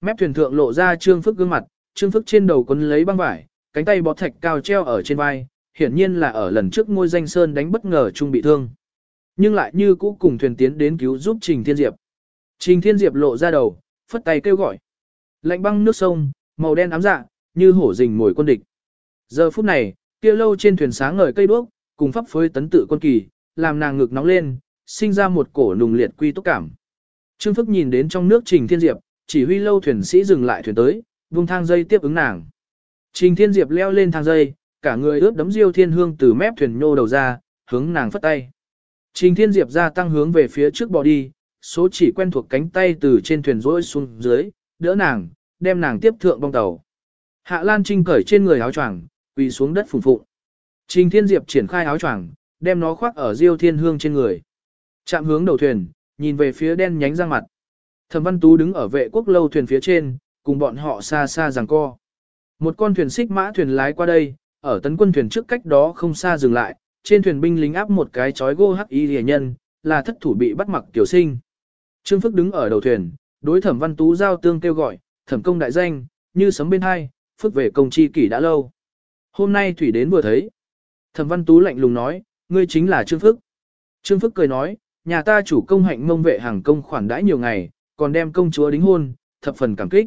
Mép thuyền thượng lộ ra Trương Phức gương mặt, Trương Phức trên đầu quấn lấy băng vải, cánh tay bó thạch cao treo ở trên vai, hiển nhiên là ở lần trước ngôi danh sơn đánh bất ngờ trung bị thương. Nhưng lại như cũ cùng thuyền tiến đến cứu giúp Trình Thiên Diệp. Trình Thiên Diệp lộ ra đầu, phất tay kêu gọi. Lạnh băng nước sông, màu đen ám dạ, như hổ rình mồi quân địch. Giờ phút này, kia lâu trên thuyền sáng ngời cây đuốc, cùng pháp phối tấn tự quân kỳ, làm nàng ngực nóng lên, sinh ra một cổ nùng liệt quy túc cảm. Trương Phức nhìn đến trong nước Trình Thiên Diệp, chỉ huy lâu thuyền sĩ dừng lại thuyền tới, vung thang dây tiếp ứng nàng. Trình Thiên Diệp leo lên thang dây, cả người ướt đấm diêu thiên hương từ mép thuyền nhô đầu ra, hướng nàng phất tay. Trình Thiên Diệp ra tăng hướng về phía trước bò đi, số chỉ quen thuộc cánh tay từ trên thuyền rỗi xuống dưới, đỡ nàng, đem nàng tiếp thượng bong tàu. Hạ Lan Trinh cởi trên người áo choàng, quỳ xuống đất phùng phụng. Trình Thiên Diệp triển khai áo choàng, đem nó khoác ở Diêu Thiên Hương trên người. Chạm hướng đầu thuyền, nhìn về phía đen nhánh răng mặt. Thẩm Văn Tú đứng ở vệ quốc lâu thuyền phía trên, cùng bọn họ xa xa giằng co. Một con thuyền xích mã thuyền lái qua đây, ở tấn quân thuyền trước cách đó không xa dừng lại, trên thuyền binh lính áp một cái chói gô hắc y rìa nhân, là thất thủ bị bắt mặc tiểu sinh. Trương Phức đứng ở đầu thuyền, đối Thẩm Văn Tú giao tương kêu gọi, thẩm công đại danh, như sấm bên hai, Phức về công chi kỷ đã lâu. Hôm nay thủy đến vừa thấy. Thẩm Văn Tú lạnh lùng nói, ngươi chính là Trương Phức. Trương Phức cười nói, nhà ta chủ công hạnh mông vệ hàng công khoản đãi nhiều ngày, còn đem công chúa đính hôn, thập phần cảm kích.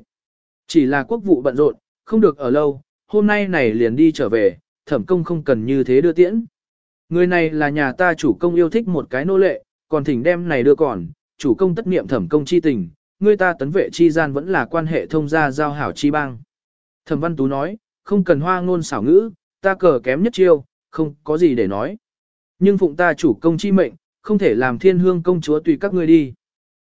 Chỉ là quốc vụ bận rộn, không được ở lâu, hôm nay này liền đi trở về, thẩm công không cần như thế đưa tiễn. Người này là nhà ta chủ công yêu thích một cái nô lệ, còn thỉnh đem này đưa còn, chủ công tất niệm thẩm công chi tình, người ta tấn vệ chi gian vẫn là quan hệ thông gia giao hảo chi bang. Thẩm văn tú nói, không cần hoa ngôn xảo ngữ, ta cờ kém nhất chiêu, không có gì để nói. Nhưng phụng ta chủ công chi mệnh, không thể làm thiên hương công chúa tùy các ngươi đi.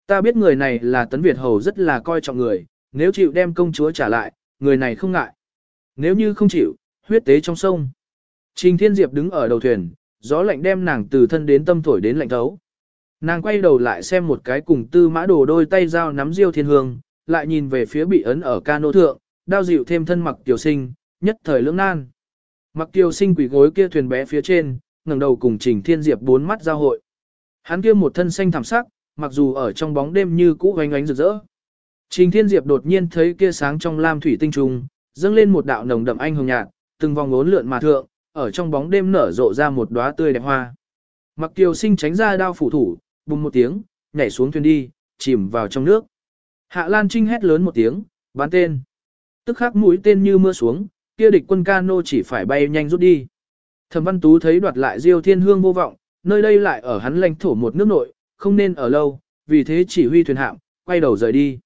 Ta biết người này là tấn Việt hầu rất là coi trọng người, nếu chịu đem công chúa trả lại, người này không ngại. Nếu như không chịu, huyết tế trong sông. Trình Thiên Diệp đứng ở đầu thuyền, gió lạnh đem nàng từ thân đến tâm thổi đến lạnh thấu. Nàng quay đầu lại xem một cái cùng tư mã đồ đôi tay dao nắm diêu thiên hương, lại nhìn về phía bị ấn ở cano thượng, đao dịu thêm thân mặc tiểu sinh, nhất thời lưỡng nan. Mặc tiểu sinh quỷ gối kia thuyền bé phía trên, ngẩng đầu cùng Trình Thiên Diệp bốn mắt giao hội. Hắn kia một thân xanh thảm sắc, mặc dù ở trong bóng đêm như cũ oanh oánh rực rỡ. Trình Thiên Diệp đột nhiên thấy kia sáng trong lam thủy tinh trùng, dâng lên một đạo nồng đậm anh hồng nhạt, từng vòng ngốn lượn mà thượng, ở trong bóng đêm nở rộ ra một đóa tươi đẹp hoa. Mặc Kiều Sinh tránh ra đao phủ thủ, bùng một tiếng, nhảy xuống thuyền đi, chìm vào trong nước. Hạ Lan Trinh hét lớn một tiếng, bán tên. Tức khắc mũi tên như mưa xuống, kia địch quân cano chỉ phải bay nhanh rút đi. Thẩm Văn Tú thấy đoạt lại Diêu Thiên Hương vô vọng, nơi đây lại ở hắn lãnh thổ một nước nội, không nên ở lâu, vì thế chỉ huy thuyền hạm, quay đầu rời đi.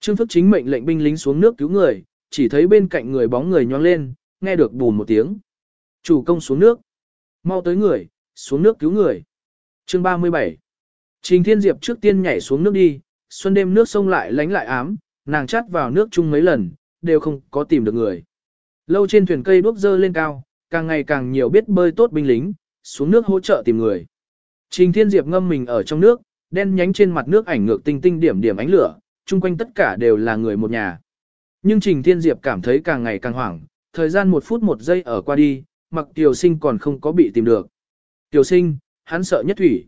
Trương Phức chính mệnh lệnh binh lính xuống nước cứu người, chỉ thấy bên cạnh người bóng người nhoang lên, nghe được bùn một tiếng. Chủ công xuống nước. Mau tới người, xuống nước cứu người. Chương 37 Trình Thiên Diệp trước tiên nhảy xuống nước đi, xuân đêm nước sông lại lánh lại ám, nàng chát vào nước chung mấy lần, đều không có tìm được người. Lâu trên thuyền cây đuốc dơ lên cao, càng ngày càng nhiều biết bơi tốt binh lính, xuống nước hỗ trợ tìm người. Trình Thiên Diệp ngâm mình ở trong nước, đen nhánh trên mặt nước ảnh ngược tinh tinh điểm điểm ánh lửa, chung quanh tất cả đều là người một nhà. Nhưng Trình Thiên Diệp cảm thấy càng ngày càng hoảng, thời gian một phút một giây ở qua đi, mặc Tiểu Sinh còn không có bị tìm được. Tiểu Sinh, hắn sợ nhất thủy.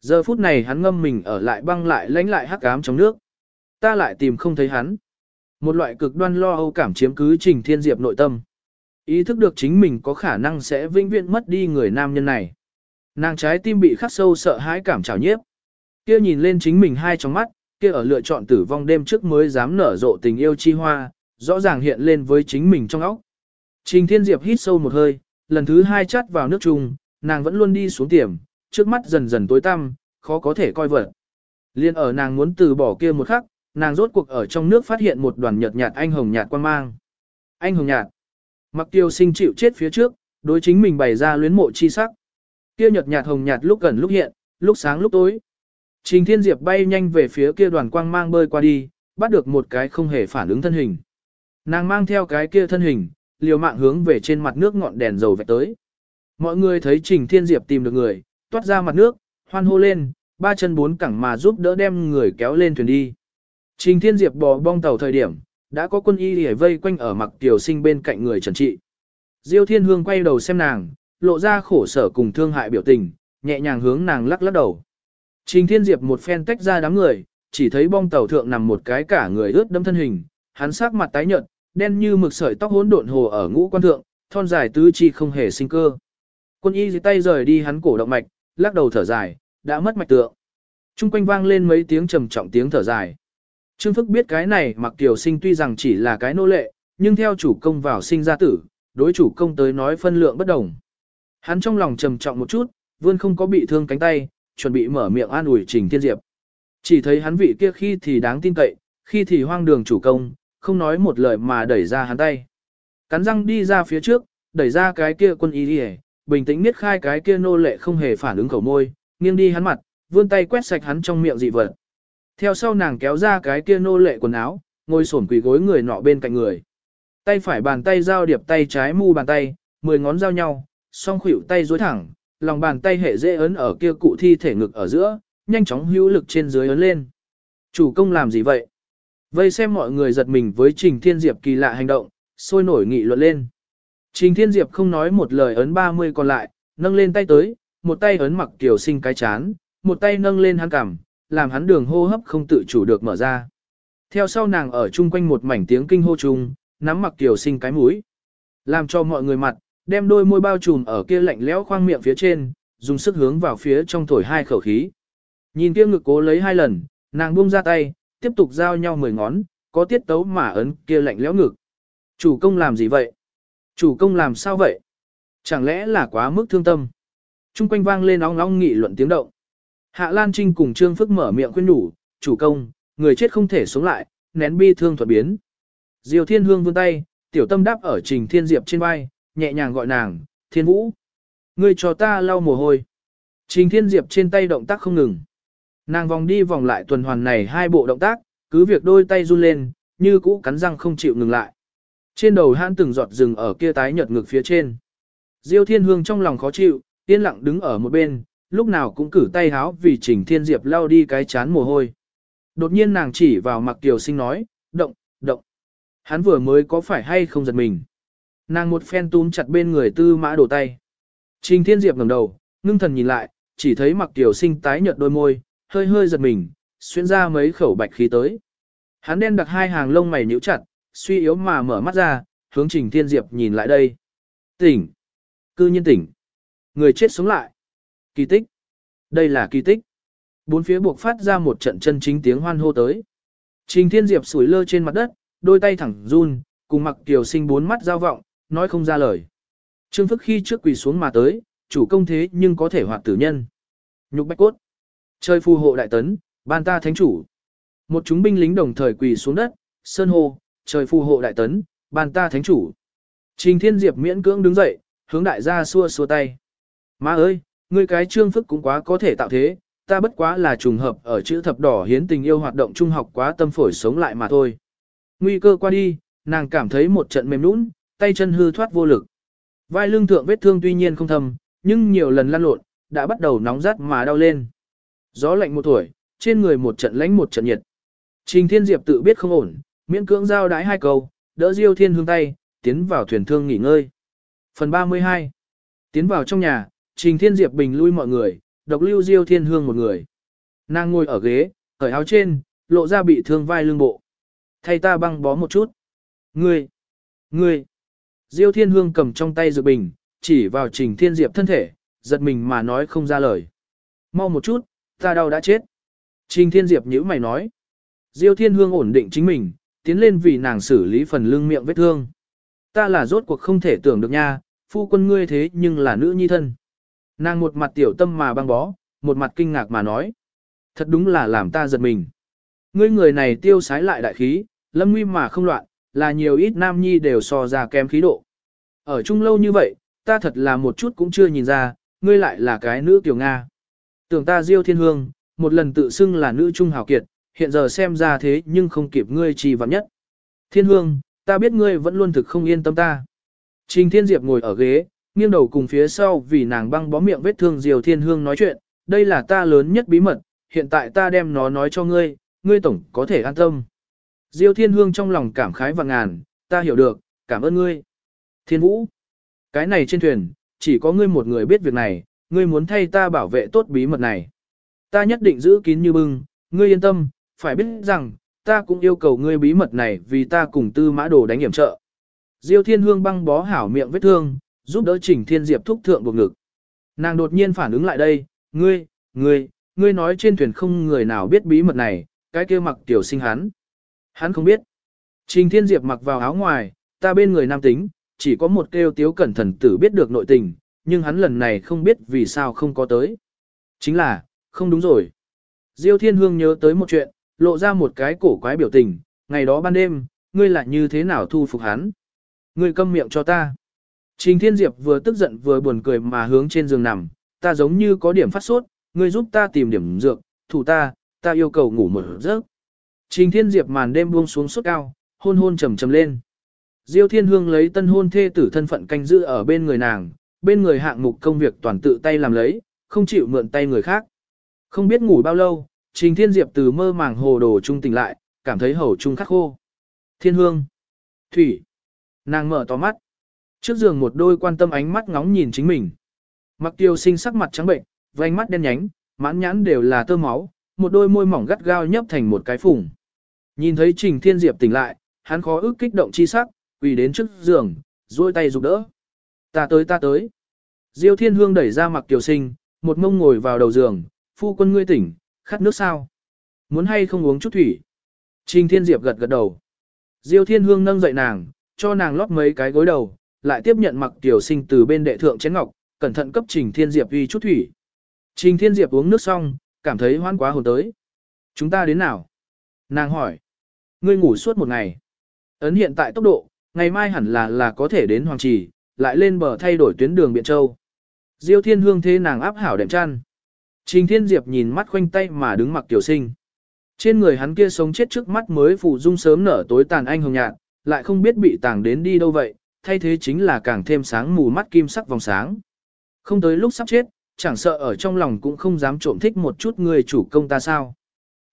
Giờ phút này hắn ngâm mình ở lại băng lại lánh lại hắc ám trong nước. Ta lại tìm không thấy hắn. Một loại cực đoan lo âu cảm chiếm cứ Trình Thiên Diệp nội tâm. Ý thức được chính mình có khả năng sẽ vĩnh viễn mất đi người nam nhân này. Nàng trái tim bị khắc sâu sợ hãi cảm trào nhiếp. Kia nhìn lên chính mình hai trong mắt, kia ở lựa chọn tử vong đêm trước mới dám nở rộ tình yêu chi hoa, rõ ràng hiện lên với chính mình trong óc. Trình Thiên Diệp hít sâu một hơi, lần thứ hai chắt vào nước chung, nàng vẫn luôn đi xuống tiềm, trước mắt dần dần tối tăm, khó có thể coi vật. Liên ở nàng muốn từ bỏ kia một khắc, nàng rốt cuộc ở trong nước phát hiện một đoàn nhợt nhạt anh hồng nhạt quan mang. Anh hồng nhạt. Mặc tiêu sinh chịu chết phía trước, đối chính mình bày ra luyến mộ chi sắc. Kia nhợt nhạt hồng nhạt lúc gần lúc hiện, lúc sáng lúc tối. Trình Thiên Diệp bay nhanh về phía kia đoàn quang mang bơi qua đi, bắt được một cái không hề phản ứng thân hình. Nàng mang theo cái kia thân hình, liều mạng hướng về trên mặt nước ngọn đèn dầu vạch tới. Mọi người thấy Trình Thiên Diệp tìm được người, toát ra mặt nước, hoan hô lên, ba chân bốn cẳng mà giúp đỡ đem người kéo lên thuyền đi. Trình Thiên Diệp bò bong tàu thời điểm, đã có quân y hề vây quanh ở mặc tiểu sinh bên cạnh người trần trị. Diêu Thiên Hương quay đầu xem nàng, lộ ra khổ sở cùng thương hại biểu tình, nhẹ nhàng hướng nàng lắc lắc đầu. Trình Thiên Diệp một phen tách ra đám người, chỉ thấy bong tàu thượng nằm một cái cả người ướt đẫm thân hình, hắn sắc mặt tái nhợt, đen như mực sợi tóc hỗn độn hồ ở ngũ quan thượng, thon dài tứ chi không hề sinh cơ. Quân y dưới tay rời đi hắn cổ động mạch, lắc đầu thở dài, đã mất mạch tượng. Trung quanh vang lên mấy tiếng trầm trọng tiếng thở dài. Trương Phức biết cái này mặc tiểu sinh tuy rằng chỉ là cái nô lệ, nhưng theo chủ công vào sinh ra tử, đối chủ công tới nói phân lượng bất đồng. Hắn trong lòng trầm trọng một chút, vươn không có bị thương cánh tay, chuẩn bị mở miệng an ủi Trình Thiên Diệp. Chỉ thấy hắn vị kia khi thì đáng tin cậy, khi thì hoang đường chủ công, không nói một lời mà đẩy ra hắn tay. Cắn răng đi ra phía trước, đẩy ra cái kia quân y đi bình tĩnh niết khai cái kia nô lệ không hề phản ứng khẩu môi, nghiêng đi hắn mặt, vươn tay quét sạch hắn trong miệng dị vật. Theo sau nàng kéo ra cái kia nô lệ quần áo, ngồi xổm quỳ gối người nọ bên cạnh người. Tay phải bàn tay giao điệp tay trái mu bàn tay, mười ngón giao nhau, song khuỷu tay duỗi thẳng, lòng bàn tay hệ dễ ấn ở kia cụ thi thể ngực ở giữa, nhanh chóng hữu lực trên dưới ấn lên. Chủ công làm gì vậy? Vây xem mọi người giật mình với Trình Thiên Diệp kỳ lạ hành động, sôi nổi nghị luận lên. Trình Thiên Diệp không nói một lời ấn 30 còn lại, nâng lên tay tới, một tay ấn mặc tiểu sinh cái chán, một tay nâng lên hắn cằm, làm hắn đường hô hấp không tự chủ được mở ra. Theo sau nàng ở chung quanh một mảnh tiếng kinh hô chung, nắm mặc tiểu sinh cái mũi. Làm cho mọi người mặt, đem đôi môi bao trùm ở kia lạnh lẽo khoang miệng phía trên, dùng sức hướng vào phía trong thổi hai khẩu khí. Nhìn kia ngực cố lấy hai lần, nàng buông ra tay, tiếp tục giao nhau mười ngón, có tiết tấu mà ấn kia lạnh lẽo ngực. Chủ công làm gì vậy? Chủ công làm sao vậy? Chẳng lẽ là quá mức thương tâm? Trung quanh vang lên óng óng nghị luận tiếng động. Hạ Lan Trinh cùng Trương Phức mở miệng khuyên nhủ, chủ công, người chết không thể sống lại, nén bi thương thuật biến. Diều Thiên Hương vươn tay, tiểu tâm đáp ở Trình Thiên Diệp trên vai, nhẹ nhàng gọi nàng, Thiên Vũ. Ngươi cho ta lau mồ hôi. Trình Thiên Diệp trên tay động tác không ngừng. Nàng vòng đi vòng lại tuần hoàn này hai bộ động tác, cứ việc đôi tay run lên, như cũ cắn răng không chịu ngừng lại. Trên đầu hãn từng giọt rừng ở kia tái nhợt ngực phía trên. Diêu Thiên Hương trong lòng khó chịu, yên lặng đứng ở một bên, lúc nào cũng cử tay háo vì Trình Thiên Diệp lau đi cái chán mồ hôi. Đột nhiên nàng chỉ vào mặc tiểu sinh nói, động, động. Hắn vừa mới có phải hay không giật mình. Nàng một phen túm chặt bên người tư mã đổ tay. Trình Thiên Diệp ngẩng đầu, ngưng thần nhìn lại, chỉ thấy mặc tiểu sinh tái nhợt đôi môi, hơi hơi giật mình, xuyên ra mấy khẩu bạch khí tới. Hắn đen đặc hai hàng lông mày nhíu chặt, suy yếu mà mở mắt ra, hướng Trình Thiên Diệp nhìn lại đây. Tỉnh! Cư nhiên tỉnh! Người chết sống lại! Kỳ tích! Đây là kỳ tích! Bốn phía buộc phát ra một trận chân chính tiếng hoan hô tới. Trình Thiên Diệp sủi lơ trên mặt đất, đôi tay thẳng run, cùng mặc tiểu sinh bốn mắt giao vọng, nói không ra lời. Trương Phức khi trước quỳ xuống mà tới, chủ công thế nhưng có thể hoạt tử nhân. Nhục bách cốt. Chơi phù hộ đại tấn, ban ta thánh chủ. Một chúng binh lính đồng thời quỳ xuống đất, sơn hô, trời phù hộ đại tấn, ban ta thánh chủ. Trình Thiên Diệp miễn cưỡng đứng dậy, hướng đại gia xua xua tay. Má ơi, ngươi cái trương phức cũng quá có thể tạo thế, ta bất quá là trùng hợp ở chữ thập đỏ hiến tình yêu hoạt động trung học quá tâm phổi sống lại mà thôi. Nguy cơ qua đi, nàng cảm thấy một trận mềm nũng, tay chân hư thoát vô lực. Vai lưng thượng vết thương tuy nhiên không thâm, nhưng nhiều lần lăn lộn, đã bắt đầu nóng rát mà đau lên. Gió lạnh một tuổi, trên người một trận lánh một trận nhiệt. Trình Thiên Diệp tự biết không ổn, miễn cưỡng giao đái hai câu, đỡ Diêu Thiên Hương tay, tiến vào thuyền thương nghỉ ngơi. Phần 32 Tiến vào trong nhà, Trình Thiên Diệp bình lui mọi người, độc lưu Diêu Thiên Hương một người. Nàng ngồi ở ghế, cởi áo trên, lộ ra bị thương vai lưng bộ. Thay ta băng bó một chút. Ngươi! Ngươi! Diêu Thiên Hương cầm trong tay dược bình, chỉ vào Trình Thiên Diệp thân thể, giật mình mà nói không ra lời. Mau một chút, ta đau đã chết. Trình Thiên Diệp nhíu mày nói. Diêu Thiên Hương ổn định chính mình, tiến lên vì nàng xử lý phần lưng miệng vết thương. Ta là rốt cuộc không thể tưởng được nha, phu quân ngươi thế nhưng là nữ nhi thân. Nàng một mặt tiểu tâm mà băng bó, một mặt kinh ngạc mà nói. Thật đúng là làm ta giật mình. Ngươi người này tiêu sái lại đại khí, lâm nguy mà không loạn, là nhiều ít nam nhi đều so ra kém khí độ. Ở chung lâu như vậy, ta thật là một chút cũng chưa nhìn ra, ngươi lại là cái nữ tiểu Nga. Tưởng ta diêu thiên hương, một lần tự xưng là nữ trung hào kiệt, hiện giờ xem ra thế nhưng không kịp ngươi trì vặn nhất. Thiên hương, ta biết ngươi vẫn luôn thực không yên tâm ta. Trình Thiên Diệp ngồi ở ghế, nghiêng đầu cùng phía sau vì nàng băng bó miệng vết thương Diều Thiên Hương nói chuyện, đây là ta lớn nhất bí mật, hiện tại ta đem nó nói cho ngươi, ngươi tổng có thể an tâm. Diêu Thiên Hương trong lòng cảm khái và ngàn, ta hiểu được, cảm ơn ngươi. Thiên Vũ, cái này trên thuyền, chỉ có ngươi một người biết việc này, ngươi muốn thay ta bảo vệ tốt bí mật này. Ta nhất định giữ kín như bưng, ngươi yên tâm, Phải biết rằng, ta cũng yêu cầu ngươi bí mật này vì ta cùng tư mã đồ đánh hiểm trợ. Diêu Thiên Hương băng bó hảo miệng vết thương, giúp đỡ Trình Thiên Diệp thúc thượng buộc ngực. Nàng đột nhiên phản ứng lại đây, ngươi, ngươi, ngươi nói trên thuyền không người nào biết bí mật này, cái kia mặc tiểu sinh hắn. Hắn không biết. Trình Thiên Diệp mặc vào áo ngoài, ta bên người nam tính, chỉ có một kêu tiếu cẩn thần tử biết được nội tình, nhưng hắn lần này không biết vì sao không có tới. Chính là, không đúng rồi. Diêu Thiên Hương nhớ tới một chuyện, lộ ra một cái cổ quái biểu tình, ngày đó ban đêm, ngươi lại như thế nào thu phục hắn. Ngươi câm miệng cho ta. Trình Thiên Diệp vừa tức giận vừa buồn cười mà hướng trên giường nằm, ta giống như có điểm phát sốt, ngươi giúp ta tìm điểm dược, thủ ta, ta yêu cầu ngủ một giấc. Trình Thiên Diệp màn đêm buông xuống suốt cao, hôn hôn trầm trầm lên. Diêu Thiên Hương lấy tân hôn thê tử thân phận canh giữ ở bên người nàng, bên người hạng mục công việc toàn tự tay làm lấy, không chịu mượn tay người khác. Không biết ngủ bao lâu, Trình Thiên Diệp từ mơ màng hồ đồ trung tỉnh lại, cảm thấy hầu trung khắc khô. Thiên Hương. Thủy. Nàng mở to mắt. Trước giường một đôi quan tâm ánh mắt ngóng nhìn chính mình. Mặc tiêu sinh sắc mặt trắng bệnh, vành mắt đen nhánh, mãn nhãn đều là tơ máu, một đôi môi mỏng gắt gao nhấp thành một cái phùng. Nhìn thấy Trình Thiên Diệp tỉnh lại, hắn khó ức kích động chi sắc, quỳ đến trước giường, duỗi tay giúp đỡ. Ta tới ta tới. Diêu Thiên Hương đẩy ra mặc tiểu sinh, một mông ngồi vào đầu giường, phu quân ngươi tỉnh, khát nước sao? Muốn hay không uống chút thủy? Trình Thiên Diệp gật gật đầu. Diêu Thiên Hương nâng dậy nàng, cho nàng lót mấy cái gối đầu, lại tiếp nhận mặc tiểu sinh từ bên đệ thượng chén ngọc, cẩn thận cấp Trình Thiên Diệp uy chút thủy. Trình Thiên Diệp uống nước xong, cảm thấy hoan quá hồn tới. Chúng ta đến nào? Nàng hỏi. Ngươi ngủ suốt một ngày. Ấn hiện tại tốc độ, ngày mai hẳn là là có thể đến Hoàng Trì, lại lên bờ thay đổi tuyến đường Biện Châu. Diêu Thiên Hương thế nàng áp hảo đệm chăn. Trình Thiên Diệp nhìn mắt khoanh tay mà đứng mặc tiểu sinh. Trên người hắn kia sống chết trước mắt mới phủ dung sớm nở tối tàn anh hồng nhạt, lại không biết bị tàng đến đi đâu vậy, thay thế chính là càng thêm sáng mù mắt kim sắc vòng sáng. Không tới lúc sắp chết, chẳng sợ ở trong lòng cũng không dám trộm thích một chút người chủ công ta sao.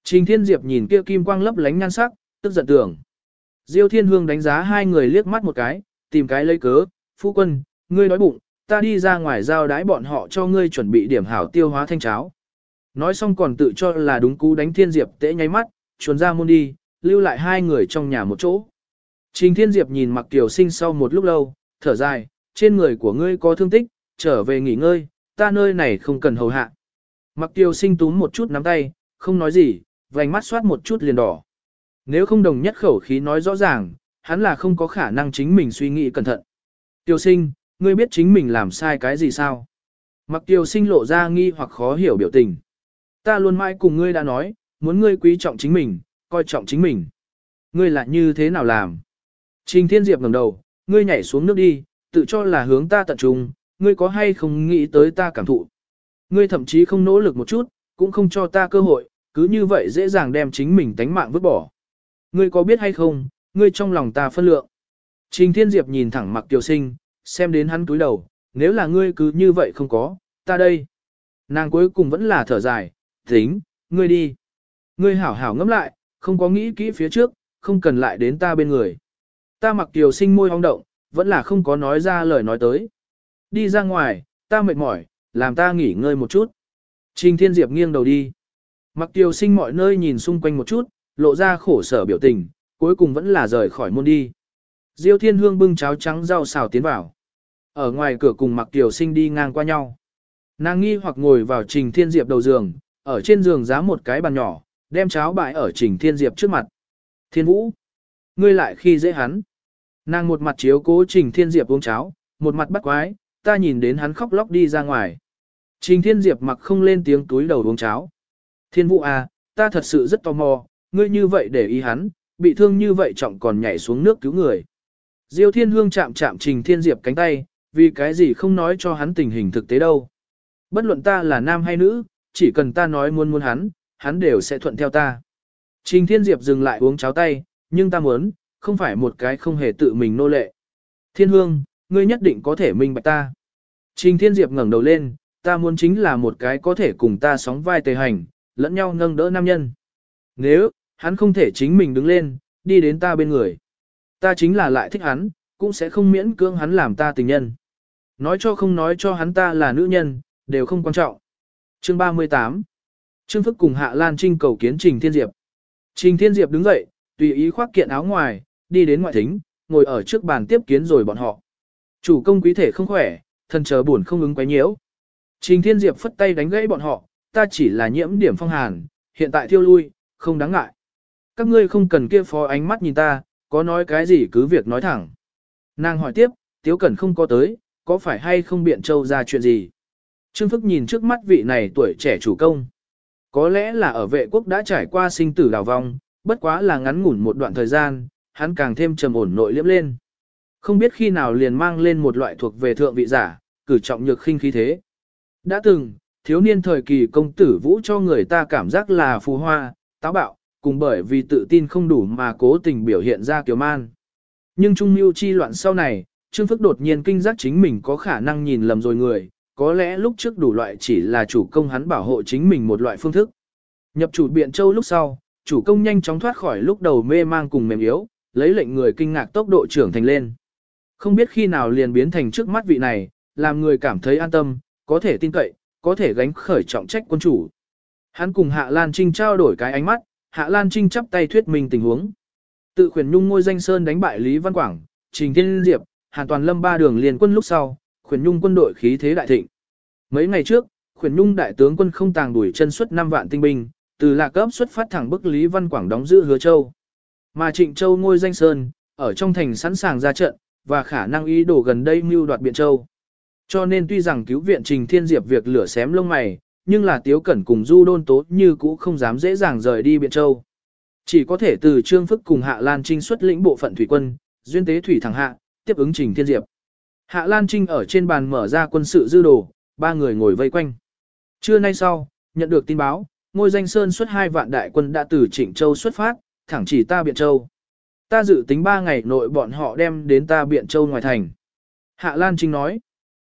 Trình Thiên Diệp nhìn kia kim quang lấp lánh nhan sắc, tức giận tưởng. Diêu Thiên Hương đánh giá hai người liếc mắt một cái, tìm cái lấy cớ, phu quân, ngươi đói bụng, ta đi ra ngoài giao đái bọn họ cho ngươi chuẩn bị điểm hảo tiêu hóa thanh cháo. Nói xong còn tự cho là đúng cú đánh Thiên Diệp tễ nháy mắt, chuồn ra môn đi, lưu lại hai người trong nhà một chỗ. Trình Thiên Diệp nhìn Mặc Kiều Sinh sau một lúc lâu, thở dài, trên người của ngươi có thương tích, trở về nghỉ ngơi, ta nơi này không cần hầu hạ. Mặc Kiều Sinh túm một chút nắm tay, không nói gì, vành mắt soát một chút liền đỏ. Nếu không đồng nhất khẩu khí nói rõ ràng, hắn là không có khả năng chính mình suy nghĩ cẩn thận. Tiêu sinh, ngươi biết chính mình làm sai cái gì sao? Mặc tiêu sinh lộ ra nghi hoặc khó hiểu biểu tình. Ta luôn mãi cùng ngươi đã nói, muốn ngươi quý trọng chính mình, coi trọng chính mình. Ngươi lại như thế nào làm? Trình Thiên Diệp ngẩng đầu, ngươi nhảy xuống nước đi, tự cho là hướng ta tận trung, ngươi có hay không nghĩ tới ta cảm thụ. Ngươi thậm chí không nỗ lực một chút, cũng không cho ta cơ hội, cứ như vậy dễ dàng đem chính mình tánh mạng vứt bỏ. Ngươi có biết hay không, ngươi trong lòng ta phân lượng. Trình Thiên Diệp nhìn thẳng mặc Kiều sinh, xem đến hắn túi đầu, nếu là ngươi cứ như vậy không có, ta đây. Nàng cuối cùng vẫn là thở dài, tính, ngươi đi. Ngươi hảo hảo ngẫm lại, không có nghĩ kỹ phía trước, không cần lại đến ta bên người. Ta mặc Kiều sinh môi hong động, vẫn là không có nói ra lời nói tới. Đi ra ngoài, ta mệt mỏi, làm ta nghỉ ngơi một chút. Trình Thiên Diệp nghiêng đầu đi. Mặc Tiêu sinh mọi nơi nhìn xung quanh một chút, lộ ra khổ sở biểu tình, cuối cùng vẫn là rời khỏi môn đi. Diêu Thiên Hương bưng cháo trắng rau xào tiến vào. Ở ngoài cửa cùng Mặc Tiêu Sinh đi ngang qua nhau. Nàng nghi hoặc ngồi vào Trình Thiên Diệp đầu giường, ở trên giường giá một cái bàn nhỏ, đem cháo bại ở Trình Thiên Diệp trước mặt. Thiên Vũ, ngươi lại khi dễ hắn. Nàng một mặt chiếu cố Trình Thiên Diệp uống cháo, một mặt bắt quái, ta nhìn đến hắn khóc lóc đi ra ngoài. Trình Thiên Diệp mặc không lên tiếng túi đầu uống cháo. Thiên Vũ à, ta thật sự rất tò mò, ngươi như vậy để ý hắn, bị thương như vậy trọng còn nhảy xuống nước cứu người. Diêu Thiên Hương chạm chạm Trình Thiên Diệp cánh tay, vì cái gì không nói cho hắn tình hình thực tế đâu. Bất luận ta là nam hay nữ, chỉ cần ta nói muốn muốn hắn, hắn đều sẽ thuận theo ta. Trình Thiên Diệp dừng lại uống cháo tay, nhưng ta muốn, không phải một cái không hề tự mình nô lệ. Thiên Hương, ngươi nhất định có thể minh bạch ta. Trình Thiên Diệp ngẩng đầu lên, ta muốn chính là một cái có thể cùng ta sóng vai tề hành, lẫn nhau nâng đỡ nam nhân. Nếu, hắn không thể chính mình đứng lên, đi đến ta bên người. Ta chính là lại thích hắn, cũng sẽ không miễn cưỡng hắn làm ta tình nhân. Nói cho không nói cho hắn ta là nữ nhân, đều không quan trọng. Chương 38 Trương Phức cùng Hạ Lan Trinh cầu kiến Trình Thiên Diệp. Trình Thiên Diệp đứng dậy, tùy ý khoác kiện áo ngoài, đi đến ngoại thính, ngồi ở trước bàn tiếp kiến rồi bọn họ. Chủ công quý thể không khỏe, thần chờ buồn không ứng quấy nhiễu. Trình Thiên Diệp phất tay đánh gãy bọn họ, ta chỉ là nhiễm điểm phong hàn, hiện tại thiêu lui, không đáng ngại. Các ngươi không cần kia phó ánh mắt nhìn ta, có nói cái gì cứ việc nói thẳng. Nàng hỏi tiếp, Tiếu Cẩn không có tới, có phải hay không biện châu ra chuyện gì? Trương Phức nhìn trước mắt vị này tuổi trẻ chủ công. Có lẽ là ở vệ quốc đã trải qua sinh tử đào vong, bất quá là ngắn ngủn một đoạn thời gian, hắn càng thêm trầm ổn nội liếm lên. Không biết khi nào liền mang lên một loại thuộc về thượng vị giả, cử trọng nhược khinh khí thế. Đã từng, thiếu niên thời kỳ công tử vũ cho người ta cảm giác là phù hoa, táo bạo, cùng bởi vì tự tin không đủ mà cố tình biểu hiện ra kiều man. Nhưng trung mưu chi loạn sau này, Trương Phức đột nhiên kinh giác chính mình có khả năng nhìn lầm rồi người, có lẽ lúc trước đủ loại chỉ là chủ công hắn bảo hộ chính mình một loại phương thức. Nhập chủ biện châu lúc sau, chủ công nhanh chóng thoát khỏi lúc đầu mê mang cùng mềm yếu, lấy lệnh người kinh ngạc tốc độ trưởng thành lên. Không biết khi nào liền biến thành trước mắt vị này, làm người cảm thấy an tâm, có thể tin cậy, có thể gánh khởi trọng trách quân chủ. Hắn cùng Hạ Lan Trinh trao đổi cái ánh mắt, Hạ Lan Trinh chắp tay thuyết minh tình huống. Tự khuyển nhung ngôi danh sơn đánh bại Lý Văn Quảng, Trình Thiên Diệp, Hàn Toàn Lâm ba đường liền quân lúc sau, khuyển nhung quân đội khí thế đại thịnh. Mấy ngày trước, khuyển nhung đại tướng quân không tàng đuổi chân suất 5 vạn tinh binh, từ lạc cấp xuất phát thẳng bức Lý Văn Quảng đóng giữ hứa châu. Mà Trịnh Châu ngôi danh sơn, ở trong thành sẵn sàng ra trận, và khả năng ý đồ gần đây mưu đoạt Biện Châu. Cho nên tuy rằng cứu viện Trình Thiên Diệp việc lửa xém lông mày, nhưng là Tiếu Cẩn cùng Du Đôn Tố như cũ không dám dễ dàng rời đi Biện Châu. Chỉ có thể từ Trương Phức cùng Hạ Lan Trinh xuất lĩnh bộ phận thủy quân, duyên tế thủy thẳng hạ, tiếp ứng Trình Thiên Diệp. Hạ Lan Trinh ở trên bàn mở ra quân sự dư đồ, ba người ngồi vây quanh. Trưa nay sau, nhận được tin báo, ngôi danh Sơn xuất hai vạn đại quân đã từ Trịnh Châu xuất phát, thẳng chỉ ta Biện Châu. Ta dự tính ba ngày nội bọn họ đem đến ta Biện Châu ngoài thành. Hạ Lan Trinh nói.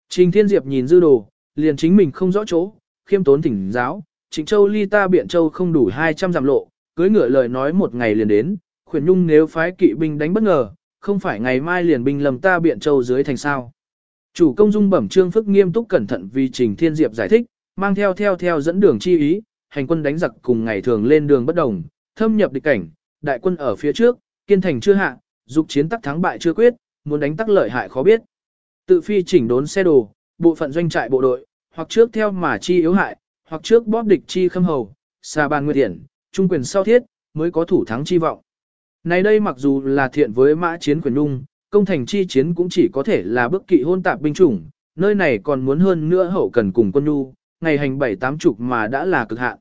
Trình Thiên Diệp nhìn dư đồ, liền chính mình không rõ chỗ, khiêm tốn thỉnh giáo, Trịnh Châu ly ta Biện Châu không đủ 200 dặm lộ, cưới ngựa lời nói một ngày liền đến, khuyển nhung nếu phái kỵ binh đánh bất ngờ, không phải ngày mai liền binh lầm ta Biện Châu dưới thành sao. Chủ công dung bẩm trương phức nghiêm túc cẩn thận vì Trình Thiên Diệp giải thích, mang theo theo theo dẫn đường chi ý, hành quân đánh giặc cùng ngày thường lên đường bất đồng, thâm nhập địch cảnh, đại quân ở phía trước, kiên thành chưa hạ, dục chiến tắc thắng bại chưa quyết, muốn đánh tắc lợi hại khó biết. Tự phi chỉnh đốn xe đồ, bộ phận doanh trại bộ đội, hoặc trước theo mà chi yếu hại, hoặc trước bóp địch chi khâm hầu, xà bàn nguyệt điển, trung quyền sau thiết, mới có thủ thắng chi vọng. Này đây mặc dù là thiện với mã chiến quyền nung, công thành chi chiến cũng chỉ có thể là bước kỵ hôn tạp binh chủng, nơi này còn muốn hơn nữa hậu cần cùng quân nhu, ngày hành bảy tám chục mà đã là cực hạn.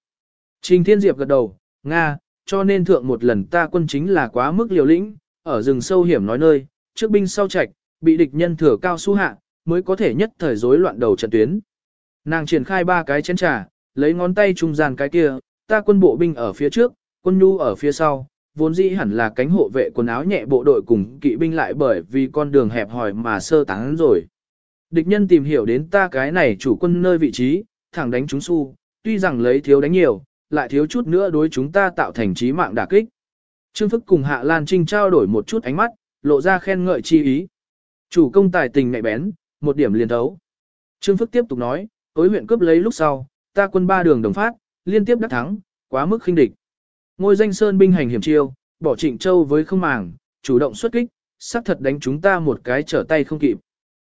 Trình Thiên Diệp gật đầu, Nga, cho nên thượng một lần ta quân chính là quá mức liều lĩnh, ở rừng sâu hiểm nói nơi, trước binh sau trạch, bị địch nhân thừa cao su hạ, mới có thể nhất thời rối loạn đầu trận tuyến. Nàng triển khai ba cái chén trà, lấy ngón tay trung gian cái kia, ta quân bộ binh ở phía trước, quân nhu ở phía sau, vốn dĩ hẳn là cánh hộ vệ quần áo nhẹ bộ đội cùng kỵ binh lại bởi vì con đường hẹp hòi mà sơ tán rồi. Địch nhân tìm hiểu đến ta cái này chủ quân nơi vị trí, thẳng đánh chúng su, tuy rằng lấy thiếu đánh nhiều, lại thiếu chút nữa đối chúng ta tạo thành trí mạng đả kích. Trương Phức cùng Hạ Lan Trinh trao đổi một chút ánh mắt, lộ ra khen ngợi chi ý. Chủ công tài tình nhạy bén, một điểm liền thấu. Trương Phức tiếp tục nói, tối huyện cướp lấy lúc sau, ta quân ba đường đồng phát, liên tiếp đắc thắng, quá mức khinh địch. Ngôi danh sơn binh hành hiểm chiêu, bỏ trịnh châu với không màng, chủ động xuất kích, xác thật đánh chúng ta một cái trở tay không kịp.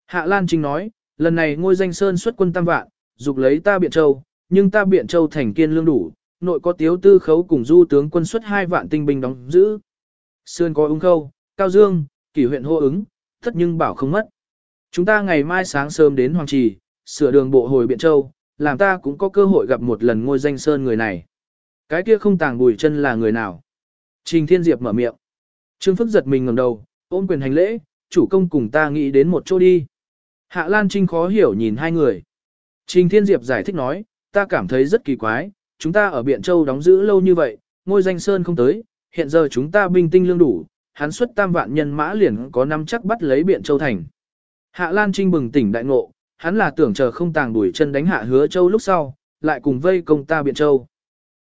Hạ Lan Trinh nói, lần này ngôi danh sơn xuất quân tam vạn, dục lấy ta biện châu, nhưng ta biện châu thành kiên lương đủ, nội có tiếu tư khấu cùng du tướng quân xuất hai vạn tinh binh đóng giữ. Sơn có ứng khâu, cao dương, kỷ huyện hô ứng, tất nhưng bảo không mất. Chúng ta ngày mai sáng sớm đến Hoàng Trì, sửa đường bộ hồi Biện Châu, làm ta cũng có cơ hội gặp một lần ngôi danh sơn người này. Cái kia không tàng bùi chân là người nào? Trình Thiên Diệp mở miệng. Trương Phức giật mình ngẩng đầu, ôm quyền hành lễ, chủ công cùng ta nghĩ đến một chỗ đi. Hạ Lan Trinh khó hiểu nhìn hai người. Trình Thiên Diệp giải thích nói, ta cảm thấy rất kỳ quái, chúng ta ở Biện Châu đóng giữ lâu như vậy, ngôi danh sơn không tới, hiện giờ chúng ta binh tinh lương đủ, hắn xuất tam vạn nhân mã liền có năm chắc bắt lấy Biện Châu thành. Hạ Lan Trinh bừng tỉnh đại ngộ, hắn là tưởng chờ không tàng đuổi chân đánh hạ hứa châu lúc sau, lại cùng vây công ta Biện Châu.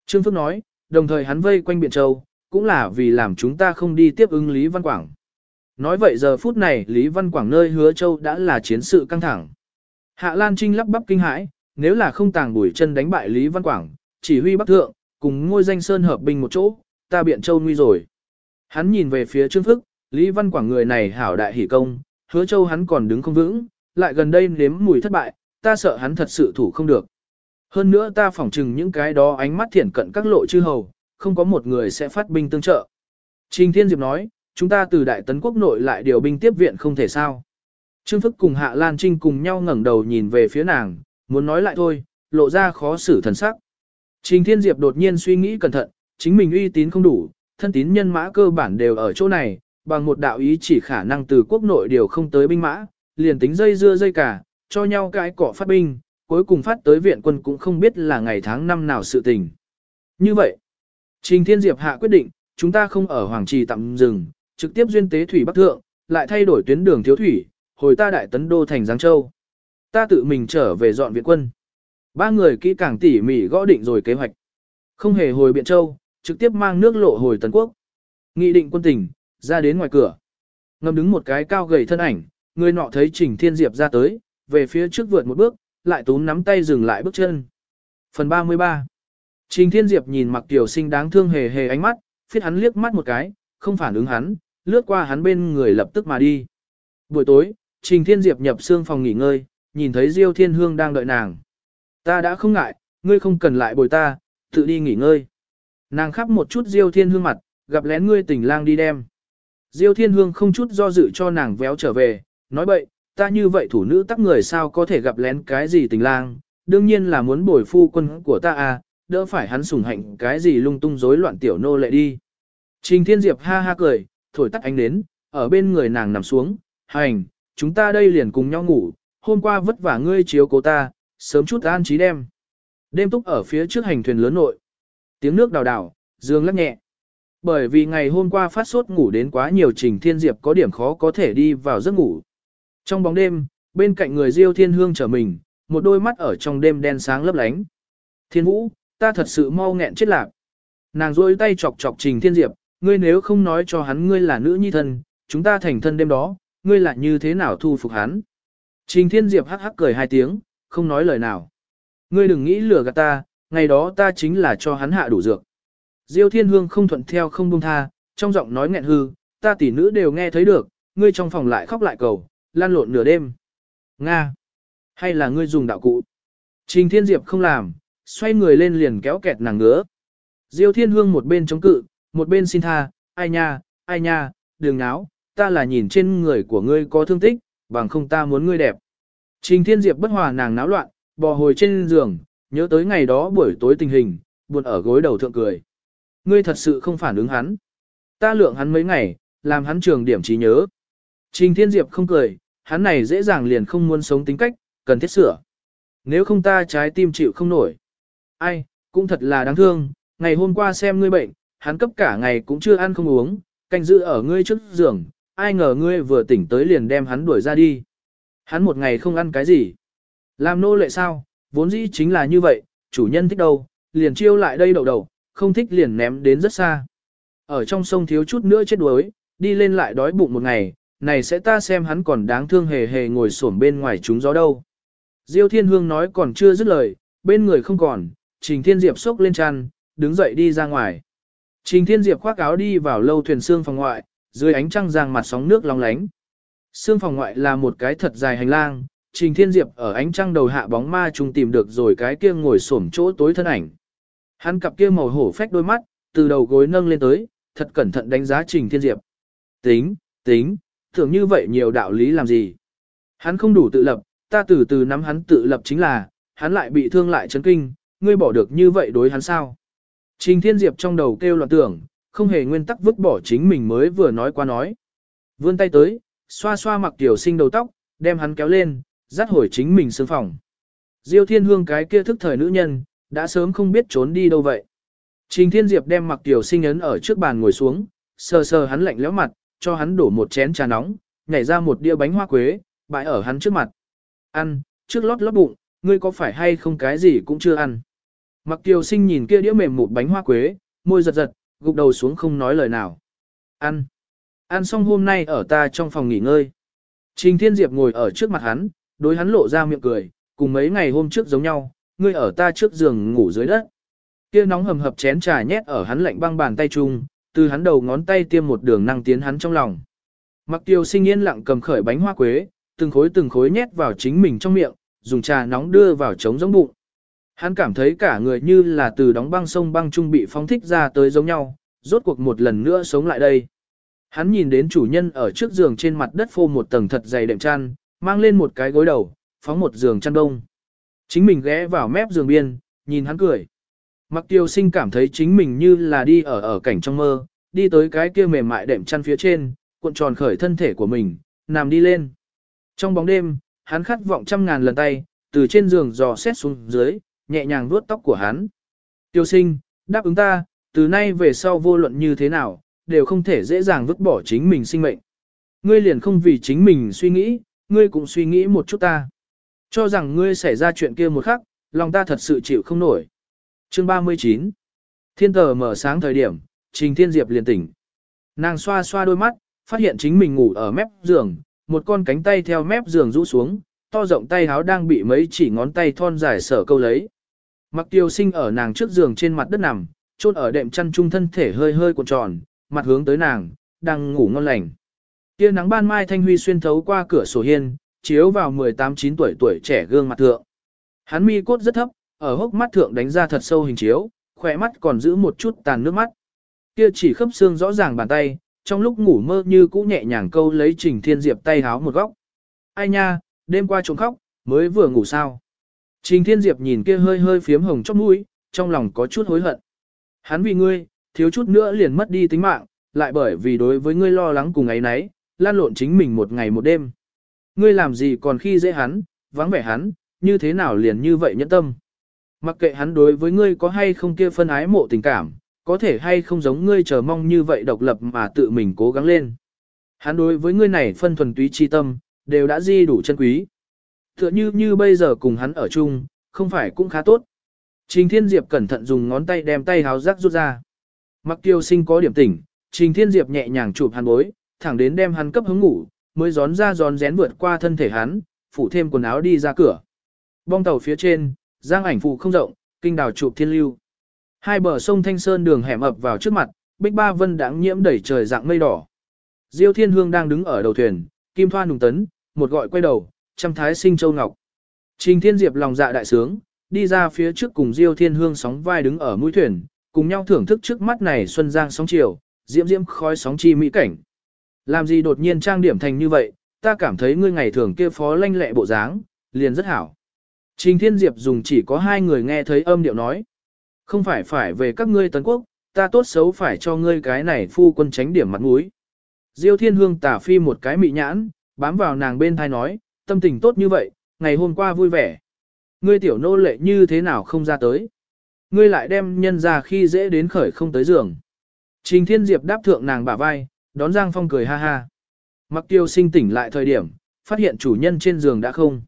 Trương Phước nói, đồng thời hắn vây quanh Biện Châu, cũng là vì làm chúng ta không đi tiếp ứng Lý Văn Quảng. Nói vậy giờ phút này Lý Văn Quảng nơi hứa châu đã là chiến sự căng thẳng. Hạ Lan Trinh lắp bắp kinh hãi, nếu là không tàng đuổi chân đánh bại Lý Văn Quảng, chỉ huy bắc thượng, cùng ngôi danh sơn hợp binh một chỗ, ta biện châu nguy rồi. Hắn nhìn về phía Trương Phức, Lý Văn Quảng người này hảo đại hỉ công, hứa châu hắn còn đứng không vững, lại gần đây nếm mùi thất bại, ta sợ hắn thật sự thủ không được. Hơn nữa ta phỏng chừng những cái đó ánh mắt thiển cận các lộ chư hầu, không có một người sẽ phát binh tương trợ. Trình Thiên Diệp nói, chúng ta từ Đại Tấn Quốc nội lại điều binh tiếp viện không thể sao. Trương Phức cùng Hạ Lan Trinh cùng nhau ngẩng đầu nhìn về phía nàng, muốn nói lại thôi, lộ ra khó xử thần sắc. Trình Thiên Diệp đột nhiên suy nghĩ cẩn thận, chính mình uy tín không đủ, thân tín nhân mã cơ bản đều ở chỗ này, bằng một đạo ý chỉ khả năng từ quốc nội điều không tới binh mã, liền tính dây dưa dây cả, cho nhau cái cọ phát binh, cuối cùng phát tới viện quân cũng không biết là ngày tháng năm nào sự tình. Như vậy, Trình Thiên Diệp hạ quyết định, chúng ta không ở Hoàng Trì tạm dừng, trực tiếp duyên tế thủy bắc thượng, lại thay đổi tuyến đường thiếu thủy, hồi ta đại tấn đô thành Giang Châu. Ta tự mình trở về dọn viện quân. Ba người kỹ càng tỉ mỉ gõ định rồi kế hoạch. Không hề hồi Biện Châu, trực tiếp mang nước lộ hồi Tấn Quốc. Nghị định quân tỉnh, ra đến ngoài cửa. Ngầm đứng một cái cao gầy thân ảnh, người nọ thấy Trình Thiên Diệp ra tới, về phía trước vượt một bước, lại túm nắm tay dừng lại bước chân. Phần 33 Trình Thiên Diệp nhìn mặc tiểu sinh đáng thương hề hề ánh mắt, phiết hắn liếc mắt một cái, không phản ứng hắn, lướt qua hắn bên người lập tức mà đi. Buổi tối, Trình Thiên Diệp nhập xương phòng nghỉ ngơi, nhìn thấy Diêu Thiên Hương đang đợi nàng. Ta đã không ngại, ngươi không cần lại bồi ta, tự đi nghỉ ngơi. Nàng khắp một chút Diêu Thiên Hương mặt, gặp lén ngươi tỉnh lang đi đem. Diêu Thiên Hương không chút do dự cho nàng véo trở về, nói bậy, ta như vậy thủ nữ tắc người sao có thể gặp lén cái gì tình lang, đương nhiên là muốn bồi phu quân của ta à, đỡ phải hắn sủng hạnh cái gì lung tung rối loạn tiểu nô lệ đi. Trình Thiên Diệp ha ha cười, thổi tắt ánh nến, ở bên người nàng nằm xuống, hành, chúng ta đây liền cùng nhau ngủ, hôm qua vất vả ngươi chiếu cố ta, sớm chút an trí đem. Đêm túc ở phía trước hành thuyền lớn nội. Tiếng nước đào đào, dương lắc nhẹ. Bởi vì ngày hôm qua phát sốt ngủ đến quá nhiều Trình Thiên Diệp có điểm khó có thể đi vào giấc ngủ. Trong bóng đêm, bên cạnh người Diêu Thiên Hương trở mình, một đôi mắt ở trong đêm đen sáng lấp lánh. Thiên Vũ, ta thật sự mau nghẹn chết lạc. Nàng rôi tay chọc chọc Trình Thiên Diệp, ngươi nếu không nói cho hắn ngươi là nữ nhi thân, chúng ta thành thân đêm đó, ngươi lại như thế nào thu phục hắn. Trình Thiên Diệp hắc hắc cười hai tiếng, không nói lời nào. Ngươi đừng nghĩ lừa gạt ta, ngày đó ta chính là cho hắn hạ đủ dược. Diêu Thiên Hương không thuận theo không buông tha, trong giọng nói nghẹn hư, ta tỷ nữ đều nghe thấy được, ngươi trong phòng lại khóc lại cầu, lan lộn nửa đêm. Nga! Hay là ngươi dùng đạo cụ? Trình Thiên Diệp không làm, xoay người lên liền kéo kẹt nàng ngứa. Diêu Thiên Hương một bên chống cự, một bên xin tha, ai nha, ai nha, đừng náo, ta là nhìn trên người của ngươi có thương tích, bằng không ta muốn ngươi đẹp. Trình Thiên Diệp bất hòa nàng náo loạn, bò hồi trên giường, nhớ tới ngày đó buổi tối tình hình, buồn ở gối đầu thượng cười. Ngươi thật sự không phản ứng hắn. Ta lượng hắn mấy ngày, làm hắn trường điểm trí nhớ. Trình Thiên Diệp không cười, hắn này dễ dàng liền không muốn sống tính cách, cần thiết sửa. Nếu không ta trái tim chịu không nổi. Ai, cũng thật là đáng thương, ngày hôm qua xem ngươi bệnh, hắn cấp cả ngày cũng chưa ăn không uống, canh giữ ở ngươi trước giường, ai ngờ ngươi vừa tỉnh tới liền đem hắn đuổi ra đi. Hắn một ngày không ăn cái gì. Làm nô lệ sao, vốn dĩ chính là như vậy, chủ nhân thích đâu, liền chiêu lại đây đầu đầu, không thích liền ném đến rất xa. Ở trong sông thiếu chút nữa chết đuối, đi lên lại đói bụng một ngày, này sẽ ta xem hắn còn đáng thương hề hề ngồi xổm bên ngoài chúng gió đâu. Diêu Thiên Hương nói còn chưa dứt lời, bên người không còn, Trình Thiên Diệp xốc lên chăn, đứng dậy đi ra ngoài. Trình Thiên Diệp khoác áo đi vào lâu thuyền xương phòng ngoại, dưới ánh trăng giang mặt sóng nước long lánh. Xương phòng ngoại là một cái thật dài hành lang, Trình Thiên Diệp ở ánh trăng đầu hạ bóng ma trùng tìm được rồi cái kia ngồi xổm chỗ tối thân ảnh. Hắn cặp kia màu hổ phách đôi mắt, từ đầu gối nâng lên tới, thật cẩn thận đánh giá Trình Thiên Diệp. Tính, tính, tưởng như vậy nhiều đạo lý làm gì. Hắn không đủ tự lập, ta từ từ nắm hắn tự lập chính là, hắn lại bị thương lại chấn kinh, ngươi bỏ được như vậy đối hắn sao. Trình Thiên Diệp trong đầu kêu loạn tưởng, không hề nguyên tắc vứt bỏ chính mình mới vừa nói qua nói. Vươn tay tới, xoa xoa mặc tiểu sinh đầu tóc, đem hắn kéo lên, dắt hồi chính mình sương phòng. Diêu Thiên Hương cái kia thức thời nữ nhân, đã sớm không biết trốn đi đâu vậy. Trình Thiên Diệp đem mặc tiểu sinh ấn ở trước bàn ngồi xuống, sờ sờ hắn lạnh lẽo mặt, cho hắn đổ một chén trà nóng, nhảy ra một đĩa bánh hoa quế, bãi ở hắn trước mặt. Ăn, trước lót lót bụng, ngươi có phải hay không cái gì cũng chưa ăn. Mặc tiểu Sinh nhìn kia đĩa mềm một bánh hoa quế, môi giật giật, gục đầu xuống không nói lời nào. Ăn. Ăn xong hôm nay ở ta trong phòng nghỉ ngơi. Trình Thiên Diệp ngồi ở trước mặt hắn, đối hắn lộ ra miệng cười, cùng mấy ngày hôm trước giống nhau, ngươi ở ta trước giường ngủ dưới đất. Kia nóng hầm hập chén trà nhét ở hắn lạnh băng bàn tay chung, từ hắn đầu ngón tay tiêm một đường năng tiến hắn trong lòng. Mặc tiêu sinh yên lặng cầm khởi bánh hoa quế, từng khối từng khối nhét vào chính mình trong miệng, dùng trà nóng đưa vào trống giống bụng. Hắn cảm thấy cả người như là từ đóng băng sông băng trung bị phóng thích ra tới giống nhau, rốt cuộc một lần nữa sống lại đây. Hắn nhìn đến chủ nhân ở trước giường trên mặt đất phô một tầng thật dày đệm chăn, mang lên một cái gối đầu, phóng một giường chăn đông. Chính mình ghé vào mép giường biên, nhìn hắn cười. Mặc tiêu sinh cảm thấy chính mình như là đi ở ở cảnh trong mơ, đi tới cái kia mềm mại đệm chăn phía trên, cuộn tròn khởi thân thể của mình, nằm đi lên. Trong bóng đêm, hắn khát vọng trăm ngàn lần tay, từ trên giường dò xét xuống dưới, nhẹ nhàng vuốt tóc của hắn. Tiêu sinh, đáp ứng ta, từ nay về sau vô luận như thế nào, đều không thể dễ dàng vứt bỏ chính mình sinh mệnh. Ngươi liền không vì chính mình suy nghĩ, ngươi cũng suy nghĩ một chút ta. Cho rằng ngươi xảy ra chuyện kia một khắc, lòng ta thật sự chịu không nổi. Chương 39 Thiên tờ mở sáng thời điểm, Trình Thiên Diệp liền tỉnh. Nàng xoa xoa đôi mắt, phát hiện chính mình ngủ ở mép giường, một con cánh tay theo mép giường rũ xuống, to rộng tay háo đang bị mấy chỉ ngón tay thon dài sở câu lấy. Mặc tiêu sinh ở nàng trước giường trên mặt đất nằm, chôn ở đệm chăn trung thân thể hơi hơi cuộn tròn, mặt hướng tới nàng, đang ngủ ngon lành. Tia nắng ban mai thanh huy xuyên thấu qua cửa sổ hiên, chiếu vào 18-9 tuổi tuổi trẻ gương mặt thượng. Hắn mi cốt rất thấp, ở hốc mắt thượng đánh ra thật sâu hình chiếu, khỏe mắt còn giữ một chút tàn nước mắt. Kia chỉ khớp xương rõ ràng bàn tay, trong lúc ngủ mơ như cũ nhẹ nhàng câu lấy Trình Thiên Diệp tay háo một góc. Ai nha, đêm qua trống khóc, mới vừa ngủ sao. Trình Thiên Diệp nhìn kia hơi hơi phiếm hồng chóp mũi, trong lòng có chút hối hận. Hắn vì ngươi, thiếu chút nữa liền mất đi tính mạng, lại bởi vì đối với ngươi lo lắng cùng ấy nấy, lan lộn chính mình một ngày một đêm. Ngươi làm gì còn khi dễ hắn, vắng vẻ hắn, như thế nào liền như vậy nhẫn tâm. Mặc kệ hắn đối với ngươi có hay không kia phân ái mộ tình cảm, có thể hay không giống ngươi chờ mong như vậy độc lập mà tự mình cố gắng lên. Hắn đối với ngươi này phân thuần túy chi tâm, đều đã di đủ chân quý. Tựa như như bây giờ cùng hắn ở chung, không phải cũng khá tốt. Trình Thiên Diệp cẩn thận dùng ngón tay đem tay háo rác rút ra. Mặc tiêu sinh có điểm tỉnh, Trình Thiên Diệp nhẹ nhàng chụp hắn bối, thẳng đến đem hắn cấp hứng ngủ, mới gión ra gión rén vượt qua thân thể hắn, phủ thêm quần áo đi ra cửa. Bong tàu phía trên, giang ảnh phụ không rộng, kinh đào chụp thiên lưu. Hai bờ sông Thanh Sơn đường hẻm ập vào trước mặt, Bích Ba Vân đãng nhiễm đẩy trời dạng mây đỏ. Diêu Thiên Hương đang đứng ở đầu thuyền, kim thoa nùng tấn, một gọi quay đầu, trăm thái sinh châu ngọc. Trình Thiên Diệp lòng dạ đại sướng, đi ra phía trước cùng Diêu Thiên Hương sóng vai đứng ở mũi thuyền, cùng nhau thưởng thức trước mắt này xuân giang sóng chiều, diễm diễm khói sóng chi mỹ cảnh. Làm gì đột nhiên trang điểm thành như vậy, ta cảm thấy ngươi ngày thường kia phó lanh lẹ bộ dáng, liền rất hảo. Trình Thiên Diệp dùng chỉ có hai người nghe thấy âm điệu nói. Không phải phải về các ngươi tấn quốc, ta tốt xấu phải cho ngươi cái này phu quân tránh điểm mặt mũi. Diêu Thiên Hương tả phi một cái mị nhãn, bám vào nàng bên thai nói, tâm tình tốt như vậy, ngày hôm qua vui vẻ. Ngươi tiểu nô lệ như thế nào không ra tới. Ngươi lại đem nhân ra khi dễ đến khởi không tới giường. Trình Thiên Diệp đáp thượng nàng bả vai, đón Giang Phong cười ha ha. Mặc tiêu sinh tỉnh lại thời điểm, phát hiện chủ nhân trên giường đã không.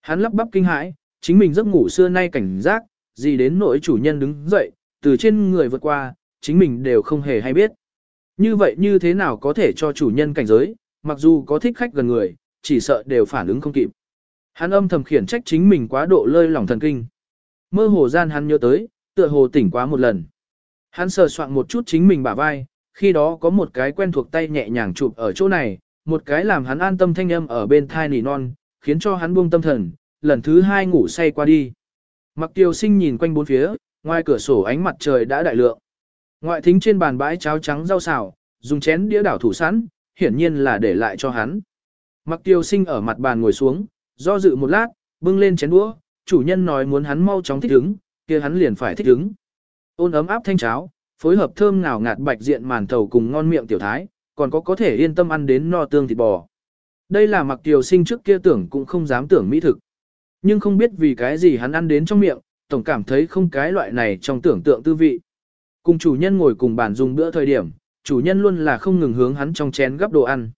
Hắn lắp bắp kinh hãi, chính mình giấc ngủ xưa nay cảnh giác, gì đến nỗi chủ nhân đứng dậy, từ trên người vượt qua, chính mình đều không hề hay biết. Như vậy như thế nào có thể cho chủ nhân cảnh giới, mặc dù có thích khách gần người, chỉ sợ đều phản ứng không kịp. Hắn âm thầm khiển trách chính mình quá độ lơi lỏng thần kinh. Mơ hồ gian hắn nhớ tới, tựa hồ tỉnh quá một lần. Hắn sờ soạn một chút chính mình bả vai, khi đó có một cái quen thuộc tay nhẹ nhàng chụp ở chỗ này, một cái làm hắn an tâm thanh âm ở bên thai nỉ non, khiến cho hắn buông tâm thần, lần thứ hai ngủ say qua đi. Mặc tiêu sinh nhìn quanh bốn phía, ngoài cửa sổ ánh mặt trời đã đại lượng. Ngoại thính trên bàn bãi cháo trắng rau xào, dùng chén đĩa đảo thủ sẵn, hiển nhiên là để lại cho hắn. Mặc tiêu sinh ở mặt bàn ngồi xuống, do dự một lát, bưng lên chén đũa, chủ nhân nói muốn hắn mau chóng thích ứng, kia hắn liền phải thích ứng. Ôn ấm áp thanh cháo, phối hợp thơm ngào ngạt bạch diện màn thầu cùng ngon miệng tiểu thái, còn có có thể yên tâm ăn đến no tương thịt bò. Đây là mặc tiểu sinh trước kia tưởng cũng không dám tưởng mỹ thực. Nhưng không biết vì cái gì hắn ăn đến trong miệng, tổng cảm thấy không cái loại này trong tưởng tượng tư vị. Cùng chủ nhân ngồi cùng bàn dùng bữa thời điểm, chủ nhân luôn là không ngừng hướng hắn trong chén gắp đồ ăn.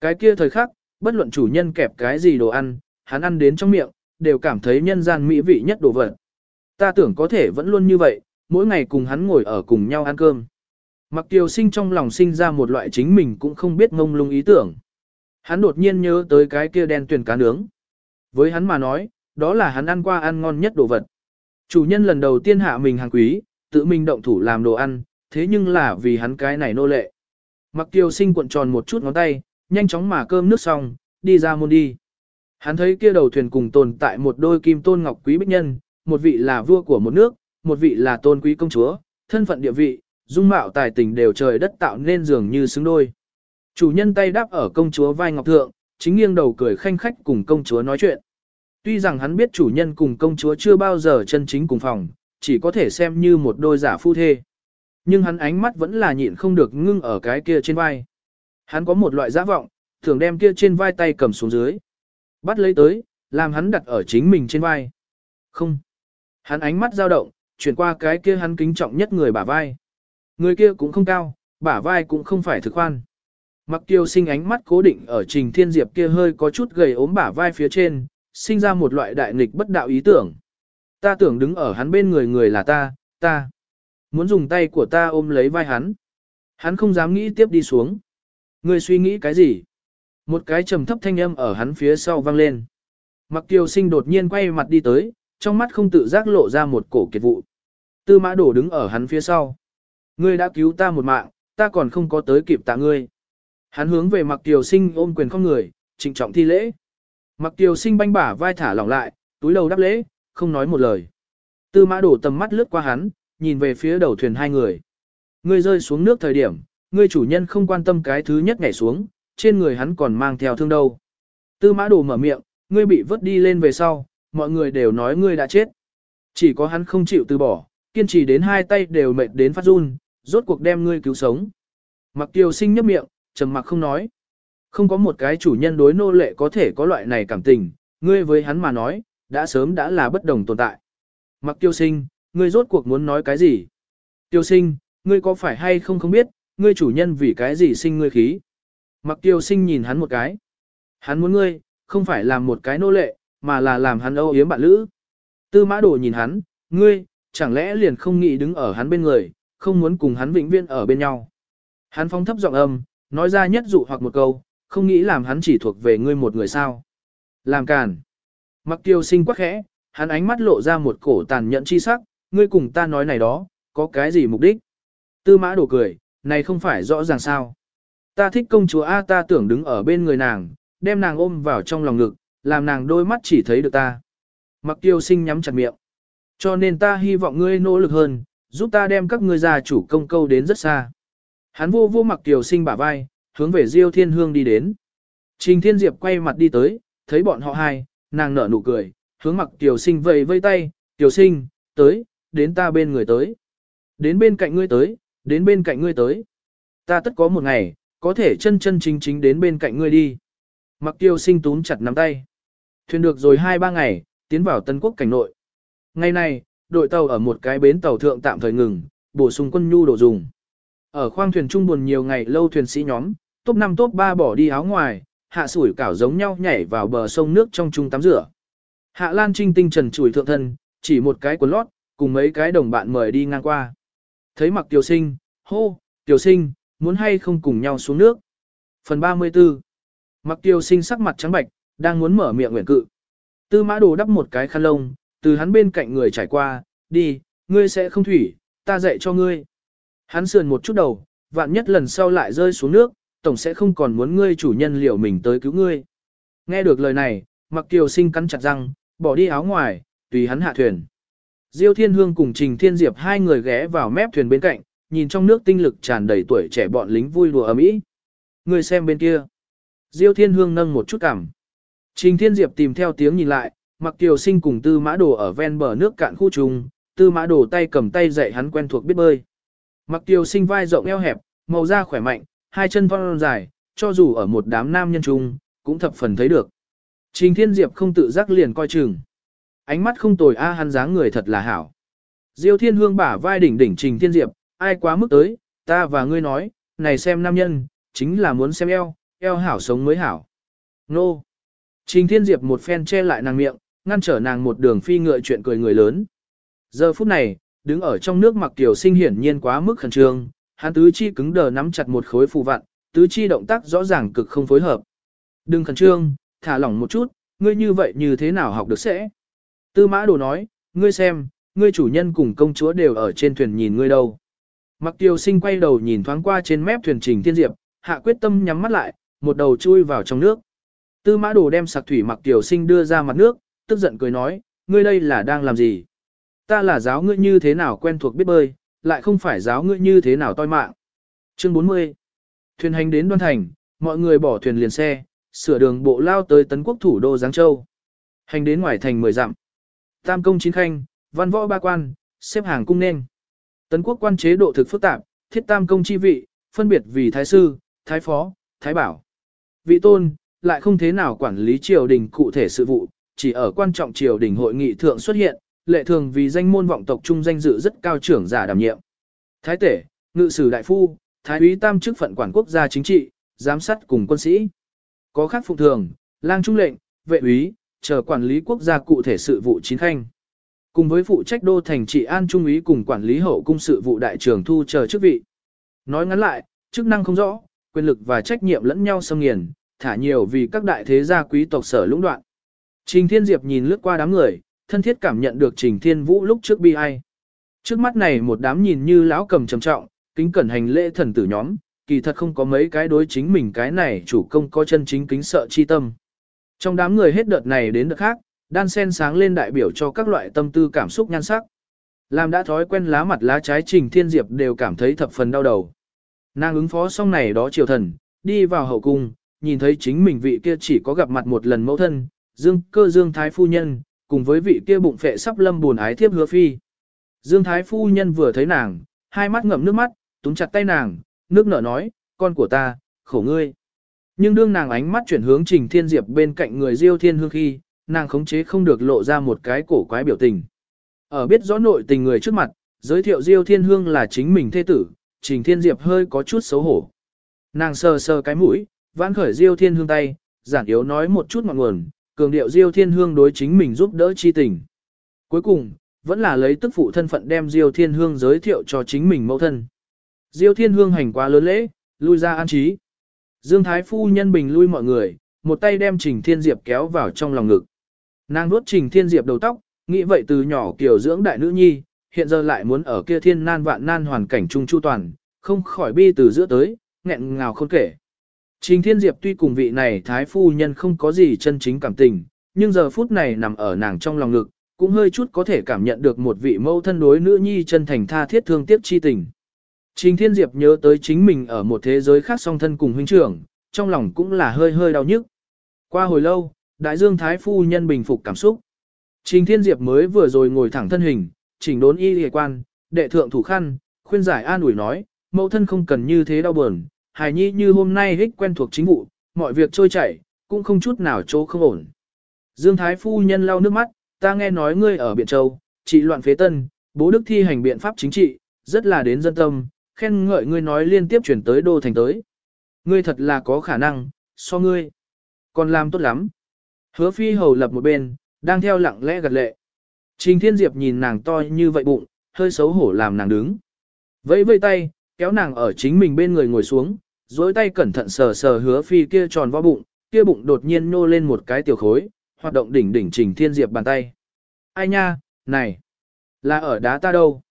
Cái kia thời khắc, bất luận chủ nhân kẹp cái gì đồ ăn, hắn ăn đến trong miệng, đều cảm thấy nhân gian mỹ vị nhất đồ vật. Ta tưởng có thể vẫn luôn như vậy, mỗi ngày cùng hắn ngồi ở cùng nhau ăn cơm. Mặc tiêu sinh trong lòng sinh ra một loại chính mình cũng không biết ngông lung ý tưởng. Hắn đột nhiên nhớ tới cái kia đen tuyển cá nướng. Với hắn mà nói, đó là hắn ăn qua ăn ngon nhất đồ vật. Chủ nhân lần đầu tiên hạ mình hàng quý, tự mình động thủ làm đồ ăn, thế nhưng là vì hắn cái này nô lệ. Mặc tiêu sinh cuộn tròn một chút ngón tay, nhanh chóng mà cơm nước xong, đi ra môn đi. Hắn thấy kia đầu thuyền cùng tồn tại một đôi kim tôn ngọc quý bích nhân, một vị là vua của một nước, một vị là tôn quý công chúa, thân phận địa vị, dung mạo tài tình đều trời đất tạo nên dường như xứng đôi. Chủ nhân tay đáp ở công chúa vai ngọc thượng, chính nghiêng đầu cười khanh khách cùng công chúa nói chuyện. Tuy rằng hắn biết chủ nhân cùng công chúa chưa bao giờ chân chính cùng phòng, chỉ có thể xem như một đôi giả phu thê. Nhưng hắn ánh mắt vẫn là nhịn không được ngưng ở cái kia trên vai. Hắn có một loại giả vọng, thường đem kia trên vai tay cầm xuống dưới. Bắt lấy tới, làm hắn đặt ở chính mình trên vai. Không. Hắn ánh mắt dao động, chuyển qua cái kia hắn kính trọng nhất người bả vai. Người kia cũng không cao, bả vai cũng không phải thực khoan. Mặc tiêu sinh ánh mắt cố định ở trình thiên diệp kia hơi có chút gầy ốm bả vai phía trên, sinh ra một loại đại nghịch bất đạo ý tưởng. Ta tưởng đứng ở hắn bên người người là ta, ta. Muốn dùng tay của ta ôm lấy vai hắn. Hắn không dám nghĩ tiếp đi xuống. Người suy nghĩ cái gì? Một cái trầm thấp thanh âm ở hắn phía sau vang lên. Mặc tiêu sinh đột nhiên quay mặt đi tới, trong mắt không tự giác lộ ra một cổ kiệt vụ. Tư mã đổ đứng ở hắn phía sau. Ngươi đã cứu ta một mạng, ta còn không có tới kịp tạ ngươi. Hắn hướng về mặc tiểu sinh ôm quyền không người, trịnh trọng thi lễ. Mặc tiểu sinh banh bả vai thả lỏng lại, túi đầu đáp lễ, không nói một lời. Tư mã đổ tầm mắt lướt qua hắn, nhìn về phía đầu thuyền hai người. Ngươi rơi xuống nước thời điểm, ngươi chủ nhân không quan tâm cái thứ nhất nhảy xuống, trên người hắn còn mang theo thương đâu. Tư mã đồ mở miệng, ngươi bị vớt đi lên về sau, mọi người đều nói ngươi đã chết. Chỉ có hắn không chịu từ bỏ, kiên trì đến hai tay đều mệt đến phát run, rốt cuộc đem ngươi cứu sống. Mặc tiêu sinh nhấp miệng, trầm mặc không nói. Không có một cái chủ nhân đối nô lệ có thể có loại này cảm tình, ngươi với hắn mà nói, đã sớm đã là bất đồng tồn tại. Mặc tiêu sinh, ngươi rốt cuộc muốn nói cái gì? Tiêu sinh, ngươi có phải hay không không biết, ngươi chủ nhân vì cái gì sinh ngươi khí? Mặc tiêu sinh nhìn hắn một cái. Hắn muốn ngươi, không phải làm một cái nô lệ, mà là làm hắn âu yếm bạn lữ. Tư mã đồ nhìn hắn, ngươi, chẳng lẽ liền không nghĩ đứng ở hắn bên người, không muốn cùng hắn vĩnh viễn ở bên nhau. Hắn phong thấp giọng âm, nói ra nhất dụ hoặc một câu, không nghĩ làm hắn chỉ thuộc về ngươi một người sao. Làm càn. Mặc tiêu sinh quá khẽ, hắn ánh mắt lộ ra một cổ tàn nhẫn chi sắc, ngươi cùng ta nói này đó, có cái gì mục đích? Tư mã đổ cười, này không phải rõ ràng sao. Ta thích công chúa A ta tưởng đứng ở bên người nàng, đem nàng ôm vào trong lòng ngực, làm nàng đôi mắt chỉ thấy được ta. Mặc tiêu sinh nhắm chặt miệng. Cho nên ta hy vọng ngươi nỗ lực hơn, giúp ta đem các ngươi già chủ công câu đến rất xa. Hắn vô vô mặc tiêu sinh bả vai, hướng về Diêu Thiên Hương đi đến. Trình Thiên Diệp quay mặt đi tới, thấy bọn họ hai, nàng nở nụ cười, hướng mặc tiểu sinh vẫy vây tay, tiểu sinh, tới, đến ta bên người tới. Đến bên cạnh ngươi tới, đến bên cạnh ngươi tới. Ta tất có một ngày, có thể chân chân chính chính đến bên cạnh ngươi đi. Mặc tiêu sinh túm chặt nắm tay. Thuyền được rồi hai ba ngày, tiến vào Tân Quốc cảnh nội. Ngày nay đội tàu ở một cái bến tàu thượng tạm thời ngừng, bổ sung quân nhu đồ dùng. Ở khoang thuyền trung buồn nhiều ngày lâu thuyền sĩ nhóm, top 5 top 3 bỏ đi áo ngoài, hạ sủi cảo giống nhau nhảy vào bờ sông nước trong trung tắm rửa. Hạ Lan Trinh tinh trần chùi thượng thân, chỉ một cái quần lót, cùng mấy cái đồng bạn mời đi ngang qua. Thấy mặc tiểu sinh, hô, tiểu sinh, muốn hay không cùng nhau xuống nước. Phần 34 Mặc tiêu sinh sắc mặt trắng bạch, đang muốn mở miệng nguyện cự. Tư mã đồ đắp một cái khăn lông, từ hắn bên cạnh người trải qua, đi, ngươi sẽ không thủy, ta dạy cho ngươi. Hắn sườn một chút đầu, vạn nhất lần sau lại rơi xuống nước, tổng sẽ không còn muốn ngươi chủ nhân liệu mình tới cứu ngươi. Nghe được lời này, mặc Kiều sinh cắn chặt răng, bỏ đi áo ngoài, tùy hắn hạ thuyền. Diêu Thiên Hương cùng Trình Thiên Diệp hai người ghé vào mép thuyền bên cạnh, nhìn trong nước tinh lực tràn đầy tuổi trẻ bọn lính vui đùa ầm ĩ. Người xem bên kia. Diêu Thiên Hương nâng một chút cảm. Trình Thiên Diệp tìm theo tiếng nhìn lại, Mặc Kiều Sinh cùng Tư Mã Đồ ở ven bờ nước cạn khu trùng, Tư Mã Đồ tay cầm tay dạy hắn quen thuộc biết bơi. Mặc Kiều Sinh vai rộng eo hẹp, màu da khỏe mạnh, hai chân thon dài, cho dù ở một đám nam nhân trung, cũng thập phần thấy được. Trình Thiên Diệp không tự giác liền coi chừng. Ánh mắt không tồi a hắn dáng người thật là hảo. Diêu Thiên Hương bả vai đỉnh đỉnh Trình Thiên Diệp, ai quá mức tới, ta và ngươi nói, này xem nam nhân, chính là muốn xem eo, eo hảo sống mới hảo. Nô! Trình Thiên Diệp một phen che lại nàng miệng, ngăn trở nàng một đường phi ngựa chuyện cười người lớn. Giờ phút này, đứng ở trong nước mặc tiểu sinh hiển nhiên quá mức khẩn trương, hắn tứ chi cứng đờ nắm chặt một khối phù vặn, tứ chi động tác rõ ràng cực không phối hợp. Đừng khẩn trương, thả lỏng một chút, ngươi như vậy như thế nào học được sẽ. Tư mã đồ nói, ngươi xem, ngươi chủ nhân cùng công chúa đều ở trên thuyền nhìn ngươi đâu. Mặc Tiêu Sinh quay đầu nhìn thoáng qua trên mép thuyền Trình Thiên Diệp, hạ quyết tâm nhắm mắt lại, một đầu chui vào trong nước. Tư Mã Đồ đem sạc thủy Mặc tiểu Sinh đưa ra mặt nước, tức giận cười nói, ngươi đây là đang làm gì? Ta là giáo ngươi như thế nào quen thuộc biết bơi, lại không phải giáo ngươi như thế nào toi mạng. Chương 40 Thuyền hành đến Đoan Thành, mọi người bỏ thuyền liền xe, sửa đường bộ lao tới tấn quốc thủ đô Giáng Châu. Hành đến ngoài thành 10 dặm. Tam công chín khanh, văn võ ba quan, xếp hàng cung nên. Tấn quốc quan chế độ thực phức tạp, thiết tam công chi vị, phân biệt vì thái sư, thái phó, thái bảo. Vị tôn, lại không thế nào quản lý triều đình cụ thể sự vụ, chỉ ở quan trọng triều đình hội nghị thượng xuất hiện, lệ thường vì danh môn vọng tộc trung danh dự rất cao trưởng giả đảm nhiệm. Thái tể, ngự sử đại phu, thái úy tam chức phận quản quốc gia chính trị, giám sát cùng quân sĩ. Có khác phụ thường, lang trung lệnh, vệ úy, chờ quản lý quốc gia cụ thể sự vụ chính khanh. Cùng với phụ trách đô thành trị an trung úy cùng quản lý hậu cung sự vụ đại trưởng thu chờ chức vị. Nói ngắn lại, chức năng không rõ, quyền lực và trách nhiệm lẫn nhau xâm nghiền, thả nhiều vì các đại thế gia quý tộc sở lũng đoạn. Trình Thiên Diệp nhìn lướt qua đám người, thân thiết cảm nhận được Trình Thiên Vũ lúc trước bi ai. Trước mắt này một đám nhìn như lão cầm trầm trọng, kính cẩn hành lễ thần tử nhóm, kỳ thật không có mấy cái đối chính mình cái này chủ công có chân chính kính sợ chi tâm. Trong đám người hết đợt này đến đợt khác, đan sen sáng lên đại biểu cho các loại tâm tư cảm xúc nhan sắc. Làm đã thói quen lá mặt lá trái Trình Thiên Diệp đều cảm thấy thập phần đau đầu. Nàng ứng phó xong này đó triều thần, đi vào hậu cung, nhìn thấy chính mình vị kia chỉ có gặp mặt một lần mẫu thân, Dương cơ Dương Thái Phu Nhân, cùng với vị kia bụng phệ sắp lâm buồn ái thiếp hứa phi. Dương Thái Phu Nhân vừa thấy nàng, hai mắt ngậm nước mắt, túm chặt tay nàng, nước nở nói, con của ta, khổ ngươi. Nhưng đương nàng ánh mắt chuyển hướng Trình Thiên Diệp bên cạnh người Diêu Thiên Hương khi, nàng khống chế không được lộ ra một cái cổ quái biểu tình. Ở biết rõ nội tình người trước mặt, giới thiệu Diêu Thiên Hương là chính mình thê tử, Trình Thiên Diệp hơi có chút xấu hổ. Nàng sờ sờ cái mũi, vãn khởi Diêu Thiên Hương tay, giản yếu nói một chút ngọn nguồn, cường điệu Diêu Thiên Hương đối chính mình giúp đỡ chi tình. Cuối cùng, vẫn là lấy tức phụ thân phận đem Diêu Thiên Hương giới thiệu cho chính mình mẫu thân. Diêu Thiên Hương hành quá lớn lễ, lui ra an trí. Dương Thái Phu nhân bình lui mọi người, một tay đem Trình Thiên Diệp kéo vào trong lòng ngực. Nàng nuốt Trình Thiên Diệp đầu tóc, nghĩ vậy từ nhỏ kiểu dưỡng đại nữ nhi, hiện giờ lại muốn ở kia thiên nan vạn nan hoàn cảnh trung chu toàn, không khỏi bi từ giữa tới, nghẹn ngào không kể. Trình Thiên Diệp tuy cùng vị này Thái Phu nhân không có gì chân chính cảm tình, nhưng giờ phút này nằm ở nàng trong lòng ngực, cũng hơi chút có thể cảm nhận được một vị mẫu thân đối nữ nhi chân thành tha thiết thương tiếc chi tình. Trình Thiên Diệp nhớ tới chính mình ở một thế giới khác song thân cùng huynh trưởng, trong lòng cũng là hơi hơi đau nhức. Qua hồi lâu, đại dương thái phu nhân bình phục cảm xúc. Trình Thiên Diệp mới vừa rồi ngồi thẳng thân hình, chỉnh đốn y hề quan, đệ thượng thủ khăn, khuyên giải an ủi nói, mẫu thân không cần như thế đau buồn, hài nhi như hôm nay hích quen thuộc chính vụ, mọi việc trôi chảy, cũng không chút nào chỗ không ổn. Dương Thái phu nhân lau nước mắt, ta nghe nói ngươi ở Biện Châu, trị loạn phế tân, bố đức thi hành biện pháp chính trị, rất là đến dân tâm, khen ngợi ngươi nói liên tiếp chuyển tới đô thành tới. Ngươi thật là có khả năng, so ngươi. Còn làm tốt lắm. Hứa phi hầu lập một bên, đang theo lặng lẽ gật lệ. Trình Thiên Diệp nhìn nàng to như vậy bụng, hơi xấu hổ làm nàng đứng. Vẫy vây tay, kéo nàng ở chính mình bên người ngồi xuống, dối tay cẩn thận sờ sờ hứa phi kia tròn vo bụng, kia bụng đột nhiên nô lên một cái tiểu khối, hoạt động đỉnh đỉnh Trình Thiên Diệp bàn tay. Ai nha, này, là ở đá ta đâu?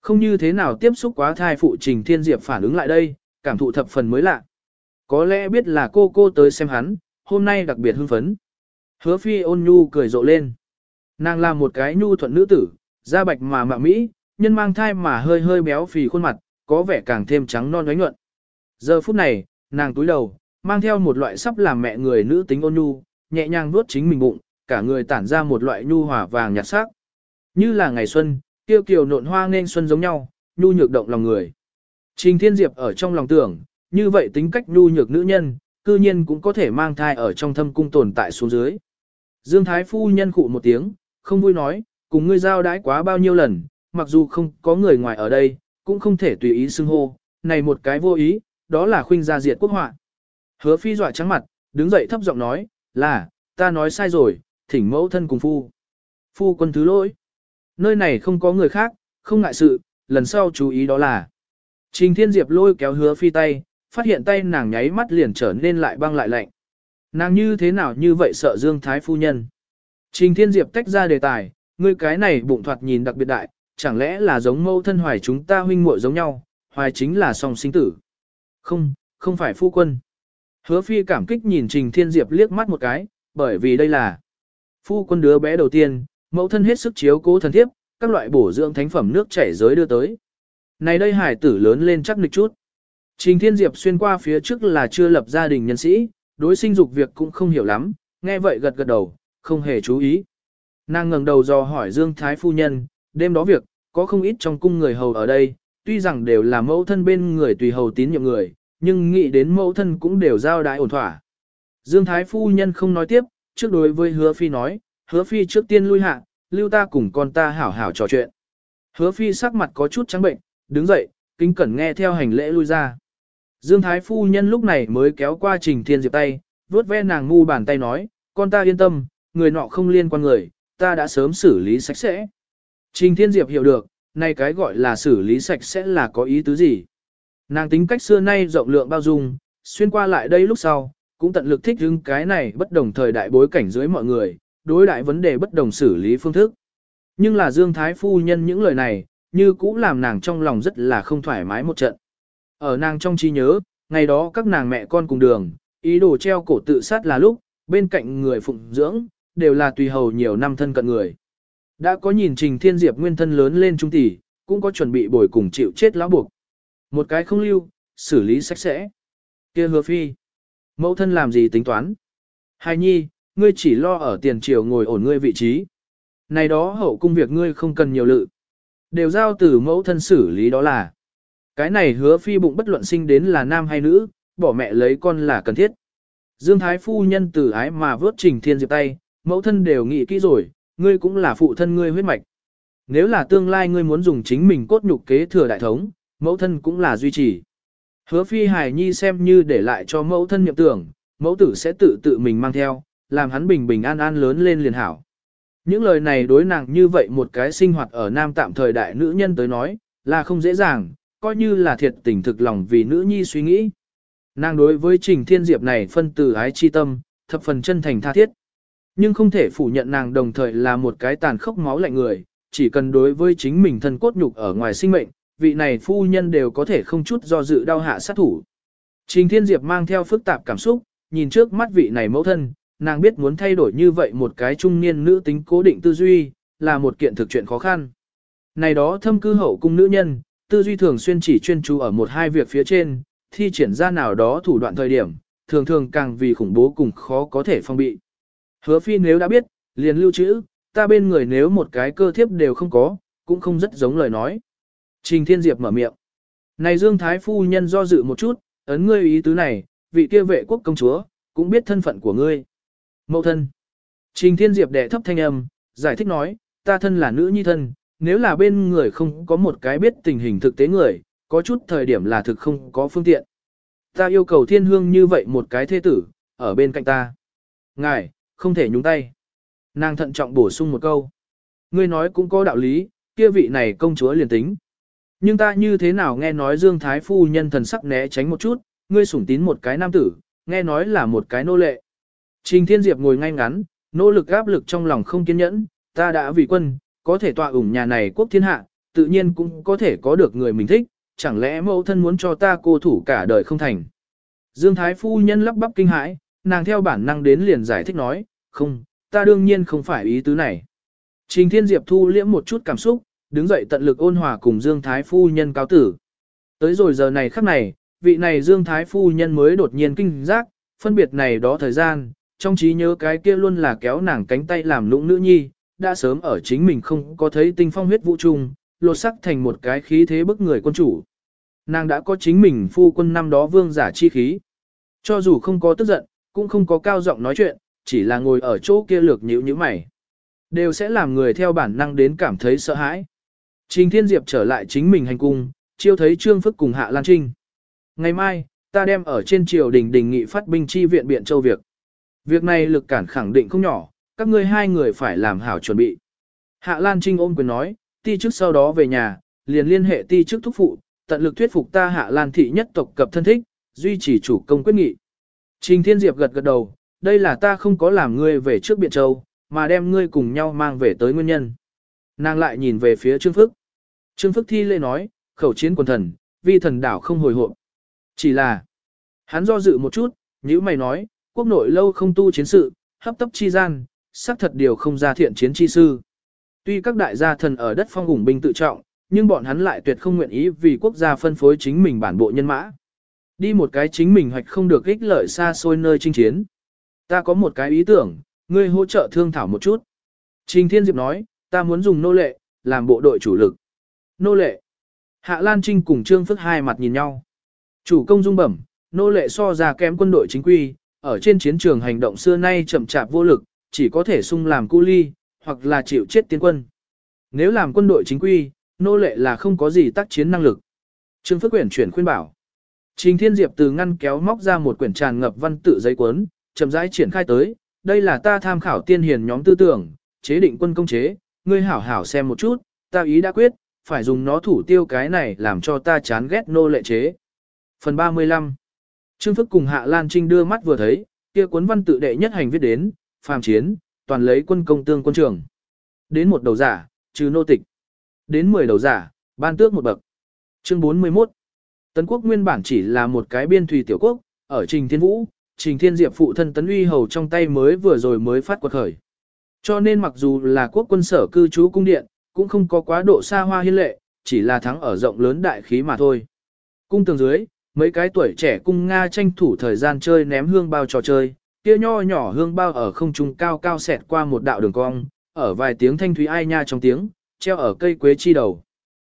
Không như thế nào tiếp xúc quá thai phụ Trình Thiên Diệp phản ứng lại đây, cảm thụ thập phần mới lạ. Có lẽ biết là cô cô tới xem hắn, hôm nay đặc biệt hưng phấn. Hứa phi ôn nhu cười rộ lên. Nàng là một cái nhu thuận nữ tử, da bạch mà mạ mỹ, nhân mang thai mà hơi hơi béo phì khuôn mặt, có vẻ càng thêm trắng non đánh nhuận. Giờ phút này, nàng túi đầu, mang theo một loại sắp làm mẹ người nữ tính ôn nhu, nhẹ nhàng nuốt chính mình bụng, cả người tản ra một loại nhu hòa vàng nhạt sắc. Như là ngày xuân, tiêu kiều nộn hoa nên xuân giống nhau, nhu nhược động lòng người. Trình Thiên Diệp ở trong lòng tưởng, như vậy tính cách nhu nhược nữ nhân, cư nhiên cũng có thể mang thai ở trong thâm cung tồn tại xuống dưới. Dương Thái Phu nhân khụ một tiếng, không vui nói, cùng ngươi giao đãi quá bao nhiêu lần, mặc dù không có người ngoài ở đây, cũng không thể tùy ý xưng hô, này một cái vô ý, đó là khuynh gia diệt quốc họa. Hứa phi dọa trắng mặt, đứng dậy thấp giọng nói, là, ta nói sai rồi, thỉnh mẫu thân cùng phu. Phu quân thứ lỗi. Nơi này không có người khác, không ngại sự, lần sau chú ý đó là. Trình Thiên Diệp lôi kéo hứa phi tay, phát hiện tay nàng nháy mắt liền trở nên lại băng lại lạnh. Nàng như thế nào như vậy sợ Dương Thái phu nhân. Trình Thiên Diệp tách ra đề tài, ngươi cái này bụng thoạt nhìn đặc biệt đại, chẳng lẽ là giống mâu thân hoài chúng ta huynh muội giống nhau, hoài chính là song sinh tử. Không, không phải phu quân. Hứa phi cảm kích nhìn Trình Thiên Diệp liếc mắt một cái, bởi vì đây là phu quân đứa bé đầu tiên, mẫu thân hết sức chiếu cố thần thiếp, các loại bổ dưỡng thánh phẩm nước chảy giới đưa tới. Này đây hải tử lớn lên chắc nịch chút. Trình Thiên Diệp xuyên qua phía trước là chưa lập gia đình nhân sĩ, đối sinh dục việc cũng không hiểu lắm, nghe vậy gật gật đầu, không hề chú ý. Nàng ngẩng đầu dò hỏi Dương Thái Phu Nhân, đêm đó việc, có không ít trong cung người hầu ở đây, tuy rằng đều là mẫu thân bên người tùy hầu tín nhiệm người, nhưng nghĩ đến mẫu thân cũng đều giao đái ổn thỏa. Dương Thái Phu Nhân không nói tiếp, trước đối với hứa phi nói, hứa phi trước tiên lui hạ, lưu ta cùng con ta hảo hảo trò chuyện. Hứa phi sắc mặt có chút trắng bệnh, đứng dậy, kính cẩn nghe theo hành lễ lui ra. Dương Thái Phu Nhân lúc này mới kéo qua Trình Thiên Diệp tay, vuốt ve nàng ngu bàn tay nói, con ta yên tâm, người nọ không liên quan người, ta đã sớm xử lý sạch sẽ. Trình Thiên Diệp hiểu được, nay cái gọi là xử lý sạch sẽ là có ý tứ gì. Nàng tính cách xưa nay rộng lượng bao dung, xuyên qua lại đây lúc sau, cũng tận lực thích hứng cái này bất đồng thời đại bối cảnh dưới mọi người, đối đại vấn đề bất đồng xử lý phương thức. Nhưng là Dương Thái Phu Nhân những lời này, như cũng làm nàng trong lòng rất là không thoải mái một trận. Ở nàng trong trí nhớ, ngày đó các nàng mẹ con cùng đường, ý đồ treo cổ tự sát là lúc, bên cạnh người phụng dưỡng, đều là tùy hầu nhiều năm thân cận người. Đã có nhìn Trình Thiên Diệp nguyên thân lớn lên trung tỷ, cũng có chuẩn bị bồi cùng chịu chết lão buộc. Một cái không lưu, xử lý sạch sẽ. kia hứa phi. Mẫu thân làm gì tính toán? Hài nhi, ngươi chỉ lo ở tiền triều ngồi ổn ngươi vị trí. Này đó hậu cung việc ngươi không cần nhiều lự. Đều giao từ mẫu thân xử lý đó là. Cái này hứa phi bụng bất luận sinh đến là nam hay nữ, bỏ mẹ lấy con là cần thiết. Dương Thái Phu nhân từ ái mà vớt trình thiên diệp tay, mẫu thân đều nghĩ kỹ rồi, ngươi cũng là phụ thân ngươi huyết mạch. Nếu là tương lai ngươi muốn dùng chính mình cốt nhục kế thừa đại thống, mẫu thân cũng là duy trì. Hứa phi hài nhi xem như để lại cho mẫu thân nhậm tưởng, mẫu tử sẽ tự tự mình mang theo, làm hắn bình bình an an lớn lên liền hảo. Những lời này đối nàng như vậy một cái sinh hoạt ở nam tạm thời đại nữ nhân tới nói, là không dễ dàng, coi như là thiệt tình thực lòng vì nữ nhi suy nghĩ. Nàng đối với Trình Thiên Diệp này phân từ ái chi tâm, thập phần chân thành tha thiết. Nhưng không thể phủ nhận nàng đồng thời là một cái tàn khốc máu lạnh người, chỉ cần đối với chính mình thân cốt nhục ở ngoài sinh mệnh, vị này phu nhân đều có thể không chút do dự đau hạ sát thủ. Trình Thiên Diệp mang theo phức tạp cảm xúc, nhìn trước mắt vị này mẫu thân, nàng biết muốn thay đổi như vậy một cái trung niên nữ tính cố định tư duy, là một kiện thực chuyện khó khăn. Này đó thâm cư hậu cung nữ nhân, tư duy thường xuyên chỉ chuyên chú ở một hai việc phía trên, thi triển ra nào đó thủ đoạn thời điểm, thường thường càng vì khủng bố cùng khó có thể phong bị. Hứa phi nếu đã biết, liền lưu trữ, ta bên người nếu một cái cơ thiếp đều không có, cũng không rất giống lời nói. Trình Thiên Diệp mở miệng. Này Dương Thái Phu Nhân do dự một chút, ấn ngươi ý tứ này, vị kia vệ quốc công chúa, cũng biết thân phận của ngươi. Mậu thân. Trình Thiên Diệp đệ thấp thanh âm, giải thích nói, ta thân là nữ nhi thân, nếu là bên người không có một cái biết tình hình thực tế người, có chút thời điểm là thực không có phương tiện. Ta yêu cầu thiên hương như vậy một cái thế tử, ở bên cạnh ta. Ngài, không thể nhúng tay. Nàng thận trọng bổ sung một câu. Ngươi nói cũng có đạo lý, kia vị này công chúa liền tính. Nhưng ta như thế nào nghe nói Dương Thái Phu nhân thần sắc né tránh một chút, ngươi sủng tín một cái nam tử, nghe nói là một cái nô lệ. Trình Thiên Diệp ngồi ngay ngắn, nỗ lực áp lực trong lòng không kiên nhẫn, ta đã vì quân, có thể tọa ủng nhà này quốc thiên hạ, tự nhiên cũng có thể có được người mình thích, chẳng lẽ mẫu thân muốn cho ta cô thủ cả đời không thành. Dương Thái Phu nhân lắp bắp kinh hãi, nàng theo bản năng đến liền giải thích nói, không, ta đương nhiên không phải ý tứ này. Trình Thiên Diệp thu liễm một chút cảm xúc, đứng dậy tận lực ôn hòa cùng Dương Thái Phu nhân cáo tử. Tới rồi giờ này khắc này, vị này Dương Thái Phu nhân mới đột nhiên kinh giác, phân biệt này đó thời gian, trong trí nhớ cái kia luôn là kéo nàng cánh tay làm lũng nữ nhi, đã sớm ở chính mình không có thấy tinh phong huyết vũ trung, lột sắc thành một cái khí thế bức người quân chủ. Nàng đã có chính mình phu quân năm đó vương giả chi khí. Cho dù không có tức giận, cũng không có cao giọng nói chuyện, chỉ là ngồi ở chỗ kia lược nhữ như mày. Đều sẽ làm người theo bản năng đến cảm thấy sợ hãi. Trình Thiên Diệp trở lại chính mình hành cung, chiêu thấy Trương Phức cùng Hạ Lan Trinh. Ngày mai, ta đem ở trên triều đình đình nghị phát binh chi viện Biện Châu việc. Việc này lực cản khẳng định không nhỏ, các ngươi hai người phải làm hảo chuẩn bị. Hạ Lan Trinh ôm quyền nói, ti chức sau đó về nhà, liền liên hệ ti chức thúc phụ, tận lực thuyết phục ta Hạ Lan thị nhất tộc cập thân thích, duy trì chủ công quyết nghị. Trình Thiên Diệp gật gật đầu, đây là ta không có làm ngươi về trước Biện Châu, mà đem ngươi cùng nhau mang về tới nguyên nhân. Nàng lại nhìn về phía Trương Phức. Trương Phức thi lễ nói, khẩu chiến quần thần, vi thần đảo không hồi hộp. Chỉ là, hắn do dự một chút, như mày nói, quốc nội lâu không tu chiến sự, hấp tấp chi gian, xác thật điều không ra thiện chiến chi sư. Tuy các đại gia thần ở đất phong hùng binh tự trọng, nhưng bọn hắn lại tuyệt không nguyện ý vì quốc gia phân phối chính mình bản bộ nhân mã. Đi một cái chính mình hoạch không được ích lợi xa xôi nơi chinh chiến. Ta có một cái ý tưởng, ngươi hỗ trợ thương thảo một chút. Trình Thiên Diệp nói, ta muốn dùng nô lệ, làm bộ đội chủ lực. Nô lệ. Hạ Lan Trinh cùng Trương Phức hai mặt nhìn nhau. Chủ công dung bẩm, nô lệ so ra kém quân đội chính quy, ở trên chiến trường hành động xưa nay chậm chạp vô lực, chỉ có thể sung làm cu ly, hoặc là chịu chết tiến quân. Nếu làm quân đội chính quy, nô lệ là không có gì tác chiến năng lực. Trương Phước Quyển chuyển khuyên bảo. Trình Thiên Diệp từ ngăn kéo móc ra một quyển tràn ngập văn tự giấy cuốn, chậm rãi triển khai tới, đây là ta tham khảo tiên hiền nhóm tư tưởng, chế định quân công chế, ngươi hảo hảo xem một chút, ta ý đã quyết, phải dùng nó thủ tiêu cái này làm cho ta chán ghét nô lệ chế. Phần 35 Trương Phức cùng Hạ Lan Trinh đưa mắt vừa thấy, kia cuốn văn tự đệ nhất hành viết đến, phàm chiến, toàn lấy quân công tương quân trường. Đến một đầu giả, trừ nô tịch. Đến 10 đầu giả, ban tước một bậc. Chương 41 Tấn quốc nguyên bản chỉ là một cái biên thủy tiểu quốc, ở Trình Thiên Vũ, Trình Thiên Diệp phụ thân Tấn Uy Hầu trong tay mới vừa rồi mới phát quật khởi. Cho nên mặc dù là quốc quân sở cư trú cung điện, cũng không có quá độ xa hoa hiên lệ, chỉ là thắng ở rộng lớn đại khí mà thôi. Cung tường dưới, mấy cái tuổi trẻ cung Nga tranh thủ thời gian chơi ném hương bao trò chơi, kia nho nhỏ hương bao ở không trung cao cao xẹt qua một đạo đường cong, ở vài tiếng thanh thúy ai nha trong tiếng, treo ở cây quế chi đầu.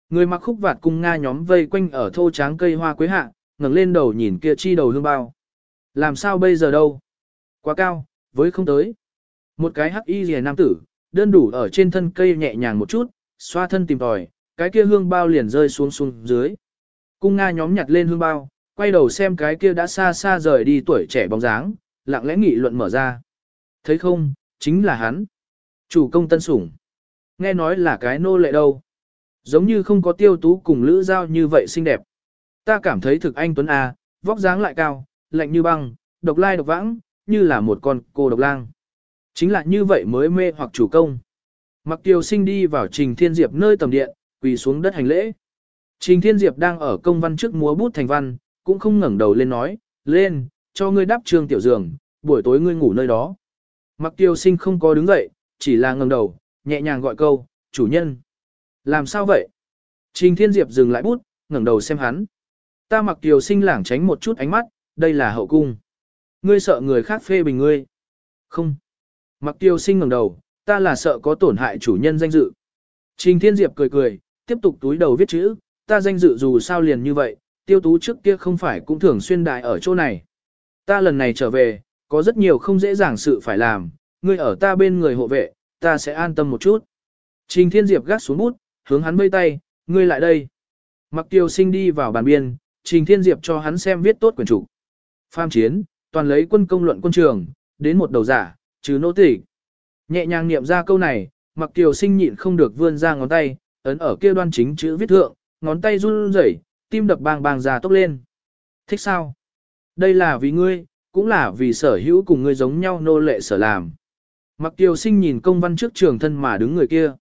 Người mặc khúc vạt cung Nga nhóm vây quanh ở thô tráng cây hoa quế hạ, ngẩng lên đầu nhìn kia chi đầu hương bao. Làm sao bây giờ đâu? Quá cao, với không tới. Một cái hắc y rìa nam tử, đơn đủ ở trên thân cây nhẹ nhàng một chút, xoa thân tìm tòi, cái kia hương bao liền rơi xuống xuống dưới. Cung Nga nhóm nhặt lên hương bao, quay đầu xem cái kia đã xa xa rời đi tuổi trẻ bóng dáng, lặng lẽ nghị luận mở ra. Thấy không, chính là hắn. Chủ công tân sủng. Nghe nói là cái nô lệ đâu. Giống như không có tiêu tú cùng lữ giao như vậy xinh đẹp. Ta cảm thấy thực anh Tuấn A, vóc dáng lại cao, lạnh như băng, độc lai độc vãng, như là một con cô độc lang. Chính là như vậy mới mê hoặc chủ công. Mặc tiêu sinh đi vào Trình Thiên Diệp nơi tầm điện, quỳ xuống đất hành lễ. Trình Thiên Diệp đang ở công văn trước múa bút thành văn, cũng không ngẩng đầu lên nói, lên, cho ngươi đắp trương tiểu giường, buổi tối ngươi ngủ nơi đó. Mặc tiêu sinh không có đứng dậy, chỉ là ngẩng đầu, nhẹ nhàng gọi câu, chủ nhân. Làm sao vậy? Trình Thiên Diệp dừng lại bút, ngẩng đầu xem hắn. Ta mặc tiêu sinh lảng tránh một chút ánh mắt, đây là hậu cung. Ngươi sợ người khác phê bình ngươi. Không. Mặc tiêu sinh ngẩng đầu, ta là sợ có tổn hại chủ nhân danh dự. Trình Thiên Diệp cười cười, tiếp tục túi đầu viết chữ, ta danh dự dù sao liền như vậy, tiêu tú trước kia không phải cũng thường xuyên đại ở chỗ này. Ta lần này trở về, có rất nhiều không dễ dàng sự phải làm, ngươi ở ta bên người hộ vệ, ta sẽ an tâm một chút. Trình Thiên Diệp gác xuống bút, hướng hắn vây tay, ngươi lại đây. Mặc tiêu sinh đi vào bàn biên, Trình Thiên Diệp cho hắn xem viết tốt quyển chủ. Pham chiến, toàn lấy quân công luận quân trường, đến một đầu giả, chứ nô tịch. Nhẹ nhàng niệm ra câu này, mặc tiêu sinh nhịn không được vươn ra ngón tay, ấn ở kia đoan chính chữ viết thượng, ngón tay run rẩy, tim đập bang bang ra tốc lên. Thích sao? Đây là vì ngươi, cũng là vì sở hữu cùng ngươi giống nhau nô lệ sở làm. Mặc tiêu sinh nhìn công văn trước trường thân mà đứng người kia.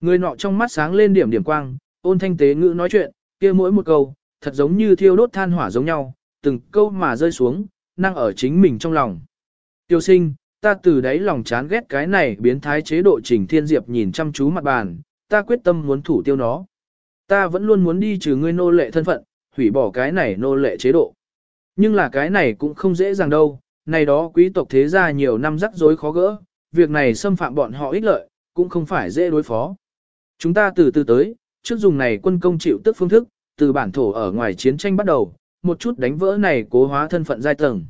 Người nọ trong mắt sáng lên điểm điểm quang, ôn thanh tế ngữ nói chuyện, kia mỗi một câu, thật giống như thiêu đốt than hỏa giống nhau, từng câu mà rơi xuống, năng ở chính mình trong lòng. Tiêu sinh, ta từ đấy lòng chán ghét cái này biến thái chế độ trình thiên diệp nhìn chăm chú mặt bàn, ta quyết tâm muốn thủ tiêu nó. Ta vẫn luôn muốn đi trừ ngươi nô lệ thân phận, hủy bỏ cái này nô lệ chế độ. Nhưng là cái này cũng không dễ dàng đâu, này đó quý tộc thế gia nhiều năm rắc rối khó gỡ, việc này xâm phạm bọn họ ích lợi, cũng không phải dễ đối phó. Chúng ta từ từ tới, trước dùng này quân công chịu tức phương thức, từ bản thổ ở ngoài chiến tranh bắt đầu, một chút đánh vỡ này cố hóa thân phận giai tầng.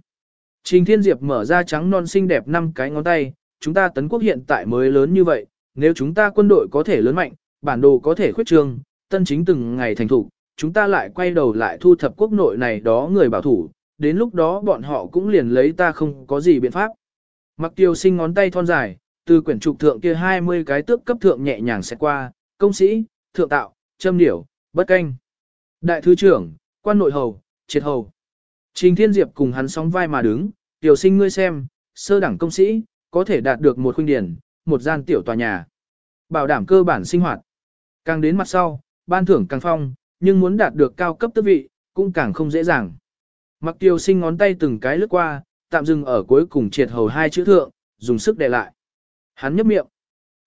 Trình Thiên Diệp mở ra trắng non xinh đẹp năm cái ngón tay, chúng ta tấn quốc hiện tại mới lớn như vậy, nếu chúng ta quân đội có thể lớn mạnh, bản đồ có thể khuyết trương, tân chính từng ngày thành thủ, chúng ta lại quay đầu lại thu thập quốc nội này đó người bảo thủ, đến lúc đó bọn họ cũng liền lấy ta không có gì biện pháp. Mặc tiêu sinh ngón tay thon dài, từ quyển trục thượng kia 20 cái tước cấp thượng nhẹ nhàng sẽ qua, công sĩ, thượng tạo, châm điểu, bất canh. Đại thứ trưởng, quan nội hầu, triệt hầu. Trình Thiên Diệp cùng hắn sóng vai mà đứng, tiểu sinh ngươi xem, sơ đẳng công sĩ, có thể đạt được một khuynh điển, một gian tiểu tòa nhà. bảo đảm cơ bản sinh hoạt. Càng đến mặt sau, ban thưởng càng phong, nhưng muốn đạt được cao cấp tước vị, cũng càng không dễ dàng. Mặc tiêu sinh ngón tay từng cái lướt qua, tạm dừng ở cuối cùng triệt hầu hai chữ thượng, dùng sức đè lại. Hắn nhấp miệng.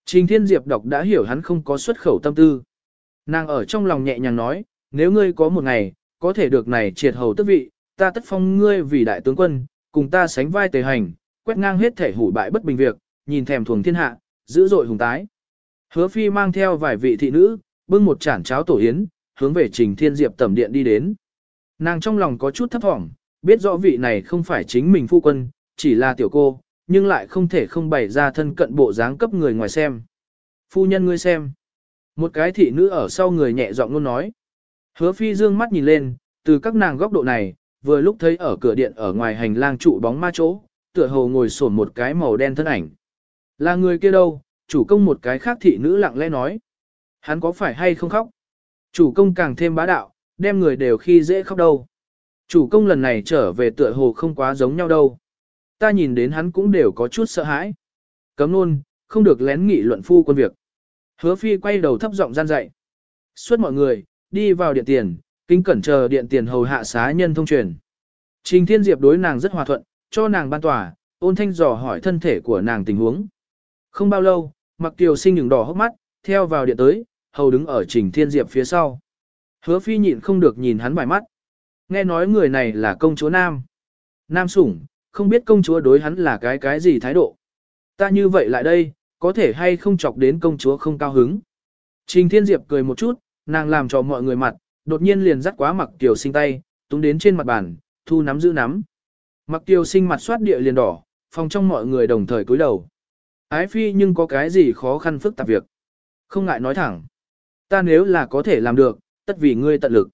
Trình Thiên Diệp đọc đã hiểu hắn không có xuất khẩu tâm tư. Nàng ở trong lòng nhẹ nhàng nói, nếu ngươi có một ngày, có thể được này triệt hầu tức vị, ta tất phong ngươi vì đại tướng quân, cùng ta sánh vai tề hành, quét ngang hết thể hủ bại bất bình việc, nhìn thèm thuồng thiên hạ, dữ dội hùng tái. Hứa phi mang theo vài vị thị nữ, bưng một chản cháo tổ yến, hướng về trình thiên diệp tẩm điện đi đến. Nàng trong lòng có chút thấp thỏm, biết rõ vị này không phải chính mình phu quân, chỉ là tiểu cô, nhưng lại không thể không bày ra thân cận bộ dáng cấp người ngoài xem. Phu nhân ngươi xem. Một cái thị nữ ở sau người nhẹ giọng luôn nói. Hứa phi dương mắt nhìn lên, từ các nàng góc độ này, vừa lúc thấy ở cửa điện ở ngoài hành lang trụ bóng ma chỗ, tựa hồ ngồi sổn một cái màu đen thân ảnh. Là người kia đâu, chủ công một cái khác thị nữ lặng lẽ nói. Hắn có phải hay không khóc? Chủ công càng thêm bá đạo, đem người đều khi dễ khóc đâu. Chủ công lần này trở về tựa hồ không quá giống nhau đâu. Ta nhìn đến hắn cũng đều có chút sợ hãi. Cấm luôn, không được lén nghị luận phu quân việc. Hứa phi quay đầu thấp giọng gian dạy. Suốt mọi người, đi vào điện tiền, kinh cẩn chờ điện tiền hầu hạ xá nhân thông truyền. Trình Thiên Diệp đối nàng rất hòa thuận, cho nàng ban tòa, ôn thanh dò hỏi thân thể của nàng tình huống. Không bao lâu, mặc kiều sinh những đỏ hốc mắt, theo vào điện tới, hầu đứng ở Trình Thiên Diệp phía sau. Hứa phi nhịn không được nhìn hắn bài mắt. Nghe nói người này là công chúa Nam. Nam sủng, không biết công chúa đối hắn là cái cái gì thái độ. Ta như vậy lại đây, có thể hay không chọc đến công chúa không cao hứng. Trình Thiên Diệp cười một chút, nàng làm cho mọi người mặt, đột nhiên liền dắt quá mặc tiểu sinh tay, túng đến trên mặt bàn, thu nắm giữ nắm. Mặc tiểu sinh mặt soát địa liền đỏ, phòng trong mọi người đồng thời cúi đầu. Ái phi nhưng có cái gì khó khăn phức tạp việc. Không ngại nói thẳng. Ta nếu là có thể làm được, tất vì ngươi tận lực.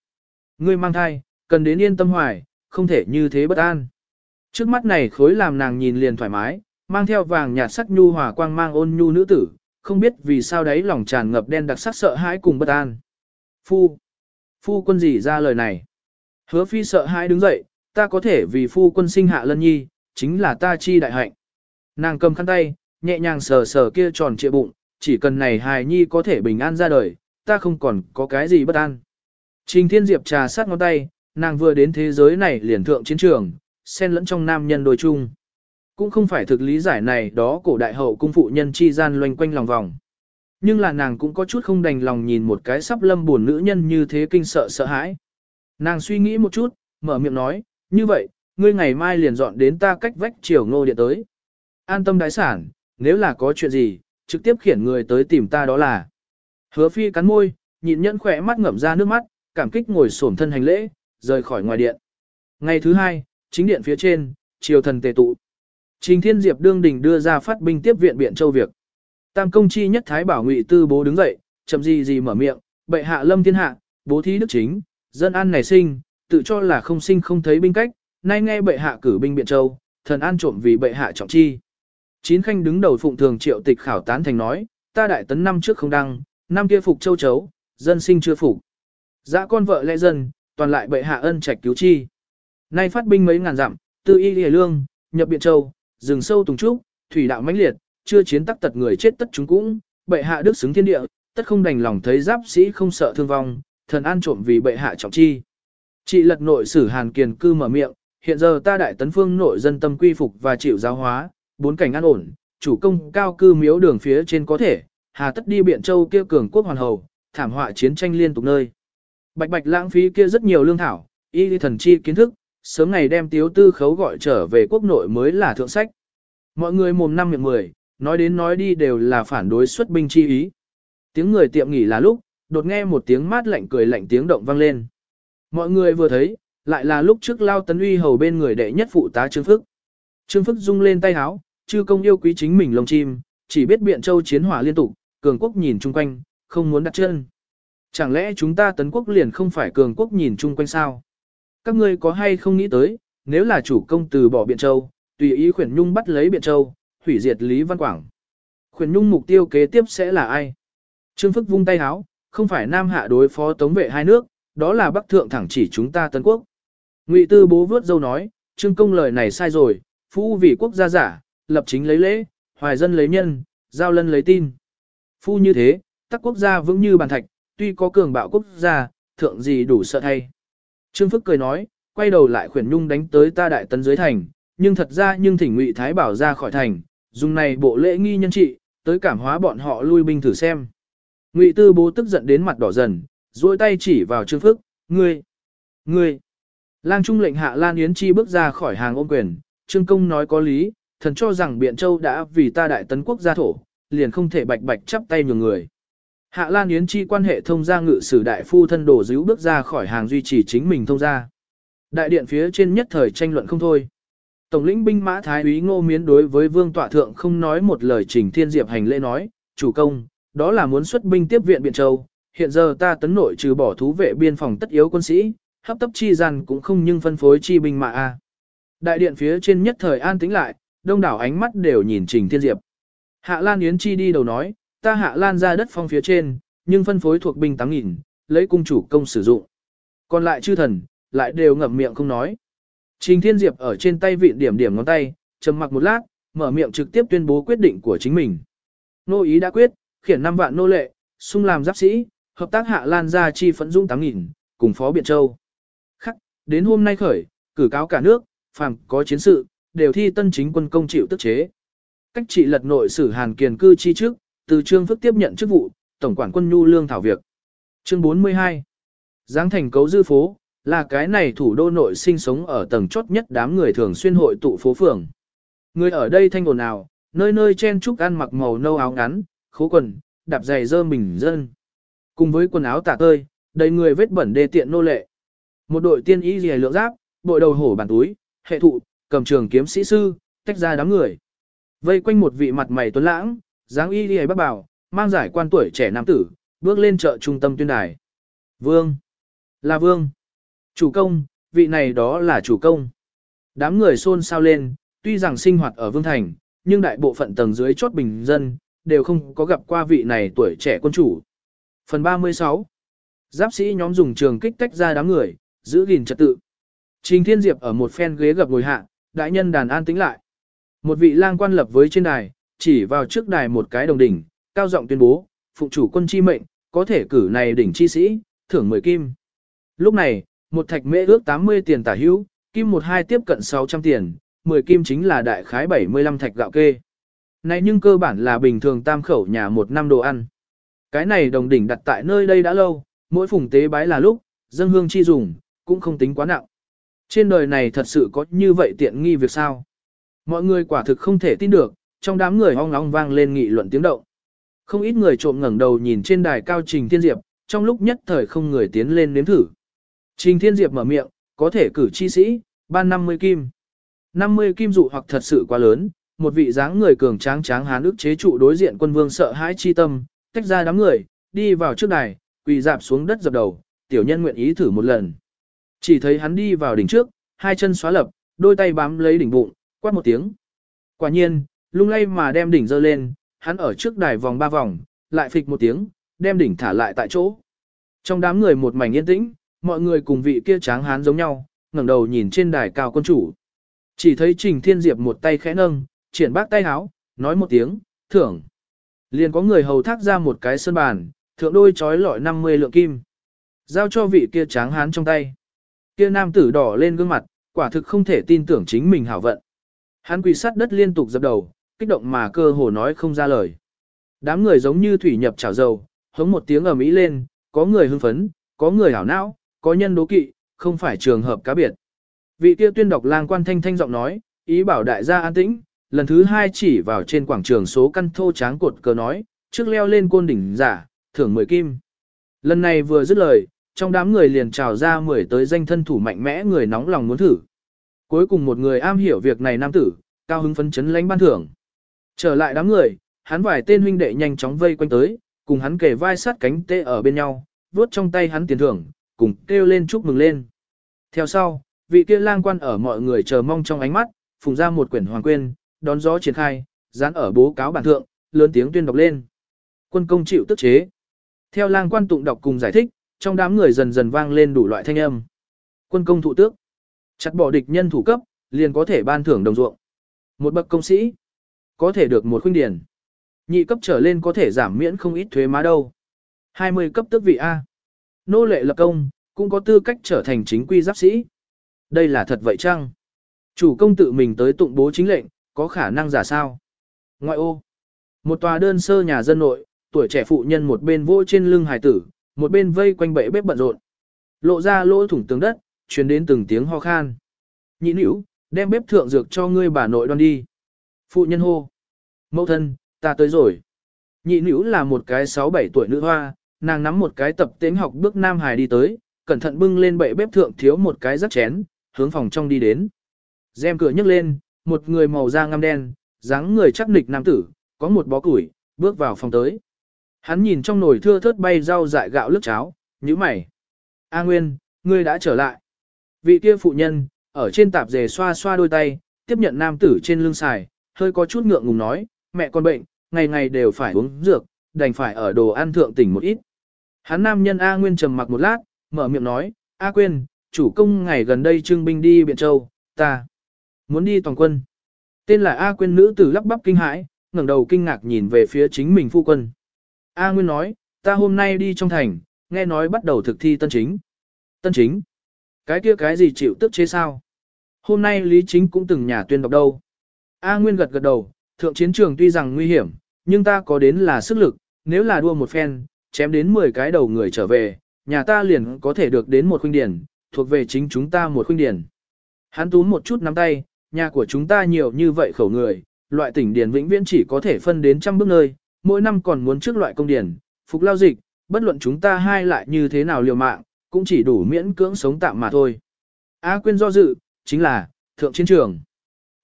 Ngươi mang thai, cần đến yên tâm hoài, không thể như thế bất an. Trước mắt này khối làm nàng nhìn liền thoải mái, mang theo vàng nhạt sắc nhu hòa quang mang ôn nhu nữ tử, không biết vì sao đấy lòng tràn ngập đen đặc sắc sợ hãi cùng bất an. Phu, phu quân gì ra lời này? Hứa phi sợ hãi đứng dậy, ta có thể vì phu quân sinh hạ lân nhi, chính là ta chi đại hạnh. Nàng cầm khăn tay, nhẹ nhàng sờ sờ kia tròn trịa bụng, chỉ cần này hài nhi có thể bình an ra đời, ta không còn có cái gì bất an. Trình Thiên Diệp trà sát ngón tay, nàng vừa đến thế giới này liền thượng chiến trường, xen lẫn trong nam nhân đôi chung. Cũng không phải thực lý giải này đó cổ đại hậu cung phụ nhân chi gian loanh quanh lòng vòng. Nhưng là nàng cũng có chút không đành lòng nhìn một cái sắp lâm buồn nữ nhân như thế kinh sợ sợ hãi. Nàng suy nghĩ một chút, mở miệng nói, như vậy, ngươi ngày mai liền dọn đến ta cách vách chiều ngô điện tới. An tâm đái sản, nếu là có chuyện gì, trực tiếp khiển người tới tìm ta đó là. Hứa phi cắn môi, nhịn nhẫn khỏe mắt ngậm ra nước mắt, cảm kích ngồi xổm thân hành lễ, rời khỏi ngoài điện. Ngày thứ hai, chính điện phía trên, triều thần tề tụ. Trình Thiên Diệp đương đình đưa ra phát binh tiếp viện biện châu việc. Tam công chi nhất thái bảo ngụy tư bố đứng dậy, chậm gì gì mở miệng, bệ hạ lâm thiên hạ, bố thí đức chính, dân an nảy sinh, tự cho là không sinh không thấy binh cách, nay nghe bệ hạ cử binh biện châu, thần an trộm vì bệ hạ trọng chi. Chín khanh đứng đầu phụng thường triệu tịch khảo tán thành nói, ta đại tấn năm trước không đăng, năm kia phục châu chấu, dân sinh chưa phục. Dã con vợ lẽ dân, toàn lại bệ hạ ân trạch cứu chi. Nay phát binh mấy ngàn dặm, tư y lìa lương, nhập biện châu, rừng sâu tùng trúc, thủy đạo mãnh liệt, chưa chiến tắc tật người chết tất chúng cũng, bệ hạ đức xứng thiên địa, tất không đành lòng thấy giáp sĩ không sợ thương vong, thần an trộm vì bệ hạ trọng chi. Chị lật nội sử Hàn Kiền cư mở miệng, hiện giờ ta đại tấn phương nội dân tâm quy phục và chịu giáo hóa, bốn cảnh an ổn, chủ công cao cư miếu đường phía trên có thể, hà tất đi biện châu kia cường quốc hoàn hầu, thảm họa chiến tranh liên tục nơi. Bạch bạch lãng phí kia rất nhiều lương thảo, y thần chi kiến thức, sớm ngày đem tiếu tư khấu gọi trở về quốc nội mới là thượng sách. Mọi người mồm năm miệng mười, nói đến nói đi đều là phản đối xuất binh chi ý. Tiếng người tiệm nghỉ là lúc, đột nghe một tiếng mát lạnh cười lạnh tiếng động vang lên. Mọi người vừa thấy, lại là lúc trước lao tấn uy hầu bên người đệ nhất phụ tá Trương Phức. Trương Phức rung lên tay háo, chư công yêu quý chính mình lông chim, chỉ biết biện châu chiến hỏa liên tục, cường quốc nhìn chung quanh, không muốn đặt chân. Chẳng lẽ chúng ta tấn quốc liền không phải cường quốc nhìn chung quanh sao? Các ngươi có hay không nghĩ tới, nếu là chủ công từ bỏ biện châu, tùy ý khuyển nhung bắt lấy biện châu, hủy diệt Lý Văn Quảng. Khuyển nhung mục tiêu kế tiếp sẽ là ai? Trương Phức vung tay háo, không phải Nam Hạ đối phó tống vệ hai nước, đó là Bắc Thượng thẳng chỉ chúng ta tân quốc. Ngụy Tư bố vớt dâu nói, Trương Công lời này sai rồi, phu vì quốc gia giả, lập chính lấy lễ, hoài dân lấy nhân, giao lân lấy tin. Phu như thế, tắc quốc gia vững như bàn thạch, tuy có cường bạo quốc gia, thượng gì đủ sợ thay. Trương Phức cười nói, quay đầu lại khuyển nhung đánh tới ta đại tấn dưới thành, nhưng thật ra nhưng thỉnh ngụy Thái Bảo ra khỏi thành, dùng này bộ lễ nghi nhân trị, tới cảm hóa bọn họ lui binh thử xem. Ngụy Tư bố tức giận đến mặt đỏ dần, duỗi tay chỉ vào Trương Phức, ngươi, ngươi. Lang Trung lệnh hạ Lan Yến Chi bước ra khỏi hàng ôm quyền, Trương Công nói có lý, thần cho rằng Biện Châu đã vì ta đại tấn quốc gia thổ, liền không thể bạch bạch chắp tay nhường người. Hạ Lan Yến Chi quan hệ thông gia ngự sử đại phu thân đổ díu bước ra khỏi hàng duy trì chính mình thông gia. Đại điện phía trên nhất thời tranh luận không thôi. Tổng lĩnh binh mã Thái úy Ngô Miến đối với Vương Tọa Thượng không nói một lời trình thiên diệp hành lễ nói, chủ công, đó là muốn xuất binh tiếp viện Biện Châu, hiện giờ ta tấn nội trừ bỏ thú vệ biên phòng tất yếu quân sĩ, hấp tấp chi gian cũng không nhưng phân phối chi binh mã a. Đại điện phía trên nhất thời an tĩnh lại, đông đảo ánh mắt đều nhìn Trình Thiên Diệp. Hạ Lan Yến Chi đi đầu nói, ta Hạ Lan ra đất phong phía trên, nhưng phân phối thuộc binh 8.000, lấy cung chủ công sử dụng. Còn lại chư thần, lại đều ngậm miệng không nói. Trình Thiên Diệp ở trên tay vị điểm điểm ngón tay, trầm mặc một lát, mở miệng trực tiếp tuyên bố quyết định của chính mình. Nô ý đã quyết, khiển 5 vạn nô lệ, sung làm giáp sĩ, hợp tác Hạ Lan ra chi phẫn dung 8.000, cùng Phó Biện Châu. Khắc, đến hôm nay khởi, cử cáo cả nước, phàm có chiến sự, đều thi tân chính quân công chịu tức chế. Cách trị lật nội sử Hàn Kiền cư chi trước, từ trương phức tiếp nhận chức vụ, tổng quản quân nhu lương thảo việc. Chương 42 Giáng thành cấu dư phố, là cái này thủ đô nội sinh sống ở tầng chốt nhất đám người thường xuyên hội tụ phố phường. Người ở đây thanh ồn ào, nơi nơi chen trúc ăn mặc màu nâu áo ngắn, khố quần, đạp giày dơ mình dân. Cùng với quần áo tả tơi, đầy người vết bẩn đê tiện nô lệ. Một đội tiên y dì lượng giáp, bội đầu hổ bàn túi, hệ thụ, cầm trường kiếm sĩ sư, tách ra đám người. Vây quanh một vị mặt mày tuấn lãng, dáng y dì bác bảo, mang giải quan tuổi trẻ nam tử, bước lên chợ trung tâm tuyên đài. Vương. Là vương. Chủ công, vị này đó là chủ công. Đám người xôn xao lên, tuy rằng sinh hoạt ở Vương Thành, nhưng đại bộ phận tầng dưới chốt bình dân, đều không có gặp qua vị này tuổi trẻ quân chủ. Phần 36 Giáp sĩ nhóm dùng trường kích tách ra đám người, giữ gìn trật tự. Trình Thiên Diệp ở một phen ghế gập ngồi hạ, đại nhân đàn an tĩnh lại. Một vị lang quan lập với trên đài, chỉ vào trước đài một cái đồng đỉnh, cao giọng tuyên bố, phụ chủ quân chi mệnh, có thể cử này đỉnh chi sĩ, thưởng 10 kim. Lúc này, một thạch mễ ước 80 tiền tả hữu, kim một hai tiếp cận 600 tiền, 10 kim chính là đại khái 75 thạch gạo kê. Này nhưng cơ bản là bình thường tam khẩu nhà một năm đồ ăn. Cái này đồng đỉnh đặt tại nơi đây đã lâu, mỗi phùng tế bái là lúc, dân hương chi dùng, cũng không tính quá nặng. Trên đời này thật sự có như vậy tiện nghi việc sao? Mọi người quả thực không thể tin được, trong đám người ong ong vang lên nghị luận tiếng động. Không ít người trộm ngẩng đầu nhìn trên đài cao Trình Thiên Diệp, trong lúc nhất thời không người tiến lên nếm thử. Trình Thiên Diệp mở miệng, có thể cử chi sĩ, ban 50 kim. 50 kim dụ hoặc thật sự quá lớn, một vị dáng người cường tráng tráng hán ức chế trụ đối diện quân vương sợ hãi chi tâm, tách ra đám người, đi vào trước đài, quỳ dạp xuống đất dập đầu, tiểu nhân nguyện ý thử một lần. Chỉ thấy hắn đi vào đỉnh trước, hai chân xóa lập, đôi tay bám lấy đỉnh bụng, quát một tiếng. Quả nhiên, lung lay mà đem đỉnh dơ lên, hắn ở trước đài vòng ba vòng, lại phịch một tiếng, đem đỉnh thả lại tại chỗ. Trong đám người một mảnh yên tĩnh, mọi người cùng vị kia tráng hán giống nhau, ngẩng đầu nhìn trên đài cao quân chủ. Chỉ thấy Trình Thiên Diệp một tay khẽ nâng, triển bác tay háo, nói một tiếng, thưởng. Liền có người hầu thác ra một cái sơn bàn, thượng đôi chói lọi 50 lượng kim. Giao cho vị kia tráng hán trong tay. Kia nam tử đỏ lên gương mặt, quả thực không thể tin tưởng chính mình hảo vận. Hắn quỳ sát đất liên tục dập đầu, kích động mà cơ hồ nói không ra lời. Đám người giống như thủy nhập chảo dầu, hống một tiếng ầm ĩ lên, có người hưng phấn, có người hảo não, có nhân đố kỵ, không phải trường hợp cá biệt. Vị kia tuyên đọc lang quan thanh thanh giọng nói, ý bảo đại gia an tĩnh, lần thứ hai chỉ vào trên quảng trường số căn thô tráng cột cờ nói, trước leo lên côn đỉnh giả, thưởng 10 kim. Lần này vừa dứt lời, trong đám người liền trào ra mười tới danh thân thủ mạnh mẽ người nóng lòng muốn thử. Cuối cùng một người am hiểu việc này nam tử, cao hứng phấn chấn lánh ban thưởng. Trở lại đám người, hắn vài tên huynh đệ nhanh chóng vây quanh tới, cùng hắn kề vai sát cánh tê ở bên nhau, vuốt trong tay hắn tiền thưởng, cùng kêu lên chúc mừng lên. Theo sau, vị kia lang quan ở mọi người chờ mong trong ánh mắt, phùng ra một quyển hoàng quyên, đón gió triển khai, dán ở bố cáo bản thượng, lớn tiếng tuyên đọc lên. Quân công chịu tức chế. Theo lang quan tụng đọc cùng giải thích, trong đám người dần dần vang lên đủ loại thanh âm. Quân công thụ tước. Chặt bỏ địch nhân thủ cấp, liền có thể ban thưởng đồng ruộng. Một bậc công sĩ, có thể được một khuynh điển. Nhị cấp trở lên có thể giảm miễn không ít thuế má đâu. 20 cấp tước vị A. Nô lệ lập công, cũng có tư cách trở thành chính quy giáp sĩ. Đây là thật vậy chăng? Chủ công tự mình tới tụng bố chính lệnh, có khả năng giả sao? Ngoại ô. Một tòa đơn sơ nhà dân nội, tuổi trẻ phụ nhân một bên vô trên lưng hài tử, một bên vây quanh bệ bếp bận rộn. Lộ ra lỗ thủng tường đất, truyền đến từng tiếng ho khan. Nhị nữ, đem bếp thượng dược cho ngươi bà nội đoan đi. Phụ nhân hô. Mẫu thân, ta tới rồi. Nhị nữ là một cái 6-7 tuổi nữ hoa, nàng nắm một cái tập tiếng học bước nam Hải đi tới, cẩn thận bưng lên bệ bếp thượng thiếu một cái rắc chén, hướng phòng trong đi đến. Rèm cửa nhấc lên, một người màu da ngăm đen, dáng người chắc nịch nam tử, có một bó củi, bước vào phòng tới. Hắn nhìn trong nồi thưa thớt bay rau dại gạo lức cháo, nhíu mày. A Nguyên, ngươi đã trở lại. Vị kia phụ nhân, ở trên tạp dề xoa xoa đôi tay, tiếp nhận nam tử trên lưng xài, hơi có chút ngượng ngùng nói, mẹ con bệnh, ngày ngày đều phải uống dược, đành phải ở đồ ăn thượng tỉnh một ít. Hắn nam nhân A Nguyên trầm mặc một lát, mở miệng nói, A Quyên, chủ công ngày gần đây trưng binh đi Biện Châu, ta muốn đi toàn quân. Tên là A Quyên nữ tử lắp bắp kinh hãi, ngẩng đầu kinh ngạc nhìn về phía chính mình phu quân. A Nguyên nói, ta hôm nay đi trong thành, nghe nói bắt đầu thực thi tân chính. Tân chính? Cái kia cái gì chịu tức chế sao? Hôm nay Lý Chính cũng từng nhà tuyên đọc đâu. A Nguyên gật gật đầu, thượng chiến trường tuy rằng nguy hiểm, nhưng ta có đến là sức lực, nếu là đua một phen, chém đến 10 cái đầu người trở về, nhà ta liền có thể được đến một khuynh điển, thuộc về chính chúng ta một khuynh điển. Hắn túm một chút nắm tay, nhà của chúng ta nhiều như vậy khẩu người, loại tỉnh điển vĩnh viễn chỉ có thể phân đến trăm bước nơi, mỗi năm còn muốn trước loại công điển, phục lao dịch, bất luận chúng ta hai lại như thế nào liều mạng, cũng chỉ đủ miễn cưỡng sống tạm mà thôi. A quyên do dự, chính là, thượng chiến trường.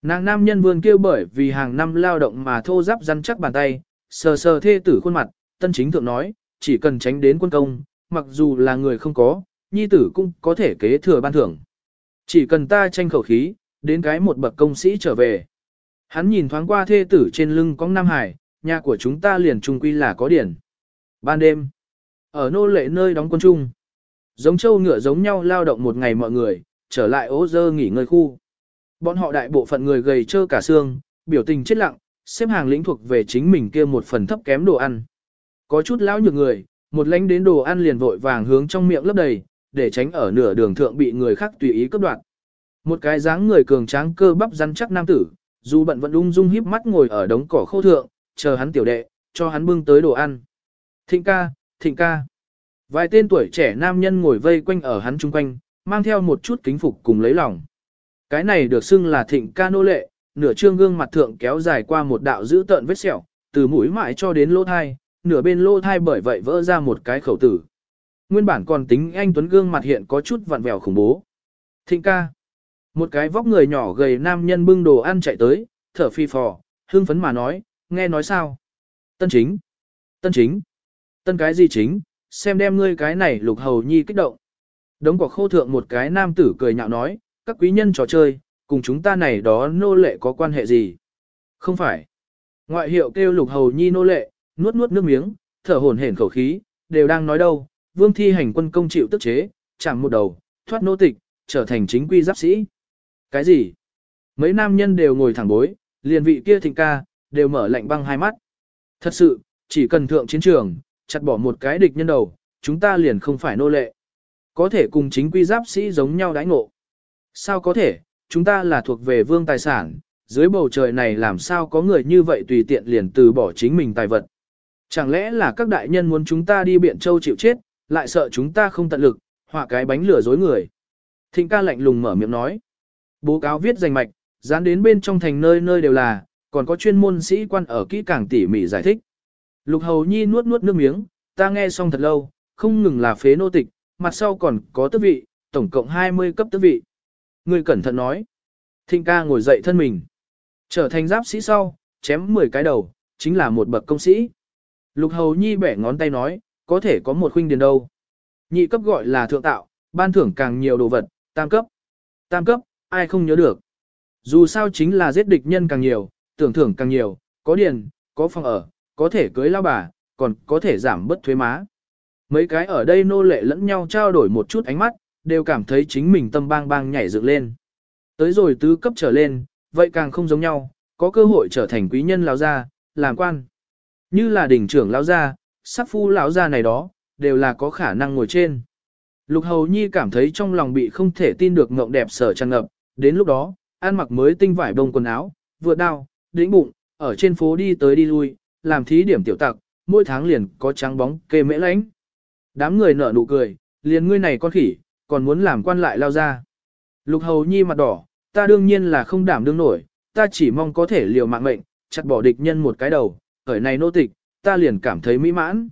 Nàng nam nhân vươn kêu bởi vì hàng năm lao động mà thô giáp răn chắc bàn tay, sờ sờ thê tử khuôn mặt, tân chính thượng nói, chỉ cần tránh đến quân công, mặc dù là người không có, nhi tử cũng có thể kế thừa ban thưởng. Chỉ cần ta tranh khẩu khí, đến cái một bậc công sĩ trở về. Hắn nhìn thoáng qua thê tử trên lưng có Nam Hải, nhà của chúng ta liền trung quy là có điển. Ban đêm, ở nô lệ nơi đóng quân chung, giống châu ngựa giống nhau lao động một ngày mọi người, trở lại ố dơ nghỉ ngơi khu. Bọn họ đại bộ phận người gầy trơ cả xương, biểu tình chết lặng, xếp hàng lĩnh thuộc về chính mình kia một phần thấp kém đồ ăn. Có chút lão nhược người, một lánh đến đồ ăn liền vội vàng hướng trong miệng lấp đầy, để tránh ở nửa đường thượng bị người khác tùy ý cướp đoạt. Một cái dáng người cường tráng cơ bắp rắn chắc nam tử, dù bận vẫn ung dung híp mắt ngồi ở đống cỏ khô thượng, chờ hắn tiểu đệ, cho hắn bưng tới đồ ăn. Thịnh ca, thịnh ca. Vài tên tuổi trẻ nam nhân ngồi vây quanh ở hắn chung quanh, mang theo một chút kính phục cùng lấy lòng. Cái này được xưng là thịnh ca nô lệ, nửa trương gương mặt thượng kéo dài qua một đạo dữ tợn vết sẹo, từ mũi mãi cho đến lỗ thai, nửa bên lỗ thai bởi vậy vỡ ra một cái khẩu tử. Nguyên bản còn tính anh Tuấn gương mặt hiện có chút vặn vẹo khủng bố. Thịnh ca. Một cái vóc người nhỏ gầy nam nhân bưng đồ ăn chạy tới, thở phi phò, hương phấn mà nói, nghe nói sao? Tân chính. Tân chính. Tân cái gì chính, xem đem ngươi cái này lục hầu nhi kích động. Đống quả khô thượng một cái nam tử cười nhạo nói, các quý nhân trò chơi, cùng chúng ta này đó nô lệ có quan hệ gì? Không phải. Ngoại hiệu kêu lục hầu nhi nô lệ, nuốt nuốt nước miếng, thở hổn hển khẩu khí, đều đang nói đâu, vương thi hành quân công chịu tức chế, chẳng một đầu, thoát nô tịch, trở thành chính quy giáp sĩ. Cái gì? Mấy nam nhân đều ngồi thẳng bối, liền vị kia thịnh ca, đều mở lạnh băng hai mắt. Thật sự, chỉ cần thượng chiến trường, chặt bỏ một cái địch nhân đầu, chúng ta liền không phải nô lệ. Có thể cùng chính quy giáp sĩ giống nhau đãi ngộ. Sao có thể, chúng ta là thuộc về vương tài sản, dưới bầu trời này làm sao có người như vậy tùy tiện liền từ bỏ chính mình tài vật. Chẳng lẽ là các đại nhân muốn chúng ta đi biện châu chịu chết, lại sợ chúng ta không tận lực, họa cái bánh lửa dối người. Thịnh ca lạnh lùng mở miệng nói. Bố cáo viết danh mạch, dán đến bên trong thành nơi nơi đều là, còn có chuyên môn sĩ quan ở kỹ càng tỉ mỉ giải thích. Lục hầu nhi nuốt nuốt nước miếng, ta nghe xong thật lâu, không ngừng là phế nô tịch, mặt sau còn có tước vị, tổng cộng 20 cấp tước vị. Người cẩn thận nói. Thịnh ca ngồi dậy thân mình. Trở thành giáp sĩ sau, chém 10 cái đầu, chính là một bậc công sĩ. Lục hầu nhi bẻ ngón tay nói, có thể có một khuynh điền đâu. Nhị cấp gọi là thượng tạo, ban thưởng càng nhiều đồ vật, tam cấp. Tam cấp, ai không nhớ được. Dù sao chính là giết địch nhân càng nhiều, tưởng thưởng càng nhiều, có điền, có phòng ở, có thể cưới lao bà, còn có thể giảm bất thuế má. Mấy cái ở đây nô lệ lẫn nhau trao đổi một chút ánh mắt, đều cảm thấy chính mình tâm bang bang nhảy dựng lên. Tới rồi tứ cấp trở lên, vậy càng không giống nhau, có cơ hội trở thành quý nhân lao gia, làm quan. Như là đỉnh trưởng lão gia, sắc phu lão gia này đó, đều là có khả năng ngồi trên. Lục Hầu Nhi cảm thấy trong lòng bị không thể tin được ngộng đẹp sở tràn ngập, đến lúc đó, ăn mặc mới tinh vải bông quần áo, vừa đao, đĩnh bụng, ở trên phố đi tới đi lui, làm thí điểm tiểu tặc, mỗi tháng liền có trắng bóng kê mễ lãnh. Đám người nở nụ cười, liền ngươi này con khỉ, còn muốn làm quan lại lao ra. Lục Hầu Nhi mặt đỏ, ta đương nhiên là không đảm đương nổi, ta chỉ mong có thể liều mạng mệnh, chặt bỏ địch nhân một cái đầu, khởi này nô tịch, ta liền cảm thấy mỹ mãn.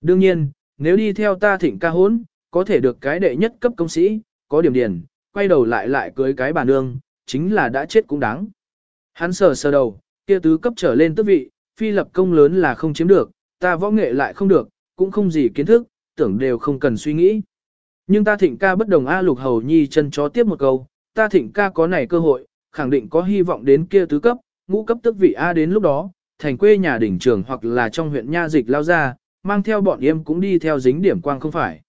Đương nhiên, nếu đi theo ta thịnh ca hốn, có thể được cái đệ nhất cấp công sĩ, có điểm điền, quay đầu lại lại cưới cái bà nương, chính là đã chết cũng đáng. Hắn sờ sờ đầu, kia tứ cấp trở lên tước vị, phi lập công lớn là không chiếm được, ta võ nghệ lại không được, cũng không gì kiến thức, tưởng đều không cần suy nghĩ. Nhưng ta thịnh ca bất đồng A lục hầu nhi chân chó tiếp một câu, ta thịnh ca có này cơ hội, khẳng định có hy vọng đến kia tứ cấp, ngũ cấp tức vị A đến lúc đó, thành quê nhà đỉnh trường hoặc là trong huyện nha dịch lao ra, mang theo bọn em cũng đi theo dính điểm quang không phải.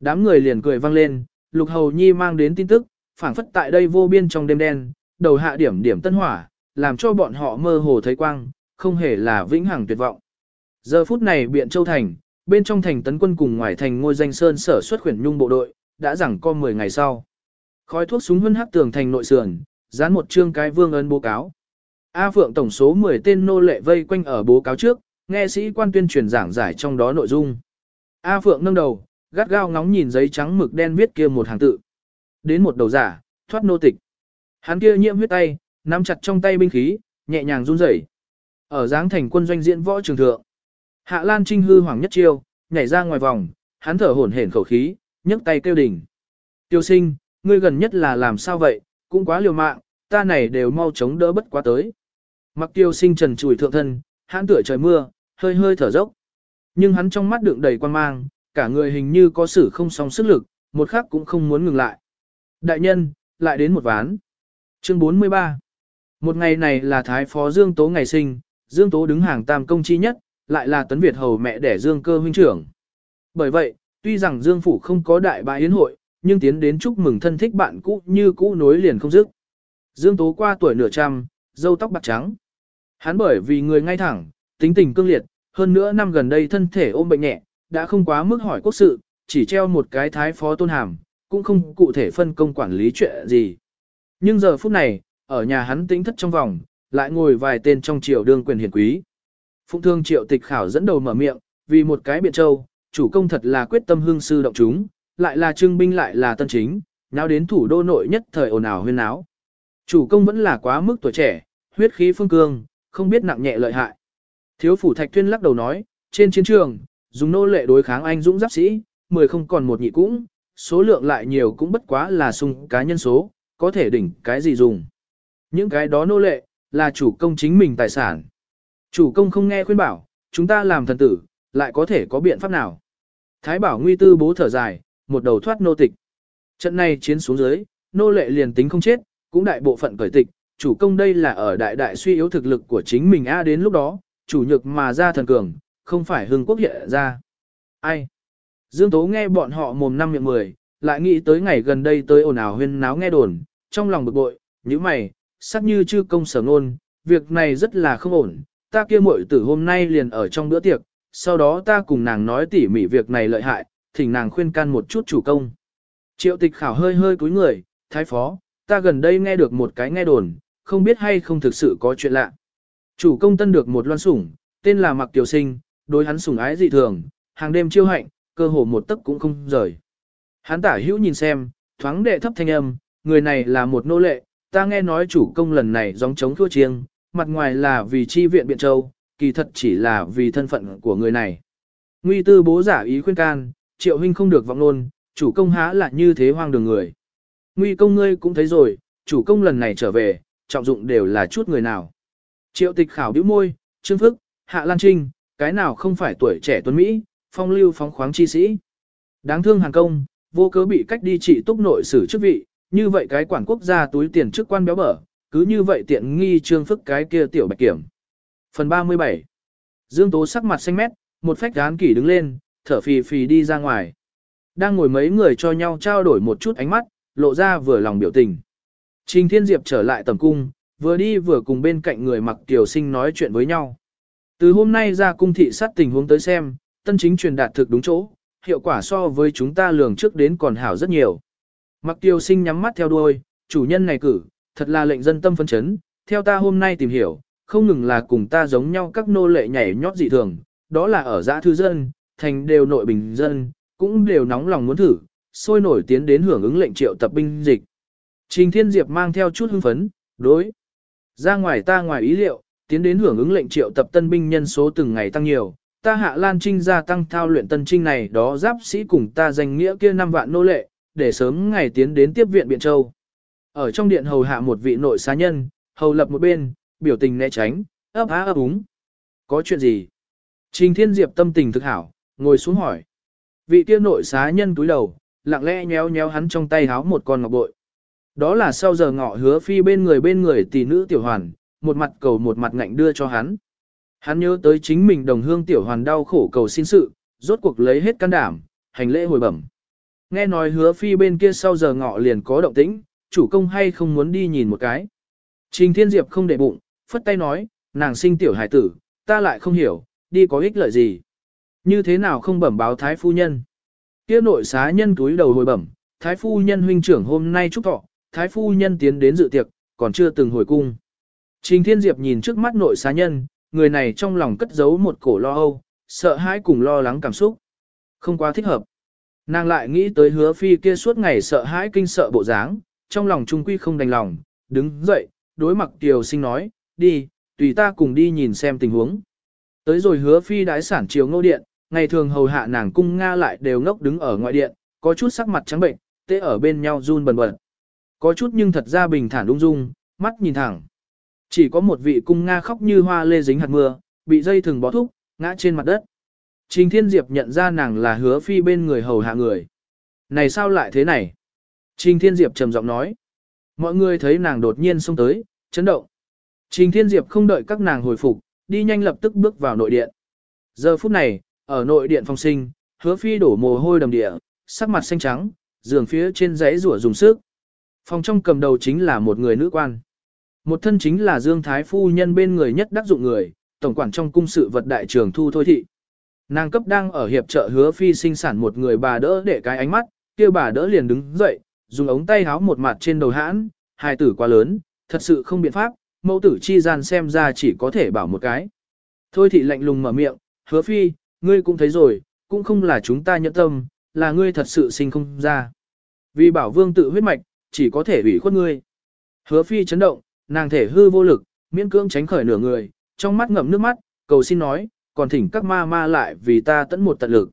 Đám người liền cười vang lên, lục hầu nhi mang đến tin tức, phảng phất tại đây vô biên trong đêm đen, đầu hạ điểm điểm tân hỏa, làm cho bọn họ mơ hồ thấy quang, không hề là vĩnh hằng tuyệt vọng. Giờ phút này biện châu thành, bên trong thành tấn quân cùng ngoài thành ngôi danh sơn sở xuất khuyển nhung bộ đội, đã rằng co 10 ngày sau. Khói thuốc súng hân hắc tường thành nội sườn, dán một chương cái vương ân bố cáo. A Phượng tổng số 10 tên nô lệ vây quanh ở bố cáo trước, nghe sĩ quan tuyên truyền giảng giải trong đó nội dung. A Phượng nâng đầu, gắt gao ngóng nhìn giấy trắng mực đen viết kia một hàng tự. Đến một đầu giả, thoát nô tịch. Hắn kia nhiễm huyết tay, nắm chặt trong tay binh khí, nhẹ nhàng run rẩy. Ở dáng thành quân doanh diễn võ trường thượng. Hạ Lan Trinh hư hoàng nhất chiêu, nhảy ra ngoài vòng, hắn thở hổn hển khẩu khí, nhấc tay kêu đỉnh. Tiêu sinh, ngươi gần nhất là làm sao vậy, cũng quá liều mạng, ta này đều mau chống đỡ bất quá tới. Mặc tiêu sinh trần chùi thượng thân, hắn tựa trời mưa, hơi hơi thở dốc. Nhưng hắn trong mắt đựng đầy quan mang, cả người hình như có sử không song sức lực, một khắc cũng không muốn ngừng lại. Đại nhân, lại đến một ván. Chương 43 Một ngày này là Thái Phó Dương Tố ngày sinh, Dương Tố đứng hàng tam công chi nhất, lại là Tấn Việt Hầu mẹ đẻ Dương Cơ huynh trưởng. Bởi vậy, tuy rằng Dương Phủ không có đại bại yến hội, nhưng tiến đến chúc mừng thân thích bạn cũ như cũ nối liền không dứt. Dương Tố qua tuổi nửa trăm, râu tóc bạc trắng. Hắn bởi vì người ngay thẳng, tính tình cương liệt, hơn nữa năm gần đây thân thể ôm bệnh nhẹ, đã không quá mức hỏi quốc sự, chỉ treo một cái thái phó tôn hàm, cũng không cụ thể phân công quản lý chuyện gì. Nhưng giờ phút này, ở nhà hắn tính thất trong vòng, lại ngồi vài tên trong triều đương quyền hiển quý. Phụng thương triệu tịch khảo dẫn đầu mở miệng, vì một cái biện châu, chủ công thật là quyết tâm hương sư động chúng, lại là trưng binh lại là tân chính, nào đến thủ đô nội nhất thời ồn ào huyên náo. Chủ công vẫn là quá mức tuổi trẻ, huyết khí phương cương, không biết nặng nhẹ lợi hại. Thiếu phủ thạch tuyên lắc đầu nói, trên chiến trường, dùng nô lệ đối kháng anh dũng giáp sĩ, mười không còn một nhị cũng, số lượng lại nhiều cũng bất quá là sung cá nhân số, có thể đỉnh cái gì dùng. Những cái đó nô lệ, là chủ công chính mình tài sản. Chủ công không nghe khuyên bảo, chúng ta làm thần tử, lại có thể có biện pháp nào. Thái bảo nguy tư bố thở dài, một đầu thoát nô tịch. Trận này chiến xuống dưới, nô lệ liền tính không chết, cũng đại bộ phận cởi tịch, chủ công đây là ở đại đại suy yếu thực lực của chính mình a đến lúc đó, chủ nhược mà ra thần cường, không phải hưng quốc hiện ra. Ai? Dương Tố nghe bọn họ mồm năm miệng mười, lại nghĩ tới ngày gần đây tới ồn ào huyên náo nghe đồn, trong lòng bực bội, như mày, sắc như chư công sở ngôn, việc này rất là không ổn, ta kia muội tử hôm nay liền ở trong bữa tiệc, sau đó ta cùng nàng nói tỉ mỉ việc này lợi hại, thỉnh nàng khuyên can một chút chủ công. Triệu tịch khảo hơi hơi cúi người, thái phó, ta gần đây nghe được một cái nghe đồn, không biết hay không thực sự có chuyện lạ. Chủ công tân được một loan sủng, tên là Mặc Tiểu Sinh, đối hắn sủng ái dị thường, hàng đêm chiêu hạnh, cơ hồ một tấc cũng không rời. Hắn tả hữu nhìn xem, thoáng đệ thấp thanh âm, người này là một nô lệ, ta nghe nói chủ công lần này gióng chống thua chiêng, mặt ngoài là vì chi viện Biện Châu, kỳ thật chỉ là vì thân phận của người này. Nguy tư bố giả ý khuyên can, triệu huynh không được vọng luôn, chủ công há là như thế hoang đường người. Nguy công ngươi cũng thấy rồi, chủ công lần này trở về, trọng dụng đều là chút người nào. Triệu tịch khảo bĩu môi, trương phức, hạ lan trinh, cái nào không phải tuổi trẻ tuấn Mỹ, phong lưu phóng khoáng chi sĩ. Đáng thương hàng công, vô cớ bị cách đi trị túc nội xử chức vị, như vậy cái quản quốc gia túi tiền chức quan béo bở, cứ như vậy tiện nghi trương phức cái kia tiểu bạch kiểm. Phần 37 Dương Tố sắc mặt xanh mét, một phách gán kỷ đứng lên, thở phì phì đi ra ngoài. Đang ngồi mấy người cho nhau trao đổi một chút ánh mắt, lộ ra vừa lòng biểu tình. Trình Thiên Diệp trở lại tầm cung, vừa đi vừa cùng bên cạnh người mặc tiểu sinh nói chuyện với nhau. Từ hôm nay ra cung thị sát tình huống tới xem, tân chính truyền đạt thực đúng chỗ, hiệu quả so với chúng ta lường trước đến còn hảo rất nhiều. Mặc tiêu sinh nhắm mắt theo đuôi, chủ nhân này cử, thật là lệnh dân tâm phân chấn, theo ta hôm nay tìm hiểu, không ngừng là cùng ta giống nhau các nô lệ nhảy nhót dị thường, đó là ở giã thư dân, thành đều nội bình dân, cũng đều nóng lòng muốn thử, sôi nổi tiến đến hưởng ứng lệnh triệu tập binh dịch. Trình Thiên Diệp mang theo chút hưng phấn, đối. Ra ngoài ta ngoài ý liệu, tiến đến hưởng ứng lệnh triệu tập tân binh nhân số từng ngày tăng nhiều, ta hạ lan trinh gia tăng thao luyện tân trinh này đó giáp sĩ cùng ta danh nghĩa kia năm vạn nô lệ, để sớm ngày tiến đến tiếp viện Biện Châu. Ở trong điện hầu hạ một vị nội xá nhân, hầu lập một bên, biểu tình né tránh, ấp á ấp úng. Có chuyện gì? Trình Thiên Diệp tâm tình thực hảo, ngồi xuống hỏi. Vị kia nội xá nhân túi đầu, lặng lẽ nhéo nhéo hắn trong tay háo một con ngọc bội. Đó là sau giờ ngọ hứa phi bên người bên người tỷ nữ tiểu hoàn, một mặt cầu một mặt ngạnh đưa cho hắn. Hắn nhớ tới chính mình đồng hương tiểu hoàn đau khổ cầu xin sự, rốt cuộc lấy hết can đảm, hành lễ hồi bẩm. Nghe nói hứa phi bên kia sau giờ ngọ liền có động tĩnh, chủ công hay không muốn đi nhìn một cái. Trình Thiên Diệp không để bụng, phất tay nói, nàng sinh tiểu hải tử, ta lại không hiểu, đi có ích lợi gì. Như thế nào không bẩm báo thái phu nhân. Kia nội xá nhân túi đầu hồi bẩm, thái phu nhân huynh trưởng hôm nay chúc thọ, thái phu nhân tiến đến dự tiệc, còn chưa từng hồi cung. Trình Thiên Diệp nhìn trước mắt nội xá nhân, người này trong lòng cất giấu một cổ lo âu, sợ hãi cùng lo lắng cảm xúc. Không quá thích hợp. Nàng lại nghĩ tới hứa phi kia suốt ngày sợ hãi kinh sợ bộ dáng, trong lòng trung quy không đành lòng, đứng dậy, đối mặt tiểu Sinh nói, đi, tùy ta cùng đi nhìn xem tình huống. Tới rồi hứa phi đái sản chiều ngô điện, ngày thường hầu hạ nàng cung Nga lại đều ngốc đứng ở ngoại điện, có chút sắc mặt trắng bệnh, tê ở bên nhau run bần bật. Có chút nhưng thật ra bình thản ung dung, mắt nhìn thẳng. Chỉ có một vị cung Nga khóc như hoa lê dính hạt mưa, bị dây thừng bó thúc, ngã trên mặt đất. Trình Thiên Diệp nhận ra nàng là hứa phi bên người hầu hạ người. Này sao lại thế này? Trình Thiên Diệp trầm giọng nói. Mọi người thấy nàng đột nhiên xông tới, chấn động. Trình Thiên Diệp không đợi các nàng hồi phục, đi nhanh lập tức bước vào nội điện. Giờ phút này, ở nội điện phòng sinh, hứa phi đổ mồ hôi đầm địa, sắc mặt xanh trắng, giường phía trên giấy rủa dùng sức. Phòng trong cầm đầu chính là một người nữ quan. Một thân chính là Dương Thái Phu nhân bên người nhất đắc dụng người, tổng quản trong cung sự vật đại trường thu thôi thị. Nàng cấp đang ở hiệp trợ hứa phi sinh sản một người bà đỡ để cái ánh mắt, kia bà đỡ liền đứng dậy, dùng ống tay háo một mặt trên đầu hãn, hai tử quá lớn, thật sự không biện pháp, mẫu tử chi gian xem ra chỉ có thể bảo một cái. Thôi thị lạnh lùng mở miệng, hứa phi, ngươi cũng thấy rồi, cũng không là chúng ta nhẫn tâm, là ngươi thật sự sinh không ra. Vì bảo vương tự huyết mạch, chỉ có thể ủy khuất ngươi. Hứa phi chấn động, nàng thể hư vô lực, miễn cưỡng tránh khởi nửa người, trong mắt ngậm nước mắt, cầu xin nói, còn thỉnh các ma ma lại vì ta tận một tận lực.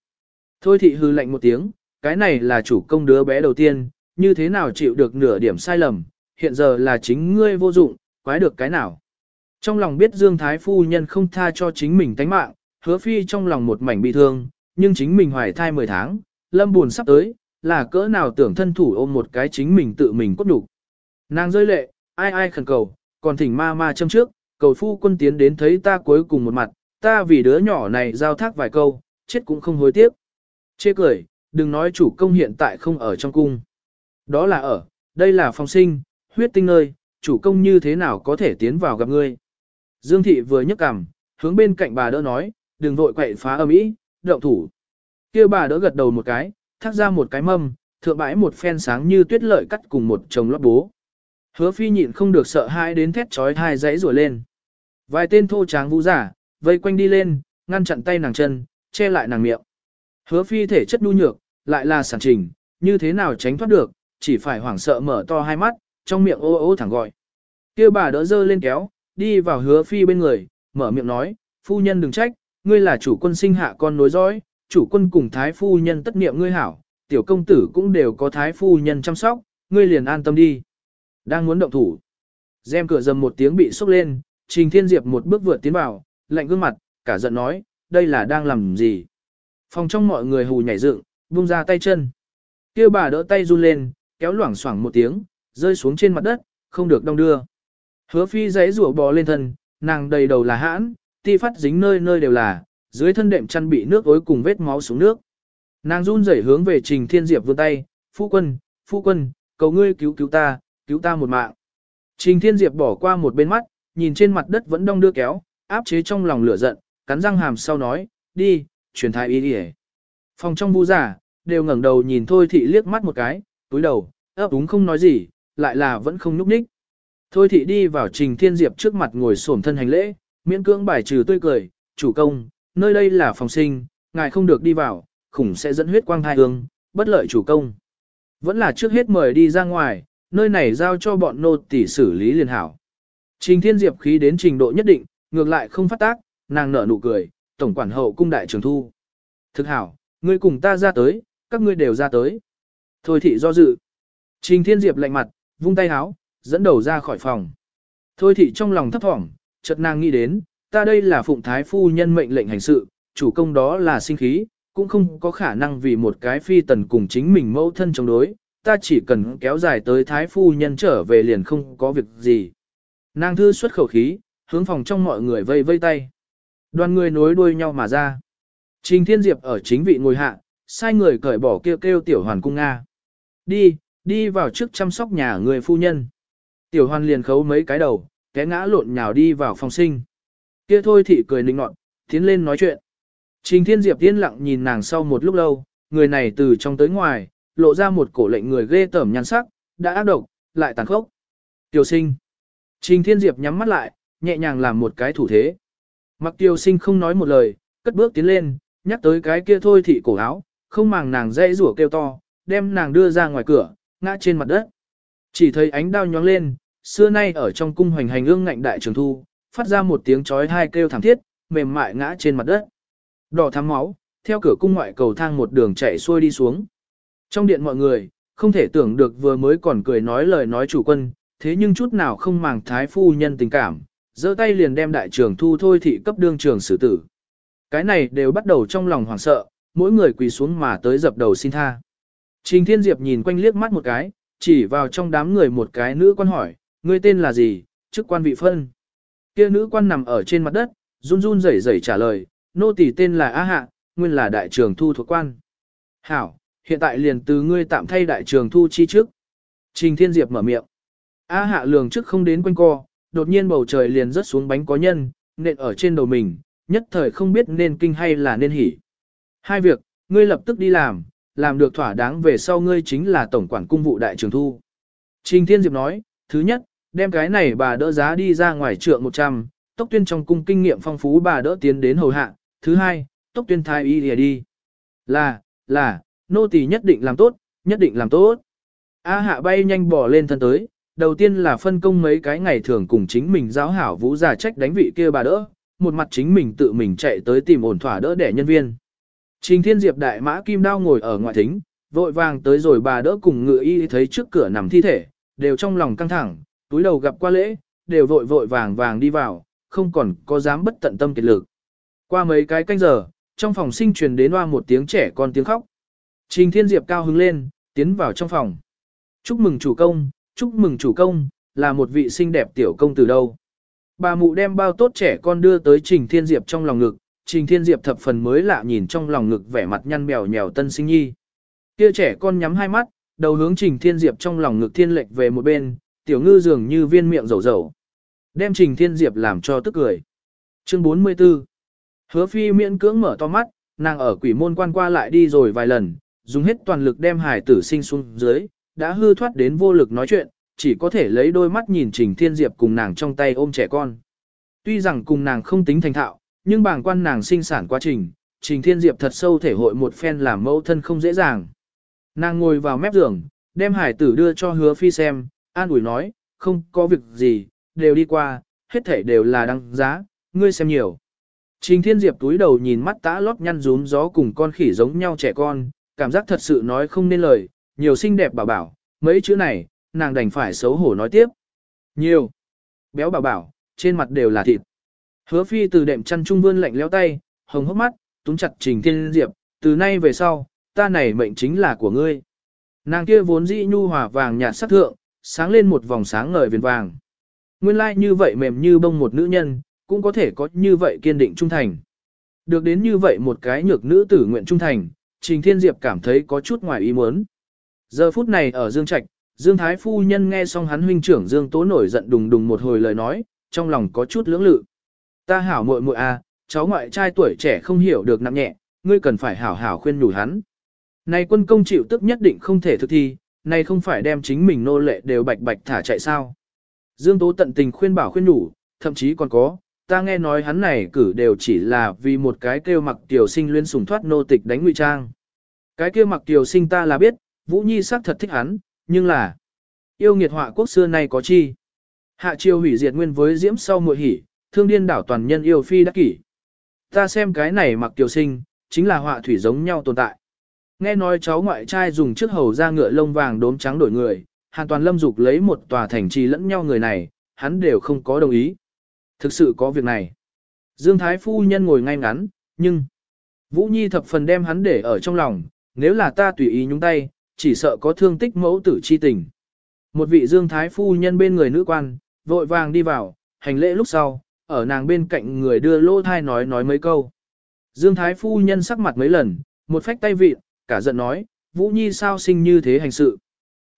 Thôi thị hư lạnh một tiếng, cái này là chủ công đứa bé đầu tiên, như thế nào chịu được nửa điểm sai lầm, hiện giờ là chính ngươi vô dụng, quái được cái nào. Trong lòng biết Dương Thái Phu Nhân không tha cho chính mình tánh mạng, hứa phi trong lòng một mảnh bị thương, nhưng chính mình hoài thai 10 tháng, lâm buồn sắp tới, là cỡ nào tưởng thân thủ ôm một cái chính mình tự mình cốt đủ. Nàng rơi lệ, ai ai khẩn cầu, còn thỉnh ma ma châm trước, cầu phu quân tiến đến thấy ta cuối cùng một mặt, ta vì đứa nhỏ này giao thác vài câu, chết cũng không hối tiếc. Chê cười, đừng nói chủ công hiện tại không ở trong cung. Đó là ở, đây là phòng sinh, huyết tinh nơi, chủ công như thế nào có thể tiến vào gặp ngươi. Dương thị vừa nhấc cằm, hướng bên cạnh bà đỡ nói, đừng vội quậy phá âm ý, động thủ. kia bà đỡ gật đầu một cái, thác ra một cái mâm, thượng bãi một phen sáng như tuyết lợi cắt cùng một chồng lót bố. Hứa phi nhịn không được sợ hãi đến thét trói hai dãy rủa lên. Vài tên thô tráng vũ giả, vây quanh đi lên, ngăn chặn tay nàng chân, che lại nàng miệng. Hứa phi thể chất nhu nhược, lại là sản trình, như thế nào tránh thoát được, chỉ phải hoảng sợ mở to hai mắt, trong miệng ô ô thẳng gọi. kia bà đỡ dơ lên kéo, đi vào hứa phi bên người, mở miệng nói, phu nhân đừng trách, ngươi là chủ quân sinh hạ con nối dõi, chủ quân cùng thái phu nhân tất niệm ngươi hảo, tiểu công tử cũng đều có thái phu nhân chăm sóc, ngươi liền an tâm đi. Đang muốn động thủ. Gem cửa dầm một tiếng bị sốc lên, Trình Thiên Diệp một bước vượt tiến vào, lạnh gương mặt, cả giận nói, đây là đang làm gì? Phòng trong mọi người hù nhảy dựng, buông ra tay chân. Kia bà đỡ tay run lên, kéo loảng xoảng một tiếng, rơi xuống trên mặt đất, không được đong đưa. Hứa phi giấy rủa bò lên thân, nàng đầy đầu là hãn, ti phát dính nơi nơi đều là, dưới thân đệm chăn bị nước ối cùng vết máu xuống nước. Nàng run rẩy hướng về Trình Thiên Diệp vươn tay, phu quân, phu quân, cầu ngươi cứu cứu ta, cứu ta một mạng. Trình Thiên Diệp bỏ qua một bên mắt, nhìn trên mặt đất vẫn đông đưa kéo, áp chế trong lòng lửa giận, cắn răng hàm sau nói, đi, truyền thái y đi Phòng trong bu giả, đều ngẩng đầu nhìn thôi thị liếc mắt một cái, túi đầu, ấp úng không nói gì, lại là vẫn không nhúc nhích. Thôi thị đi vào trình thiên diệp trước mặt ngồi xổm thân hành lễ, miễn cưỡng bài trừ tươi cười, chủ công, nơi đây là phòng sinh, ngài không được đi vào, khủng sẽ dẫn huyết quang thai hương, bất lợi chủ công. Vẫn là trước hết mời đi ra ngoài, nơi này giao cho bọn nô tỳ xử lý liền hảo. Trình Thiên Diệp khí đến trình độ nhất định, ngược lại không phát tác, nàng nở nụ cười, tổng quản hậu cung đại trường thu. Thực hảo, ngươi cùng ta ra tới, các ngươi đều ra tới. Thôi thị do dự. Trình Thiên Diệp lạnh mặt, vung tay háo, dẫn đầu ra khỏi phòng. Thôi thị trong lòng thấp thỏm, chợt nàng nghĩ đến, ta đây là phụng thái phu nhân mệnh lệnh hành sự, chủ công đó là sinh khí, cũng không có khả năng vì một cái phi tần cùng chính mình mẫu thân chống đối, ta chỉ cần kéo dài tới thái phu nhân trở về liền không có việc gì. Nàng thư xuất khẩu khí, hướng phòng trong mọi người vây vây tay. Đoàn người nối đuôi nhau mà ra. Trình Thiên Diệp ở chính vị ngồi hạ, sai người cởi bỏ kêu kêu tiểu hoàn cung Nga. Đi, đi vào trước chăm sóc nhà người phu nhân. Tiểu hoàn liền khấu mấy cái đầu, té ngã lộn nhào đi vào phòng sinh. Kia thôi thị cười nịnh nọt, tiến lên nói chuyện. Trình Thiên Diệp yên lặng nhìn nàng sau một lúc lâu, người này từ trong tới ngoài, lộ ra một cổ lệnh người ghê tởm nhan sắc, đã ác độc, lại tàn khốc. Tiểu sinh. Trình Thiên Diệp nhắm mắt lại, nhẹ nhàng làm một cái thủ thế. Mặc Tiêu sinh không nói một lời, cất bước tiến lên, nhắc tới cái kia thôi thị cổ áo, không màng nàng dây rủa kêu to, đem nàng đưa ra ngoài cửa, ngã trên mặt đất. Chỉ thấy ánh đao nhóng lên, xưa nay ở trong cung hoành hành ương ngạnh đại trường thu, phát ra một tiếng chói hai kêu thảm thiết, mềm mại ngã trên mặt đất. Đỏ thắm máu, theo cửa cung ngoại cầu thang một đường chạy xuôi đi xuống. Trong điện mọi người, không thể tưởng được vừa mới còn cười nói lời nói chủ quân, thế nhưng chút nào không màng thái phu nhân tình cảm, giơ tay liền đem đại trưởng thu thôi thị cấp đương trường xử tử. Cái này đều bắt đầu trong lòng hoảng sợ, mỗi người quỳ xuống mà tới dập đầu xin tha. Trình Thiên Diệp nhìn quanh liếc mắt một cái, chỉ vào trong đám người một cái nữ quan hỏi, ngươi tên là gì, chức quan vị phân. Kia nữ quan nằm ở trên mặt đất, run run rẩy rẩy trả lời, nô tỳ tên là A Hạ, nguyên là đại trường thu thuộc quan. Hảo, hiện tại liền từ ngươi tạm thay đại trường thu chi trước. Trình Thiên Diệp mở miệng. A Hạ lường trước không đến quanh co, đột nhiên bầu trời liền rớt xuống bánh có nhân, nện ở trên đầu mình, nhất thời không biết nên kinh hay là nên hỉ. Hai việc, ngươi lập tức đi làm, làm được thỏa đáng về sau ngươi chính là tổng quản cung vụ đại trường thu. Trình Thiên Diệp nói, thứ nhất, đem cái này bà đỡ giá đi ra ngoài trượng 100, tốc tuyên trong cung kinh nghiệm phong phú bà đỡ tiến đến hầu hạ. Thứ hai, tốc tuyên thái y lìa đi. Là, là, nô tỳ nhất định làm tốt, nhất định làm tốt. A hạ bay nhanh bỏ lên thân tới, đầu tiên là phân công mấy cái ngày thường cùng chính mình giáo hảo vũ giả trách đánh vị kia bà đỡ, một mặt chính mình tự mình chạy tới tìm ổn thỏa đỡ để nhân viên. Trình Thiên Diệp đại mã kim đao ngồi ở ngoại thính, vội vàng tới rồi bà đỡ cùng ngựa y thấy trước cửa nằm thi thể, đều trong lòng căng thẳng, túi đầu gặp qua lễ, đều vội vội vàng vàng đi vào, không còn có dám bất tận tâm kiệt lực. Qua mấy cái canh giờ, trong phòng sinh truyền đến hoa một tiếng trẻ con tiếng khóc. Trình Thiên Diệp cao hứng lên, tiến vào trong phòng. Chúc mừng chủ công, chúc mừng chủ công, là một vị xinh đẹp tiểu công từ đâu. Bà mụ đem bao tốt trẻ con đưa tới Trình Thiên Diệp trong lòng ngực, Trình Thiên Diệp thập phần mới lạ nhìn trong lòng ngực vẻ mặt nhăn mèo nhèo tân sinh nhi. Kia trẻ con nhắm hai mắt, đầu hướng Trình Thiên Diệp trong lòng ngực thiên lệch về một bên, tiểu ngư dường như viên miệng rầu rầu, Đem Trình Thiên Diệp làm cho tức cười. Chương 44 Hứa phi miễn cưỡng mở to mắt, nàng ở quỷ môn quan qua lại đi rồi vài lần, dùng hết toàn lực đem hải tử sinh xuống dưới, đã hư thoát đến vô lực nói chuyện, chỉ có thể lấy đôi mắt nhìn Trình Thiên Diệp cùng nàng trong tay ôm trẻ con. Tuy rằng cùng nàng không tính thành thạo, nhưng bảng quan nàng sinh sản quá trình, Trình Thiên Diệp thật sâu thể hội một phen làm mẫu thân không dễ dàng. Nàng ngồi vào mép giường, đem hải tử đưa cho hứa phi xem, an ủi nói, không có việc gì, đều đi qua, hết thể đều là đăng giá, ngươi xem nhiều. Trình Thiên Diệp túi đầu nhìn mắt tã lót nhăn rúm gió cùng con khỉ giống nhau trẻ con, cảm giác thật sự nói không nên lời, nhiều xinh đẹp bảo bảo, mấy chữ này, nàng đành phải xấu hổ nói tiếp. Nhiều, béo bảo bảo, trên mặt đều là thịt. Hứa phi từ đệm chăn trung vươn lạnh leo tay, hồng hốc mắt, túm chặt Trình Thiên Diệp, từ nay về sau, ta này mệnh chính là của ngươi. Nàng kia vốn dĩ nhu hòa vàng nhạt sắc thượng, sáng lên một vòng sáng ngời viền vàng. Nguyên lai like như vậy mềm như bông một nữ nhân, cũng có thể có như vậy kiên định trung thành. Được đến như vậy một cái nhược nữ tử nguyện trung thành, Trình Thiên Diệp cảm thấy có chút ngoài ý muốn. Giờ phút này ở Dương Trạch, Dương Thái Phu Nhân nghe xong hắn huynh trưởng Dương Tố nổi giận đùng đùng một hồi lời nói, trong lòng có chút lưỡng lự. Ta hảo muội muội à, cháu ngoại trai tuổi trẻ không hiểu được nặng nhẹ, ngươi cần phải hảo hảo khuyên nhủ hắn. Này quân công chịu tức nhất định không thể thực thi, này không phải đem chính mình nô lệ đều bạch bạch thả chạy sao. Dương Tố tận tình khuyên bảo khuyên nhủ, thậm chí còn có, ta nghe nói hắn này cử đều chỉ là vì một cái kêu mặc tiểu sinh luyến sùng thoát nô tịch đánh ngụy trang. Cái kia mặc tiểu sinh ta là biết, Vũ Nhi xác thật thích hắn, nhưng là yêu nghiệt họa quốc xưa nay có chi. Hạ triều hủy diệt nguyên với diễm sau muội hỉ, thương điên đảo toàn nhân yêu phi đắc kỷ. Ta xem cái này mặc tiểu sinh, chính là họa thủy giống nhau tồn tại. Nghe nói cháu ngoại trai dùng chiếc hầu ra ngựa lông vàng đốm trắng đổi người, Hàn Toàn Lâm dục lấy một tòa thành trì lẫn nhau người này, hắn đều không có đồng ý. Thực sự có việc này. Dương Thái Phu Nhân ngồi ngay ngắn, nhưng... Vũ Nhi thập phần đem hắn để ở trong lòng, nếu là ta tùy ý nhúng tay, chỉ sợ có thương tích mẫu tử chi tình. Một vị Dương Thái Phu Nhân bên người nữ quan, vội vàng đi vào, hành lễ lúc sau, ở nàng bên cạnh người đưa lô thai nói nói mấy câu. Dương Thái Phu Nhân sắc mặt mấy lần, một phách tay vịt, cả giận nói, Vũ Nhi sao sinh như thế hành sự.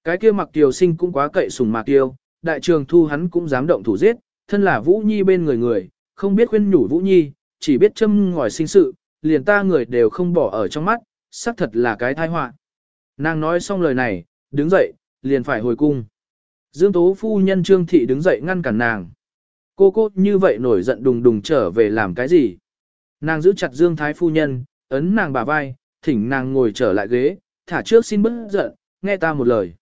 Cái kia mặc tiểu sinh cũng quá cậy sùng mạc tiêu, đại trường thu hắn cũng dám động thủ giết, thân là Vũ Nhi bên người người, không biết khuyên nhủ Vũ Nhi, chỉ biết châm ngòi sinh sự, liền ta người đều không bỏ ở trong mắt, xác thật là cái tai họa. Nàng nói xong lời này, đứng dậy, liền phải hồi cung. Dương Tố phu nhân Trương Thị đứng dậy ngăn cản nàng. Cô cô như vậy nổi giận đùng đùng trở về làm cái gì? Nàng giữ chặt Dương Thái phu nhân, ấn nàng bả vai, thỉnh nàng ngồi trở lại ghế, thả trước xin bớt giận, nghe ta một lời.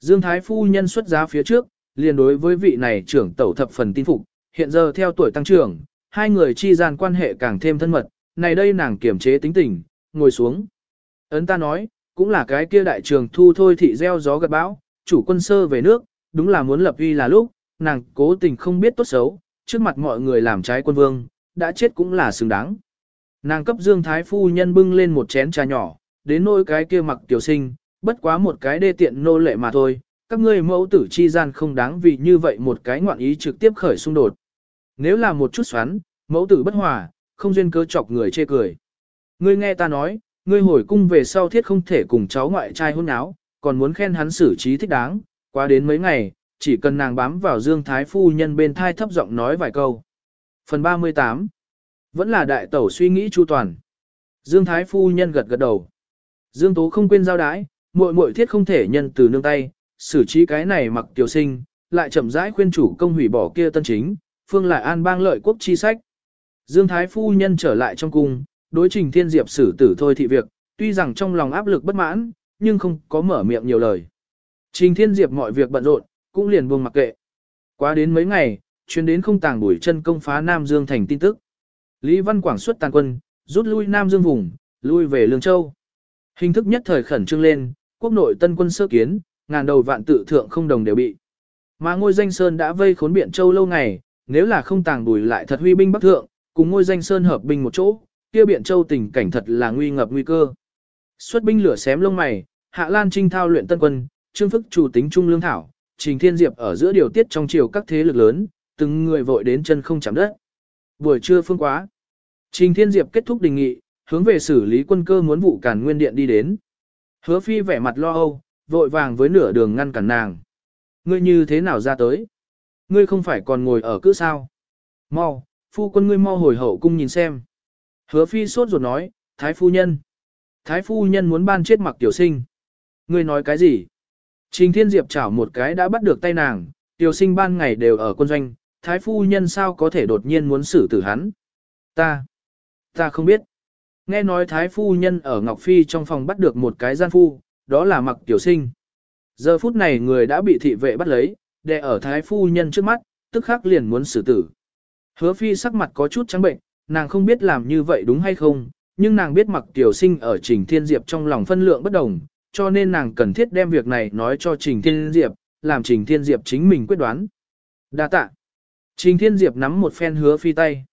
Dương Thái phu nhân xuất giá phía trước, liền đối với vị này trưởng tẩu thập phần tin phục, hiện giờ theo tuổi tăng trưởng, hai người chi gian quan hệ càng thêm thân mật, này đây nàng kiềm chế tính tình, ngồi xuống. Ấn ta nói, cũng là cái kia đại trường thu thôi thị gieo gió gật bão, chủ quân sơ về nước, đúng là muốn lập uy là lúc, nàng cố tình không biết tốt xấu, trước mặt mọi người làm trái quân vương, đã chết cũng là xứng đáng. Nàng cấp Dương Thái Phu nhân bưng lên một chén trà nhỏ, đến nỗi cái kia mặc tiểu sinh, bất quá một cái đê tiện nô lệ mà thôi, các ngươi mẫu tử chi gian không đáng vì như vậy một cái ngoạn ý trực tiếp khởi xung đột. Nếu là một chút xoắn, mẫu tử bất hòa, không duyên cớ chọc người chê cười. Ngươi nghe ta nói, ngươi hồi cung về sau thiết không thể cùng cháu ngoại trai hôn áo, còn muốn khen hắn xử trí thích đáng, qua đến mấy ngày, chỉ cần nàng bám vào Dương Thái Phu nhân bên thai thấp giọng nói vài câu. Phần 38 vẫn là đại tẩu suy nghĩ chu toàn. Dương Thái Phu nhân gật gật đầu. Dương Tố không quên giao đái, muội muội thiết không thể nhân từ nương tay, xử trí cái này mặc tiểu sinh, lại chậm rãi khuyên chủ công hủy bỏ kia tân chính, phương lại an bang lợi quốc chi sách. Dương Thái Phu nhân trở lại trong cung, đối trình thiên diệp xử tử thôi thị việc, tuy rằng trong lòng áp lực bất mãn, nhưng không có mở miệng nhiều lời. Trình thiên diệp mọi việc bận rộn, cũng liền buông mặc kệ. Quá đến mấy ngày, chuyến đến không tàng bùi chân công phá Nam Dương thành tin tức. Lý Văn Quảng xuất tàn quân, rút lui Nam Dương vùng, lui về Lương Châu. Hình thức nhất thời khẩn trương lên, quốc nội tân quân sơ kiến, ngàn đầu vạn tự thượng không đồng đều bị. Mà ngôi danh sơn đã vây khốn biện châu lâu ngày, nếu là không tàng đùi lại thật huy binh bắc thượng, cùng ngôi danh sơn hợp binh một chỗ, kia biện châu tình cảnh thật là nguy ngập nguy cơ. Xuất binh lửa xém lông mày, Hạ Lan Trinh thao luyện tân quân, Trương Phức chủ tính trung lương thảo, Trình Thiên Diệp ở giữa điều tiết trong chiều các thế lực lớn, từng người vội đến chân không chạm đất. Buổi trưa phương quá. Trình Thiên Diệp kết thúc đình nghị, hướng về xử lý quân cơ muốn vụ cản nguyên điện đi đến. Hứa phi vẻ mặt lo âu, vội vàng với nửa đường ngăn cản nàng. Ngươi như thế nào ra tới? Ngươi không phải còn ngồi ở cứ sao? Mau, phu quân ngươi mau hồi hậu cung nhìn xem. Hứa phi sốt ruột nói, thái phu nhân. Thái phu nhân muốn ban chết mặc tiểu sinh. Ngươi nói cái gì? Trình thiên diệp chảo một cái đã bắt được tay nàng, tiểu sinh ban ngày đều ở quân doanh, thái phu nhân sao có thể đột nhiên muốn xử tử hắn? Ta, ta không biết. Nghe nói thái phu nhân ở Ngọc Phi trong phòng bắt được một cái gian phu, đó là mặc tiểu sinh. Giờ phút này người đã bị thị vệ bắt lấy, đè ở thái phu nhân trước mắt, tức khắc liền muốn xử tử. Hứa phi sắc mặt có chút trắng bệnh, nàng không biết làm như vậy đúng hay không, nhưng nàng biết mặc tiểu sinh ở Trình Thiên Diệp trong lòng phân lượng bất đồng, cho nên nàng cần thiết đem việc này nói cho Trình Thiên Diệp, làm Trình Thiên Diệp chính mình quyết đoán. Đa tạ. Trình Thiên Diệp nắm một phen hứa phi tay.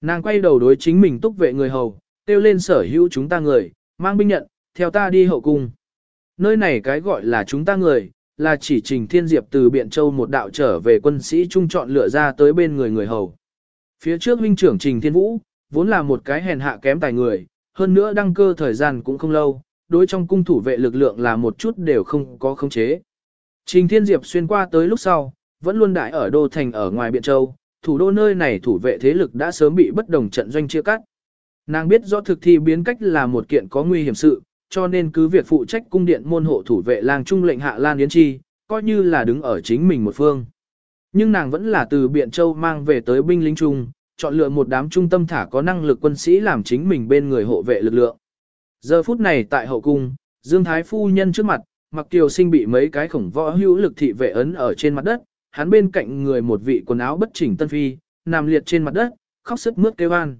Nàng quay đầu đối chính mình túc vệ người hầu, kêu lên sở hữu chúng ta người, mang binh nhận, theo ta đi hậu cung. Nơi này cái gọi là chúng ta người, là chỉ trình thiên diệp từ Biện Châu một đạo trở về quân sĩ trung chọn lựa ra tới bên người người hầu. Phía trước huynh trưởng trình thiên vũ, vốn là một cái hèn hạ kém tài người, hơn nữa đăng cơ thời gian cũng không lâu, đối trong cung thủ vệ lực lượng là một chút đều không có khống chế. Trình thiên diệp xuyên qua tới lúc sau, vẫn luôn đại ở đô thành ở ngoài Biện Châu, thủ đô nơi này thủ vệ thế lực đã sớm bị bất đồng trận doanh chia cắt. Nàng biết rõ thực thi biến cách là một kiện có nguy hiểm sự, cho nên cứ việc phụ trách cung điện môn hộ thủ vệ lang trung lệnh hạ Lan Yến Chi, coi như là đứng ở chính mình một phương. Nhưng nàng vẫn là từ Biện Châu mang về tới binh lính trung, chọn lựa một đám trung tâm thả có năng lực quân sĩ làm chính mình bên người hộ vệ lực lượng. Giờ phút này tại hậu cung, Dương Thái Phu Nhân trước mặt, mặc kiều sinh bị mấy cái khổng võ hữu lực thị vệ ấn ở trên mặt đất, hắn bên cạnh người một vị quần áo bất chỉnh tân phi, nằm liệt trên mặt đất, khóc sức mướt kêu an.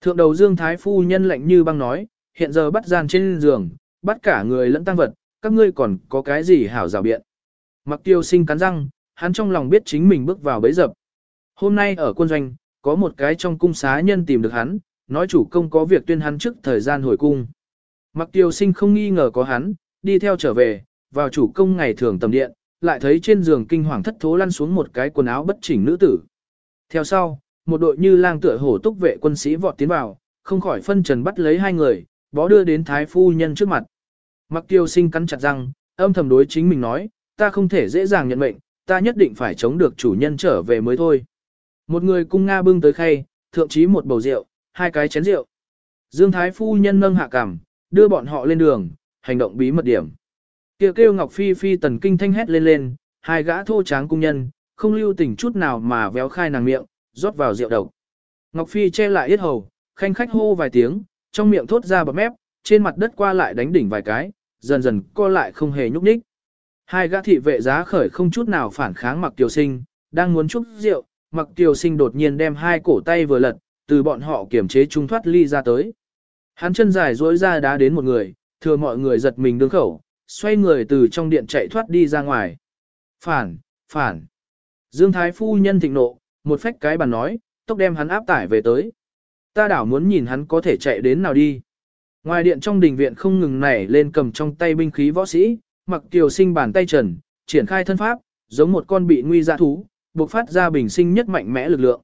Thượng đầu Dương Thái Phu Nhân lạnh như băng nói, hiện giờ bắt gian trên giường, bắt cả người lẫn tăng vật, các ngươi còn có cái gì hảo rào biện. Mặc tiêu sinh cắn răng, hắn trong lòng biết chính mình bước vào bấy dập. Hôm nay ở quân doanh, có một cái trong cung xá nhân tìm được hắn, nói chủ công có việc tuyên hắn trước thời gian hồi cung. Mặc tiêu sinh không nghi ngờ có hắn, đi theo trở về, vào chủ công ngày thường tầm điện, lại thấy trên giường kinh hoàng thất thố lăn xuống một cái quần áo bất chỉnh nữ tử. Theo sau, một đội như lang tựa hổ túc vệ quân sĩ vọt tiến vào, không khỏi phân trần bắt lấy hai người, bó đưa đến thái phu nhân trước mặt. Mặc tiêu sinh cắn chặt răng, âm thầm đối chính mình nói, ta không thể dễ dàng nhận mệnh, ta nhất định phải chống được chủ nhân trở về mới thôi. Một người cung Nga bưng tới khay, thượng chí một bầu rượu, hai cái chén rượu. Dương Thái phu nhân nâng hạ cằm, đưa bọn họ lên đường, hành động bí mật điểm. Kêu kêu Ngọc Phi Phi tần kinh thanh hét lên lên, hai gã thô tráng cung nhân, không lưu tình chút nào mà véo khai nàng miệng, rót vào rượu độc. Ngọc Phi che lại yết hầu, khanh khách hô vài tiếng, trong miệng thốt ra bọt mép, trên mặt đất qua lại đánh đỉnh vài cái, dần dần co lại không hề nhúc nhích. Hai gã thị vệ giá khởi không chút nào phản kháng Mặc Kiều Sinh, đang muốn chúc rượu, Mặc Kiều Sinh đột nhiên đem hai cổ tay vừa lật, từ bọn họ kiểm chế trung thoát ly ra tới. Hắn chân dài duỗi ra đá đến một người, thừa mọi người giật mình đứng khẩu, xoay người từ trong điện chạy thoát đi ra ngoài. Phản, phản. Dương Thái Phu nhân thịnh nộ, một phách cái bàn nói, tốc đem hắn áp tải về tới. Ta đảo muốn nhìn hắn có thể chạy đến nào đi. Ngoài điện trong đình viện không ngừng nảy lên cầm trong tay binh khí võ sĩ, mặc kiều sinh bàn tay trần, triển khai thân pháp, giống một con bị nguy dạ thú, buộc phát ra bình sinh nhất mạnh mẽ lực lượng.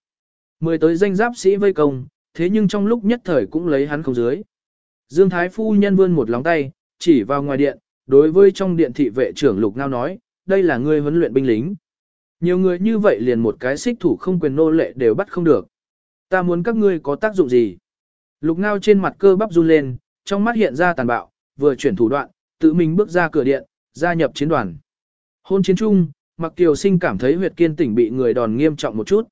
Mười tới danh giáp sĩ vây công, thế nhưng trong lúc nhất thời cũng lấy hắn không dưới. Dương Thái Phu nhân vươn một lóng tay, chỉ vào ngoài điện, đối với trong điện thị vệ trưởng Lục Ngao nói, đây là ngươi huấn luyện binh lính. Nhiều người như vậy liền một cái xích thủ không quyền nô lệ đều bắt không được. Ta muốn các ngươi có tác dụng gì? Lục Ngao trên mặt cơ bắp run lên, trong mắt hiện ra tàn bạo, vừa chuyển thủ đoạn, tự mình bước ra cửa điện, gia nhập chiến đoàn. Hôn chiến chung, Mặc Kiều Sinh cảm thấy huyệt kiên tỉnh bị người đòn nghiêm trọng một chút.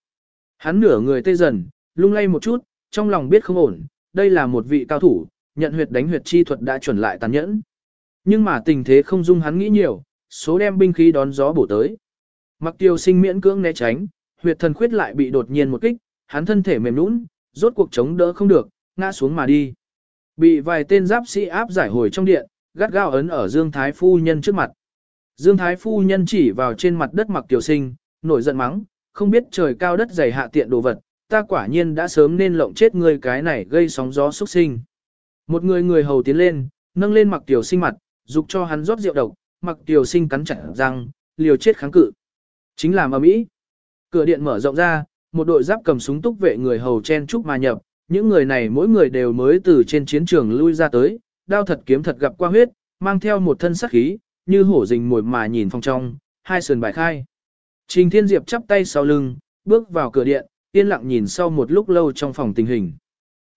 Hắn nửa người tê dần, lung lay một chút, trong lòng biết không ổn, đây là một vị cao thủ, nhận huyệt đánh huyệt chi thuật đã chuẩn lại tàn nhẫn. Nhưng mà tình thế không dung hắn nghĩ nhiều, số đem binh khí đón gió bổ tới. Mặc tiêu Sinh miễn cưỡng né tránh, huyệt thần khuyết lại bị đột nhiên một kích, hắn thân thể mềm nũng, rốt cuộc chống đỡ không được, ngã xuống mà đi. Bị vài tên giáp sĩ áp giải hồi trong điện, gắt gao ấn ở Dương Thái Phu Nhân trước mặt. Dương Thái Phu Nhân chỉ vào trên mặt đất mặc tiểu sinh, nổi giận mắng, không biết trời cao đất dày hạ tiện đồ vật, ta quả nhiên đã sớm nên lộng chết người cái này gây sóng gió xuất sinh. Một người người hầu tiến lên, nâng lên mặc tiểu sinh mặt, dục cho hắn rót rượu độc, mặc tiểu sinh cắn chặt răng, liều chết kháng cự. Chính là mà Mỹ. Cửa điện mở rộng ra, một đội giáp cầm súng túc vệ người hầu chen chúc mà nhập, những người này mỗi người đều mới từ trên chiến trường lui ra tới, đao thật kiếm thật gặp qua huyết, mang theo một thân sắc khí, như hổ rình mồi mà nhìn phong trong, hai sườn bài khai. Trình Thiên Diệp chắp tay sau lưng, bước vào cửa điện, yên lặng nhìn sau một lúc lâu trong phòng tình hình.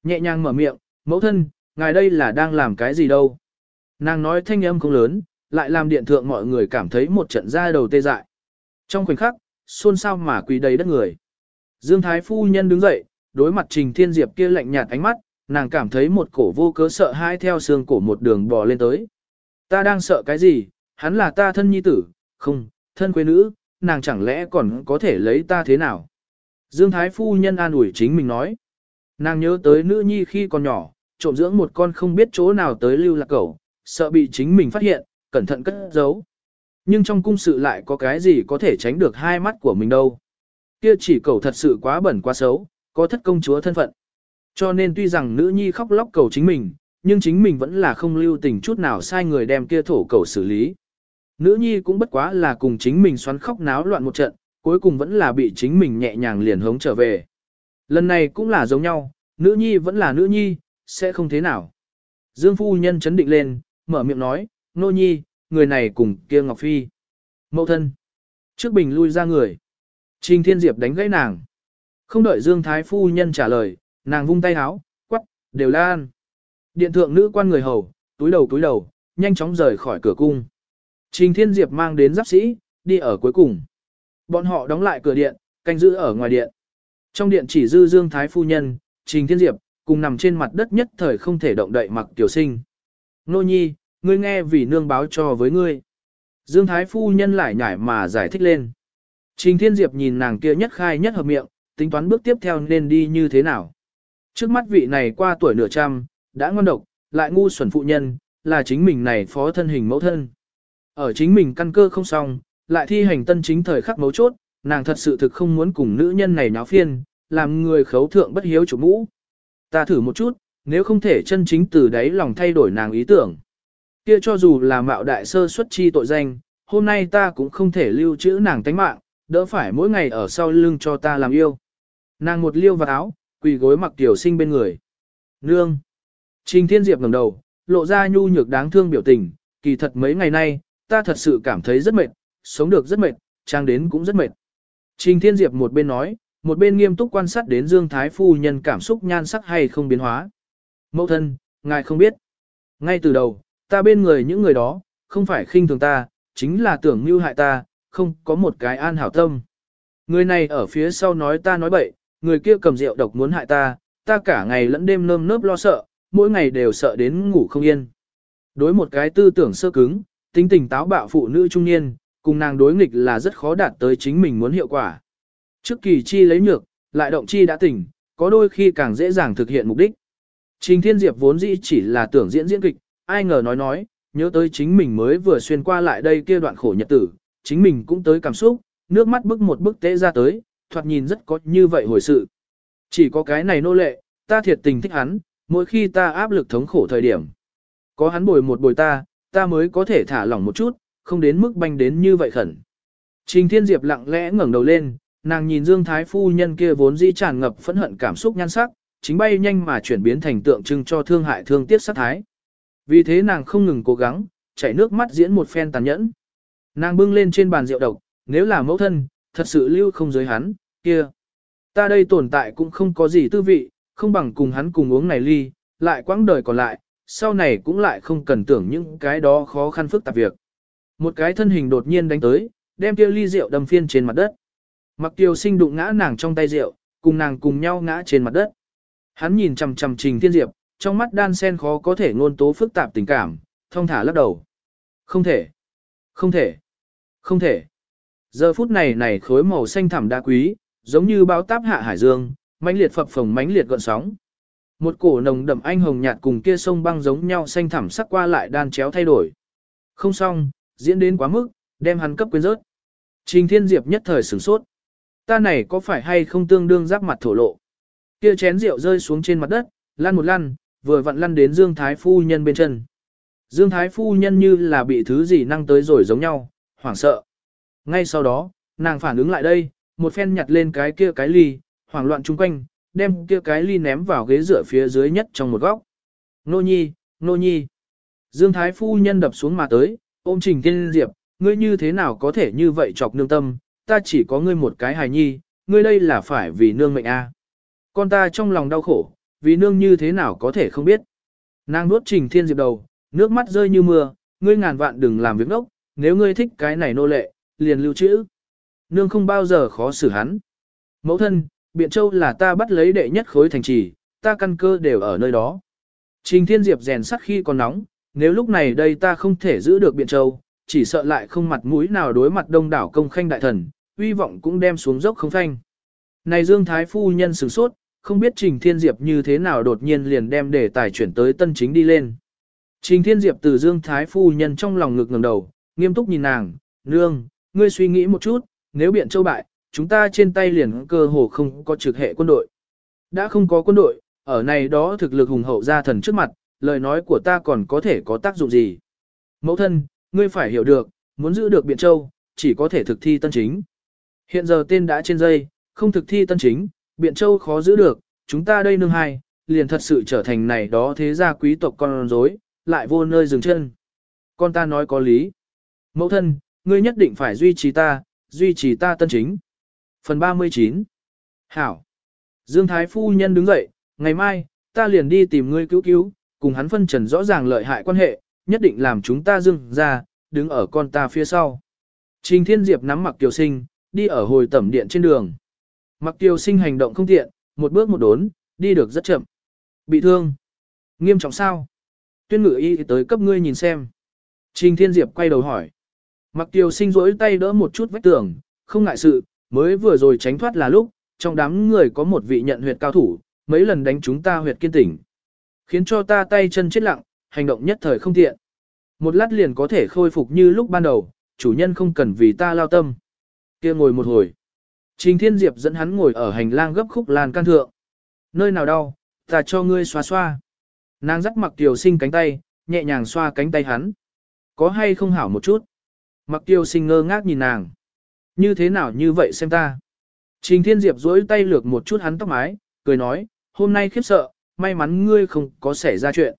Nhẹ nhàng mở miệng, mẫu thân, ngài đây là đang làm cái gì đâu. Nàng nói thanh âm không lớn, lại làm điện thượng mọi người cảm thấy một trận da đầu tê dại. Trong khoảnh khắc, xôn xao mà quỳ đầy đất người. Dương Thái Phu Nhân đứng dậy, đối mặt Trình Thiên Diệp kia lạnh nhạt ánh mắt, nàng cảm thấy một cổ vô cớ sợ hãi theo xương cổ một đường bò lên tới. Ta đang sợ cái gì, hắn là ta thân nhi tử, không, thân quê nữ, nàng chẳng lẽ còn có thể lấy ta thế nào? Dương Thái Phu Nhân an ủi chính mình nói. Nàng nhớ tới nữ nhi khi còn nhỏ, trộm dưỡng một con không biết chỗ nào tới lưu lạc cẩu, sợ bị chính mình phát hiện, cẩn thận cất giấu. Nhưng trong cung sự lại có cái gì có thể tránh được hai mắt của mình đâu. Kia chỉ cầu thật sự quá bẩn quá xấu, có thất công chúa thân phận. Cho nên tuy rằng nữ nhi khóc lóc cầu chính mình, nhưng chính mình vẫn là không lưu tình chút nào sai người đem kia thổ cầu xử lý. Nữ nhi cũng bất quá là cùng chính mình xoắn khóc náo loạn một trận, cuối cùng vẫn là bị chính mình nhẹ nhàng liền hống trở về. Lần này cũng là giống nhau, nữ nhi vẫn là nữ nhi, sẽ không thế nào. Dương phu nhân chấn định lên, mở miệng nói, nô nhi, người này cùng kia Ngọc Phi. Mậu thân. Trước bình lui ra người. Trình Thiên Diệp đánh gãy nàng. Không đợi Dương Thái Phu Nhân trả lời, nàng vung tay háo, quắc, đều lan. Điện thượng nữ quan người hầu, túi đầu túi đầu, nhanh chóng rời khỏi cửa cung. Trình Thiên Diệp mang đến giáp sĩ, đi ở cuối cùng. Bọn họ đóng lại cửa điện, canh giữ ở ngoài điện. Trong điện chỉ dư Dương Thái Phu Nhân, Trình Thiên Diệp, cùng nằm trên mặt đất nhất thời không thể động đậy mặc tiểu sinh. Nô nhi, ngươi nghe vì nương báo cho với ngươi. Dương Thái Phu Nhân lại nhảy mà giải thích lên. Trình Thiên Diệp nhìn nàng kia nhất khai nhất hợp miệng, tính toán bước tiếp theo nên đi như thế nào. Trước mắt vị này qua tuổi nửa trăm, đã ngon độc, lại ngu xuẩn phụ nhân, là chính mình này phó thân hình mẫu thân. Ở chính mình căn cơ không xong, lại thi hành tân chính thời khắc mấu chốt, nàng thật sự thực không muốn cùng nữ nhân này nháo phiên, làm người khấu thượng bất hiếu chủ mũ. Ta thử một chút, nếu không thể chân chính từ đấy lòng thay đổi nàng ý tưởng. Kia cho dù là mạo đại sơ xuất chi tội danh, hôm nay ta cũng không thể lưu trữ nàng tánh mạng, đỡ phải mỗi ngày ở sau lưng cho ta làm yêu. Nàng một liêu vào áo, quỳ gối mặc tiểu sinh bên người. Nương! Trình Thiên Diệp ngẩng đầu, lộ ra nhu nhược đáng thương biểu tình, kỳ thật mấy ngày nay, ta thật sự cảm thấy rất mệt, sống được rất mệt, trang đến cũng rất mệt. Trình Thiên Diệp một bên nói, một bên nghiêm túc quan sát đến Dương Thái Phu nhân cảm xúc nhan sắc hay không biến hóa. Mẫu thân, ngài không biết. Ngay từ đầu, ta bên người những người đó, không phải khinh thường ta, chính là tưởng mưu hại ta, không có một cái an hảo tâm. Người này ở phía sau nói ta nói bậy, người kia cầm rượu độc muốn hại ta, ta cả ngày lẫn đêm nơm nớp lo sợ, mỗi ngày đều sợ đến ngủ không yên. Đối một cái tư tưởng sơ cứng, tính tình táo bạo phụ nữ trung niên, cùng nàng đối nghịch là rất khó đạt tới chính mình muốn hiệu quả. Trước kỳ chi lấy nhược, lại động chi đã tỉnh, có đôi khi càng dễ dàng thực hiện mục đích. Trình Thiên Diệp vốn dĩ chỉ là tưởng diễn diễn kịch, ai ngờ nói nói, nhớ tới chính mình mới vừa xuyên qua lại đây kia đoạn khổ nhật tử, chính mình cũng tới cảm xúc, nước mắt bức một bức tế ra tới, thoạt nhìn rất có như vậy hồi sự. Chỉ có cái này nô lệ, ta thiệt tình thích hắn, mỗi khi ta áp lực thống khổ thời điểm. Có hắn bồi một bồi ta, ta mới có thể thả lỏng một chút, không đến mức banh đến như vậy khẩn. Trình Thiên Diệp lặng lẽ ngẩng đầu lên, nàng nhìn Dương Thái Phu nhân kia vốn dĩ tràn ngập phẫn hận cảm xúc nhan sắc, chính bay nhanh mà chuyển biến thành tượng trưng cho thương hại thương tiếc sát thái. Vì thế nàng không ngừng cố gắng, chảy nước mắt diễn một phen tàn nhẫn. Nàng bưng lên trên bàn rượu độc, nếu là mẫu thân, thật sự lưu không giới hắn, kia. Ta đây tồn tại cũng không có gì tư vị, không bằng cùng hắn cùng uống này ly, lại quãng đời còn lại, sau này cũng lại không cần tưởng những cái đó khó khăn phức tạp việc. Một cái thân hình đột nhiên đánh tới, đem kia ly rượu đâm phiên trên mặt đất. Mặc tiêu sinh đụng ngã nàng trong tay rượu, cùng nàng cùng nhau ngã trên mặt đất. Hắn nhìn chằm chằm trình thiên diệp, trong mắt đan sen khó có thể ngôn tố phức tạp tình cảm, thông thả lắc đầu. Không thể, không thể, không thể. Giờ phút này này khối màu xanh thẳm đá quý, giống như báo táp hạ hải dương, mãnh liệt phập phồng mãnh liệt gợn sóng. Một cổ nồng đậm anh hồng nhạt cùng kia sông băng giống nhau xanh thẳm sắc qua lại đan chéo thay đổi. Không xong, diễn đến quá mức, đem hắn cấp quên rớt. Trình Thiên Diệp nhất thời sửng sốt. Ta này có phải hay không tương đương giáp mặt thổ lộ? Kia chén rượu rơi xuống trên mặt đất, lăn một lăn, vừa vặn lăn đến Dương Thái Phu Nhân bên chân. Dương Thái Phu Nhân như là bị thứ gì năng tới rồi giống nhau, hoảng sợ. Ngay sau đó, nàng phản ứng lại đây, một phen nhặt lên cái kia cái ly, hoảng loạn chung quanh, đem kia cái ly ném vào ghế dựa phía dưới nhất trong một góc. Nô nhi, nô nhi. Dương Thái Phu Nhân đập xuống mà tới, ôm Trình Thiên Diệp, ngươi như thế nào có thể như vậy chọc nương tâm, ta chỉ có ngươi một cái hài nhi, ngươi đây là phải vì nương mệnh a. Con ta trong lòng đau khổ, vì nương như thế nào có thể không biết. Nàng nuốt Trình Thiên Diệp đầu, nước mắt rơi như mưa, ngươi ngàn vạn đừng làm việc đốc, nếu ngươi thích cái này nô lệ, liền lưu trữ. Nương không bao giờ khó xử hắn. Mẫu thân, Biện Châu là ta bắt lấy đệ nhất khối thành trì, ta căn cơ đều ở nơi đó. Trình Thiên Diệp rèn sắt khi còn nóng, nếu lúc này đây ta không thể giữ được Biện Châu, chỉ sợ lại không mặt mũi nào đối mặt đông đảo công khanh đại thần, uy vọng cũng đem xuống dốc không thanh. Này Dương Thái Phu nhân sửng sốt, không biết Trình Thiên Diệp như thế nào đột nhiên liền đem đề tài chuyển tới tân chính đi lên. Trình Thiên Diệp từ Dương Thái Phu nhân trong lòng ngực ngẩng đầu, nghiêm túc nhìn nàng, nương, ngươi suy nghĩ một chút, nếu Biện Châu bại, chúng ta trên tay liền cơ hồ không có trực hệ quân đội. Đã không có quân đội, ở này đó thực lực hùng hậu gia thần trước mặt, lời nói của ta còn có thể có tác dụng gì. Mẫu thân, ngươi phải hiểu được, muốn giữ được Biện Châu, chỉ có thể thực thi tân chính. Hiện giờ tên đã trên dây, không thực thi tân chính, Biện Châu khó giữ được, chúng ta đây nương hai, liền thật sự trở thành này đó thế gia quý tộc con rối, lại vô nơi dừng chân. Con ta nói có lý. Mẫu thân, ngươi nhất định phải duy trì ta, duy trì ta tân chính. Phần 39 Hảo Dương Thái Phu Nhân đứng dậy, ngày mai, ta liền đi tìm ngươi cứu cứu, cùng hắn phân trần rõ ràng lợi hại quan hệ, nhất định làm chúng ta dưng ra, đứng ở con ta phía sau. Trình Thiên Diệp nắm mặc Kiều Sinh, đi ở hồi tẩm điện trên đường. Mặc Tiêu Sinh hành động không tiện, một bước một đốn, đi được rất chậm. Bị thương. Nghiêm trọng sao? Tuyên ngự y tới cấp ngươi nhìn xem. Trình Thiên Diệp quay đầu hỏi. Mặc Tiêu Sinh rỗi tay đỡ một chút vách tường, không ngại sự, mới vừa rồi tránh thoát là lúc, trong đám người có một vị nhận huyệt cao thủ, mấy lần đánh chúng ta huyệt kiên tỉnh. Khiến cho ta tay chân chết lặng, hành động nhất thời không tiện. Một lát liền có thể khôi phục như lúc ban đầu, chủ nhân không cần vì ta lao tâm. kia ngồi một hồi. Trình Thiên Diệp dẫn hắn ngồi ở hành lang gấp khúc lan can thượng. Nơi nào đau, ta cho ngươi xoa xoa. Nàng dắt mặc tiểu sinh cánh tay, nhẹ nhàng xoa cánh tay hắn. Có hay không hảo một chút? Mặc tiêu sinh ngơ ngác nhìn nàng. Như thế nào như vậy xem ta? Trình Thiên Diệp duỗi tay lược một chút hắn tóc mái, cười nói, hôm nay khiếp sợ, may mắn ngươi không có xảy ra chuyện.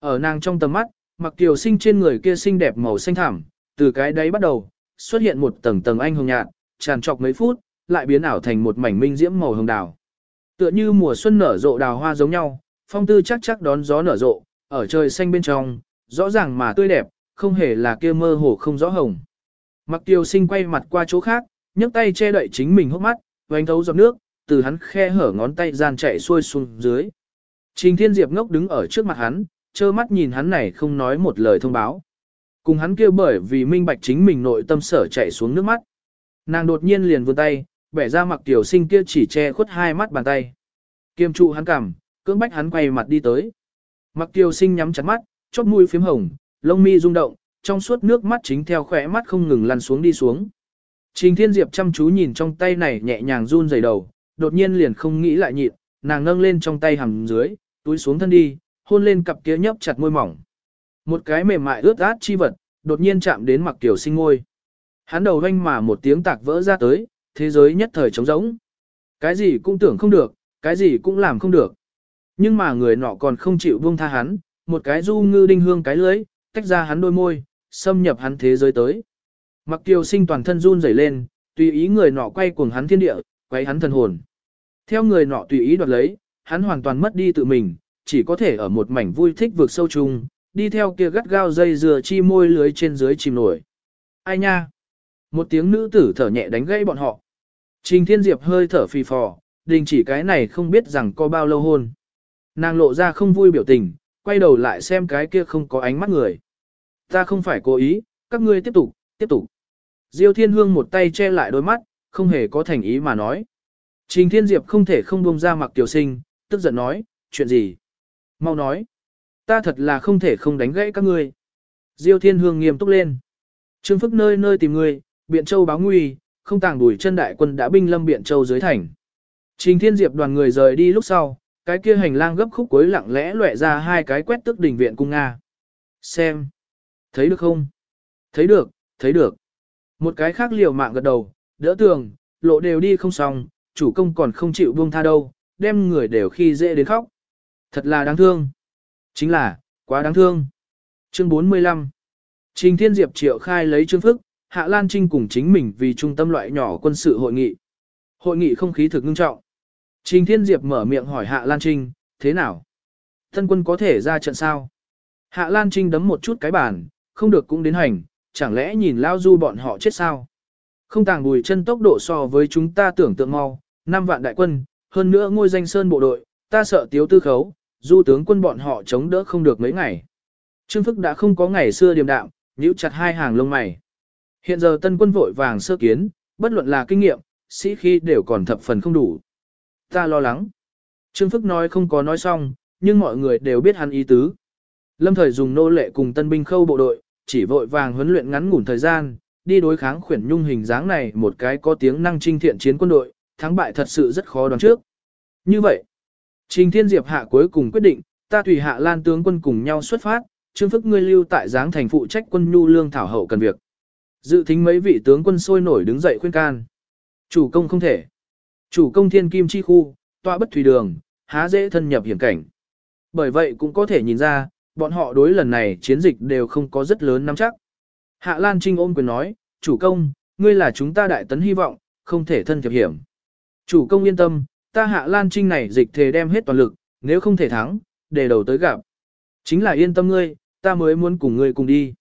Ở nàng trong tầm mắt, mặc tiểu sinh trên người kia xinh đẹp màu xanh thẳm, từ cái đấy bắt đầu, xuất hiện một tầng tầng anh hồng nhạt, tràn trọc mấy phút, lại biến ảo thành một mảnh minh diễm màu hồng đào. Tựa như mùa xuân nở rộ đào hoa giống nhau, phong tư chắc chắc đón gió nở rộ, ở trời xanh bên trong, rõ ràng mà tươi đẹp, không hề là kia mơ hồ không rõ hồng. Mặc tiêu sinh quay mặt qua chỗ khác, nhấc tay che đậy chính mình hốc mắt, vánh thấu giọt nước, từ hắn khe hở ngón tay gian chạy xuôi xuống dưới. Trình Thiên Diệp ngốc đứng ở trước mặt hắn, trơ mắt nhìn hắn này không nói một lời thông báo. Cùng hắn kêu bởi vì minh bạch chính mình nội tâm sở chạy xuống nước mắt. Nàng đột nhiên liền vươn tay, bẻ ra mặc tiểu sinh kia chỉ che khuất hai mắt bàn tay. Kiêm trụ hắn cằm, cưỡng bách hắn quay mặt đi tới. Mặc tiểu sinh nhắm chặt mắt, chóp mũi phím hồng, lông mi rung động, trong suốt nước mắt chính theo khỏe mắt không ngừng lăn xuống đi xuống. Trình Thiên Diệp chăm chú nhìn trong tay này nhẹ nhàng run rẩy đầu, đột nhiên liền không nghĩ lại nhịn, nàng nâng lên trong tay hầm dưới, túi xuống thân đi, hôn lên cặp kia nhấp chặt môi mỏng. Một cái mềm mại ướt át chi vật, đột nhiên chạm đến mặc tiểu sinh ngôi. Hắn đầu hoanh mà một tiếng tạc vỡ ra tới, thế giới nhất thời trống rỗng. Cái gì cũng tưởng không được, cái gì cũng làm không được. Nhưng mà người nọ còn không chịu buông tha hắn, một cái du ngư đinh hương cái lưới, tách ra hắn đôi môi, xâm nhập hắn thế giới tới. Mặc kiều sinh toàn thân run rẩy lên, tùy ý người nọ quay cuồng hắn thiên địa, quay hắn thần hồn. Theo người nọ tùy ý đoạt lấy, hắn hoàn toàn mất đi tự mình, chỉ có thể ở một mảnh vui thích vượt sâu chung, đi theo kia gắt gao dây dừa chi môi lưới trên dưới chìm nổi. Ai nha? Một tiếng nữ tử thở nhẹ đánh gãy bọn họ. Trình Thiên Diệp hơi thở phì phò, đình chỉ cái này không biết rằng có bao lâu hôn. Nàng lộ ra không vui biểu tình, quay đầu lại xem cái kia không có ánh mắt người. Ta không phải cố ý, các ngươi tiếp tục, tiếp tục. Diêu Thiên Hương một tay che lại đôi mắt, không hề có thành ý mà nói. Trình Thiên Diệp không thể không buông ra mặc tiểu sinh, tức giận nói, chuyện gì? Mau nói. Ta thật là không thể không đánh gãy các ngươi. Diêu Thiên Hương nghiêm túc lên. Trương Phức nơi nơi tìm ngươi, Biện Châu báo nguy, không tàng đuổi chân đại quân đã binh lâm Biện Châu dưới thành. Trình Thiên Diệp đoàn người rời đi lúc sau, cái kia hành lang gấp khúc cuối lặng lẽ lóe ra hai cái quét tức đỉnh viện cung Nga. Xem. Thấy được không? Thấy được, thấy được. Một cái khác liều mạng gật đầu, đỡ tường, lộ đều đi không xong, chủ công còn không chịu buông tha đâu, đem người đều khi dễ đến khóc. Thật là đáng thương. Chính là, quá đáng thương. Chương 45 Trình Thiên Diệp triệu khai lấy chương phức, Hạ Lan Trinh cùng chính mình vì trung tâm loại nhỏ quân sự hội nghị. Hội nghị không khí thực ngưng trọng. Trình Thiên Diệp mở miệng hỏi Hạ Lan Trinh, thế nào? Thân quân có thể ra trận sao? Hạ Lan Trinh đấm một chút cái bàn, không được cũng đến hành, chẳng lẽ nhìn lao du bọn họ chết sao? Không tàng bùi chân tốc độ so với chúng ta tưởng tượng mau, 5 vạn đại quân, hơn nữa ngôi danh sơn bộ đội, ta sợ tiếu tư khấu, du tướng quân bọn họ chống đỡ không được mấy ngày. Trương Phức đã không có ngày xưa điềm đạm, nhíu chặt hai hàng lông mày. Hiện giờ tân quân vội vàng sơ kiến, bất luận là kinh nghiệm, sĩ khi đều còn thập phần không đủ. Ta lo lắng. Trương Phức nói không có nói xong, nhưng mọi người đều biết hắn ý tứ. Lâm thời dùng nô lệ cùng tân binh khâu bộ đội, chỉ vội vàng huấn luyện ngắn ngủn thời gian, đi đối kháng khuyển nhung hình dáng này một cái có tiếng năng trinh thiện chiến quân đội, thắng bại thật sự rất khó đoán trước. Như vậy, Trình Thiên Diệp hạ cuối cùng quyết định, ta tùy hạ lan tướng quân cùng nhau xuất phát, trương phức ngươi lưu tại giáng thành phụ trách quân nhu lương thảo hậu cần việc. Dự thính mấy vị tướng quân sôi nổi đứng dậy khuyên can. Chủ công không thể. Chủ công thiên kim chi khu, tọa bất thủy đường, há dễ thân nhập hiểm cảnh. Bởi vậy cũng có thể nhìn ra, bọn họ đối lần này chiến dịch đều không có rất lớn nắm chắc. Hạ Lan Trinh ôm quyền nói, chủ công, ngươi là chúng ta đại tấn hy vọng, không thể thân thiệp hiểm. Chủ công yên tâm, ta hạ Lan Trinh này dịch thề đem hết toàn lực, nếu không thể thắng, để đầu tới gặp. Chính là yên tâm ngươi, ta mới muốn cùng ngươi cùng đi.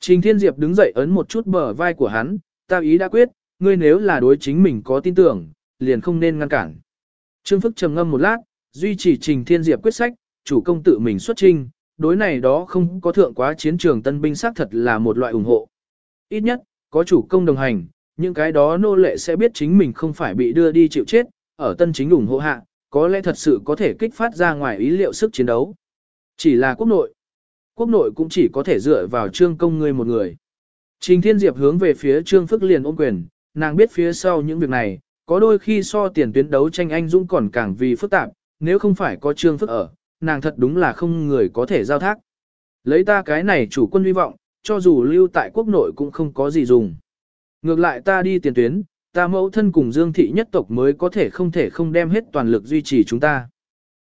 Trình Thiên Diệp đứng dậy ấn một chút bờ vai của hắn, ta ý đã quyết, ngươi nếu là đối chính mình có tin tưởng, liền không nên ngăn cản. Trương Phức trầm ngâm một lát, duy trì Trình Thiên Diệp quyết sách, chủ công tự mình xuất trình, đối này đó không có thượng quá chiến trường tân binh xác thật là một loại ủng hộ. Ít nhất, có chủ công đồng hành, những cái đó nô lệ sẽ biết chính mình không phải bị đưa đi chịu chết, ở tân chính ủng hộ hạ, có lẽ thật sự có thể kích phát ra ngoài ý liệu sức chiến đấu. Chỉ là quốc nội. Quốc nội cũng chỉ có thể dựa vào trương công ngươi một người. Trình Thiên Diệp hướng về phía trương phức liền ôm quyền, nàng biết phía sau những việc này, có đôi khi so tiền tuyến đấu tranh anh dũng còn càng vì phức tạp, nếu không phải có trương phức ở, nàng thật đúng là không người có thể giao thác. Lấy ta cái này chủ quân hy vọng, cho dù lưu tại quốc nội cũng không có gì dùng. Ngược lại ta đi tiền tuyến, ta mẫu thân cùng Dương thị nhất tộc mới có thể không thể không đem hết toàn lực duy trì chúng ta.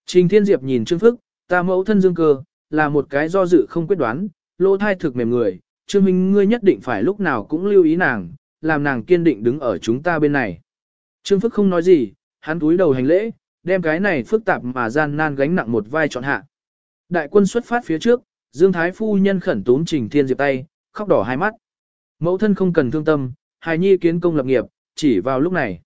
Trình Thiên Diệp nhìn Trương Phức, ta mẫu thân Dương cơ, là một cái do dự không quyết đoán, lỗ thai thực mềm người, Trương Minh ngươi nhất định phải lúc nào cũng lưu ý nàng, làm nàng kiên định đứng ở chúng ta bên này. Trương Phức không nói gì, hắn túi đầu hành lễ, đem cái này phức tạp mà gian nan gánh nặng một vai chọn hạ. Đại quân xuất phát phía trước, Dương Thái Phu nhân khẩn tún Trình Thiên Diệp tay, khóc đỏ hai mắt. Mẫu thân không cần thương tâm, hài nhi kiến công lập nghiệp, chỉ vào lúc này.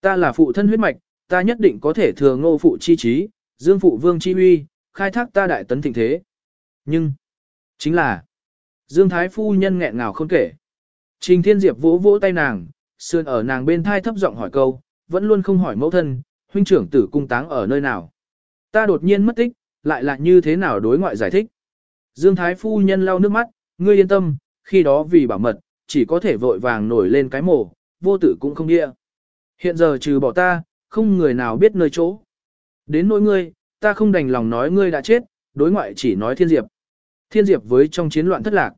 Ta là phụ thân huyết mạch, ta nhất định có thể thừa ngô phụ chi trí, dương phụ vương chi uy, khai thác ta đại tấn thịnh thế. Nhưng, chính là, Dương Thái Phu nhân nghẹn ngào không kể. Trình Thiên Diệp vỗ vỗ tay nàng, sườn ở nàng bên thai thấp giọng hỏi câu, vẫn luôn không hỏi mẫu thân, huynh trưởng tử cung táng ở nơi nào. Ta đột nhiên mất tích, lại là như thế nào đối ngoại giải thích. Dương Thái Phu nhân lau nước mắt, ngươi yên tâm, khi đó vì bảo mật, chỉ có thể vội vàng nổi lên cái mổ, vô tử cũng không địa. Hiện giờ trừ bỏ ta, không người nào biết nơi chỗ. Đến nỗi ngươi, ta không đành lòng nói ngươi đã chết, đối ngoại chỉ nói thiên diệp. Thiên diệp với trong chiến loạn thất lạc.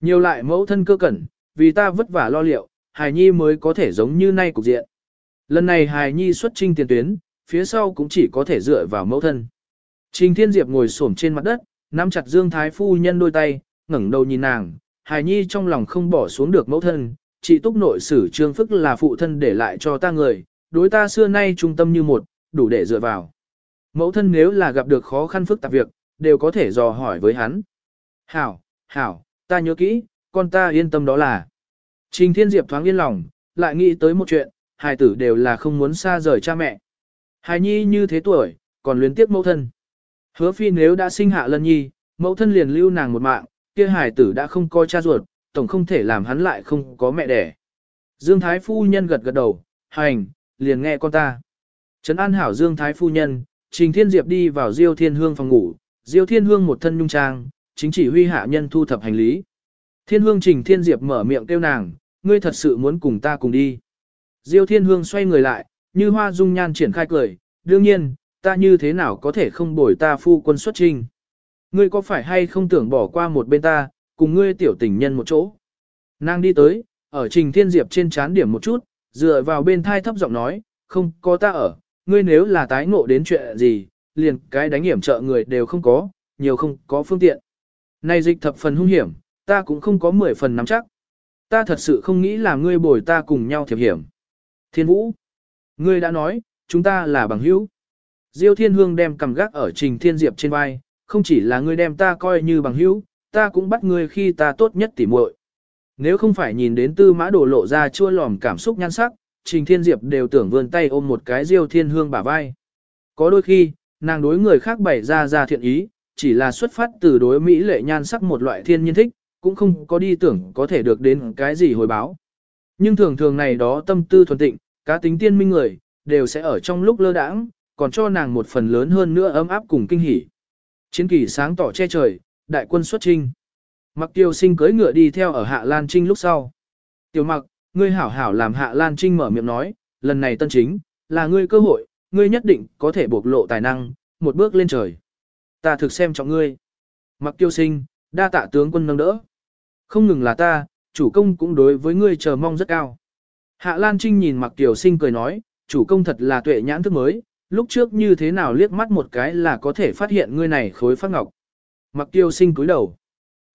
Nhiều lại mẫu thân cơ cẩn, vì ta vất vả lo liệu, hài nhi mới có thể giống như nay cục diện. Lần này hài nhi xuất trinh tiền tuyến, phía sau cũng chỉ có thể dựa vào mẫu thân. Trình thiên diệp ngồi xổm trên mặt đất, nắm chặt dương thái phu nhân đôi tay, ngẩng đầu nhìn nàng, hài nhi trong lòng không bỏ xuống được mẫu thân, chị túc nội sử trương phức là phụ thân để lại cho ta người, đối ta xưa nay trung tâm như một, đủ để dựa vào. Mẫu thân nếu là gặp được khó khăn phức tạp việc, đều có thể dò hỏi với hắn. Hảo, hảo, ta nhớ kỹ, con ta yên tâm đó là. Trình Thiên Diệp thoáng yên lòng, lại nghĩ tới một chuyện, hài tử đều là không muốn xa rời cha mẹ. Hài nhi như thế tuổi, còn luyến tiếc mẫu thân. Hứa phi nếu đã sinh hạ lân nhi, mẫu thân liền lưu nàng một mạng, kia hài tử đã không có cha ruột, tổng không thể làm hắn lại không có mẹ đẻ. Dương Thái Phu Nhân gật gật đầu, hành, liền nghe con ta. Trấn An Hảo Dương Thái Phu Nhân, Trình Thiên Diệp đi vào Diêu Thiên Hương phòng ngủ, Diêu Thiên Hương một thân nhung trang, chính chỉ huy hạ nhân thu thập hành lý. Thiên Hương Trình Thiên Diệp mở miệng kêu nàng, ngươi thật sự muốn cùng ta cùng đi. Diêu Thiên Hương xoay người lại, như hoa dung nhan triển khai cười, đương nhiên, ta như thế nào có thể không bồi ta phu quân xuất trình. Ngươi có phải hay không tưởng bỏ qua một bên ta, cùng ngươi tiểu tình nhân một chỗ. Nàng đi tới, ở Trình Thiên Diệp trên chán điểm một chút, dựa vào bên thai thấp giọng nói, không có ta ở, ngươi nếu là tái ngộ đến chuyện gì, liền cái đánh hiểm trợ người đều không có, nhiều không có phương tiện. Này dịch thập phần hung hiểm, ta cũng không có mười phần nắm chắc. Ta thật sự không nghĩ là ngươi bồi ta cùng nhau thiệp hiểm. Thiên Vũ, ngươi đã nói, chúng ta là bằng hữu. Diêu Thiên Hương đem cầm gác ở Trình Thiên Diệp trên vai, không chỉ là ngươi đem ta coi như bằng hữu, ta cũng bắt ngươi khi ta tốt nhất tỉ muội. Nếu không phải nhìn đến tư mã đổ lộ ra chua lòm cảm xúc nhan sắc, Trình Thiên Diệp đều tưởng vươn tay ôm một cái Diêu Thiên Hương bả vai. Có đôi khi, nàng đối người khác bày ra ra thiện ý, chỉ là xuất phát từ đối Mỹ lệ nhan sắc một loại thiên nhiên thích, cũng không có đi tưởng có thể được đến cái gì hồi báo. Nhưng thường thường này đó tâm tư thuần tịnh, cá tính tiên minh người, đều sẽ ở trong lúc lơ đãng, còn cho nàng một phần lớn hơn nữa ấm áp cùng kinh hỉ. Chiến kỳ sáng tỏ che trời, đại quân xuất trinh. Mặc tiêu sinh cưỡi ngựa đi theo ở Hạ Lan Trinh lúc sau. Tiểu mặc, ngươi hảo hảo làm Hạ Lan Trinh mở miệng nói, lần này tân chính, là ngươi cơ hội, ngươi nhất định có thể bộc lộ tài năng, một bước lên trời. Ta thực xem trọng ngươi. Mặc tiêu sinh, đa tạ tướng quân nâng đỡ. Không ngừng là ta, chủ công cũng đối với ngươi chờ mong rất cao. Hạ Lan Trinh nhìn mặc tiểu sinh cười nói, chủ công thật là tuệ nhãn thức mới, lúc trước như thế nào liếc mắt một cái là có thể phát hiện ngươi này khối phát ngọc. Mặc tiêu sinh cúi đầu.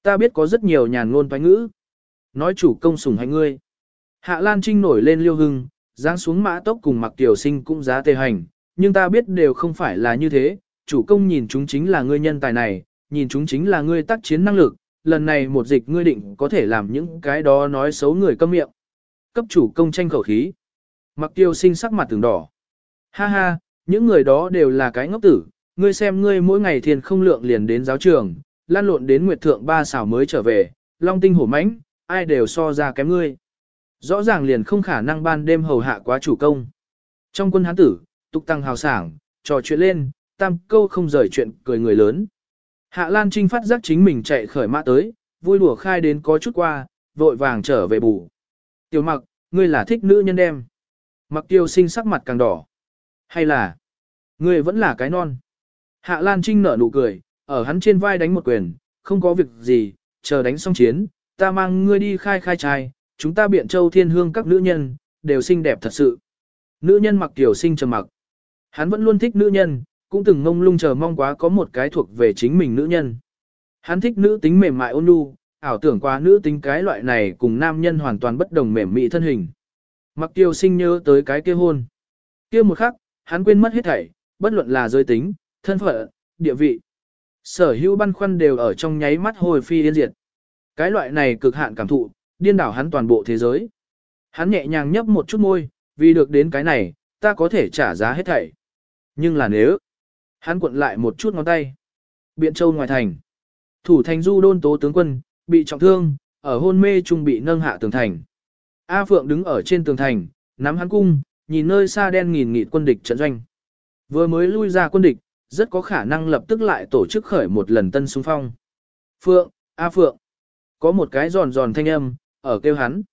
Ta biết có rất nhiều nhàn ngôn toán ngữ. Nói chủ công sủng hay ngươi. Hạ Lan Trinh nổi lên liêu hưng, giáng xuống mã tốc cùng mặc tiểu sinh cũng giá tề hành, nhưng ta biết đều không phải là như thế, chủ công nhìn chúng chính là ngươi nhân tài này, nhìn chúng chính là ngươi tác chiến năng lực, lần này một dịch ngươi định có thể làm những cái đó nói xấu người câm miệng. Cấp chủ công tranh khẩu khí. Mặc tiêu sinh sắc mặt từng đỏ. Ha ha, những người đó đều là cái ngốc tử, ngươi xem ngươi mỗi ngày thiền không lượng liền đến giáo trường, lan lộn đến nguyệt thượng ba xảo mới trở về, long tinh hổ mãnh, ai đều so ra kém ngươi. Rõ ràng liền không khả năng ban đêm hầu hạ quá chủ công. Trong quân hán tử, tục tăng hào sảng, trò chuyện lên, tam câu không rời chuyện cười người lớn. Hạ Lan Trinh phát giác chính mình chạy khởi mã tới, vui đùa khai đến có chút qua, vội vàng trở về bù. Tiểu mặc, ngươi là thích nữ nhân đem. Mặc tiêu sinh sắc mặt càng đỏ. Hay là, ngươi vẫn là cái non. Hạ Lan Trinh nở nụ cười, ở hắn trên vai đánh một quyền, không có việc gì, chờ đánh xong chiến, ta mang ngươi đi khai khai trai, chúng ta biện châu thiên hương các nữ nhân, đều xinh đẹp thật sự. Nữ nhân mặc tiểu sinh trầm mặc. Hắn vẫn luôn thích nữ nhân, cũng từng mông lung chờ mong quá có một cái thuộc về chính mình nữ nhân. Hắn thích nữ tính mềm mại ôn nhu, ảo tưởng quá nữ tính cái loại này cùng nam nhân hoàn toàn bất đồng mềm mị thân hình. Mặc tiêu sinh nhớ tới cái kia hôn. kia một khắc, hắn quên mất hết thảy, bất luận là giới tính, thân phận, địa vị. Sở hữu băn khoăn đều ở trong nháy mắt hồi phi yên diệt. Cái loại này cực hạn cảm thụ, điên đảo hắn toàn bộ thế giới. Hắn nhẹ nhàng nhấp một chút môi, vì được đến cái này, ta có thể trả giá hết thảy. Nhưng là nếu, hắn cuộn lại một chút ngón tay. Biện châu ngoài thành. Thủ thành du đôn tố tướng quân, bị trọng thương, ở hôn mê trung bị nâng hạ tường thành. A Phượng đứng ở trên tường thành, nắm hắn cung, nhìn nơi xa đen nghìn nghịt quân địch trận doanh. Vừa mới lui ra quân địch, rất có khả năng lập tức lại tổ chức khởi một lần tân xung phong. Phượng, A Phượng. Có một cái giòn giòn thanh âm, ở kêu hắn.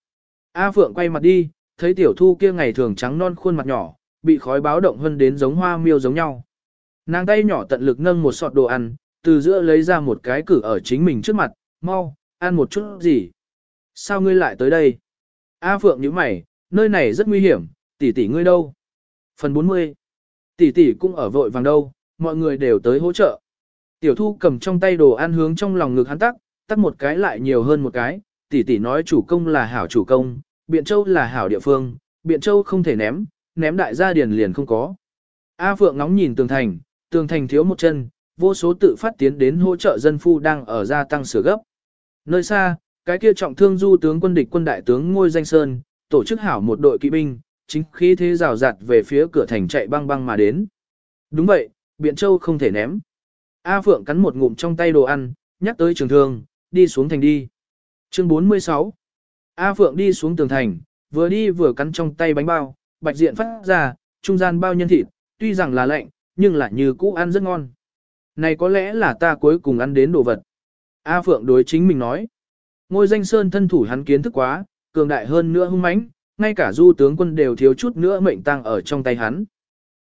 A Phượng quay mặt đi, thấy tiểu thu kia ngày thường trắng non khuôn mặt nhỏ, bị khói báo động hơn đến giống hoa miêu giống nhau. Nàng tay nhỏ tận lực nâng một sọt đồ ăn, từ giữa lấy ra một cái cử ở chính mình trước mặt, mau, ăn một chút gì. Sao ngươi lại tới đây? A Phượng nhíu mày, nơi này rất nguy hiểm, tỷ tỷ ngươi đâu? Phần 40. Tỷ tỷ cũng ở vội vàng đâu, mọi người đều tới hỗ trợ. Tiểu thu cầm trong tay đồ ăn hướng trong lòng ngực hắn tắc, tắc một cái lại nhiều hơn một cái, tỷ tỷ nói chủ công là hảo chủ công, Biện Châu là hảo địa phương, Biện Châu không thể ném, ném đại gia điền liền không có. A Phượng ngóng nhìn tường thành, tường thành thiếu một chân, vô số tự phát tiến đến hỗ trợ dân phu đang ở gia tăng sửa gấp. Nơi xa, cái kia trọng thương du tướng quân địch quân đại tướng ngôi danh sơn, tổ chức hảo một đội kỵ binh, chính khí thế rào rạt về phía cửa thành chạy băng băng mà đến. Đúng vậy, Biện Châu không thể ném. A Phượng cắn một ngụm trong tay đồ ăn, nhắc tới trường thương, đi xuống thành đi. Chương 46 A Phượng đi xuống tường thành, vừa đi vừa cắn trong tay bánh bao, bạch diện phát ra, trung gian bao nhân thịt, tuy rằng là lạnh, nhưng lại như cũ ăn rất ngon. Này có lẽ là ta cuối cùng ăn đến đồ vật. A Phượng đối chính mình nói. Ngôi danh sơn thân thủ hắn kiến thức quá, cường đại hơn nữa hung mãnh, ngay cả du tướng quân đều thiếu chút nữa mệnh tăng ở trong tay hắn.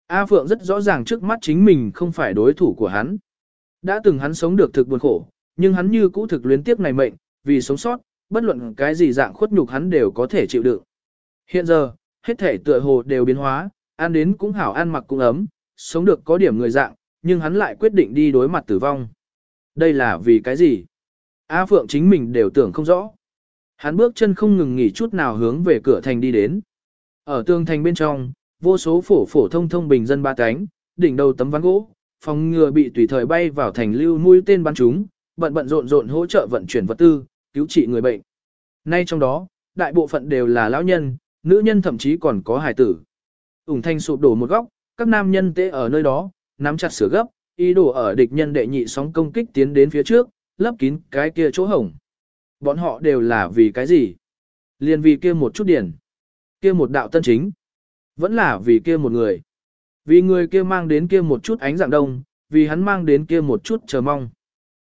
A Phượng rất rõ ràng trước mắt chính mình không phải đối thủ của hắn. Đã từng hắn sống được thực buồn khổ, nhưng hắn như cũ thực luyến tiếp này mệnh, vì sống sót, bất luận cái gì dạng khuất nhục hắn đều có thể chịu đựng. Hiện giờ, hết thể tựa hồ đều biến hóa, ăn đến cũng hảo ăn mặc cũng ấm, sống được có điểm người dạng, nhưng hắn lại quyết định đi đối mặt tử vong. Đây là vì cái gì? A Phượng chính mình đều tưởng không rõ. Hắn bước chân không ngừng nghỉ chút nào hướng về cửa thành đi đến. Ở tường thành bên trong, vô số phổ phổ thông thông bình dân ba cánh, đỉnh đầu tấm ván gỗ, phòng ngừa bị tùy thời bay vào thành lưu mũi tên bắn chúng, bận bận rộn rộn hỗ trợ vận chuyển vật tư, cứu trị người bệnh. Nay trong đó, đại bộ phận đều là lão nhân, nữ nhân thậm chí còn có hài tử. Ủng thanh sụp đổ một góc, các nam nhân tê ở nơi đó, nắm chặt sửa gấp, ý đồ ở địch nhân đệ nhị sóng công kích tiến đến phía trước, lấp kín cái kia chỗ hổng. Bọn họ đều là vì cái gì? Liên vì kia một chút điển. Kia một đạo tân chính. Vẫn là vì kia một người. Vì người kia mang đến kia một chút ánh dạng đông, vì hắn mang đến kia một chút chờ mong.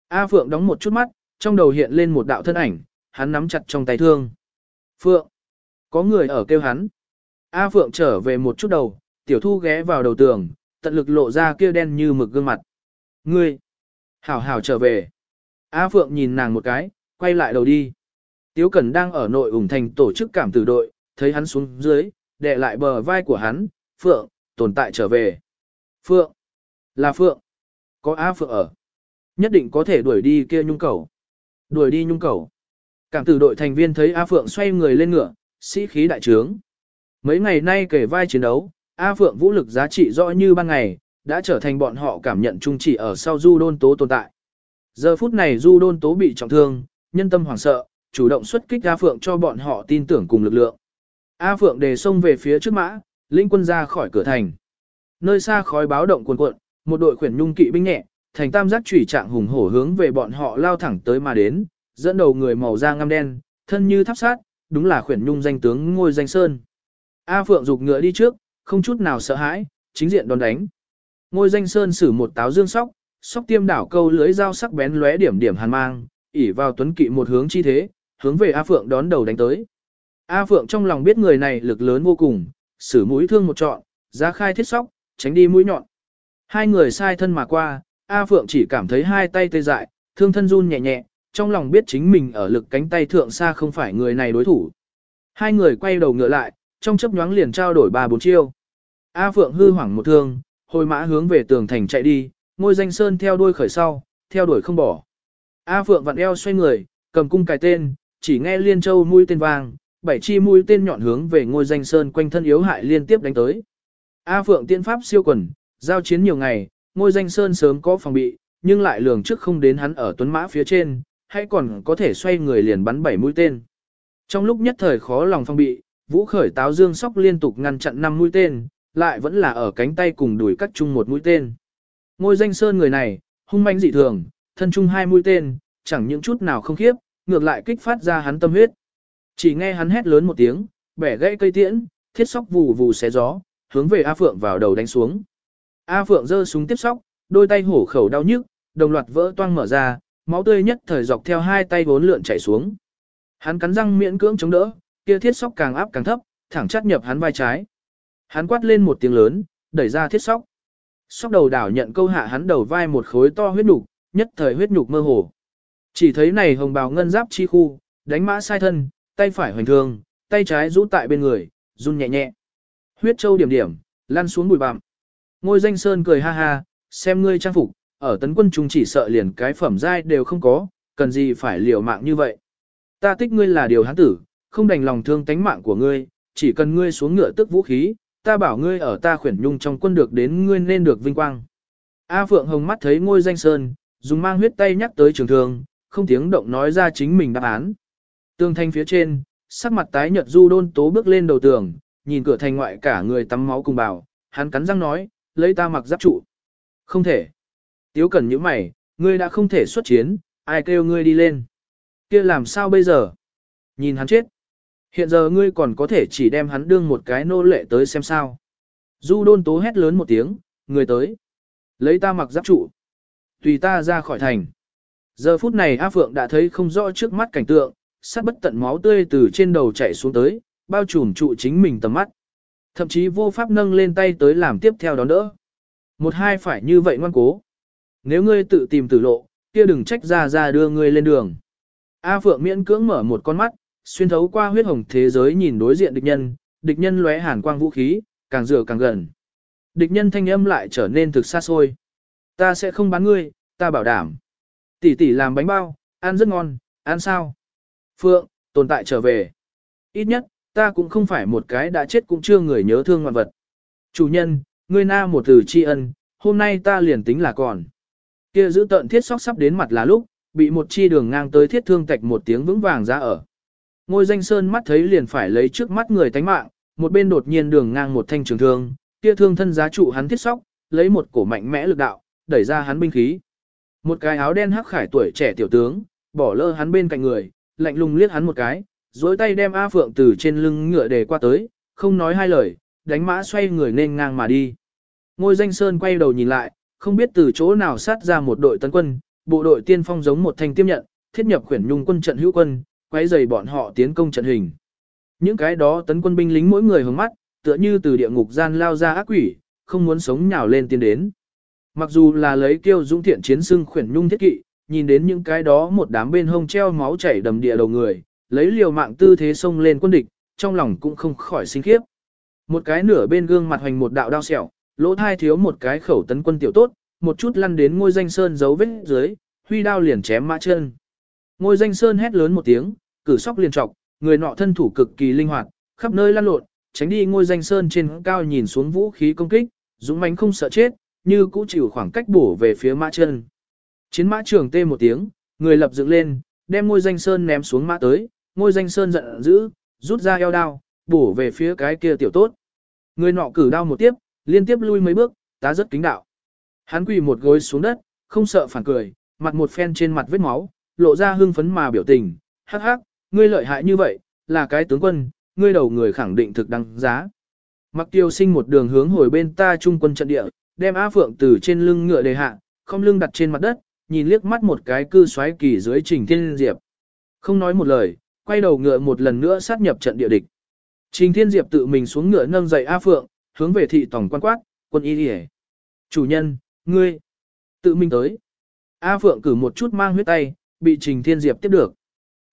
A Phượng đóng một chút mắt, trong đầu hiện lên một đạo thân ảnh, hắn nắm chặt trong tay thương. Phượng! Có người ở kêu hắn. A Phượng trở về một chút đầu, tiểu thu ghé vào đầu tường, tận lực lộ ra kia đen như mực gương mặt. Ngươi! Hảo hảo trở về. A Phượng nhìn nàng một cái, quay lại đầu đi. Tiếu Cẩn đang ở nội ủng thành tổ chức cảm tử đội, thấy hắn xuống dưới, đè lại bờ vai của hắn, Phượng, tồn tại trở về. Phượng! Là Phượng! Có A Phượng ở. Nhất định có thể đuổi đi kia nhung cầu. Đuổi đi nhung cầu. Cảm tử đội thành viên thấy A Phượng xoay người lên ngựa, sĩ khí đại trướng. Mấy ngày nay kể vai chiến đấu, A Phượng vũ lực giá trị rõ như ban ngày, đã trở thành bọn họ cảm nhận chung chỉ ở sau du đôn tố tồn tại. Giờ phút này du đôn tố bị trọng thương, nhân tâm hoảng sợ, chủ động xuất kích A Phượng cho bọn họ tin tưởng cùng lực lượng. A Phượng đề xông về phía trước mã, lĩnh quân ra khỏi cửa thành. Nơi xa khói báo động cuồn cuộn, một đội khuyển nhung kỵ binh nhẹ, thành tam giác chủy trạng hùng hổ hướng về bọn họ lao thẳng tới mà đến, dẫn đầu người màu da ngăm đen, thân như tháp sát, đúng là khuyển nhung danh tướng ngôi danh sơn. A Phượng dục ngựa đi trước, không chút nào sợ hãi, chính diện đón đánh. Ngôi danh sơn sử một táo dương sóc, sóc tiêm đảo câu lưới dao sắc bén lóe điểm điểm hàn mang, ỉ vào tuấn kỵ một hướng chi thế, hướng về A Phượng đón đầu đánh tới. A Phượng trong lòng biết người này lực lớn vô cùng, sử mũi thương một trọn, ra khai thiết sóc, tránh đi mũi nhọn. Hai người sai thân mà qua, A Phượng chỉ cảm thấy hai tay tê dại, thương thân run nhẹ nhẹ, trong lòng biết chính mình ở lực cánh tay thượng xa không phải người này đối thủ. Hai người quay đầu ngựa lại, trong chấp nhoáng liền trao đổi ba bốn chiêu. A Phượng hư hoảng một thương, hồi mã hướng về tường thành chạy đi, ngôi danh sơn theo đuôi khởi sau, theo đuổi không bỏ. A Phượng vặn eo xoay người, cầm cung cài tên, chỉ nghe liên châu mũi tên vàng, bảy chi mũi tên nhọn hướng về ngôi danh sơn quanh thân yếu hại liên tiếp đánh tới. A Phượng tiên pháp siêu quần, giao chiến nhiều ngày, ngôi danh sơn sớm có phòng bị, nhưng lại lường trước không đến hắn ở tuấn mã phía trên, hay còn có thể xoay người liền bắn bảy mũi tên. Trong lúc nhất thời khó lòng phòng bị, vũ khởi táo dương sóc liên tục ngăn chặn năm mũi tên, lại vẫn là ở cánh tay cùng đuổi cắt chung một mũi tên. Ngôi danh sơn người này, hung manh dị thường, thân chung hai mũi tên, chẳng những chút nào không khiếp, ngược lại kích phát ra hắn tâm huyết. Chỉ nghe hắn hét lớn một tiếng, bẻ gãy cây tiễn, thiết sóc vù vù xé gió, hướng về A Phượng vào đầu đánh xuống. A Phượng giơ súng tiếp sóc, đôi tay hổ khẩu đau nhức, đồng loạt vỡ toang mở ra, máu tươi nhất thời dọc theo hai tay vốn lượn chảy xuống. Hắn cắn răng miễn cưỡng chống đỡ, kia thiết sóc càng áp càng thấp, thẳng chắt nhập hắn vai trái. Hắn quát lên một tiếng lớn, đẩy ra thiết sóc. Sóc đầu đảo nhận câu hạ hắn đầu vai một khối to huyết nhục, nhất thời huyết nhục mơ hồ. Chỉ thấy này hồng bào ngân giáp chi khu, đánh mã sai thân, tay phải hoành thương, tay trái rũ tại bên người, run nhẹ nhẹ. Huyết châu điểm điểm, lăn xuống bụi bặm. Ngôi danh sơn cười ha ha, xem ngươi trang phục, ở tấn quân chúng chỉ sợ liền cái phẩm giai đều không có, cần gì phải liều mạng như vậy. Ta thích ngươi là điều hán tử, không đành lòng thương tánh mạng của ngươi, chỉ cần ngươi xuống ngựa tức vũ khí, ta bảo ngươi ở ta khuyển nhung trong quân được đến ngươi nên được vinh quang. A Phượng Hồng mắt thấy ngôi danh sơn, dùng mang huyết tay nhắc tới trường thương, không tiếng động nói ra chính mình đáp án. Tương thanh phía trên, sắc mặt tái nhợt du đôn tố bước lên đầu tường, nhìn cửa thành ngoại cả người tắm máu cùng bảo, hắn cắn răng nói, lấy ta mặc giáp trụ. Không thể. Tiếu cần những mày, ngươi đã không thể xuất chiến, ai kêu ngươi đi lên. kia làm sao bây giờ? Nhìn hắn chết. Hiện giờ ngươi còn có thể chỉ đem hắn đương một cái nô lệ tới xem sao. Du đôn tố hét lớn một tiếng, người tới. Lấy ta mặc giáp trụ. Tùy ta ra khỏi thành. Giờ phút này A Phượng đã thấy không rõ trước mắt cảnh tượng, sát bất tận máu tươi từ trên đầu chảy xuống tới, bao trùm trụ chính mình tầm mắt. Thậm chí vô pháp nâng lên tay tới làm tiếp theo đón đỡ. Một hai phải như vậy ngoan cố. Nếu ngươi tự tìm tử lộ, kia đừng trách ra ra đưa ngươi lên đường. A Phượng miễn cưỡng mở một con mắt, xuyên thấu qua huyết hồng thế giới nhìn đối diện địch nhân, địch nhân lóe hàn quang vũ khí, càng rửa càng gần. Địch nhân thanh âm lại trở nên thực xa xôi. Ta sẽ không bán ngươi, ta bảo đảm. Tỷ tỷ làm bánh bao, ăn rất ngon, ăn sao? Phượng, tồn tại trở về. Ít nhất, ta cũng không phải một cái đã chết cũng chưa người nhớ thương ngoạn vật. Chủ nhân, ngươi na một từ tri ân, hôm nay ta liền tính là còn. Kia giữ tận thiết sóc sắp đến mặt là lúc, bị một chi đường ngang tới thiết thương tạch một tiếng vững vàng ra ở. Ngôi danh sơn mắt thấy liền phải lấy trước mắt người tánh mạng, một bên đột nhiên đường ngang một thanh trường thương, kia thương thân giá trụ hắn thiết sóc, lấy một cổ mạnh mẽ lực đạo, đẩy ra hắn binh khí. Một cái áo đen hắc khải tuổi trẻ tiểu tướng, bỏ lơ hắn bên cạnh người, lạnh lùng liếc hắn một cái, dối tay đem A Phượng từ trên lưng ngựa để qua tới, không nói hai lời, đánh mã xoay người nên ngang mà đi. Ngôi danh sơn quay đầu nhìn lại, không biết từ chỗ nào sát ra một đội tấn quân, bộ đội tiên phong giống một thanh tiếp nhận, thiết nhập khuyển nhung quân trận hữu quân, quay dày bọn họ tiến công trận hình. Những cái đó tấn quân binh lính mỗi người hướng mắt, tựa như từ địa ngục gian lao ra ác quỷ, không muốn sống nhào lên tiến đến. Mặc dù là lấy kiêu dũng thiện chiến xưng khuyển nhung thiết kỵ, nhìn đến những cái đó một đám bên hông treo máu chảy đầm địa đầu người, lấy liều mạng tư thế xông lên quân địch, trong lòng cũng không khỏi sinh khiếp. Một cái nửa bên gương mặt hoành một đạo đao sẹo, lỗ thai thiếu một cái khẩu tấn quân tiểu tốt, một chút lăn đến ngôi danh sơn dấu vết dưới, huy đao liền chém mã chân. Ngôi danh sơn hét lớn một tiếng, cử sóc liền trọc, người nọ thân thủ cực kỳ linh hoạt, khắp nơi lăn lộn, tránh đi ngôi danh sơn trên cao nhìn xuống vũ khí công kích, dũng mãnh không sợ chết, như cũ chịu khoảng cách bổ về phía mã chân. Chiến mã trường tê một tiếng, người lập dựng lên, đem ngôi danh sơn ném xuống mã tới, ngôi danh sơn giận dữ, rút ra eo đao, bổ về phía cái kia tiểu tốt. Người nọ cử đao một tiếp, liên tiếp lui mấy bước, tá rất kính đạo. Hắn quỳ một gối xuống đất, không sợ phản cười, mặt một phen trên mặt vết máu, lộ ra hưng phấn mà biểu tình, hắc hắc, ngươi lợi hại như vậy, là cái tướng quân, ngươi đầu người khẳng định thực đăng giá. Mặc tiêu sinh một đường hướng hồi bên ta trung quân trận địa, đem A Phượng từ trên lưng ngựa đề hạ, không lưng đặt trên mặt đất, nhìn liếc mắt một cái cư xoáy kỳ dưới trình thiên diệp. Không nói một lời, quay đầu ngựa một lần nữa sát nhập trận địa địch. Trình thiên diệp tự mình xuống ngựa nâng dậy A Phượng, hướng về thị tổng quan quát, quân y đi Chủ nhân, ngươi, tự mình tới. A Phượng cử một chút mang huyết tay, bị Trình Thiên Diệp tiếp được.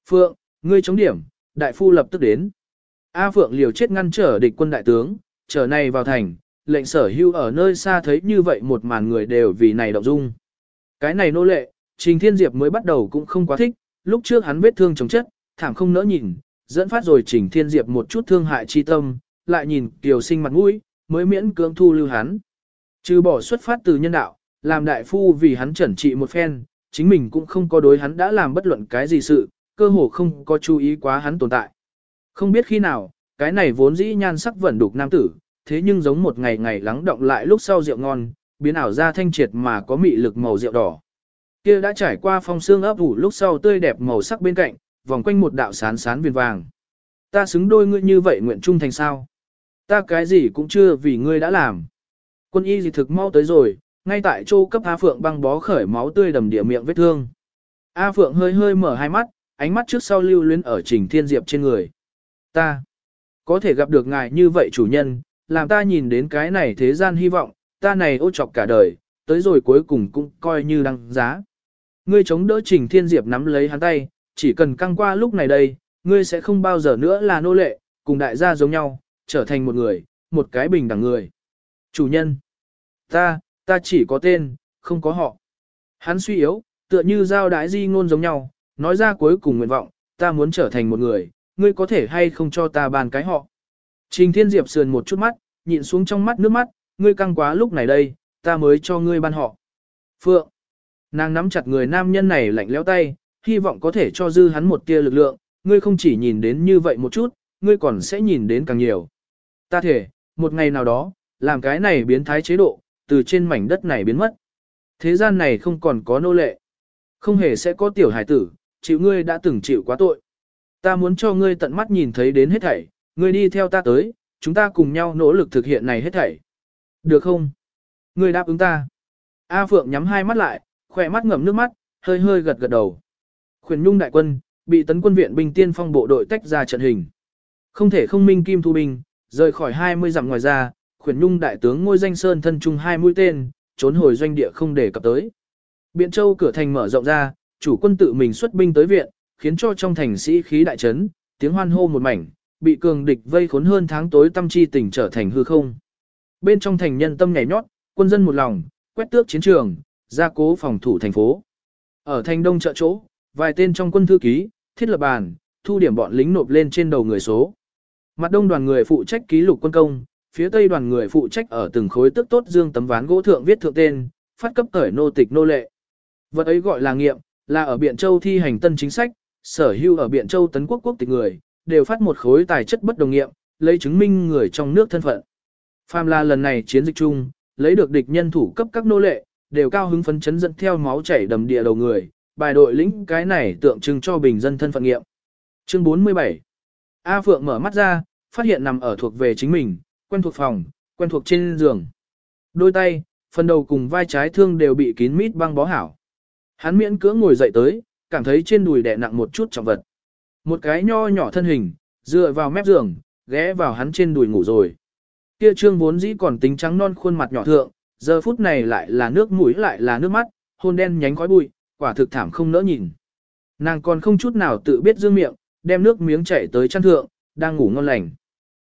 Phượng, ngươi chống điểm, đại phu lập tức đến. A Phượng liều chết ngăn trở địch quân đại tướng, trở này vào thành, lệnh sở hưu ở nơi xa thấy như vậy một màn người đều vì này động dung. Cái này nô lệ, Trình Thiên Diệp mới bắt đầu cũng không quá thích, lúc trước hắn vết thương chống chất, thảm không nỡ nhìn, dẫn phát rồi Trình Thiên Diệp một chút thương hại chi tâm, lại nhìn Kiều Sinh mặt mũi, mới miễn cưỡng thu lưu hắn. Trừ bỏ xuất phát từ nhân đạo, làm đại phu vì hắn chẩn trị một phen, chính mình cũng không có đối hắn đã làm bất luận cái gì sự, cơ hồ không có chú ý quá hắn tồn tại. Không biết khi nào, cái này vốn dĩ nhan sắc vẫn đục nam tử, thế nhưng giống một ngày ngày lắng động lại lúc sau rượu ngon, biến ảo ra thanh triệt mà có mị lực màu rượu đỏ. Kia đã trải qua phong xương ấp ủ lúc sau tươi đẹp màu sắc bên cạnh, vòng quanh một đạo sán sán viền vàng. Ta xứng đôi ngươi như vậy nguyện trung thành sao? Ta cái gì cũng chưa vì ngươi đã làm. Quân y gì thực mau tới rồi, ngay tại chỗ cấp A Phượng băng bó khởi máu tươi đầm địa miệng vết thương. A Phượng hơi hơi mở hai mắt, ánh mắt trước sau lưu luyến ở Trình Thiên Diệp trên người. Ta, có thể gặp được ngài như vậy chủ nhân, làm ta nhìn đến cái này thế gian hy vọng, ta này ô chọc cả đời, tới rồi cuối cùng cũng coi như đăng giá. Ngươi chống đỡ Trình Thiên Diệp nắm lấy hắn tay, chỉ cần căng qua lúc này đây, ngươi sẽ không bao giờ nữa là nô lệ, cùng đại gia giống nhau, trở thành một người, một cái bình đẳng người. Chủ nhân, ta, ta chỉ có tên, không có họ. Hắn suy yếu, tựa như giao đái di ngôn giống nhau, nói ra cuối cùng nguyện vọng, ta muốn trở thành một người, ngươi có thể hay không cho ta bàn cái họ. Trình Thiên Diệp sườn một chút mắt, nhịn xuống trong mắt nước mắt, ngươi căng quá lúc này đây, ta mới cho ngươi ban họ. Phượng. Nàng nắm chặt người nam nhân này lạnh lẽo tay, hy vọng có thể cho dư hắn một tia lực lượng, ngươi không chỉ nhìn đến như vậy một chút, ngươi còn sẽ nhìn đến càng nhiều. Ta thể, một ngày nào đó, làm cái này biến thái chế độ, từ trên mảnh đất này biến mất. Thế gian này không còn có nô lệ. Không hề sẽ có tiểu hải tử, chịu ngươi đã từng chịu quá tội. Ta muốn cho ngươi tận mắt nhìn thấy đến hết thảy, ngươi đi theo ta tới, chúng ta cùng nhau nỗ lực thực hiện này hết thảy. Được không? Ngươi đáp ứng ta. A Phượng nhắm hai mắt lại, khỏe mắt ngậm nước mắt, hơi hơi gật gật đầu. Khuyển Nhung đại quân, bị tấn quân viện binh tiên phong bộ đội tách ra trận hình. Không thể không minh kim thu binh, rời khỏi 20 dặm ngoài ra, khuyển nhung đại tướng ngôi danh sơn thân trung hai mũi tên, trốn hồi doanh địa không để cập tới. Biện Châu cửa thành mở rộng ra, chủ quân tự mình xuất binh tới viện, khiến cho trong thành sĩ khí đại trấn, tiếng hoan hô một mảnh, bị cường địch vây khốn hơn tháng tối tâm chi tỉnh trở thành hư không. Bên trong thành nhân tâm nhảy nhót, quân dân một lòng, quét tước chiến trường, gia cố phòng thủ thành phố. Ở thành đông chợ chỗ, vài tên trong quân thư ký, thiết lập bàn, thu điểm bọn lính nộp lên trên đầu người số. Mặt đông đoàn người phụ trách ký lục quân công, phía tây đoàn người phụ trách ở từng khối tức tốt dương tấm ván gỗ thượng viết thượng tên, phát cấp cởi nô tịch nô lệ. Vật ấy gọi là nghiệm, là ở Biện Châu thi hành tân chính sách, sở hữu ở Biện Châu tấn quốc quốc tịch người, đều phát một khối tài chất bất đồng nghiệm, lấy chứng minh người trong nước thân phận. Phàm là lần này chiến dịch chung, lấy được địch nhân thủ cấp các nô lệ, đều cao hứng phấn chấn dẫn theo máu chảy đầm địa đầu người, bài đội lĩnh cái này tượng trưng cho bình dân thân phận nghiệm. Chương 47 A Phượng mở mắt ra, phát hiện nằm ở thuộc về chính mình, quen thuộc phòng, quen thuộc trên giường. Đôi tay, phần đầu cùng vai trái thương đều bị kín mít băng bó hảo. Hắn miễn cưỡng ngồi dậy tới, cảm thấy trên đùi đè nặng một chút trọng vật. Một cái nho nhỏ thân hình, dựa vào mép giường, ghé vào hắn trên đùi ngủ rồi. Kia trương vốn dĩ còn tính trắng non khuôn mặt nhỏ thượng, giờ phút này lại là nước mũi lại là nước mắt, hôn đen nhánh khói bụi, quả thực thảm không nỡ nhìn. Nàng còn không chút nào tự biết dương miệng, đem nước miếng chảy tới chăn thượng, đang ngủ ngon lành.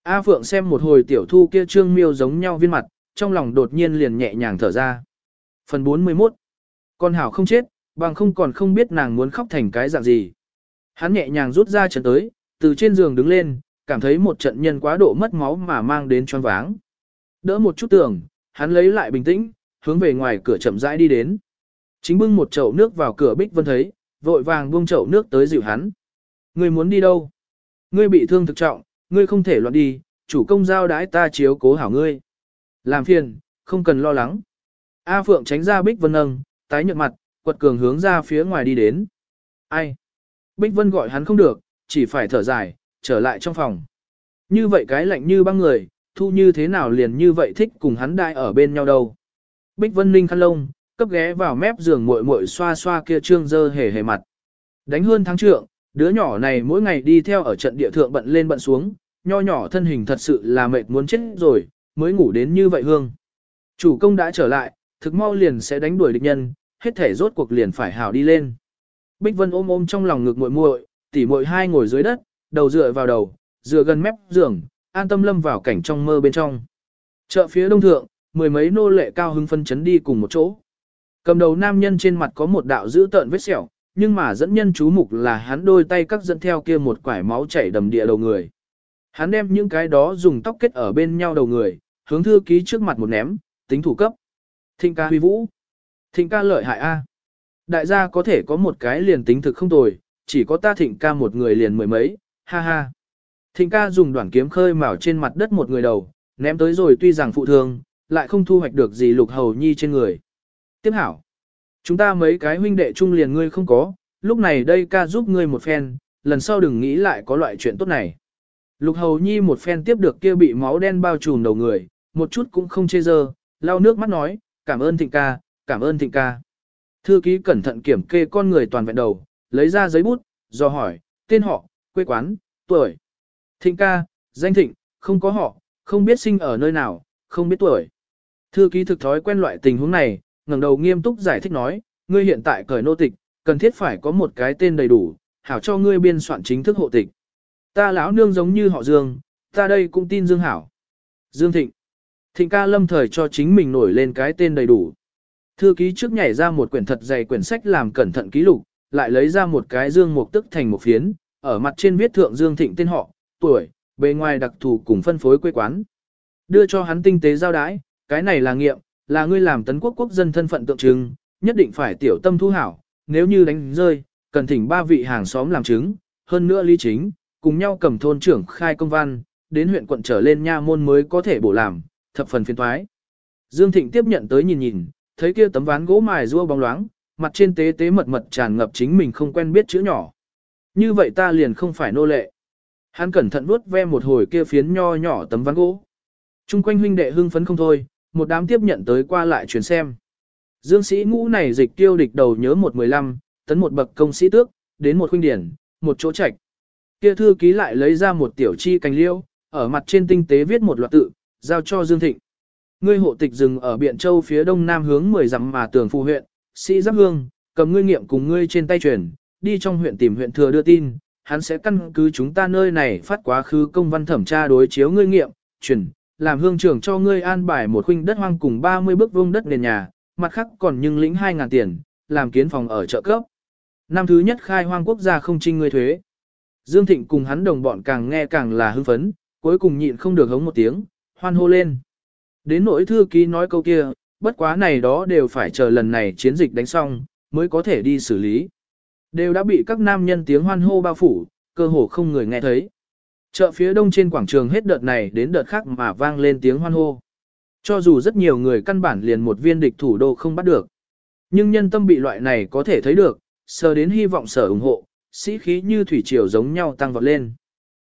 A Phượng xem một hồi tiểu thu kia trương miêu giống nhau viên mặt, trong lòng đột nhiên liền nhẹ nhàng thở ra. Phần 41 Con hảo không chết, bằng không còn không biết nàng muốn khóc thành cái dạng gì. Hắn nhẹ nhàng rút ra chân tới, từ trên giường đứng lên, cảm thấy một trận nhân quá độ mất máu mà mang đến choáng váng. Đỡ một chút tưởng, hắn lấy lại bình tĩnh, hướng về ngoài cửa chậm rãi đi đến. Chính bưng một chậu nước vào cửa Bích Vân thấy, vội vàng buông chậu nước tới dịu hắn. Ngươi muốn đi đâu? Ngươi bị thương thực trọng, ngươi không thể loạn đi, chủ công giao đái ta chiếu cố hảo ngươi. Làm phiền, không cần lo lắng. A Phượng tránh ra Bích Vân nâng, tái nhợt mặt, quật cường hướng ra phía ngoài đi đến. Ai? Bích Vân gọi hắn không được, chỉ phải thở dài, trở lại trong phòng. Như vậy cái lạnh như băng người, thu như thế nào liền như vậy thích cùng hắn đại ở bên nhau đâu. Bích Vân Ninh khăn lông, cấp ghé vào mép giường muội muội xoa xoa kia trương dơ hề hề mặt. Đánh hơn tháng trượng, đứa nhỏ này mỗi ngày đi theo ở trận địa thượng bận lên bận xuống, nho nhỏ thân hình thật sự là mệt muốn chết rồi, mới ngủ đến như vậy hương. Chủ công đã trở lại, thực mau liền sẽ đánh đuổi địch nhân, hết thể rốt cuộc liền phải hảo đi lên. Bích Vân ôm ôm trong lòng ngực muội muội, tỉ muội hai ngồi dưới đất, đầu dựa vào đầu, dựa gần mép giường, an tâm lâm vào cảnh trong mơ bên trong. Chợ phía đông thượng, mười mấy nô lệ cao hưng phân chấn đi cùng một chỗ. Cầm đầu nam nhân trên mặt có một đạo dữ tợn vết sẹo, nhưng mà dẫn nhân chú mục là hắn đôi tay các dẫn theo kia một quải máu chảy đầm địa đầu người. Hắn đem những cái đó dùng tóc kết ở bên nhau đầu người, hướng thư ký trước mặt một ném, tính thủ cấp. Thịnh ca huy vũ. Thịnh ca lợi hại A. Đại gia có thể có một cái liền tính thực không tồi, chỉ có ta thịnh ca một người liền mười mấy, ha ha. Thịnh ca dùng đoạn kiếm khơi mào trên mặt đất một người đầu, ném tới rồi tuy rằng phụ thương, lại không thu hoạch được gì lục hầu nhi trên người. Tiếp hảo. Chúng ta mấy cái huynh đệ chung liền ngươi không có, lúc này đây ca giúp ngươi một phen, lần sau đừng nghĩ lại có loại chuyện tốt này. Lục hầu nhi một phen tiếp được kia bị máu đen bao trùm đầu người, một chút cũng không chê dơ, lau nước mắt nói, cảm ơn thịnh ca, cảm ơn thịnh ca. Thư ký cẩn thận kiểm kê con người toàn vẹn đầu, lấy ra giấy bút, do hỏi, tên họ, quê quán, tuổi. Thịnh ca, danh thịnh, không có họ, không biết sinh ở nơi nào, không biết tuổi. Thư ký thực thói quen loại tình huống này, ngẩng đầu nghiêm túc giải thích nói, ngươi hiện tại cởi nô tịch, cần thiết phải có một cái tên đầy đủ, hảo cho ngươi biên soạn chính thức hộ tịch. Ta lão nương giống như họ Dương, ta đây cũng tin Dương Hảo. Dương Thịnh. Thịnh ca lâm thời cho chính mình nổi lên cái tên đầy đủ. Thư ký trước nhảy ra một quyển thật dày quyển sách làm cẩn thận ký lục, lại lấy ra một cái dương mục tức thành một phiến, ở mặt trên viết thượng Dương Thịnh tên họ, tuổi, bề ngoài đặc thù cùng phân phối quê quán. Đưa cho hắn tinh tế giao đái, cái này là nghiệm, là ngươi làm tấn quốc quốc dân thân phận tượng trưng, nhất định phải tiểu tâm thu hảo, nếu như đánh rơi, cần thỉnh ba vị hàng xóm làm chứng, hơn nữa lý chính, cùng nhau cầm thôn trưởng khai công văn, đến huyện quận trở lên nha môn mới có thể bổ làm, thập phần phiền thoái. Dương Thịnh tiếp nhận tới nhìn nhìn, thấy kia tấm ván gỗ mài rua bóng loáng, mặt trên tế tế mật mật tràn ngập chính mình không quen biết chữ nhỏ. Như vậy ta liền không phải nô lệ. Hắn cẩn thận vuốt ve một hồi kia phiến nho nhỏ tấm ván gỗ. Trung quanh huynh đệ hưng phấn không thôi, một đám tiếp nhận tới qua lại truyền xem. Dương sĩ ngũ này dịch tiêu địch đầu nhớ một mười lăm, tấn một bậc công sĩ tước, đến một huynh điển, một chỗ trạch. Kia thư ký lại lấy ra một tiểu chi cành liêu, ở mặt trên tinh tế viết một loạt tự, giao cho Dương Thịnh. Ngươi hộ tịch rừng ở Biện Châu phía đông nam hướng 10 dặm mà tường phù huyện, sĩ giáp hương, cầm ngươi nghiệm cùng ngươi trên tay truyền, đi trong huyện tìm huyện thừa đưa tin, hắn sẽ căn cứ chúng ta nơi này phát quá khứ công văn thẩm tra đối chiếu ngươi nghiệm, truyền, làm hương trưởng cho ngươi an bài một khuynh đất hoang cùng 30 bước vuông đất nền nhà, mặt khác còn nhưng lĩnh 2.000 tiền, làm kiến phòng ở chợ cấp. Năm thứ nhất khai hoang quốc gia không trinh ngươi thuế. Dương Thịnh cùng hắn đồng bọn càng nghe càng là hưng phấn, cuối cùng nhịn không được hống một tiếng, hoan hô lên. Đến nỗi thư ký nói câu kia, bất quá này đó đều phải chờ lần này chiến dịch đánh xong, mới có thể đi xử lý. Đều đã bị các nam nhân tiếng hoan hô bao phủ, cơ hồ không người nghe thấy. Chợ phía đông trên quảng trường hết đợt này đến đợt khác mà vang lên tiếng hoan hô. Cho dù rất nhiều người căn bản liền một viên địch thủ đô không bắt được. Nhưng nhân tâm bị loại này có thể thấy được, sờ đến hy vọng sở ủng hộ, sĩ khí như thủy triều giống nhau tăng vọt lên.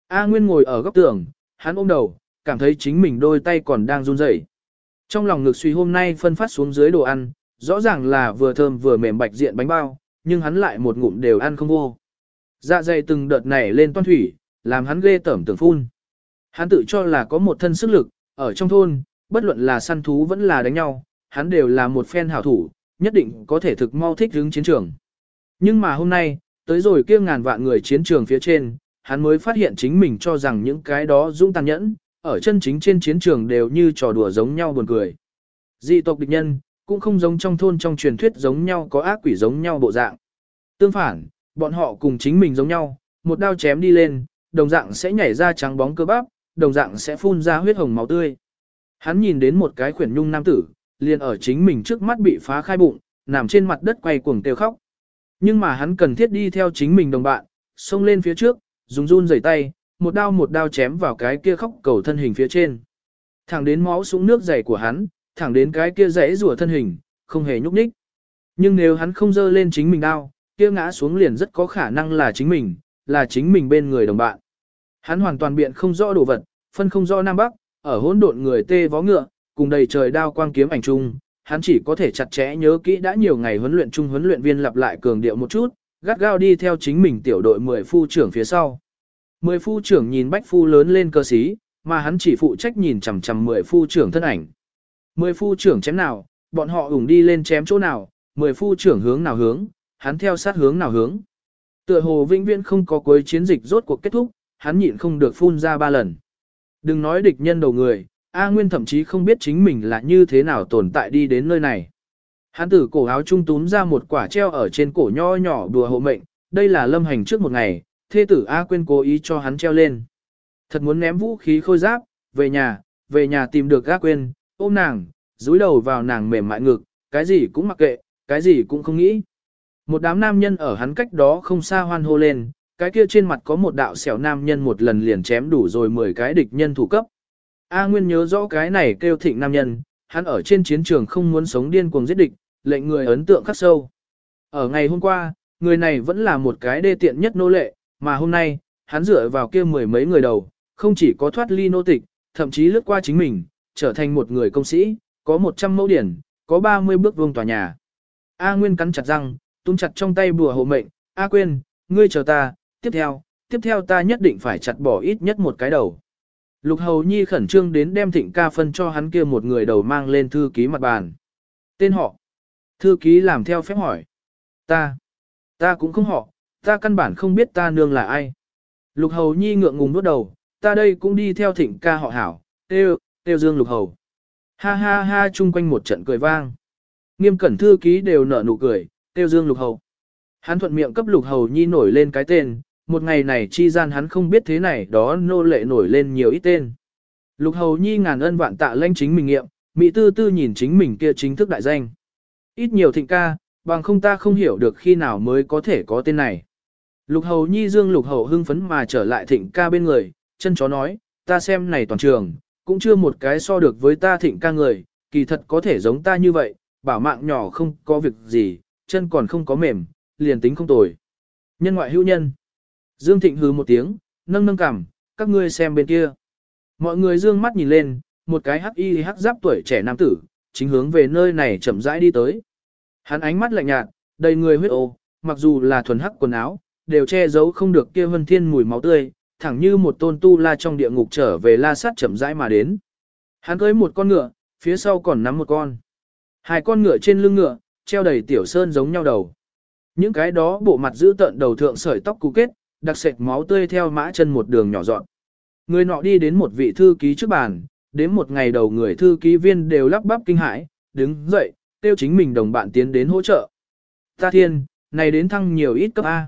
A Nguyên ngồi ở góc tường, hắn ôm đầu, cảm thấy chính mình đôi tay còn đang run rẩy. Trong lòng ngực suy hôm nay phân phát xuống dưới đồ ăn, rõ ràng là vừa thơm vừa mềm bạch diện bánh bao, nhưng hắn lại một ngụm đều ăn không vô. Dạ dày từng đợt này lên toan thủy, làm hắn ghê tởm tưởng phun. Hắn tự cho là có một thân sức lực, ở trong thôn, bất luận là săn thú vẫn là đánh nhau, hắn đều là một phen hảo thủ, nhất định có thể thực mau thích hướng chiến trường. Nhưng mà hôm nay, tới rồi kia ngàn vạn người chiến trường phía trên, hắn mới phát hiện chính mình cho rằng những cái đó dũng tàn nhẫn, ở chân chính trên chiến trường đều như trò đùa giống nhau buồn cười. Dị tộc địch nhân, cũng không giống trong thôn trong truyền thuyết giống nhau có ác quỷ giống nhau bộ dạng. Tương phản, bọn họ cùng chính mình giống nhau, một đao chém đi lên, đồng dạng sẽ nhảy ra trắng bóng cơ bắp, đồng dạng sẽ phun ra huyết hồng máu tươi. Hắn nhìn đến một cái khuyển nhung nam tử, liền ở chính mình trước mắt bị phá khai bụng, nằm trên mặt đất quay cuồng kêu khóc. Nhưng mà hắn cần thiết đi theo chính mình đồng bạn, xông lên phía trước, dùng run rẩy tay, một đao một đao chém vào cái kia khóc cầu thân hình phía trên. Thẳng đến máu súng nước dày của hắn, thẳng đến cái kia rẽ rùa thân hình, không hề nhúc nhích. Nhưng nếu hắn không dơ lên chính mình đao, kia ngã xuống liền rất có khả năng là chính mình, là chính mình bên người đồng bạn. Hắn hoàn toàn biện không rõ đồ vật, phân không rõ nam bắc, ở hỗn độn người tê vó ngựa, cùng đầy trời đao quang kiếm ảnh chung, hắn chỉ có thể chặt chẽ nhớ kỹ đã nhiều ngày huấn luyện chung huấn luyện viên lặp lại cường điệu một chút, gắt gao đi theo chính mình tiểu đội 10 phu trưởng phía sau. 10 phu trưởng nhìn bách phu lớn lên cơ sĩ, mà hắn chỉ phụ trách nhìn chằm chằm 10 phu trưởng thân ảnh. 10 phu trưởng chém nào, bọn họ ủng đi lên chém chỗ nào, 10 phu trưởng hướng nào hướng, hắn theo sát hướng nào hướng. Tựa hồ vĩnh viễn không có cuối chiến dịch rốt cuộc kết thúc, hắn nhịn không được phun ra ba lần. Đừng nói địch nhân đầu người, A Nguyên thậm chí không biết chính mình là như thế nào tồn tại đi đến nơi này. Hắn từ cổ áo trung túm ra một quả treo ở trên cổ nho nhỏ đùa hộ mệnh, đây là lâm hành trước một ngày, thê tử A Quyên cố ý cho hắn treo lên. Thật muốn ném vũ khí khôi giáp, về nhà, về nhà tìm được A Quyên, ôm nàng, dúi đầu vào nàng mềm mại ngực, cái gì cũng mặc kệ, cái gì cũng không nghĩ. Một đám nam nhân ở hắn cách đó không xa hoan hô lên, cái kia trên mặt có một đạo xẻo nam nhân một lần liền chém đủ rồi 10 cái địch nhân thủ cấp. A Nguyên nhớ rõ cái này kêu thịnh nam nhân, hắn ở trên chiến trường không muốn sống điên cuồng giết địch, lệnh người ấn tượng khắc sâu. Ở ngày hôm qua, người này vẫn là một cái đê tiện nhất nô lệ, mà hôm nay, hắn dựa vào kia mười mấy người đầu, không chỉ có thoát ly nô tịch, thậm chí lướt qua chính mình, trở thành một người công sĩ, có 100 mẫu điển, có 30 bước vuông tòa nhà. A Nguyên cắn chặt răng, tung chặt trong tay bùa hộ mệnh, A Quyên, ngươi chờ ta, tiếp theo, tiếp theo ta nhất định phải chặt bỏ ít nhất một cái đầu. Lục Hầu Nhi khẩn trương đến đem thịnh ca phân cho hắn kia một người đầu mang lên thư ký mặt bàn. Tên họ. Thư ký làm theo phép hỏi. Ta. Ta cũng không họ, ta căn bản không biết ta nương là ai. Lục Hầu Nhi ngượng ngùng nuốt đầu, ta đây cũng đi theo thịnh ca họ hảo, têu, têu dương Lục Hầu. Ha ha ha chung quanh một trận cười vang. Nghiêm cẩn thư ký đều nở nụ cười, têu dương Lục Hầu. Hắn thuận miệng cấp Lục Hầu Nhi nổi lên cái tên, một ngày này chi gian hắn không biết thế này đó nô lệ nổi lên nhiều ít tên. Lục hầu nhi ngàn ân vạn tạ lanh chính mình nghiệm, Mỹ tư tư nhìn chính mình kia chính thức đại danh. Ít nhiều thịnh ca, bằng không ta không hiểu được khi nào mới có thể có tên này. Lục hầu nhi dương lục hầu hưng phấn mà trở lại thịnh ca bên người, chân chó nói, ta xem này toàn trường, cũng chưa một cái so được với ta thịnh ca người, kỳ thật có thể giống ta như vậy, bảo mạng nhỏ không có việc gì, chân còn không có mềm, liền tính không tồi. Nhân ngoại hữu nhân. Dương Thịnh hừ một tiếng, nâng nâng cằm, các ngươi xem bên kia. Mọi người dương mắt nhìn lên, một cái hắc y hắc giáp tuổi trẻ nam tử, chính hướng về nơi này chậm rãi đi tới. Hắn ánh mắt lạnh nhạt, đầy người huyết ô, mặc dù là thuần hắc quần áo, đều che giấu không được kia vân thiên mùi máu tươi, thẳng như một tôn tu la trong địa ngục trở về la sát chậm rãi mà đến. Hắn cưới một con ngựa, phía sau còn nắm một con. Hai con ngựa trên lưng ngựa, treo đầy tiểu sơn giống nhau đầu. Những cái đó bộ mặt giữ tận đầu thượng sợi tóc cú kết, đặc sệt máu tươi theo mã chân một đường nhỏ dọn. Người nọ đi đến một vị thư ký trước bàn, đến một ngày đầu người thư ký viên đều lắp bắp kinh hãi, đứng dậy, tiêu chính mình đồng bạn tiến đến hỗ trợ. Ta thiên, này đến thăng nhiều ít cấp A.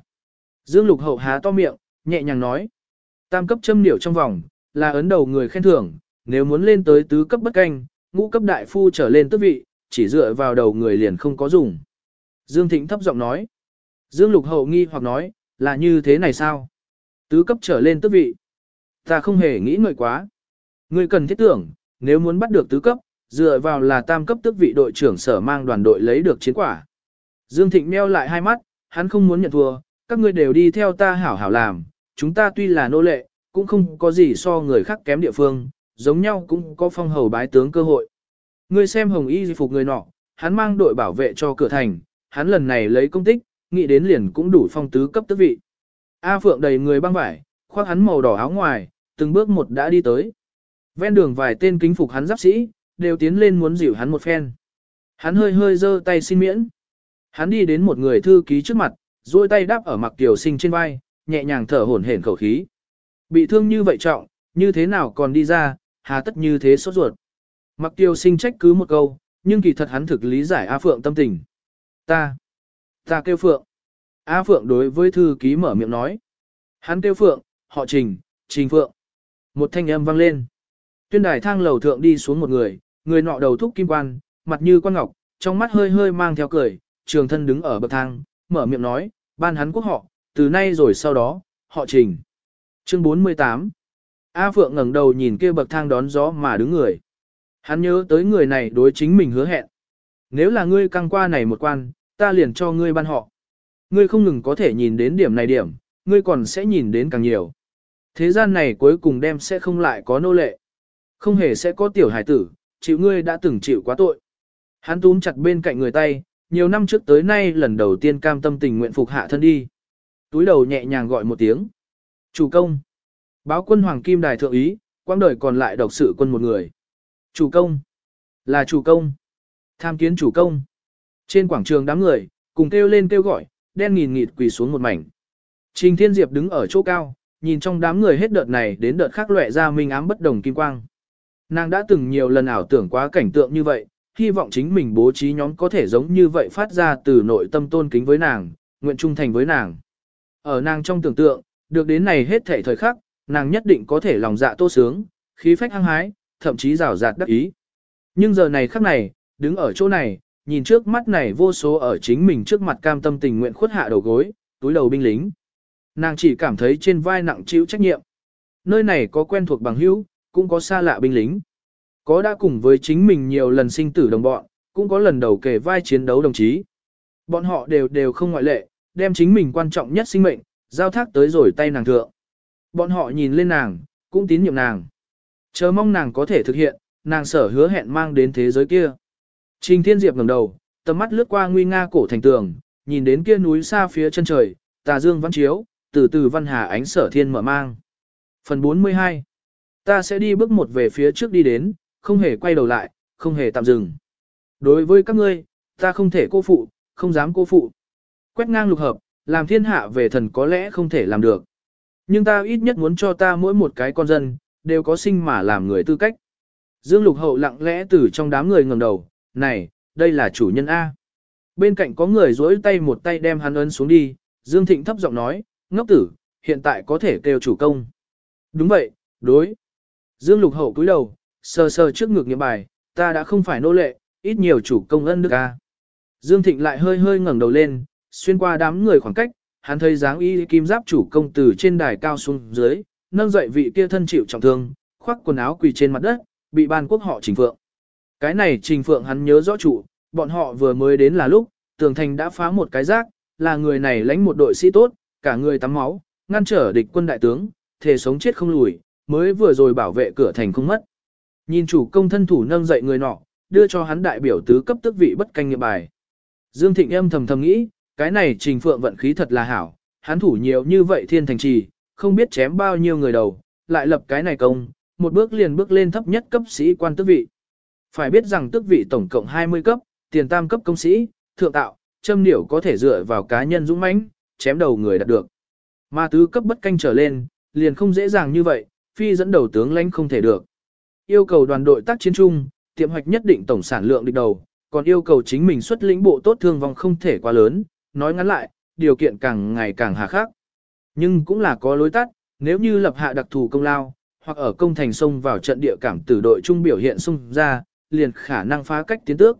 Dương lục hậu há to miệng, nhẹ nhàng nói. Tam cấp châm điểu trong vòng, là ấn đầu người khen thưởng, nếu muốn lên tới tứ cấp bất canh, ngũ cấp đại phu trở lên tước vị, chỉ dựa vào đầu người liền không có dùng. Dương Thịnh thấp giọng nói. Dương Lục Hậu nghi hoặc nói, là như thế này sao? Tứ cấp trở lên tước vị. Ta không hề nghĩ ngợi quá. Ngươi cần thiết tưởng, nếu muốn bắt được tứ cấp, dựa vào là tam cấp tước vị đội trưởng sở mang đoàn đội lấy được chiến quả. Dương Thịnh meo lại hai mắt, hắn không muốn nhận thua, các ngươi đều đi theo ta hảo hảo làm, chúng ta tuy là nô lệ, cũng không có gì so người khác kém địa phương, giống nhau cũng có phong hầu bái tướng cơ hội. Ngươi xem hồng y phục người nọ, hắn mang đội bảo vệ cho cửa thành, hắn lần này lấy công tích, nghĩ đến liền cũng đủ phong tứ cấp tước vị. A Phượng đầy người băng vải, khoác hắn màu đỏ áo ngoài, từng bước một đã đi tới. Ven đường vài tên kính phục hắn giáp sĩ, đều tiến lên muốn dịu hắn một phen. Hắn hơi hơi giơ tay xin miễn. Hắn đi đến một người thư ký trước mặt, duỗi tay đáp ở mặc tiểu sinh trên vai, nhẹ nhàng thở hổn hển khẩu khí. Bị thương như vậy trọng, như thế nào còn đi ra, hà tất như thế sốt ruột. Mặc tiêu sinh trách cứ một câu, nhưng kỳ thật hắn thực lý giải A Phượng tâm tình. Ta, Ta kêu Phượng. A Phượng đối với thư ký mở miệng nói. Hắn kêu Phượng, họ Trình, Trình Phượng. Một thanh âm vang lên. Tuyên đài thang lầu thượng đi xuống một người, người nọ đầu thúc kim quan, mặt như quan ngọc, trong mắt hơi hơi mang theo cười, trường thân đứng ở bậc thang, mở miệng nói, ban hắn quốc họ, từ nay rồi sau đó, họ Trình. Chương 48 A Phượng ngẩng đầu nhìn kia bậc thang đón gió mà đứng người. Hắn nhớ tới người này đối chính mình hứa hẹn. Nếu là ngươi căng qua này một quan, ta liền cho ngươi ban họ. Ngươi không ngừng có thể nhìn đến điểm này điểm, ngươi còn sẽ nhìn đến càng nhiều. Thế gian này cuối cùng đem sẽ không lại có nô lệ. Không hề sẽ có tiểu hải tử, chịu ngươi đã từng chịu quá tội. Hắn túm chặt bên cạnh người tay, nhiều năm trước tới nay lần đầu tiên cam tâm tình nguyện phục hạ thân đi. Túi đầu nhẹ nhàng gọi một tiếng. Chủ công. Báo quân Hoàng Kim Đài thượng ý, quang đời còn lại độc sự quân một người. Chủ công. Là chủ công. Tham kiến chủ công. Trên quảng trường đám người, cùng kêu lên kêu gọi, đen nghìn nghịt quỳ xuống một mảnh. Trình Thiên Diệp đứng ở chỗ cao, nhìn trong đám người hết đợt này đến đợt khác lệ ra minh ám bất đồng kim quang. Nàng đã từng nhiều lần ảo tưởng quá cảnh tượng như vậy, hy vọng chính mình bố trí nhóm có thể giống như vậy phát ra từ nội tâm tôn kính với nàng, nguyện trung thành với nàng. Ở nàng trong tưởng tượng, được đến này hết thể thời khắc, nàng nhất định có thể lòng dạ tô sướng, khí phách hăng hái, thậm chí rào rạt đắc ý. Nhưng giờ này khắc này, đứng ở chỗ này, nhìn trước mắt này vô số ở chính mình trước mặt cam tâm tình nguyện khuất hạ đầu gối, túi đầu binh lính. Nàng chỉ cảm thấy trên vai nặng chịu trách nhiệm. Nơi này có quen thuộc bằng hữu, cũng có xa lạ binh lính. Có đã cùng với chính mình nhiều lần sinh tử đồng bọn, cũng có lần đầu kể vai chiến đấu đồng chí. Bọn họ đều đều không ngoại lệ, đem chính mình quan trọng nhất sinh mệnh, giao thác tới rồi tay nàng thượng. Bọn họ nhìn lên nàng, cũng tín nhiệm nàng. Chờ mong nàng có thể thực hiện, nàng sở hứa hẹn mang đến thế giới kia. Trình Thiên Diệp ngẩng đầu, tầm mắt lướt qua nguy nga cổ thành tường, nhìn đến kia núi xa phía chân trời, tà dương văn chiếu, từ từ văn hà ánh sở thiên mở mang. Phần 42 Ta sẽ đi bước một về phía trước đi đến, không hề quay đầu lại, không hề tạm dừng. Đối với các ngươi, ta không thể cô phụ, không dám cô phụ. Quét ngang lục hợp, làm thiên hạ về thần có lẽ không thể làm được. Nhưng ta ít nhất muốn cho ta mỗi một cái con dân, đều có sinh mà làm người tư cách. Dương lục hậu lặng lẽ từ trong đám người ngầm đầu, này, đây là chủ nhân A. Bên cạnh có người dối tay một tay đem hắn ấn xuống đi, Dương Thịnh thấp giọng nói, ngốc tử, hiện tại có thể kêu chủ công. Đúng vậy, đối. Dương lục hậu cúi đầu, sờ sờ trước ngực nghiệm bài, ta đã không phải nô lệ, ít nhiều chủ công ân đức A. Dương Thịnh lại hơi hơi ngẩng đầu lên, xuyên qua đám người khoảng cách, hắn thấy dáng y kim giáp chủ công từ trên đài cao xuống dưới, nâng dậy vị kia thân chịu trọng thương, khoác quần áo quỳ trên mặt đất, bị ban quốc họ chỉnh phượng. Cái này trình phượng hắn nhớ rõ chủ, bọn họ vừa mới đến là lúc, tường thành đã phá một cái rác, là người này lãnh một đội sĩ tốt, cả người tắm máu, ngăn trở địch quân đại tướng, thể sống chết không lùi, mới vừa rồi bảo vệ cửa thành không mất. Nhìn chủ công thân thủ nâng dậy người nọ, đưa cho hắn đại biểu tứ cấp tước vị bất canh nghiệp bài. Dương Thịnh em thầm thầm nghĩ, cái này trình phượng vận khí thật là hảo, hắn thủ nhiều như vậy thiên thành trì, không biết chém bao nhiêu người đầu, lại lập cái này công, một bước liền bước lên thấp nhất cấp sĩ quan tước vị. Phải biết rằng tước vị tổng cộng 20 cấp, tiền tam cấp công sĩ, thượng tạo, châm điểu có thể dựa vào cá nhân dũng mãnh, chém đầu người đạt được. Mà tứ cấp bất canh trở lên, liền không dễ dàng như vậy, phi dẫn đầu tướng lãnh không thể được. Yêu cầu đoàn đội tác chiến chung, tiệm hoạch nhất định tổng sản lượng địch đầu, còn yêu cầu chính mình xuất lĩnh bộ tốt thương vong không thể quá lớn, nói ngắn lại, điều kiện càng ngày càng hà khắc. Nhưng cũng là có lối tắt, nếu như lập hạ đặc thù công lao, hoặc ở công thành sông vào trận địa cảm tử đội trung biểu hiện xung ra, liền khả năng phá cách tiến tước.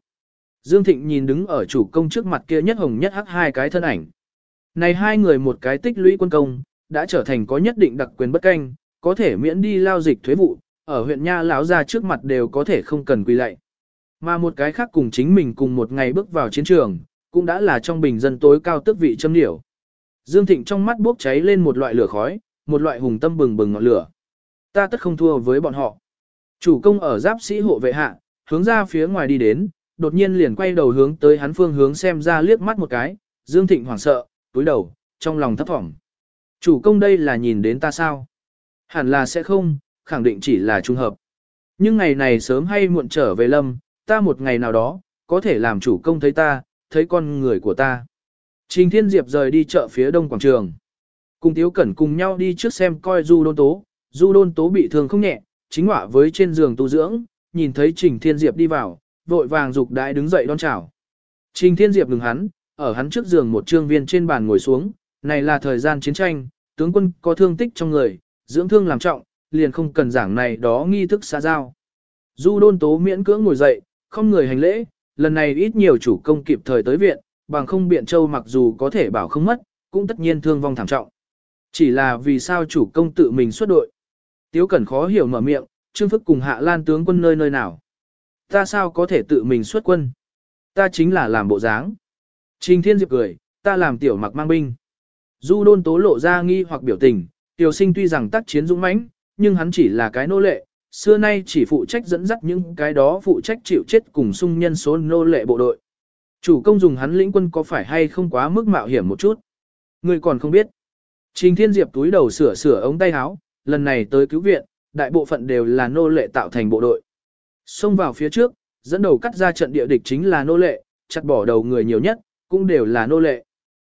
Dương Thịnh nhìn đứng ở chủ công trước mặt kia nhất hồng nhất hắc hai cái thân ảnh. Này hai người một cái tích lũy quân công, đã trở thành có nhất định đặc quyền bất canh, có thể miễn đi lao dịch thuế vụ, ở huyện Nha lão ra trước mặt đều có thể không cần quy lạy. Mà một cái khác cùng chính mình cùng một ngày bước vào chiến trường, cũng đã là trong bình dân tối cao tước vị châm điểu. Dương Thịnh trong mắt bốc cháy lên một loại lửa khói, một loại hùng tâm bừng bừng ngọn lửa. Ta tất không thua với bọn họ. Chủ công ở giáp sĩ hộ vệ hạ, hướng ra phía ngoài đi đến, đột nhiên liền quay đầu hướng tới hắn phương hướng xem ra liếc mắt một cái, Dương Thịnh hoảng sợ, túi đầu, trong lòng thấp thỏm. Chủ công đây là nhìn đến ta sao? Hẳn là sẽ không, khẳng định chỉ là trùng hợp. Nhưng ngày này sớm hay muộn trở về lâm, ta một ngày nào đó, có thể làm chủ công thấy ta, thấy con người của ta. Trình Thiên Diệp rời đi chợ phía đông quảng trường. Cùng Tiếu Cẩn cùng nhau đi trước xem coi Du Đôn Tố. Du Đôn Tố bị thương không nhẹ, chính họa với trên giường tu dưỡng, nhìn thấy Trình Thiên Diệp đi vào, vội vàng dục đãi đứng dậy đón chào. Trình Thiên Diệp ngừng hắn, ở hắn trước giường một trương viên trên bàn ngồi xuống, này là thời gian chiến tranh, tướng quân có thương tích trong người, dưỡng thương làm trọng, liền không cần giảng này đó nghi thức xã giao. Du đôn tố miễn cưỡng ngồi dậy, không người hành lễ, lần này ít nhiều chủ công kịp thời tới viện, bằng không biện châu mặc dù có thể bảo không mất, cũng tất nhiên thương vong thảm trọng. Chỉ là vì sao chủ công tự mình xuất đội. Tiếu Cẩn khó hiểu mở miệng, Trương Phức cùng Hạ Lan tướng quân nơi nơi nào. Ta sao có thể tự mình xuất quân? Ta chính là làm bộ dáng. Trình Thiên Diệp cười, ta làm tiểu mặc mang binh. Du đôn tố lộ ra nghi hoặc biểu tình, tiểu sinh tuy rằng tác chiến dũng mãnh, nhưng hắn chỉ là cái nô lệ, xưa nay chỉ phụ trách dẫn dắt những cái đó phụ trách chịu chết cùng sung nhân số nô lệ bộ đội. Chủ công dùng hắn lĩnh quân có phải hay không quá mức mạo hiểm một chút? Người còn không biết. Trình Thiên Diệp túi đầu sửa sửa ống tay áo, lần này tới cứu viện, đại bộ phận đều là nô lệ tạo thành bộ đội. Xông vào phía trước, dẫn đầu cắt ra trận địa địch chính là nô lệ, chặt bỏ đầu người nhiều nhất, cũng đều là nô lệ.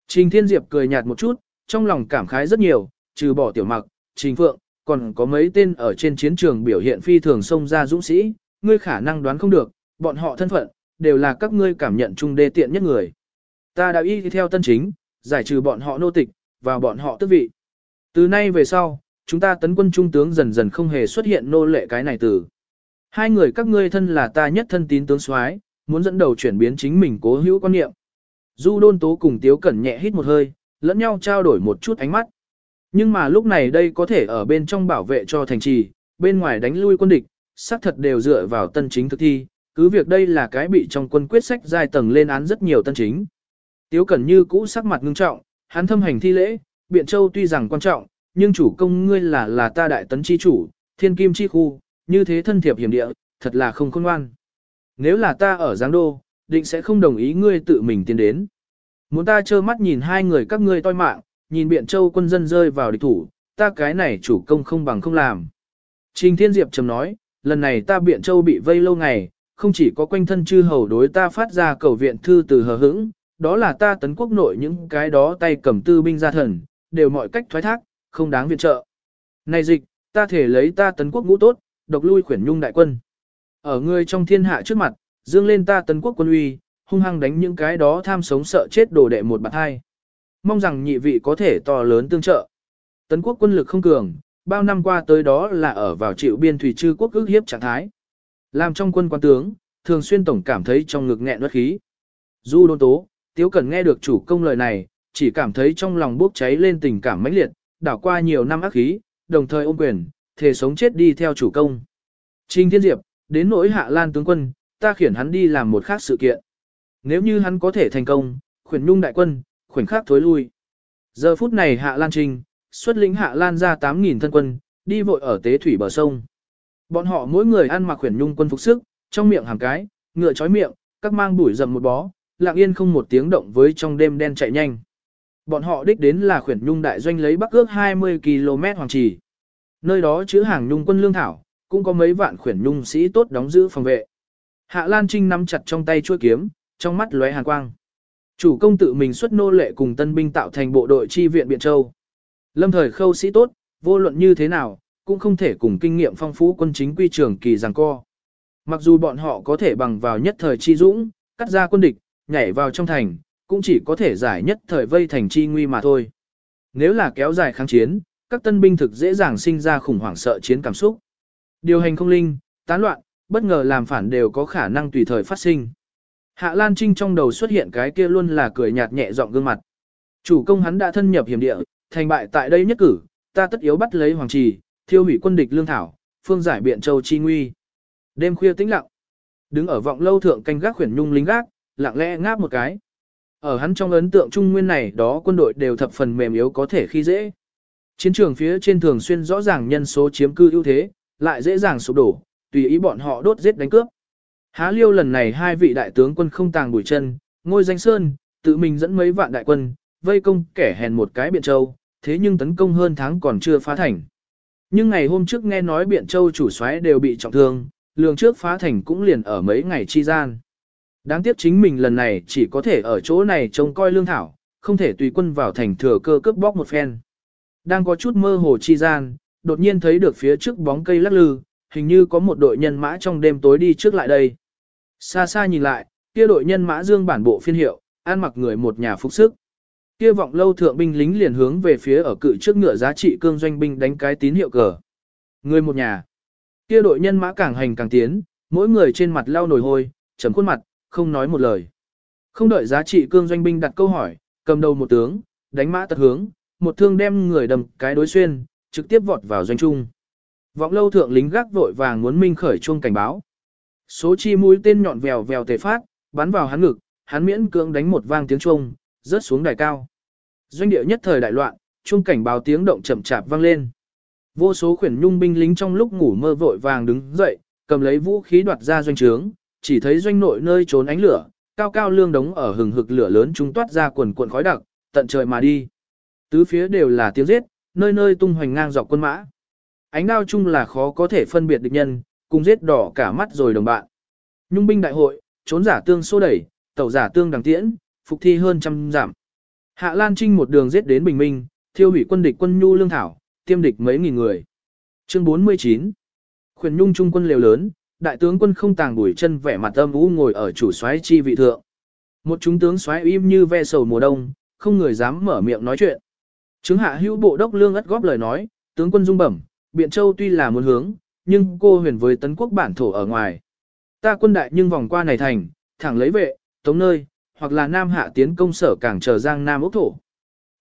Trình Thiên Diệp cười nhạt một chút, trong lòng cảm khái rất nhiều, trừ bỏ tiểu mặc, Trình Phượng, còn có mấy tên ở trên chiến trường biểu hiện phi thường xông ra dũng sĩ, ngươi khả năng đoán không được, bọn họ thân phận, đều là các ngươi cảm nhận chung đê tiện nhất người. Ta đã y theo tân chính, giải trừ bọn họ nô tịch, và bọn họ tước vị. Từ nay về sau, chúng ta tấn quân trung tướng dần dần không hề xuất hiện nô lệ cái này từ. Hai người các ngươi thân là ta nhất thân tín tướng soái, muốn dẫn đầu chuyển biến chính mình cố hữu quan niệm. Du đôn tố cùng tiếu cẩn nhẹ hít một hơi, lẫn nhau trao đổi một chút ánh mắt. Nhưng mà lúc này đây có thể ở bên trong bảo vệ cho thành trì, bên ngoài đánh lui quân địch, xác thật đều dựa vào tân chính thực thi, cứ việc đây là cái bị trong quân quyết sách giai tầng lên án rất nhiều tân chính. Tiếu Cẩn như cũ sắc mặt ngưng trọng, hắn thâm hành thi lễ, Biện Châu tuy rằng quan trọng, nhưng chủ công ngươi là là ta đại tấn chi chủ, thiên kim chi khu, như thế thân thiệp hiểm địa, thật là không khôn ngoan. Nếu là ta ở Giáng Đô, định sẽ không đồng ý ngươi tự mình tiến đến. Muốn ta trơ mắt nhìn hai người các ngươi toi mạng, nhìn Biện Châu quân dân rơi vào địch thủ, ta cái này chủ công không bằng không làm. Trình Thiên Diệp trầm nói, lần này ta Biện Châu bị vây lâu ngày, không chỉ có quanh thân chư hầu đối ta phát ra cầu viện thư từ hờ hững, đó là ta tấn quốc nội những cái đó tay cầm tư binh gia thần, đều mọi cách thoái thác, không đáng viện trợ. Này dịch, ta thể lấy ta tấn quốc ngũ tốt, độc lui khuyển nhung đại quân. Ở ngươi trong thiên hạ trước mặt, dương lên ta tấn quốc quân uy, hung hăng đánh những cái đó tham sống sợ chết đồ đệ một bạc hai. Mong rằng nhị vị có thể to lớn tương trợ. Tấn quốc quân lực không cường, bao năm qua tới đó là ở vào chịu biên thủy trư quốc ước hiếp trạng thái. Làm trong quân quan tướng, thường xuyên tổng cảm thấy trong ngực nghẹn nuốt khí. Du đôn tố, Tiếu cần nghe được chủ công lời này, chỉ cảm thấy trong lòng bốc cháy lên tình cảm mãnh liệt, đảo qua nhiều năm ác khí, đồng thời ôm quyền, thề sống chết đi theo chủ công. Trình Thiên Diệp, đến nỗi Hạ Lan tướng quân, ta khiển hắn đi làm một khác sự kiện. Nếu như hắn có thể thành công, khuyển nhung đại quân, khoảnh khắc thối lui. Giờ phút này Hạ Lan Trình, xuất lĩnh Hạ Lan ra 8.000 thân quân, đi vội ở tế thủy bờ sông. Bọn họ mỗi người ăn mặc khuyển nhung quân phục sức, trong miệng hàm cái, ngựa chói miệng, các mang bụi rầm một bó, lặng yên không một tiếng động với trong đêm đen chạy nhanh. Bọn họ đích đến là khuyển nhung đại doanh lấy bắc ước 20 km hoàng trì. Nơi đó chứa hàng nhung quân lương thảo, cũng có mấy vạn khuyển nhung sĩ tốt đóng giữ phòng vệ. Hạ Lan Trinh nắm chặt trong tay chuôi kiếm, trong mắt lóe hàn quang. Chủ công tự mình xuất nô lệ cùng tân binh tạo thành bộ đội chi viện Biện Châu. Lâm thời khâu sĩ tốt, vô luận như thế nào, cũng không thể cùng kinh nghiệm phong phú quân chính quy trường kỳ giằng co. Mặc dù bọn họ có thể bằng vào nhất thời chi dũng, cắt ra quân địch, nhảy vào trong thành, cũng chỉ có thể giải nhất thời vây thành chi nguy mà thôi. Nếu là kéo dài kháng chiến, các tân binh thực dễ dàng sinh ra khủng hoảng sợ chiến cảm xúc. Điều hành không linh, tán loạn, bất ngờ làm phản đều có khả năng tùy thời phát sinh. Hạ Lan Trinh trong đầu xuất hiện cái kia luôn là cười nhạt nhẹ giọng gương mặt. Chủ công hắn đã thân nhập hiểm địa, thành bại tại đây nhất cử, ta tất yếu bắt lấy hoàng trì, thiêu hủy quân địch lương thảo, phương giải biện châu chi nguy. Đêm khuya tĩnh lặng, đứng ở vọng lâu thượng canh gác khuyển nhung lính gác, lặng lẽ ngáp một cái. Ở hắn trong ấn tượng trung nguyên này đó quân đội đều thập phần mềm yếu có thể khi dễ. Chiến trường phía trên thường xuyên rõ ràng nhân số chiếm cư ưu thế, lại dễ dàng sụp đổ, tùy ý bọn họ đốt giết đánh cướp. Há liêu lần này hai vị đại tướng quân không tàng bùi chân, ngôi danh sơn, tự mình dẫn mấy vạn đại quân, vây công kẻ hèn một cái biện châu, thế nhưng tấn công hơn tháng còn chưa phá thành. Nhưng ngày hôm trước nghe nói biện châu chủ soái đều bị trọng thương, lường trước phá thành cũng liền ở mấy ngày chi gian. Đáng tiếc chính mình lần này chỉ có thể ở chỗ này trông coi lương thảo, không thể tùy quân vào thành thừa cơ cướp bóc một phen. Đang có chút mơ hồ chi gian, đột nhiên thấy được phía trước bóng cây lắc lư, hình như có một đội nhân mã trong đêm tối đi trước lại đây. Xa xa nhìn lại, kia đội nhân mã dương bản bộ phiên hiệu, ăn mặc người một nhà phục sức. Kia vọng lâu thượng binh lính liền hướng về phía ở cự trước ngựa giá trị cương doanh binh đánh cái tín hiệu cờ. Người một nhà. Kia đội nhân mã càng hành càng tiến, mỗi người trên mặt lau nổi hôi, chấm khuôn mặt, không nói một lời. Không đợi giá trị cương doanh binh đặt câu hỏi, cầm đầu một tướng, đánh mã tật hướng, một thương đem người đầm cái đối xuyên, trực tiếp vọt vào doanh trung. Vọng lâu thượng lính gác vội vàng muốn minh khởi chuông cảnh báo. Số chi mũi tên nhọn vèo vèo tề phát, bắn vào hắn ngực, hắn miễn cưỡng đánh một vang tiếng chuông, rớt xuống đài cao. Doanh địa nhất thời đại loạn, chuông cảnh báo tiếng động chậm chạp vang lên. Vô số khuyển nhung binh lính trong lúc ngủ mơ vội vàng đứng dậy, cầm lấy vũ khí đoạt ra doanh trướng, chỉ thấy doanh nội nơi trốn ánh lửa, cao cao lương đống ở hừng hực lửa lớn trung toát ra quần cuộn khói đặc, tận trời mà đi. Tứ phía đều là tiếng giết, nơi nơi tung hoành ngang dọc quân mã. Ánh đao chung là khó có thể phân biệt địch nhân, cùng giết đỏ cả mắt rồi đồng bạn. Nhung binh đại hội, trốn giả tương xô đẩy, tẩu giả tương đằng tiễn, phục thi hơn trăm giảm. Hạ Lan Trinh một đường giết đến Bình Minh, thiêu hủy quân địch quân nhu lương thảo, tiêm địch mấy nghìn người. Chương 49 Khuyển nhung trung quân liều lớn, đại tướng quân không tàng đuổi chân vẻ mặt âm u ngồi ở chủ soái chi vị thượng. Một chúng tướng soái im như ve sầu mùa đông, không người dám mở miệng nói chuyện. Trướng hạ hữu bộ đốc lương ất góp lời nói, tướng quân dung bẩm, Biện Châu tuy là muốn hướng, nhưng cô huyền với tấn quốc bản thổ ở ngoài. Ta quân đại nhưng vòng qua này thành, thẳng lấy vệ, tống nơi, hoặc là Nam hạ tiến công sở cảng trở giang Nam ốc thổ.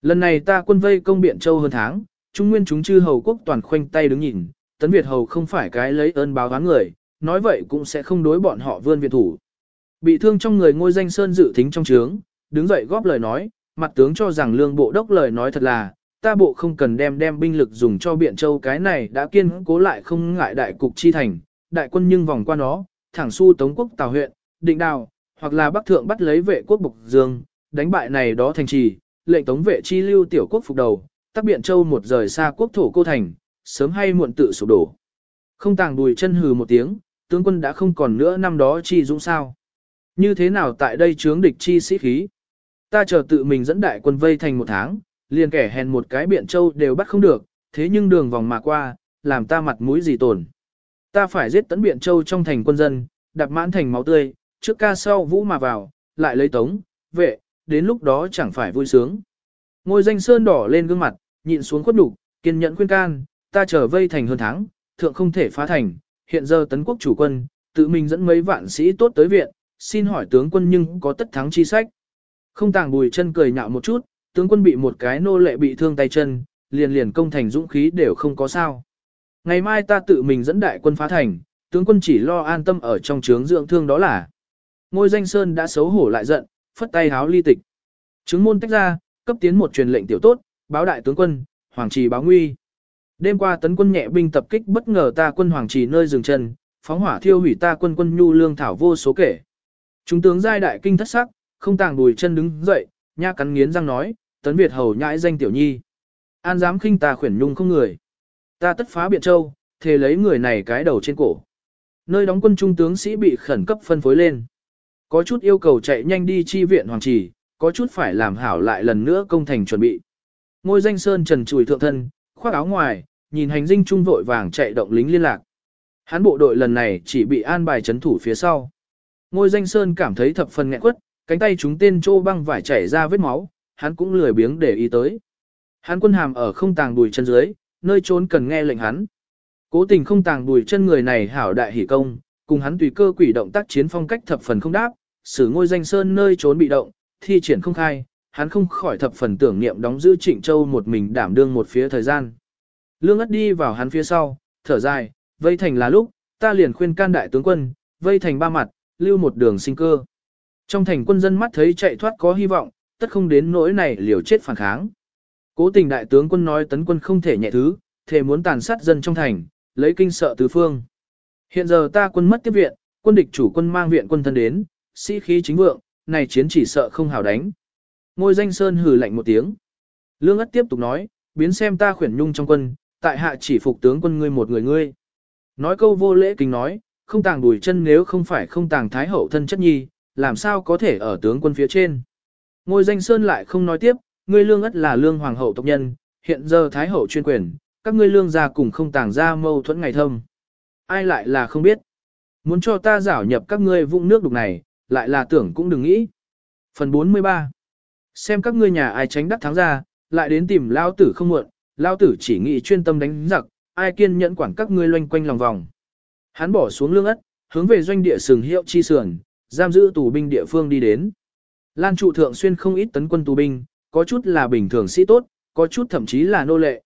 Lần này ta quân vây công Biện Châu hơn tháng, trung nguyên chúng chư hầu quốc toàn khoanh tay đứng nhìn, tấn Việt hầu không phải cái lấy ơn báo oán người, nói vậy cũng sẽ không đối bọn họ vươn viện thủ. Bị thương trong người ngôi danh sơn dự thính trong trướng, đứng dậy góp lời nói, mặt tướng cho rằng lương bộ đốc lời nói thật là, ta bộ không cần đem đem binh lực dùng cho biện châu cái này đã kiên cố lại không ngại đại cục chi thành, đại quân nhưng vòng qua nó, thẳng su tống quốc tào huyện, định đào, hoặc là bắc thượng bắt lấy vệ quốc bục dương, đánh bại này đó thành trì, lệnh tống vệ chi lưu tiểu quốc phục đầu, tắc biện châu một rời xa quốc thổ cô thành, sớm hay muộn tự sụp đổ. Không tàng đùi chân hừ một tiếng, tướng quân đã không còn nữa năm đó chi dũng sao. Như thế nào tại đây chướng địch chi sĩ khí? Ta chờ tự mình dẫn đại quân vây thành một tháng, liền kẻ hèn một cái biện châu đều bắt không được, thế nhưng đường vòng mà qua, làm ta mặt mũi gì tổn. Ta phải giết tấn biện châu trong thành quân dân, đạp mãn thành máu tươi, trước ca sau vũ mà vào, lại lấy tống, vệ, đến lúc đó chẳng phải vui sướng. Ngôi danh sơn đỏ lên gương mặt, nhịn xuống khuất đục, kiên nhẫn khuyên can, ta trở vây thành hơn tháng, thượng không thể phá thành, hiện giờ tấn quốc chủ quân, tự mình dẫn mấy vạn sĩ tốt tới viện, xin hỏi tướng quân nhưng có tất thắng chi sách. Không tàng bùi chân cười nhạo một chút, tướng quân bị một cái nô lệ bị thương tay chân, liền liền công thành dũng khí đều không có sao. Ngày mai ta tự mình dẫn đại quân phá thành, tướng quân chỉ lo an tâm ở trong trướng dưỡng thương đó là. Ngôi danh sơn đã xấu hổ lại giận, phất tay háo ly tịch. Trướng môn tách ra, cấp tiến một truyền lệnh tiểu tốt, báo đại tướng quân, hoàng trì báo nguy. Đêm qua tấn quân nhẹ binh tập kích bất ngờ ta quân hoàng trì nơi dừng chân, phóng hỏa thiêu hủy ta quân quân nhu lương thảo vô số kể. Chúng tướng giai đại kinh thất sắc, không tàng đùi chân đứng dậy, nha cắn nghiến răng nói, tấn Việt hầu nhãi danh tiểu nhi. An dám khinh ta khuyển nhung không người. Ta tất phá biện châu, thề lấy người này cái đầu trên cổ. Nơi đóng quân trung tướng sĩ bị khẩn cấp phân phối lên. Có chút yêu cầu chạy nhanh đi chi viện hoàng trì, có chút phải làm hảo lại lần nữa công thành chuẩn bị. Ngôi danh sơn trần chùi thượng thân, khoác áo ngoài, nhìn hành dinh trung vội vàng chạy động lính liên lạc. Hắn bộ đội lần này chỉ bị an bài chấn thủ phía sau. Ngôi danh sơn cảm thấy thập phần nghẹn quất, cánh tay chúng tên trô băng vải chảy ra vết máu, hắn cũng lười biếng để ý tới. Hắn quân hàm ở không tàng đùi chân dưới, nơi trốn cần nghe lệnh hắn. Cố tình không tàng đùi chân người này hảo đại hỉ công, cùng hắn tùy cơ quỷ động tác chiến phong cách thập phần không đáp, xử ngôi danh sơn nơi trốn bị động, thi triển không khai, hắn không khỏi thập phần tưởng niệm đóng giữ Trịnh Châu một mình đảm đương một phía thời gian. Lương ất đi vào hắn phía sau, thở dài, vây thành là lúc, ta liền khuyên can đại tướng quân, vây thành ba mặt, lưu một đường sinh cơ. Trong thành quân dân mắt thấy chạy thoát có hy vọng, tất không đến nỗi này liều chết phản kháng. Cố tình đại tướng quân nói tấn quân không thể nhẹ thứ, thể muốn tàn sát dân trong thành, lấy kinh sợ tứ phương. Hiện giờ ta quân mất tiếp viện, quân địch chủ quân mang viện quân thân đến, sĩ khí chính vượng, này chiến chỉ sợ không hào đánh. Ngôi danh sơn hừ lạnh một tiếng. Lương ất tiếp tục nói, biến xem ta khuyển nhung trong quân, tại hạ chỉ phục tướng quân ngươi một người ngươi. Nói câu vô lễ kính nói, không tàng đùi chân nếu không phải không tàng thái hậu thân chất nhi, làm sao có thể ở tướng quân phía trên. Ngôi danh sơn lại không nói tiếp, ngươi lương ất là lương hoàng hậu tộc nhân, hiện giờ thái hậu chuyên quyền, các ngươi lương gia cùng không tàng ra mâu thuẫn ngày thâm. Ai lại là không biết. Muốn cho ta giảo nhập các ngươi vũng nước đục này, lại là tưởng cũng đừng nghĩ. Phần 43 Xem các ngươi nhà ai tránh đắc thắng ra, lại đến tìm lao tử không muộn, lao tử chỉ nghĩ chuyên tâm đánh giặc, ai kiên nhẫn quản các ngươi loanh quanh lòng vòng. Hắn bỏ xuống lương ất, hướng về doanh địa sừng hiệu chi sườn, giam giữ tù binh địa phương đi đến. Lan trụ thượng xuyên không ít tấn quân tù binh, có chút là bình thường sĩ tốt, có chút thậm chí là nô lệ.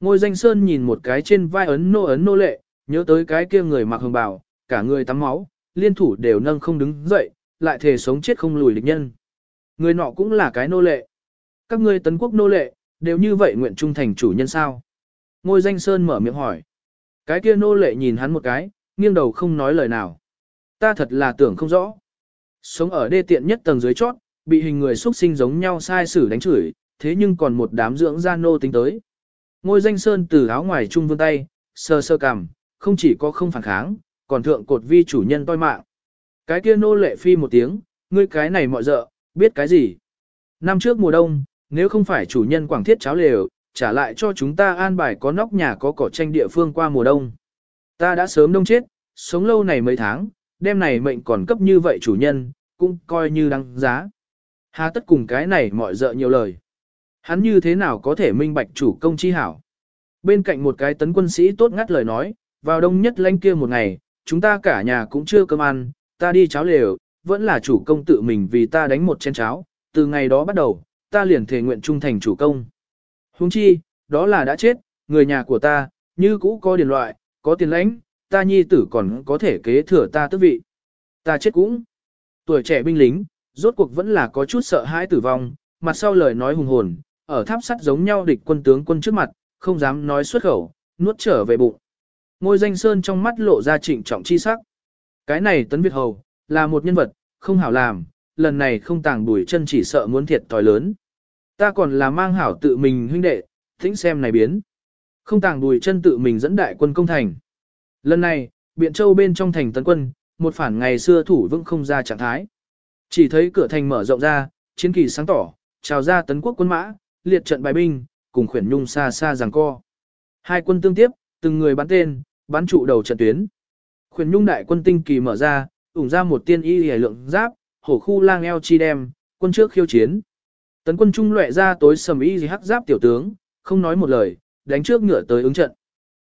Ngôi danh sơn nhìn một cái trên vai ấn nô ấn nô lệ, nhớ tới cái kia người mặc hồng bào, cả người tắm máu, liên thủ đều nâng không đứng dậy, lại thề sống chết không lùi địch nhân. Người nọ cũng là cái nô lệ. Các ngươi tấn quốc nô lệ, đều như vậy nguyện trung thành chủ nhân sao? Ngôi danh sơn mở miệng hỏi. Cái kia nô lệ nhìn hắn một cái, nghiêng đầu không nói lời nào. Ta thật là tưởng không rõ. Sống ở đê tiện nhất tầng dưới chót, bị hình người xuất sinh giống nhau sai xử đánh chửi, thế nhưng còn một đám dưỡng gia nô tính tới. Ngôi danh sơn từ áo ngoài trung vươn tay, sơ sơ cằm, không chỉ có không phản kháng, còn thượng cột vi chủ nhân toi mạng. Cái kia nô lệ phi một tiếng, ngươi cái này mọi dợ, biết cái gì? Năm trước mùa đông, nếu không phải chủ nhân quảng thiết cháo lều, trả lại cho chúng ta an bài có nóc nhà có cỏ tranh địa phương qua mùa đông. Ta đã sớm đông chết, sống lâu này mấy tháng, đêm này mệnh còn cấp như vậy chủ nhân, cũng coi như đăng giá. Hà tất cùng cái này mọi dợ nhiều lời. Hắn như thế nào có thể minh bạch chủ công chi hảo. Bên cạnh một cái tấn quân sĩ tốt ngắt lời nói, vào đông nhất lanh kia một ngày, chúng ta cả nhà cũng chưa cơm ăn, ta đi cháo lều, vẫn là chủ công tự mình vì ta đánh một chén cháo, từ ngày đó bắt đầu, ta liền thề nguyện trung thành chủ công. Huống chi, đó là đã chết, người nhà của ta, như cũ có điền loại, có tiền lãnh, ta nhi tử còn có thể kế thừa ta tước vị. Ta chết cũng. Tuổi trẻ binh lính, rốt cuộc vẫn là có chút sợ hãi tử vong, mặt sau lời nói hùng hồn, ở tháp sắt giống nhau địch quân tướng quân trước mặt, không dám nói xuất khẩu, nuốt trở về bụng. Ngôi danh sơn trong mắt lộ ra trịnh trọng chi sắc. Cái này Tấn Việt Hầu, là một nhân vật, không hảo làm, lần này không tàng đuổi chân chỉ sợ muốn thiệt thòi lớn. Ta còn là mang hảo tự mình huynh đệ, thính xem này biến. Không tàng đuổi chân tự mình dẫn đại quân công thành. Lần này, Biện Châu bên trong thành tấn quân, một phản ngày xưa thủ vững không ra trạng thái. Chỉ thấy cửa thành mở rộng ra, chiến kỳ sáng tỏ, trào ra tấn quốc quân mã, liệt trận bài binh, cùng khuyển nhung xa xa giằng co. Hai quân tương tiếp, từng người bắn tên, bắn trụ đầu trận tuyến. Khuyển nhung đại quân tinh kỳ mở ra, ủng ra một tiên y hề lượng giáp, hổ khu lang eo chi đem, quân trước khiêu chiến. Tấn quân trung lệ ra tối sầm y gì hắc giáp tiểu tướng, không nói một lời, đánh trước ngựa tới ứng trận.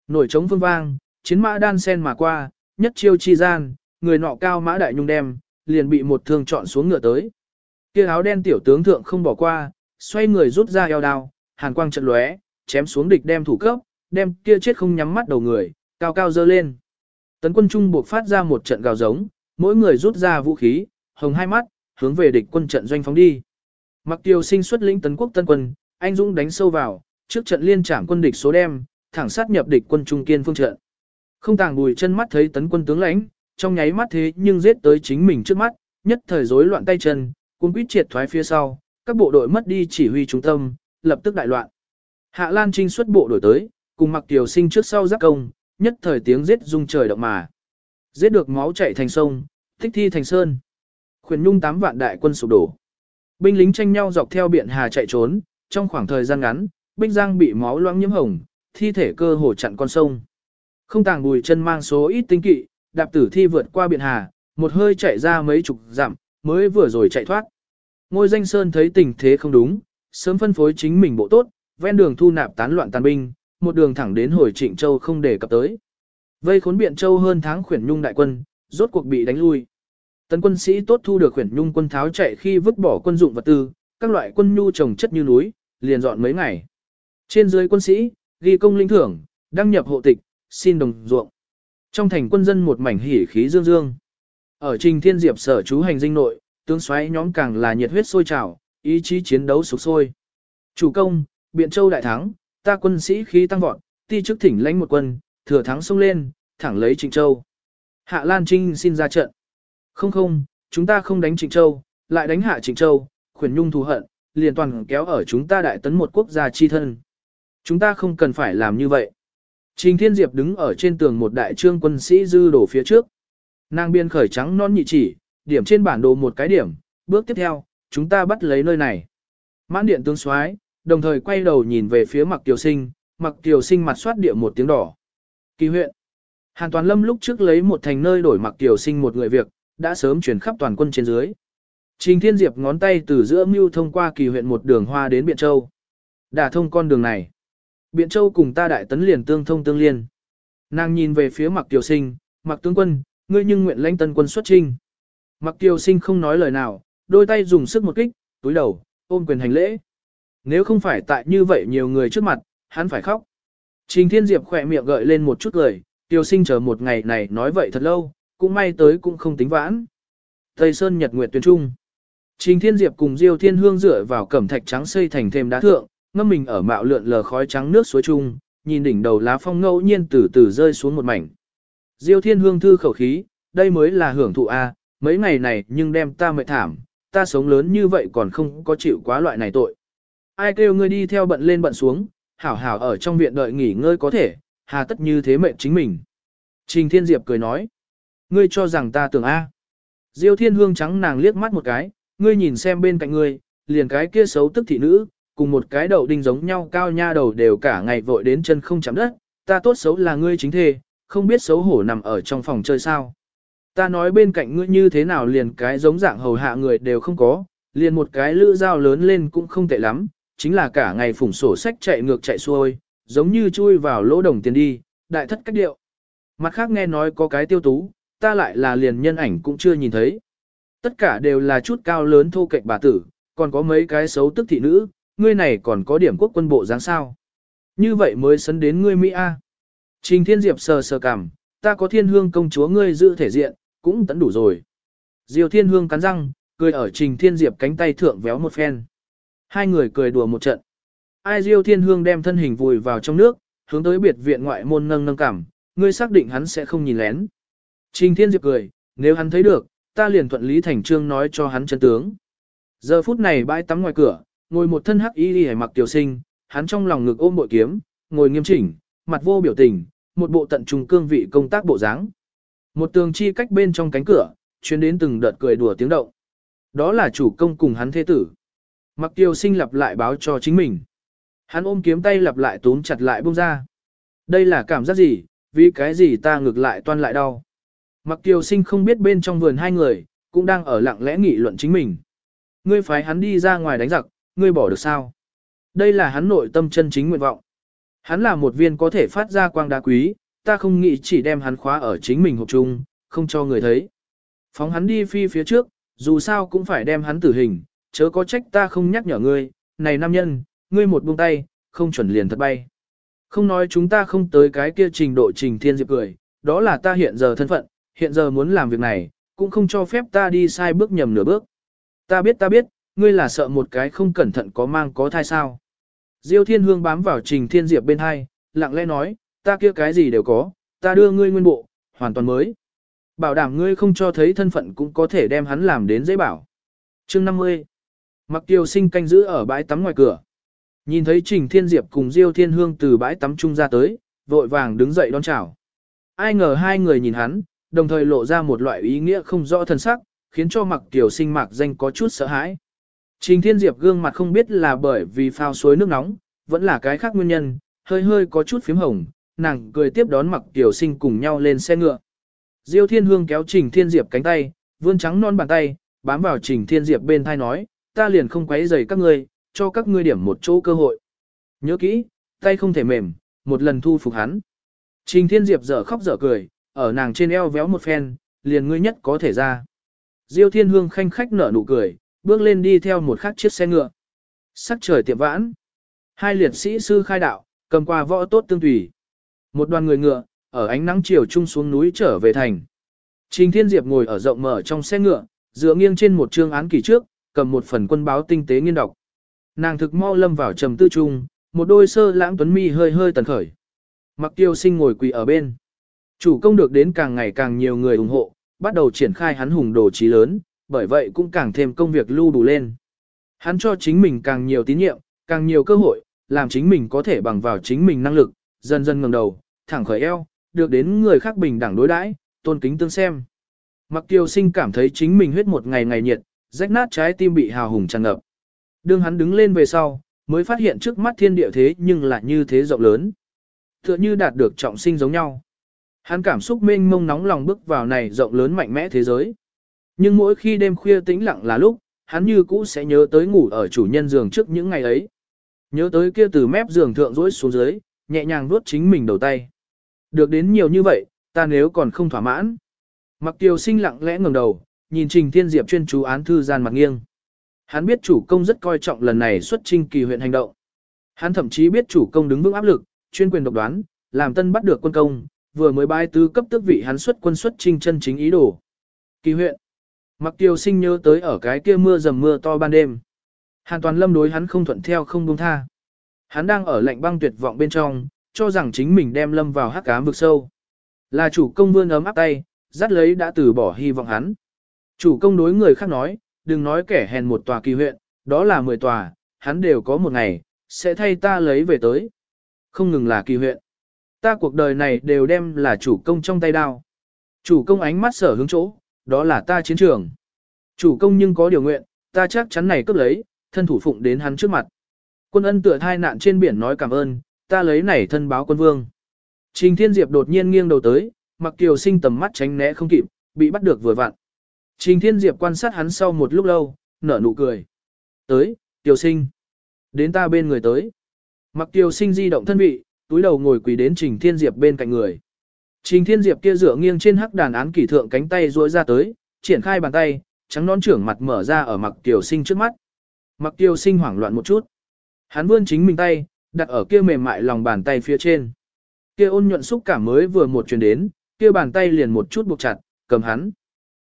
Nổi trống phương vang, chiến mã đan sen mà qua, nhất chiêu chi gian, người nọ cao mã đại nhung đem, liền bị một thương chọn xuống ngựa tới. Kia áo đen tiểu tướng thượng không bỏ qua, xoay người rút ra eo đao, hàn quang trận lóe, chém xuống địch đem thủ cấp, đem kia chết không nhắm mắt đầu người, cao cao dơ lên. Tấn quân trung buộc phát ra một trận gào giống, mỗi người rút ra vũ khí, hồng hai mắt, hướng về địch quân trận doanh phóng đi. Mặc tiêu sinh xuất lĩnh tấn quốc tân quân, anh dũng đánh sâu vào, trước trận liên trảm quân địch số đem, thẳng sát nhập địch quân trung kiên phương trận. Không tàng bùi chân mắt thấy tấn quân tướng lãnh, trong nháy mắt thế nhưng giết tới chính mình trước mắt, nhất thời rối loạn tay chân, quân quýt triệt thoái phía sau, các bộ đội mất đi chỉ huy trung tâm, lập tức đại loạn. Hạ Lan Trinh xuất bộ đổi tới, cùng mặc Tiêu sinh trước sau giáp công, nhất thời tiếng giết rung trời động mà. Giết được máu chảy thành sông, thích thi thành sơn. Khuyển nhung tám vạn đại quân sụp đổ. Binh lính tranh nhau dọc theo biển hà chạy trốn, trong khoảng thời gian ngắn, binh giang bị máu loãng nhiễm hồng, thi thể cơ hồ chặn con sông. Không tàng bùi chân mang số ít tinh kỵ, đạp tử thi vượt qua biển hà, một hơi chạy ra mấy chục dặm, mới vừa rồi chạy thoát. Ngôi danh sơn thấy tình thế không đúng, sớm phân phối chính mình bộ tốt, ven đường thu nạp tán loạn tàn binh, một đường thẳng đến hồi Trịnh Châu không để cập tới. Vây khốn biện Châu hơn tháng khuyển nhung đại quân, rốt cuộc bị đánh lui. Tấn quân sĩ tốt thu được khuyển nhung quân tháo chạy khi vứt bỏ quân dụng vật tư, các loại quân nhu trồng chất như núi, liền dọn mấy ngày. Trên dưới quân sĩ, ghi công linh thưởng, đăng nhập hộ tịch, xin đồng ruộng. Trong thành quân dân một mảnh hỉ khí dương dương. Ở Trình Thiên Diệp sở chú hành dinh nội, tướng xoáy nhóm càng là nhiệt huyết sôi trào, ý chí chiến đấu sục sôi. Chủ công, Biện Châu đại thắng, ta quân sĩ khí tăng vọt, ti chức thỉnh lãnh một quân, thừa thắng xông lên, thẳng lấy Trịnh Châu. Hạ Lan Trinh xin ra trận. Không không, chúng ta không đánh Trịnh Châu, lại đánh hạ Trịnh Châu, khuyển nhung thù hận, liền toàn kéo ở chúng ta đại tấn một quốc gia chi thân. Chúng ta không cần phải làm như vậy. Trình Thiên Diệp đứng ở trên tường một đại trương quân sĩ dư đổ phía trước. Nàng biên khởi trắng non nhị chỉ, điểm trên bản đồ một cái điểm, bước tiếp theo, chúng ta bắt lấy nơi này. Mãn điện tướng soái đồng thời quay đầu nhìn về phía mặc tiểu sinh, mặc tiểu sinh mặt soát địa một tiếng đỏ. Kỳ huyện. Hàn Toàn Lâm lúc trước lấy một thành nơi đổi mặc tiểu sinh một người việc, đã sớm chuyển khắp toàn quân trên dưới. Trình Thiên Diệp ngón tay từ giữa mưu thông qua kỳ huyện một đường hoa đến Biện Châu. Đả thông con đường này. Biện Châu cùng ta đại tấn liền tương thông tương liên. Nàng nhìn về phía Mặc Tiểu Sinh, Mặc tướng quân, ngươi nhưng nguyện lãnh tân quân xuất trinh. Mặc Tiểu Sinh không nói lời nào, đôi tay dùng sức một kích, túi đầu, ôm quyền hành lễ. Nếu không phải tại như vậy nhiều người trước mặt, hắn phải khóc. Trình Thiên Diệp khỏe miệng gợi lên một chút cười, Tiểu Sinh chờ một ngày này nói vậy thật lâu, cũng may tới cũng không tính vãn. Tây Sơn Nhật Nguyệt Tuyên Trung. Trình Thiên Diệp cùng Diêu Thiên Hương dựa vào cẩm thạch trắng xây thành thêm đá thượng, ngâm mình ở mạo lượn lờ khói trắng nước suối trung, nhìn đỉnh đầu lá phong ngẫu nhiên từ từ rơi xuống một mảnh. Diêu Thiên Hương thư khẩu khí, đây mới là hưởng thụ a, mấy ngày này nhưng đem ta mệt thảm, ta sống lớn như vậy còn không có chịu quá loại này tội. Ai kêu ngươi đi theo bận lên bận xuống, hảo hảo ở trong viện đợi nghỉ ngơi có thể, hà tất như thế mệnh chính mình. Trình Thiên Diệp cười nói, ngươi cho rằng ta tưởng a. Diêu Thiên Hương trắng nàng liếc mắt một cái, ngươi nhìn xem bên cạnh ngươi, liền cái kia xấu tức thị nữ, cùng một cái đầu đinh giống nhau cao nha đầu đều cả ngày vội đến chân không chạm đất, ta tốt xấu là ngươi chính thề không biết xấu hổ nằm ở trong phòng chơi sao. Ta nói bên cạnh ngươi như thế nào liền cái giống dạng hầu hạ người đều không có, liền một cái lữ dao lớn lên cũng không tệ lắm, chính là cả ngày phủng sổ sách chạy ngược chạy xuôi, giống như chui vào lỗ đồng tiền đi, đại thất cách điệu. Mặt khác nghe nói có cái tiêu tú, ta lại là liền nhân ảnh cũng chưa nhìn thấy. Tất cả đều là chút cao lớn thô kệch bà tử, còn có mấy cái xấu tức thị nữ, ngươi này còn có điểm quốc quân bộ dáng sao. Như vậy mới sấn đến ngươi Mỹ A. Trình Thiên Diệp sờ sờ cảm, ta có thiên hương công chúa ngươi giữ thể diện, cũng tận đủ rồi. Diều Thiên Hương cắn răng, cười ở Trình Thiên Diệp cánh tay thượng véo một phen. Hai người cười đùa một trận. Ai Diêu Thiên Hương đem thân hình vùi vào trong nước, hướng tới biệt viện ngoại môn nâng nâng cảm, ngươi xác định hắn sẽ không nhìn lén. Trình Thiên Diệp cười, nếu hắn thấy được, ta liền thuận lý thành trương nói cho hắn chân tướng. Giờ phút này bãi tắm ngoài cửa, ngồi một thân hắc y hề mặc tiểu sinh, hắn trong lòng ngực ôm bội kiếm, ngồi nghiêm chỉnh, mặt vô biểu tình, một bộ tận trung cương vị công tác bộ dáng. Một tường chi cách bên trong cánh cửa, chuyến đến từng đợt cười đùa tiếng động. Đó là chủ công cùng hắn thế tử. Mặc tiểu sinh lặp lại báo cho chính mình. Hắn ôm kiếm tay lặp lại túm chặt lại buông ra. Đây là cảm giác gì, vì cái gì ta ngược lại toan lại đau. Mặc Kiều Sinh không biết bên trong vườn hai người, cũng đang ở lặng lẽ nghị luận chính mình. Ngươi phái hắn đi ra ngoài đánh giặc, ngươi bỏ được sao? Đây là hắn nội tâm chân chính nguyện vọng. Hắn là một viên có thể phát ra quang đá quý, ta không nghĩ chỉ đem hắn khóa ở chính mình hộp chung, không cho người thấy. Phóng hắn đi phi phía trước, dù sao cũng phải đem hắn tử hình, chớ có trách ta không nhắc nhở ngươi, này nam nhân, ngươi một buông tay, không chuẩn liền thật bay. Không nói chúng ta không tới cái kia trình độ trình thiên diệp cười, đó là ta hiện giờ thân phận, hiện giờ muốn làm việc này, cũng không cho phép ta đi sai bước nhầm nửa bước. Ta biết ta biết, ngươi là sợ một cái không cẩn thận có mang có thai sao. Diêu Thiên Hương bám vào Trình Thiên Diệp bên hai, lặng lẽ nói, ta kia cái gì đều có, ta đưa ngươi nguyên bộ, hoàn toàn mới. Bảo đảm ngươi không cho thấy thân phận cũng có thể đem hắn làm đến dễ bảo. Chương 50 Mặc Tiêu Sinh canh giữ ở bãi tắm ngoài cửa. Nhìn thấy Trình Thiên Diệp cùng Diêu Thiên Hương từ bãi tắm chung ra tới, vội vàng đứng dậy đón chào. Ai ngờ hai người nhìn hắn, đồng thời lộ ra một loại ý nghĩa không rõ thân sắc, khiến cho mặc tiểu sinh mạc danh có chút sợ hãi. Trình Thiên Diệp gương mặt không biết là bởi vì phao suối nước nóng, vẫn là cái khác nguyên nhân, hơi hơi có chút phím hồng, nàng cười tiếp đón mặc tiểu sinh cùng nhau lên xe ngựa. Diêu Thiên Hương kéo Trình Thiên Diệp cánh tay, vươn trắng non bàn tay, bám vào Trình Thiên Diệp bên thai nói, ta liền không quấy rầy các ngươi, cho các ngươi điểm một chỗ cơ hội. Nhớ kỹ, tay không thể mềm, một lần thu phục hắn. Trình Thiên Diệp dở khóc dở cười, ở nàng trên eo véo một phen, liền ngươi nhất có thể ra. Diêu Thiên Hương khanh khách nở nụ cười, bước lên đi theo một khắc chiếc xe ngựa. Sắc trời tiệm vãn. Hai liệt sĩ sư khai đạo, cầm qua võ tốt tương tùy. Một đoàn người ngựa, ở ánh nắng chiều trung xuống núi trở về thành. Trình Thiên Diệp ngồi ở rộng mở trong xe ngựa, dựa nghiêng trên một trương án kỳ trước, cầm một phần quân báo tinh tế nghiên đọc. Nàng thực mau lâm vào trầm tư trung, một đôi sơ lãng tuấn mi hơi hơi tần khởi. Mặc tiêu sinh ngồi quỳ ở bên. Chủ công được đến càng ngày càng nhiều người ủng hộ, bắt đầu triển khai hắn hùng đồ trí lớn, bởi vậy cũng càng thêm công việc lưu đủ lên. Hắn cho chính mình càng nhiều tín nhiệm, càng nhiều cơ hội, làm chính mình có thể bằng vào chính mình năng lực, dần dần ngẩng đầu, thẳng khởi eo, được đến người khác bình đẳng đối đãi, tôn kính tương xem. Mặc tiêu sinh cảm thấy chính mình huyết một ngày ngày nhiệt, rách nát trái tim bị hào hùng tràn ngập. Đương hắn đứng lên về sau, mới phát hiện trước mắt thiên địa thế nhưng lại như thế rộng lớn. Tựa như đạt được trọng sinh giống nhau. Hắn cảm xúc mênh mông nóng lòng bước vào này rộng lớn mạnh mẽ thế giới. Nhưng mỗi khi đêm khuya tĩnh lặng là lúc, hắn như cũ sẽ nhớ tới ngủ ở chủ nhân giường trước những ngày ấy. Nhớ tới kia từ mép giường thượng rỗi xuống dưới, nhẹ nhàng vuốt chính mình đầu tay. Được đến nhiều như vậy, ta nếu còn không thỏa mãn. Mặc tiêu sinh lặng lẽ ngẩng đầu, nhìn Trình Thiên Diệp chuyên chú án thư gian mặt nghiêng. Hắn biết chủ công rất coi trọng lần này xuất trinh kỳ huyện hành động. Hắn thậm chí biết chủ công đứng vững áp lực, chuyên quyền độc đoán, làm tân bắt được quân công, vừa mới bái tứ cấp tước vị hắn xuất quân xuất trinh chân chính ý đồ. Kỳ huyện. Mặc tiêu sinh nhớ tới ở cái kia mưa dầm mưa to ban đêm. Hàn toàn lâm đối hắn không thuận theo không buông tha. Hắn đang ở lạnh băng tuyệt vọng bên trong, cho rằng chính mình đem lâm vào hắc ám vực sâu. Là chủ công vươn ấm áp tay, dắt lấy đã từ bỏ hy vọng hắn. Chủ công đối người khác nói, đừng nói kẻ hèn một tòa kỳ huyện, đó là 10 tòa, hắn đều có một ngày, sẽ thay ta lấy về tới. Không ngừng là kỳ huyện. Ta cuộc đời này đều đem là chủ công trong tay đao. Chủ công ánh mắt sở hướng chỗ, đó là ta chiến trường. Chủ công nhưng có điều nguyện, ta chắc chắn này cướp lấy, thân thủ phụng đến hắn trước mặt. Quân ân tựa thai nạn trên biển nói cảm ơn, ta lấy này thân báo quân vương. Trình Thiên Diệp đột nhiên nghiêng đầu tới, mặc kiều sinh tầm mắt tránh né không kịp, bị bắt được vừa vặn. Trình Thiên Diệp quan sát hắn sau một lúc lâu, nở nụ cười. Tới, Kiều sinh. Đến ta bên người tới. Mặc Kiều sinh di động thân vị, túi đầu ngồi quỳ đến Trình Thiên Diệp bên cạnh người. Trình Thiên Diệp kia dựa nghiêng trên hắc đàn án kỷ thượng cánh tay duỗi ra tới, triển khai bàn tay, trắng nón trưởng mặt mở ra ở mặc Kiều sinh trước mắt. Mặc Kiều sinh hoảng loạn một chút. Hắn vươn chính mình tay, đặt ở kia mềm mại lòng bàn tay phía trên. Kia ôn nhuận xúc cảm mới vừa một truyền đến, kia bàn tay liền một chút buộc chặt, cầm hắn.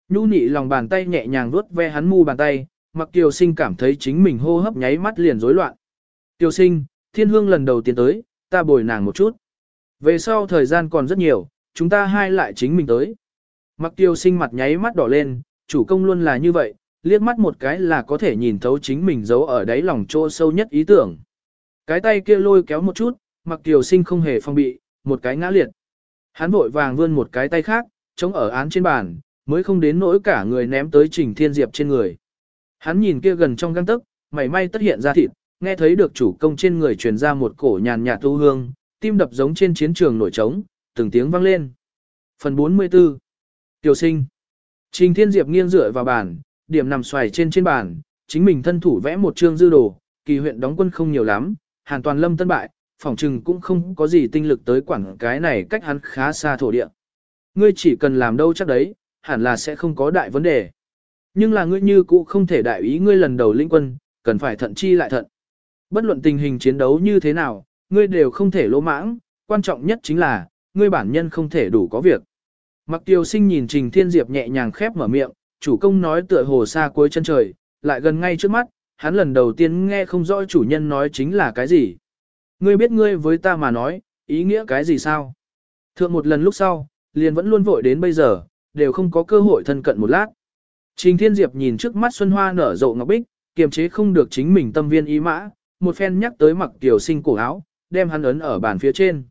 Nhu nị lòng bàn tay nhẹ nhàng vuốt ve hắn mu bàn tay, mặc Kiều Sinh cảm thấy chính mình hô hấp nháy mắt liền rối loạn. Kiều Sinh, thiên hương lần đầu tiên tới, ta bồi nàng một chút. Về sau thời gian còn rất nhiều, chúng ta hai lại chính mình tới. Mặc Tiêu Sinh mặt nháy mắt đỏ lên, chủ công luôn là như vậy, liếc mắt một cái là có thể nhìn thấu chính mình giấu ở đáy lòng chỗ sâu nhất ý tưởng. Cái tay kia lôi kéo một chút, mặc Tiêu Sinh không hề phong bị, một cái ngã liệt. Hắn vội vàng vươn một cái tay khác, chống ở án trên bàn, mới không đến nỗi cả người ném tới Trình Thiên Diệp trên người. Hắn nhìn kia gần trong găng tức, mày may tất hiện ra thịt, nghe thấy được chủ công trên người truyền ra một cổ nhàn nhạt tu hương, tim đập giống trên chiến trường nổi trống, từng tiếng vang lên. Phần 44 Tiểu sinh Trình Thiên Diệp nghiêng dựa vào bàn, điểm nằm xoài trên trên bàn, chính mình thân thủ vẽ một chương dư đồ, kỳ huyện đóng quân không nhiều lắm, Hàn Toàn Lâm tân bại, phòng trừng cũng không có gì tinh lực tới quản cái này cách hắn khá xa thổ địa. Ngươi chỉ cần làm đâu chắc đấy, hẳn là sẽ không có đại vấn đề. Nhưng là ngươi như cũ không thể đại ý ngươi lần đầu lĩnh quân, cần phải thận chi lại thận. Bất luận tình hình chiến đấu như thế nào, ngươi đều không thể lỗ mãng, quan trọng nhất chính là, ngươi bản nhân không thể đủ có việc. Mặc tiêu sinh nhìn Trình Thiên Diệp nhẹ nhàng khép mở miệng, chủ công nói tựa hồ xa cuối chân trời, lại gần ngay trước mắt, hắn lần đầu tiên nghe không rõ chủ nhân nói chính là cái gì. Ngươi biết ngươi với ta mà nói, ý nghĩa cái gì sao? Thượng một lần lúc sau, liền vẫn luôn vội đến bây giờ, đều không có cơ hội thân cận một lát. Trình Thiên Diệp nhìn trước mắt Xuân Hoa nở rộ ngọc bích, kiềm chế không được chính mình tâm viên ý mã, một phen nhắc tới mặc tiểu sinh cổ áo, đem hắn ấn ở bàn phía trên.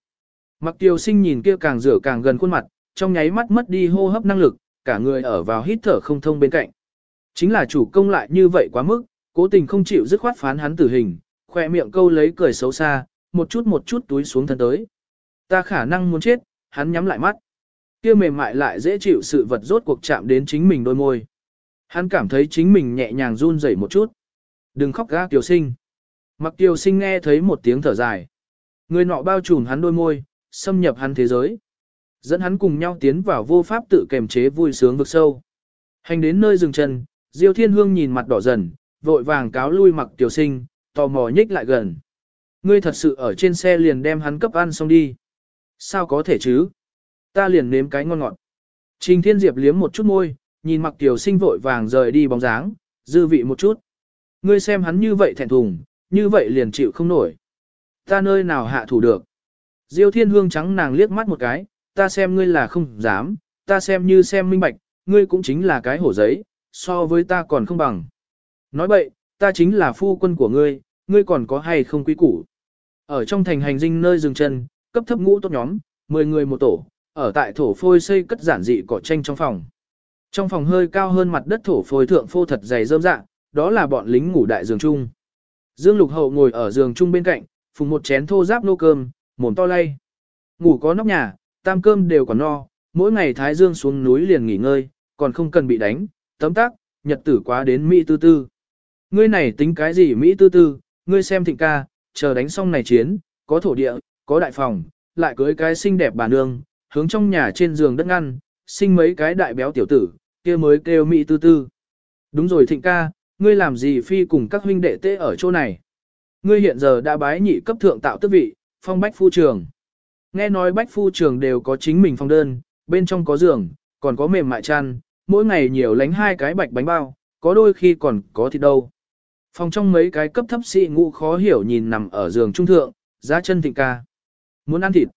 Mặc tiểu sinh nhìn kia càng rửa càng gần khuôn mặt, trong nháy mắt mất đi hô hấp năng lực, cả người ở vào hít thở không thông bên cạnh. Chính là chủ công lại như vậy quá mức, cố tình không chịu dứt khoát phán hắn tử hình, khoe miệng câu lấy cười xấu xa, một chút một chút túi xuống thân tới. Ta khả năng muốn chết, hắn nhắm lại mắt kia mềm mại lại dễ chịu sự vật rốt cuộc chạm đến chính mình đôi môi. Hắn cảm thấy chính mình nhẹ nhàng run rẩy một chút. Đừng khóc ga tiểu sinh. Mặc Tiêu sinh nghe thấy một tiếng thở dài. Người nọ bao trùm hắn đôi môi, xâm nhập hắn thế giới. Dẫn hắn cùng nhau tiến vào vô pháp tự kềm chế vui sướng vực sâu. Hành đến nơi dừng chân, Diêu Thiên Hương nhìn mặt đỏ dần, vội vàng cáo lui mặc Tiêu sinh, tò mò nhích lại gần. Ngươi thật sự ở trên xe liền đem hắn cấp ăn xong đi. Sao có thể chứ? Ta liền nếm cái ngon ngọt. Trình Thiên Diệp liếm một chút môi, nhìn mặc tiểu sinh vội vàng rời đi bóng dáng, dư vị một chút. Ngươi xem hắn như vậy thẹn thùng, như vậy liền chịu không nổi. Ta nơi nào hạ thủ được. Diêu Thiên Hương trắng nàng liếc mắt một cái, ta xem ngươi là không dám, ta xem như xem minh bạch, ngươi cũng chính là cái hổ giấy, so với ta còn không bằng. Nói vậy, ta chính là phu quân của ngươi, ngươi còn có hay không quý củ. Ở trong thành hành dinh nơi dừng chân, cấp thấp ngũ tốt nhóm, 10 người một tổ, ở tại thổ phôi xây cất giản dị cỏ tranh trong phòng. Trong phòng hơi cao hơn mặt đất thổ phôi thượng phô thật dày rơm dạ, đó là bọn lính ngủ đại giường chung. Dương Lục Hậu ngồi ở giường chung bên cạnh, phùng một chén thô giáp nô cơm, mồm to lay. Ngủ có nóc nhà, tam cơm đều còn no, mỗi ngày Thái Dương xuống núi liền nghỉ ngơi, còn không cần bị đánh, tấm tắc, nhật tử quá đến Mỹ tư tư. Ngươi này tính cái gì Mỹ tư tư, ngươi xem thịnh ca, chờ đánh xong này chiến, có thổ địa, có đại phòng, lại cưới cái xinh đẹp bà nương, hướng trong nhà trên giường đất ngăn, sinh mấy cái đại béo tiểu tử, kia mới kêu Mỹ tư tư. Đúng rồi thịnh ca, ngươi làm gì phi cùng các huynh đệ tế ở chỗ này. Ngươi hiện giờ đã bái nhị cấp thượng tạo tước vị, phong bách phu trường. Nghe nói bách phu trường đều có chính mình phong đơn, bên trong có giường, còn có mềm mại chăn, mỗi ngày nhiều lánh hai cái bạch bánh bao, có đôi khi còn có thịt đâu. Phòng trong mấy cái cấp thấp sĩ ngũ khó hiểu nhìn nằm ở giường trung thượng, giá chân thịnh ca. Muốn ăn thịt.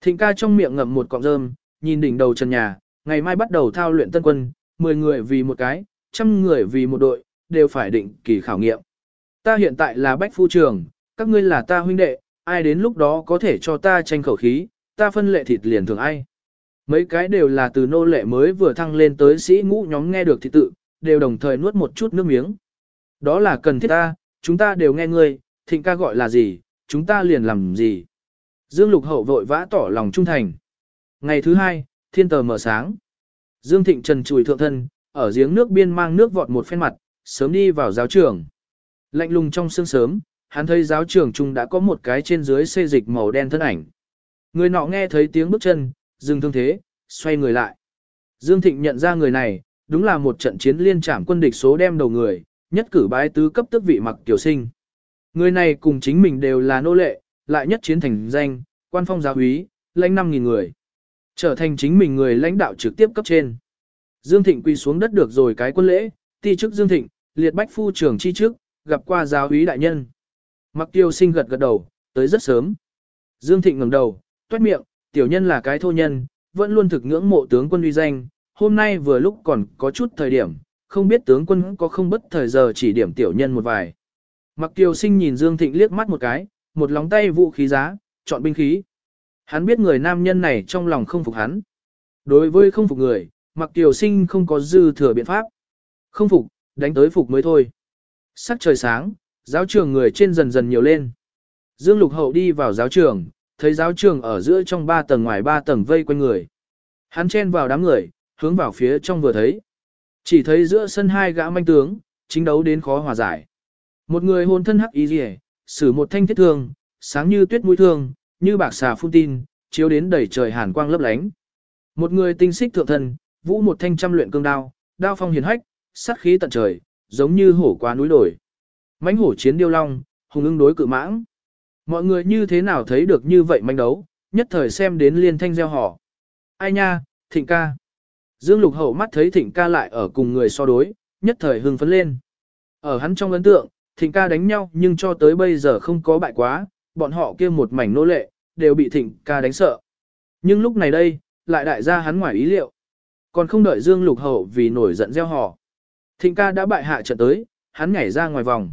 Thịnh ca trong miệng ngậm một cọng rơm, nhìn đỉnh đầu trần nhà, ngày mai bắt đầu thao luyện tân quân, 10 người vì một cái, trăm người vì một đội, đều phải định kỳ khảo nghiệm. Ta hiện tại là bách phu trường, các ngươi là ta huynh đệ, ai đến lúc đó có thể cho ta tranh khẩu khí, ta phân lệ thịt liền thường ai. Mấy cái đều là từ nô lệ mới vừa thăng lên tới sĩ ngũ nhóm nghe được thì tự, đều đồng thời nuốt một chút nước miếng. Đó là cần thiết ta, chúng ta đều nghe ngươi, thịnh ca gọi là gì, chúng ta liền làm gì. Dương Lục Hậu vội vã tỏ lòng trung thành. Ngày thứ hai, thiên tờ mở sáng. Dương Thịnh Trần chùi thượng thân, ở giếng nước biên mang nước vọt một phen mặt, sớm đi vào giáo trường. Lạnh lùng trong sương sớm, hắn thấy giáo trường trung đã có một cái trên dưới xê dịch màu đen thân ảnh. Người nọ nghe thấy tiếng bước chân, dừng thương thế, xoay người lại. Dương Thịnh nhận ra người này, đúng là một trận chiến liên trảm quân địch số đem đầu người, nhất cử bái tứ cấp tước vị mặc tiểu sinh. Người này cùng chính mình đều là nô lệ, lại nhất chiến thành danh, quan phong giáo úy, lãnh 5.000 người. Trở thành chính mình người lãnh đạo trực tiếp cấp trên. Dương Thịnh quỳ xuống đất được rồi cái quân lễ, ti chức Dương Thịnh, liệt bách phu trưởng chi trước, gặp qua giáo úy đại nhân. Mặc tiêu sinh gật gật đầu, tới rất sớm. Dương Thịnh ngẩng đầu, toét miệng, tiểu nhân là cái thô nhân, vẫn luôn thực ngưỡng mộ tướng quân uy danh, hôm nay vừa lúc còn có chút thời điểm, không biết tướng quân có không bất thời giờ chỉ điểm tiểu nhân một vài. Mặc tiêu sinh nhìn Dương Thịnh liếc mắt một cái, một lóng tay vũ khí giá, chọn binh khí. Hắn biết người nam nhân này trong lòng không phục hắn. Đối với không phục người, mặc tiêu sinh không có dư thừa biện pháp. Không phục, đánh tới phục mới thôi. Sắc trời sáng, giáo trường người trên dần dần nhiều lên. Dương Lục Hậu đi vào giáo trường, thấy giáo trường ở giữa trong ba tầng ngoài ba tầng vây quanh người. Hắn chen vào đám người, hướng vào phía trong vừa thấy. Chỉ thấy giữa sân hai gã manh tướng, chính đấu đến khó hòa giải. Một người hôn thân hắc ý rỉ, sử một thanh thiết thương, sáng như tuyết mũi thương, như bạc xà phun tin, chiếu đến đầy trời hàn quang lấp lánh. Một người tinh xích thượng thân, vũ một thanh trăm luyện cương đao, đao phong hiền hách, sát khí tận trời, giống như hổ qua núi đồi. mãnh hổ chiến điêu long, hùng ưng đối cự mãng. Mọi người như thế nào thấy được như vậy manh đấu, nhất thời xem đến liên thanh gieo họ. Ai nha, thịnh ca. Dương lục hậu mắt thấy thịnh ca lại ở cùng người so đối, nhất thời hưng phấn lên. Ở hắn trong ấn tượng, thịnh ca đánh nhau nhưng cho tới bây giờ không có bại quá, bọn họ kia một mảnh nô lệ, đều bị thịnh ca đánh sợ. Nhưng lúc này đây, lại đại gia hắn ngoài ý liệu. Còn không đợi Dương lục hậu vì nổi giận gieo họ. Thịnh ca đã bại hạ trận tới, hắn nhảy ra ngoài vòng.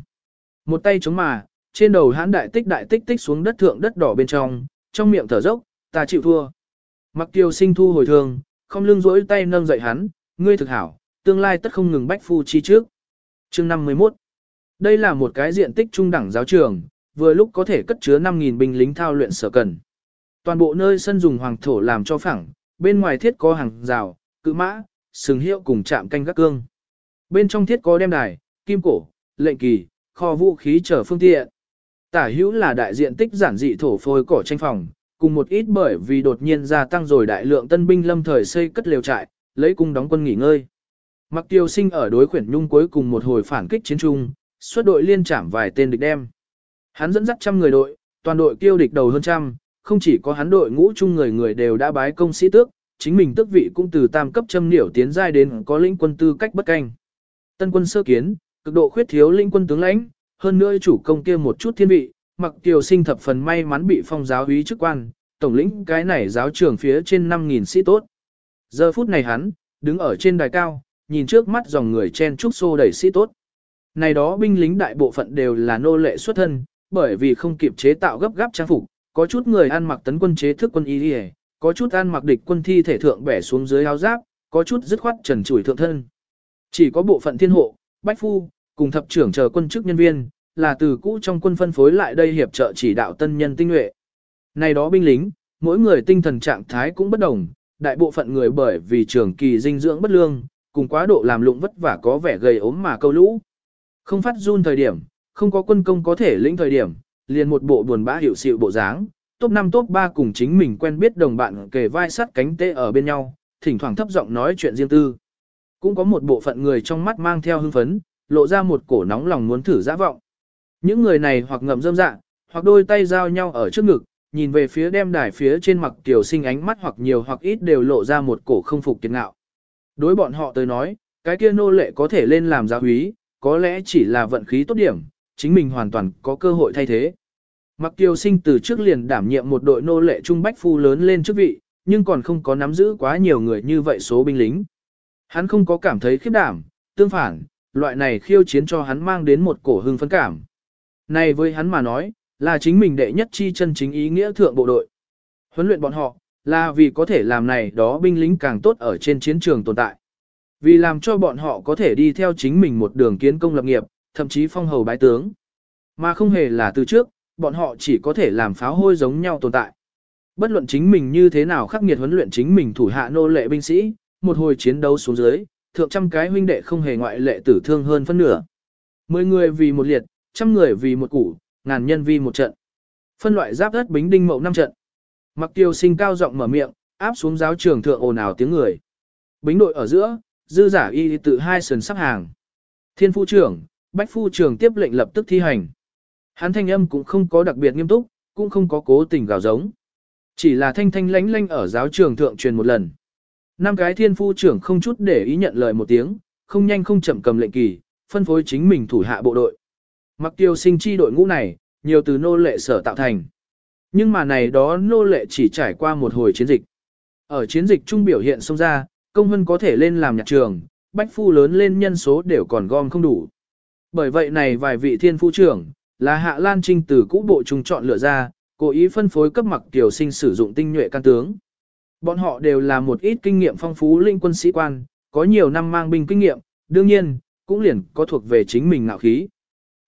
Một tay chống mà, trên đầu hắn đại tích đại tích tích xuống đất thượng đất đỏ bên trong, trong miệng thở dốc, ta chịu thua. Mặc tiêu sinh thu hồi thường, không lưng rỗi tay nâng dậy hắn, ngươi thực hảo, tương lai tất không ngừng bách phu chi trước. Chương 51 Đây là một cái diện tích trung đẳng giáo trường, vừa lúc có thể cất chứa 5.000 binh lính thao luyện sở cần. Toàn bộ nơi sân dùng hoàng thổ làm cho phẳng, bên ngoài thiết có hàng rào, cự mã, sừng hiệu cùng chạm canh gác cương. Bên trong thiết có đem đài, kim cổ, lệnh kỳ, kho vũ khí trở phương tiện. Tả hữu là đại diện tích giản dị thổ phôi cỏ tranh phòng, cùng một ít bởi vì đột nhiên gia tăng rồi đại lượng tân binh lâm thời xây cất liều trại, lấy cung đóng quân nghỉ ngơi. Mặc tiêu sinh ở đối khuyển nhung cuối cùng một hồi phản kích chiến trung, xuất đội liên trảm vài tên địch đem. Hắn dẫn dắt trăm người đội, toàn đội tiêu địch đầu hơn trăm, không chỉ có hắn đội ngũ chung người người đều đã bái công sĩ tước, chính mình tước vị cũng từ tam cấp châm niểu tiến giai đến có lĩnh quân tư cách bất canh. Tân quân sơ kiến, cực độ khuyết thiếu linh quân tướng lãnh, hơn nữa chủ công kia một chút thiên vị, mặc kiều sinh thập phần may mắn bị phong giáo úy chức quan, tổng lĩnh cái này giáo trưởng phía trên 5.000 sĩ tốt. Giờ phút này hắn, đứng ở trên đài cao, nhìn trước mắt dòng người chen trúc xô đẩy sĩ tốt. Này đó binh lính đại bộ phận đều là nô lệ xuất thân, bởi vì không kịp chế tạo gấp gáp trang phục, có chút người ăn mặc tấn quân chế thức quân y đi có chút ăn mặc địch quân thi thể thượng bẻ xuống dưới áo giáp, có chút dứt khoát trần trụi thượng thân. Chỉ có bộ phận thiên hộ, bách phu, cùng thập trưởng chờ quân chức nhân viên, là từ cũ trong quân phân phối lại đây hiệp trợ chỉ đạo tân nhân tinh nhuệ. Này đó binh lính, mỗi người tinh thần trạng thái cũng bất đồng, đại bộ phận người bởi vì trường kỳ dinh dưỡng bất lương, cùng quá độ làm lụng vất vả có vẻ gầy ốm mà câu lũ. Không phát run thời điểm, không có quân công có thể lĩnh thời điểm, liền một bộ buồn bã hiểu sự bộ dáng, top 5 top 3 cùng chính mình quen biết đồng bạn kề vai sắt cánh tê ở bên nhau, thỉnh thoảng thấp giọng nói chuyện riêng tư. Cũng có một bộ phận người trong mắt mang theo hưng phấn, lộ ra một cổ nóng lòng muốn thử dã vọng. Những người này hoặc ngậm dâm dạ, hoặc đôi tay giao nhau ở trước ngực, nhìn về phía đem đài phía trên mặt tiểu sinh ánh mắt hoặc nhiều hoặc ít đều lộ ra một cổ không phục kiệt ngạo. Đối bọn họ tới nói, cái kia nô lệ có thể lên làm giáo úy, có lẽ chỉ là vận khí tốt điểm, chính mình hoàn toàn có cơ hội thay thế. Mặc Kiều Sinh từ trước liền đảm nhiệm một đội nô lệ trung bách phu lớn lên chức vị, nhưng còn không có nắm giữ quá nhiều người như vậy số binh lính. Hắn không có cảm thấy khiếp đảm, tương phản, loại này khiêu chiến cho hắn mang đến một cổ hưng phấn cảm. Này với hắn mà nói, là chính mình đệ nhất chi chân chính ý nghĩa thượng bộ đội. Huấn luyện bọn họ, là vì có thể làm này đó binh lính càng tốt ở trên chiến trường tồn tại. Vì làm cho bọn họ có thể đi theo chính mình một đường kiến công lập nghiệp, thậm chí phong hầu bái tướng. Mà không hề là từ trước, bọn họ chỉ có thể làm pháo hôi giống nhau tồn tại. Bất luận chính mình như thế nào khắc nghiệt huấn luyện chính mình thủ hạ nô lệ binh sĩ, một hồi chiến đấu xuống dưới, thượng trăm cái huynh đệ không hề ngoại lệ tử thương hơn phân nửa. Mười người vì một liệt, trăm người vì một củ, ngàn nhân vì một trận. Phân loại giáp đất bính đinh mậu năm trận. Mặc tiêu sinh cao giọng mở miệng, áp xuống giáo trường thượng ồn ào tiếng người. Bính đội ở giữa, dư giả y tự hai sườn sắp hàng. Thiên phu trưởng, bách phu trưởng tiếp lệnh lập tức thi hành. Hắn thanh âm cũng không có đặc biệt nghiêm túc, cũng không có cố tình gào giống. Chỉ là thanh thanh lánh lánh ở giáo trường thượng truyền một lần. Năm cái thiên phu trưởng không chút để ý nhận lời một tiếng, không nhanh không chậm cầm lệnh kỳ, phân phối chính mình thủ hạ bộ đội. Mặc tiêu sinh chi đội ngũ này, nhiều từ nô lệ sở tạo thành. Nhưng mà này đó nô lệ chỉ trải qua một hồi chiến dịch. Ở chiến dịch trung biểu hiện xông ra, công hân có thể lên làm nhạc trường, bách phu lớn lên nhân số đều còn gom không đủ. Bởi vậy này vài vị thiên phu trưởng, là hạ lan trinh từ cũ bộ trung chọn lựa ra, cố ý phân phối cấp mặc tiểu sinh sử dụng tinh nhuệ can tướng. Bọn họ đều là một ít kinh nghiệm phong phú linh quân sĩ quan, có nhiều năm mang binh kinh nghiệm, đương nhiên, cũng liền có thuộc về chính mình ngạo khí.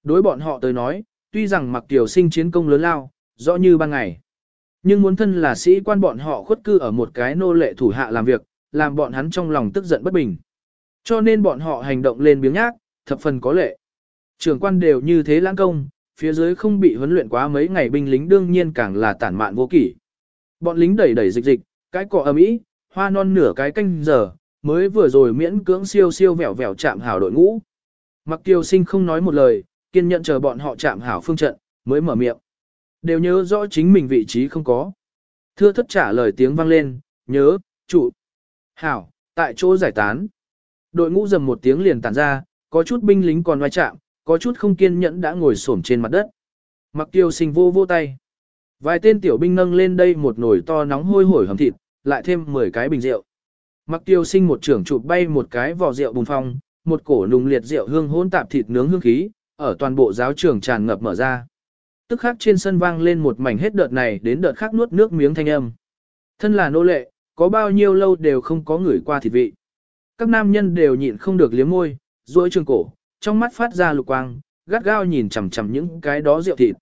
Đối bọn họ tới nói, tuy rằng mặc tiểu sinh chiến công lớn lao, rõ như ban ngày. Nhưng muốn thân là sĩ quan bọn họ khuất cư ở một cái nô lệ thủ hạ làm việc, làm bọn hắn trong lòng tức giận bất bình. Cho nên bọn họ hành động lên biếng nhác, thập phần có lệ. Trưởng quan đều như thế lãng công, phía dưới không bị huấn luyện quá mấy ngày binh lính đương nhiên càng là tản mạn vô kỷ. Bọn lính đẩy đẩy dịch dịch, cái cọ ầm ĩ, hoa non nửa cái canh giờ, mới vừa rồi miễn cưỡng siêu siêu vẹo vẹo chạm hảo đội ngũ. Mặc Kiều Sinh không nói một lời, kiên nhẫn chờ bọn họ chạm hảo phương trận, mới mở miệng. Đều nhớ rõ chính mình vị trí không có. Thưa thất trả lời tiếng vang lên, nhớ, trụ. Hảo, tại chỗ giải tán. Đội ngũ dầm một tiếng liền tản ra, có chút binh lính còn vai chạm, có chút không kiên nhẫn đã ngồi xổm trên mặt đất. Mặc Kiều sinh vô vô tay. Vài tên tiểu binh nâng lên đây một nồi to nóng hôi hổi hầm thịt, lại thêm 10 cái bình rượu. Mặc tiêu sinh một trưởng chụp bay một cái vò rượu bùng phong, một cổ nùng liệt rượu hương hỗn tạp thịt nướng hương khí, ở toàn bộ giáo trường tràn ngập mở ra. Tức khắc trên sân vang lên một mảnh hết đợt này đến đợt khác nuốt nước miếng thanh âm. Thân là nô lệ, có bao nhiêu lâu đều không có người qua thịt vị. Các nam nhân đều nhịn không được liếm môi, duỗi trường cổ, trong mắt phát ra lục quang, gắt gao nhìn chằm chằm những cái đó rượu thịt.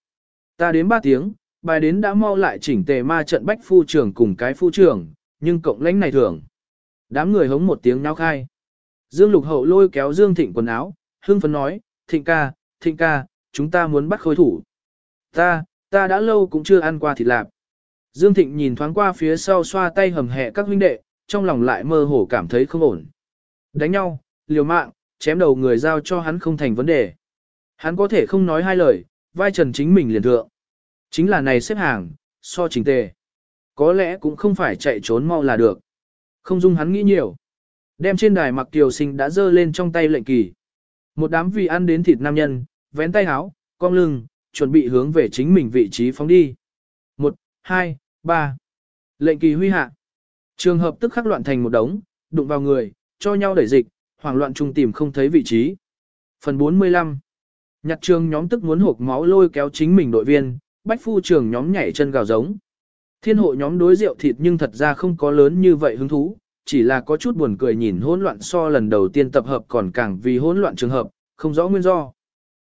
Ta đến ba tiếng, bài đến đã mau lại chỉnh tề ma trận bách phu trưởng cùng cái phu trưởng, nhưng cộng lãnh này thường. Đám người hống một tiếng náo khai. Dương Lục Hậu lôi kéo Dương Thịnh quần áo, hương phấn nói, Thịnh ca, Thịnh ca, chúng ta muốn bắt khối thủ. Ta, ta đã lâu cũng chưa ăn qua thịt lạp. Dương Thịnh nhìn thoáng qua phía sau xoa tay hầm hẹ các huynh đệ, trong lòng lại mơ hồ cảm thấy không ổn. Đánh nhau, liều mạng, chém đầu người giao cho hắn không thành vấn đề. Hắn có thể không nói hai lời, vai trần chính mình liền thượng. Chính là này xếp hàng, so chính tề. Có lẽ cũng không phải chạy trốn mau là được. Không dung hắn nghĩ nhiều. Đem trên đài mặc kiều sinh đã dơ lên trong tay lệnh kỳ. Một đám vì ăn đến thịt nam nhân, vén tay áo, cong lưng, chuẩn bị hướng về chính mình vị trí phóng đi. Một, hai, ba. Lệnh kỳ huy hạ. Trường hợp tức khắc loạn thành một đống, đụng vào người, cho nhau đẩy dịch, hoảng loạn trung tìm không thấy vị trí. Phần 45 Nhặt trường nhóm tức muốn hộp máu lôi kéo chính mình đội viên, bách phu trường nhóm nhảy chân gào giống. Thiên hộ nhóm đối rượu thịt nhưng thật ra không có lớn như vậy hứng thú, chỉ là có chút buồn cười nhìn hỗn loạn so lần đầu tiên tập hợp còn càng vì hỗn loạn trường hợp, không rõ nguyên do.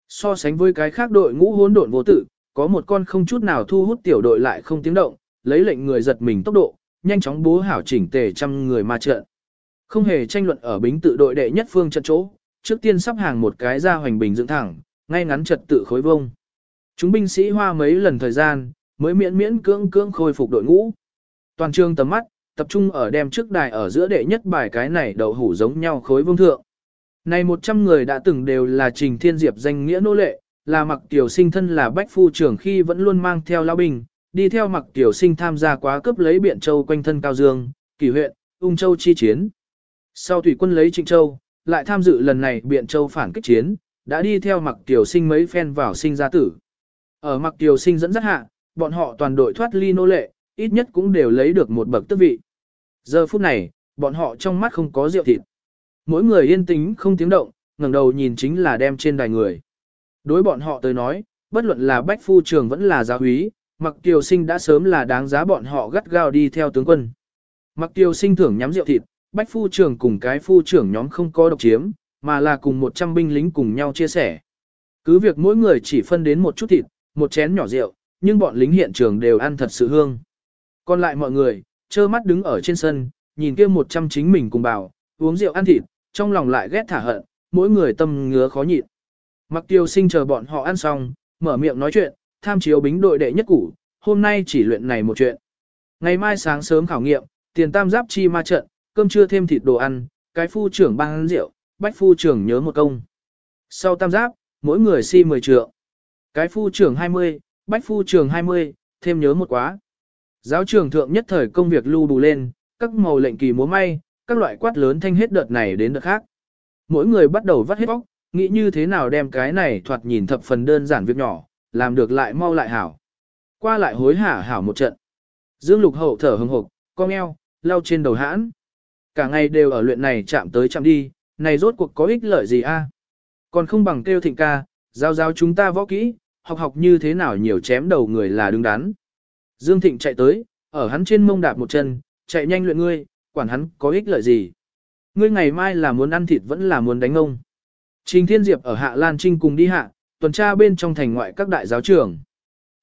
So sánh với cái khác đội ngũ hỗn độn vô tử có một con không chút nào thu hút tiểu đội lại không tiếng động, lấy lệnh người giật mình tốc độ, nhanh chóng bố hảo chỉnh tề trăm người ma trận. Không hề tranh luận ở bính tự đội đệ nhất phương trận chỗ, trước tiên sắp hàng một cái ra hoành bình dựng thẳng, ngay ngắn trật tự khối vông. Chúng binh sĩ hoa mấy lần thời gian, mới miễn miễn cưỡng cưỡng khôi phục đội ngũ. Toàn trường tầm mắt, tập trung ở đem trước đài ở giữa đệ nhất bài cái này đậu hủ giống nhau khối vương thượng. Này 100 người đã từng đều là Trình Thiên Diệp danh nghĩa nô lệ, là mặc tiểu sinh thân là bách phu trưởng khi vẫn luôn mang theo lao binh, đi theo mặc tiểu sinh tham gia quá cấp lấy biện châu quanh thân Cao Dương, kỳ huyện, ung châu chi chiến. Sau thủy quân lấy Trịnh Châu, lại tham dự lần này biện châu phản kích chiến, đã đi theo mặc tiểu sinh mấy phen vào sinh ra tử. Ở mặc tiểu sinh dẫn dắt hạ, bọn họ toàn đội thoát ly nô lệ, ít nhất cũng đều lấy được một bậc tước vị. Giờ phút này, bọn họ trong mắt không có rượu thịt. Mỗi người yên tĩnh không tiếng động, ngẩng đầu nhìn chính là đem trên đài người. Đối bọn họ tới nói, bất luận là bách phu trường vẫn là giáo úy, mặc tiểu sinh đã sớm là đáng giá bọn họ gắt gao đi theo tướng quân. Mặc tiểu sinh thưởng nhắm rượu thịt, bách phu trưởng cùng cái phu trưởng nhóm không có độc chiếm, mà là cùng 100 binh lính cùng nhau chia sẻ. Cứ việc mỗi người chỉ phân đến một chút thịt, một chén nhỏ rượu, nhưng bọn lính hiện trường đều ăn thật sự hương. Còn lại mọi người, trơ mắt đứng ở trên sân, nhìn kia 100 chính mình cùng bảo, uống rượu ăn thịt, trong lòng lại ghét thả hận, mỗi người tâm ngứa khó nhịn. Mặc tiêu sinh chờ bọn họ ăn xong, mở miệng nói chuyện, tham chiếu bính đội đệ nhất củ, hôm nay chỉ luyện này một chuyện. Ngày mai sáng sớm khảo nghiệm, tiền tam giáp chi ma trận, cơm trưa thêm thịt đồ ăn, cái phu trưởng ban rượu, bách phu trưởng nhớ một công. Sau tam giáp, mỗi người si 10 trượng. Cái phu trưởng 20, bách phu trưởng 20, thêm nhớ một quá. Giáo trưởng thượng nhất thời công việc lưu đủ lên, các màu lệnh kỳ múa may, các loại quát lớn thanh hết đợt này đến đợt khác. Mỗi người bắt đầu vắt hết bóc, nghĩ như thế nào đem cái này thoạt nhìn thập phần đơn giản việc nhỏ, làm được lại mau lại hảo. Qua lại hối hả hảo một trận. Dương lục hậu thở hừng hực, cong eo, lau trên đầu hãn. Cả ngày đều ở luyện này chạm tới chạm đi, này rốt cuộc có ích lợi gì a? Còn không bằng kêu thịnh ca, giao giao chúng ta võ kỹ, học học như thế nào nhiều chém đầu người là đứng đắn. Dương Thịnh chạy tới, ở hắn trên mông đạp một chân, chạy nhanh luyện ngươi, quản hắn có ích lợi gì. Ngươi ngày mai là muốn ăn thịt vẫn là muốn đánh ông. Trình Thiên Diệp ở Hạ Lan Trinh cùng đi hạ, tuần tra bên trong thành ngoại các đại giáo trưởng.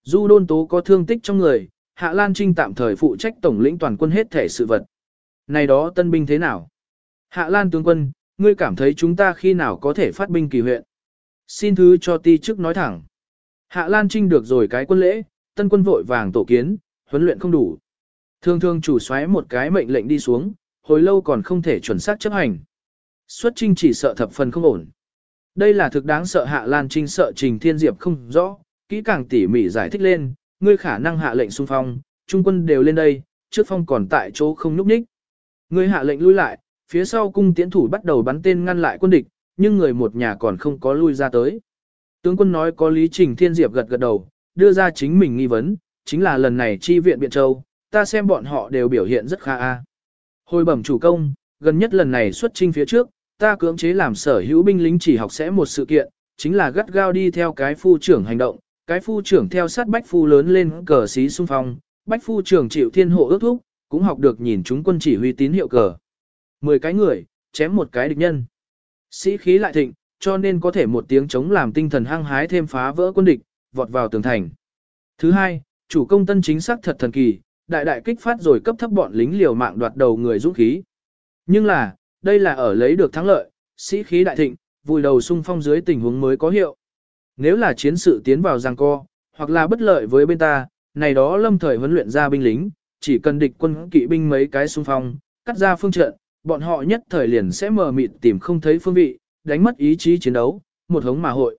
Du đôn tố có thương tích trong người, Hạ Lan Trinh tạm thời phụ trách tổng lĩnh toàn quân hết thể sự vật. Này đó tân binh thế nào? Hạ Lan tướng quân, ngươi cảm thấy chúng ta khi nào có thể phát binh kỳ huyện? Xin thứ cho ti chức nói thẳng. Hạ Lan Trinh được rồi cái quân lễ, tân quân vội vàng tổ kiến, huấn luyện không đủ. Thường thường chủ xoáy một cái mệnh lệnh đi xuống, hồi lâu còn không thể chuẩn xác chấp hành. Xuất trinh chỉ sợ thập phần không ổn. Đây là thực đáng sợ Hạ Lan Trinh sợ Trình Thiên Diệp không rõ, kỹ càng tỉ mỉ giải thích lên, ngươi khả năng hạ lệnh xung phong, trung quân đều lên đây, trước phong còn tại chỗ không núp ních. Ngươi hạ lệnh lui lại, phía sau cung tiễn thủ bắt đầu bắn tên ngăn lại quân địch, nhưng người một nhà còn không có lui ra tới. Tướng quân nói có lý trình thiên diệp gật gật đầu, đưa ra chính mình nghi vấn, chính là lần này chi viện Biện Châu, ta xem bọn họ đều biểu hiện rất khá a. Hồi bẩm chủ công, gần nhất lần này xuất trinh phía trước, ta cưỡng chế làm sở hữu binh lính chỉ học sẽ một sự kiện, chính là gắt gao đi theo cái phu trưởng hành động, cái phu trưởng theo sát bách phu lớn lên cờ xí xung phong, bách phu trưởng chịu thiên hộ ước thúc, cũng học được nhìn chúng quân chỉ huy tín hiệu cờ. Mười cái người, chém một cái địch nhân. Sĩ khí lại thịnh, cho nên có thể một tiếng chống làm tinh thần hăng hái thêm phá vỡ quân địch, vọt vào tường thành. Thứ hai, chủ công tân chính xác thật thần kỳ, đại đại kích phát rồi cấp thấp bọn lính liều mạng đoạt đầu người dũng khí. Nhưng là, đây là ở lấy được thắng lợi, sĩ khí đại thịnh, vùi đầu xung phong dưới tình huống mới có hiệu. Nếu là chiến sự tiến vào giang co, hoặc là bất lợi với bên ta, này đó lâm thời huấn luyện ra binh lính, chỉ cần địch quân kỵ binh mấy cái xung phong, cắt ra phương trận, bọn họ nhất thời liền sẽ mờ mịt tìm không thấy phương vị, đánh mất ý chí chiến đấu, một hống mà hội.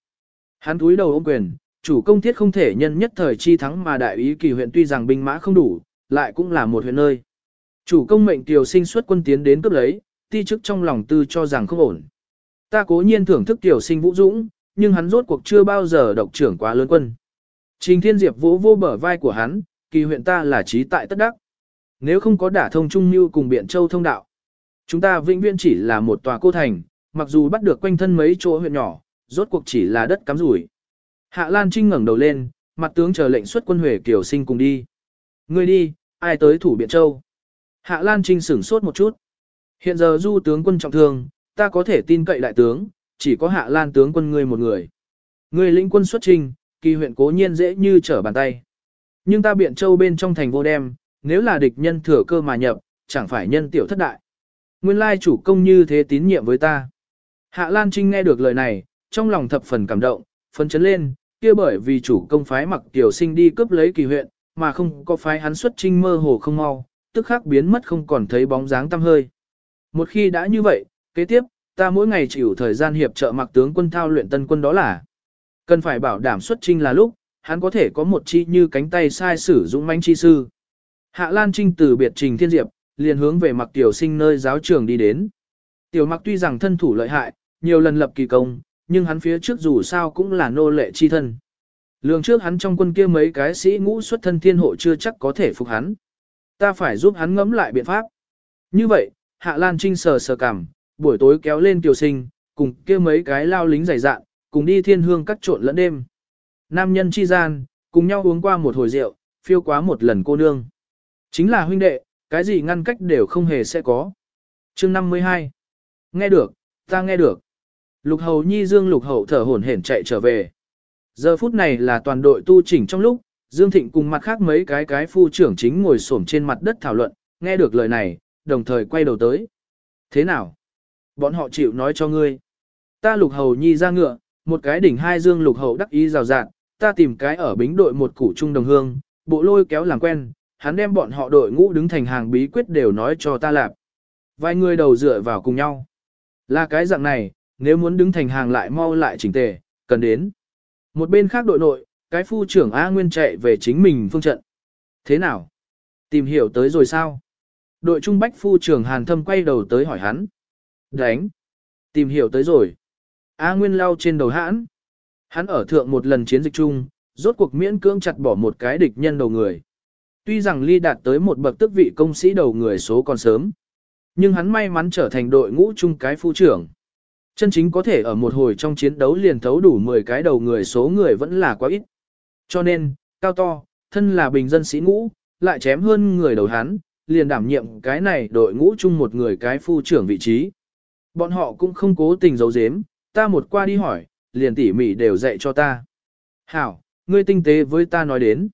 Hắn túi đầu ôm quyền, chủ công thiết không thể nhân nhất thời chi thắng mà đại ý kỳ huyện tuy rằng binh mã không đủ, lại cũng là một huyện nơi. Chủ công mệnh tiểu sinh xuất quân tiến đến cướp lấy, ti chức trong lòng tư cho rằng không ổn. Ta cố nhiên thưởng thức tiểu sinh vũ dũng, nhưng hắn rốt cuộc chưa bao giờ độc trưởng quá lớn quân. Trình Thiên Diệp vỗ vô bờ vai của hắn, kỳ huyện ta là trí tại tất đắc. Nếu không có đả thông trung như cùng biện châu thông đạo, chúng ta vĩnh viễn chỉ là một tòa cô thành, mặc dù bắt được quanh thân mấy chỗ huyện nhỏ, rốt cuộc chỉ là đất cắm rủi. Hạ Lan Trinh ngẩng đầu lên, mặt tướng chờ lệnh xuất quân Huệ Kiều Sinh cùng đi. Ngươi đi, ai tới thủ Biện Châu? Hạ Lan Trinh sửng sốt một chút. Hiện giờ du tướng quân trọng thương, ta có thể tin cậy đại tướng, chỉ có Hạ Lan tướng quân ngươi một người. Ngươi lĩnh quân xuất trình, kỳ huyện cố nhiên dễ như trở bàn tay. Nhưng ta Biện Châu bên trong thành vô đem, nếu là địch nhân thừa cơ mà nhập, chẳng phải nhân tiểu thất đại. Nguyên lai chủ công như thế tín nhiệm với ta. Hạ Lan Trinh nghe được lời này, trong lòng thập phần cảm động, phấn chấn lên, kia bởi vì chủ công phái mặc tiểu sinh đi cướp lấy kỳ huyện, mà không có phái hắn xuất trinh mơ hồ không mau, tức khắc biến mất không còn thấy bóng dáng tăm hơi. Một khi đã như vậy, kế tiếp, ta mỗi ngày chịu thời gian hiệp trợ mặc tướng quân thao luyện tân quân đó là cần phải bảo đảm xuất trinh là lúc, hắn có thể có một chi như cánh tay sai sử dũng mãnh chi sư. Hạ Lan Trinh từ biệt trình thiên diệp, liền hướng về mặc tiểu sinh nơi giáo trường đi đến. Tiểu mặc tuy rằng thân thủ lợi hại, nhiều lần lập kỳ công, nhưng hắn phía trước dù sao cũng là nô lệ chi thân. Lường trước hắn trong quân kia mấy cái sĩ ngũ xuất thân thiên hộ chưa chắc có thể phục hắn. Ta phải giúp hắn ngẫm lại biện pháp. Như vậy, Hạ Lan Trinh sờ sờ cảm buổi tối kéo lên tiểu sinh, cùng kia mấy cái lao lính dày dạn, cùng đi thiên hương cắt trộn lẫn đêm. Nam nhân chi gian, cùng nhau uống qua một hồi rượu, phiêu quá một lần cô nương. Chính là huynh đệ, cái gì ngăn cách đều không hề sẽ có. chương 52. Nghe được, ta nghe được. Lục hầu nhi dương lục hậu thở hổn hển chạy trở về. Giờ phút này là toàn đội tu chỉnh trong lúc, Dương Thịnh cùng mặt khác mấy cái cái phu trưởng chính ngồi xổm trên mặt đất thảo luận, nghe được lời này, đồng thời quay đầu tới. Thế nào? Bọn họ chịu nói cho ngươi. Ta lục hầu nhi ra ngựa, một cái đỉnh hai dương lục hậu đắc ý rào rạt, ta tìm cái ở bính đội một củ trung đồng hương, bộ lôi kéo làm quen, hắn đem bọn họ đội ngũ đứng thành hàng bí quyết đều nói cho ta lạp. Vài người đầu dựa vào cùng nhau. Là cái dạng này, nếu muốn đứng thành hàng lại mau lại chỉnh tề, cần đến. Một bên khác đội nội, cái phu trưởng A Nguyên chạy về chính mình phương trận. Thế nào? Tìm hiểu tới rồi sao? Đội trung bách phu trưởng Hàn Thâm quay đầu tới hỏi hắn. Đánh. Tìm hiểu tới rồi. A Nguyên lao trên đầu hãn. Hắn ở thượng một lần chiến dịch chung, rốt cuộc miễn cưỡng chặt bỏ một cái địch nhân đầu người. Tuy rằng ly đạt tới một bậc tức vị công sĩ đầu người số còn sớm, nhưng hắn may mắn trở thành đội ngũ chung cái phu trưởng. Chân chính có thể ở một hồi trong chiến đấu liền thấu đủ 10 cái đầu người số người vẫn là quá ít. Cho nên, cao to, thân là bình dân sĩ ngũ, lại chém hơn người đầu hắn, liền đảm nhiệm cái này đội ngũ chung một người cái phu trưởng vị trí. Bọn họ cũng không cố tình giấu giếm, ta một qua đi hỏi, liền tỉ mỉ đều dạy cho ta. Hảo, ngươi tinh tế với ta nói đến.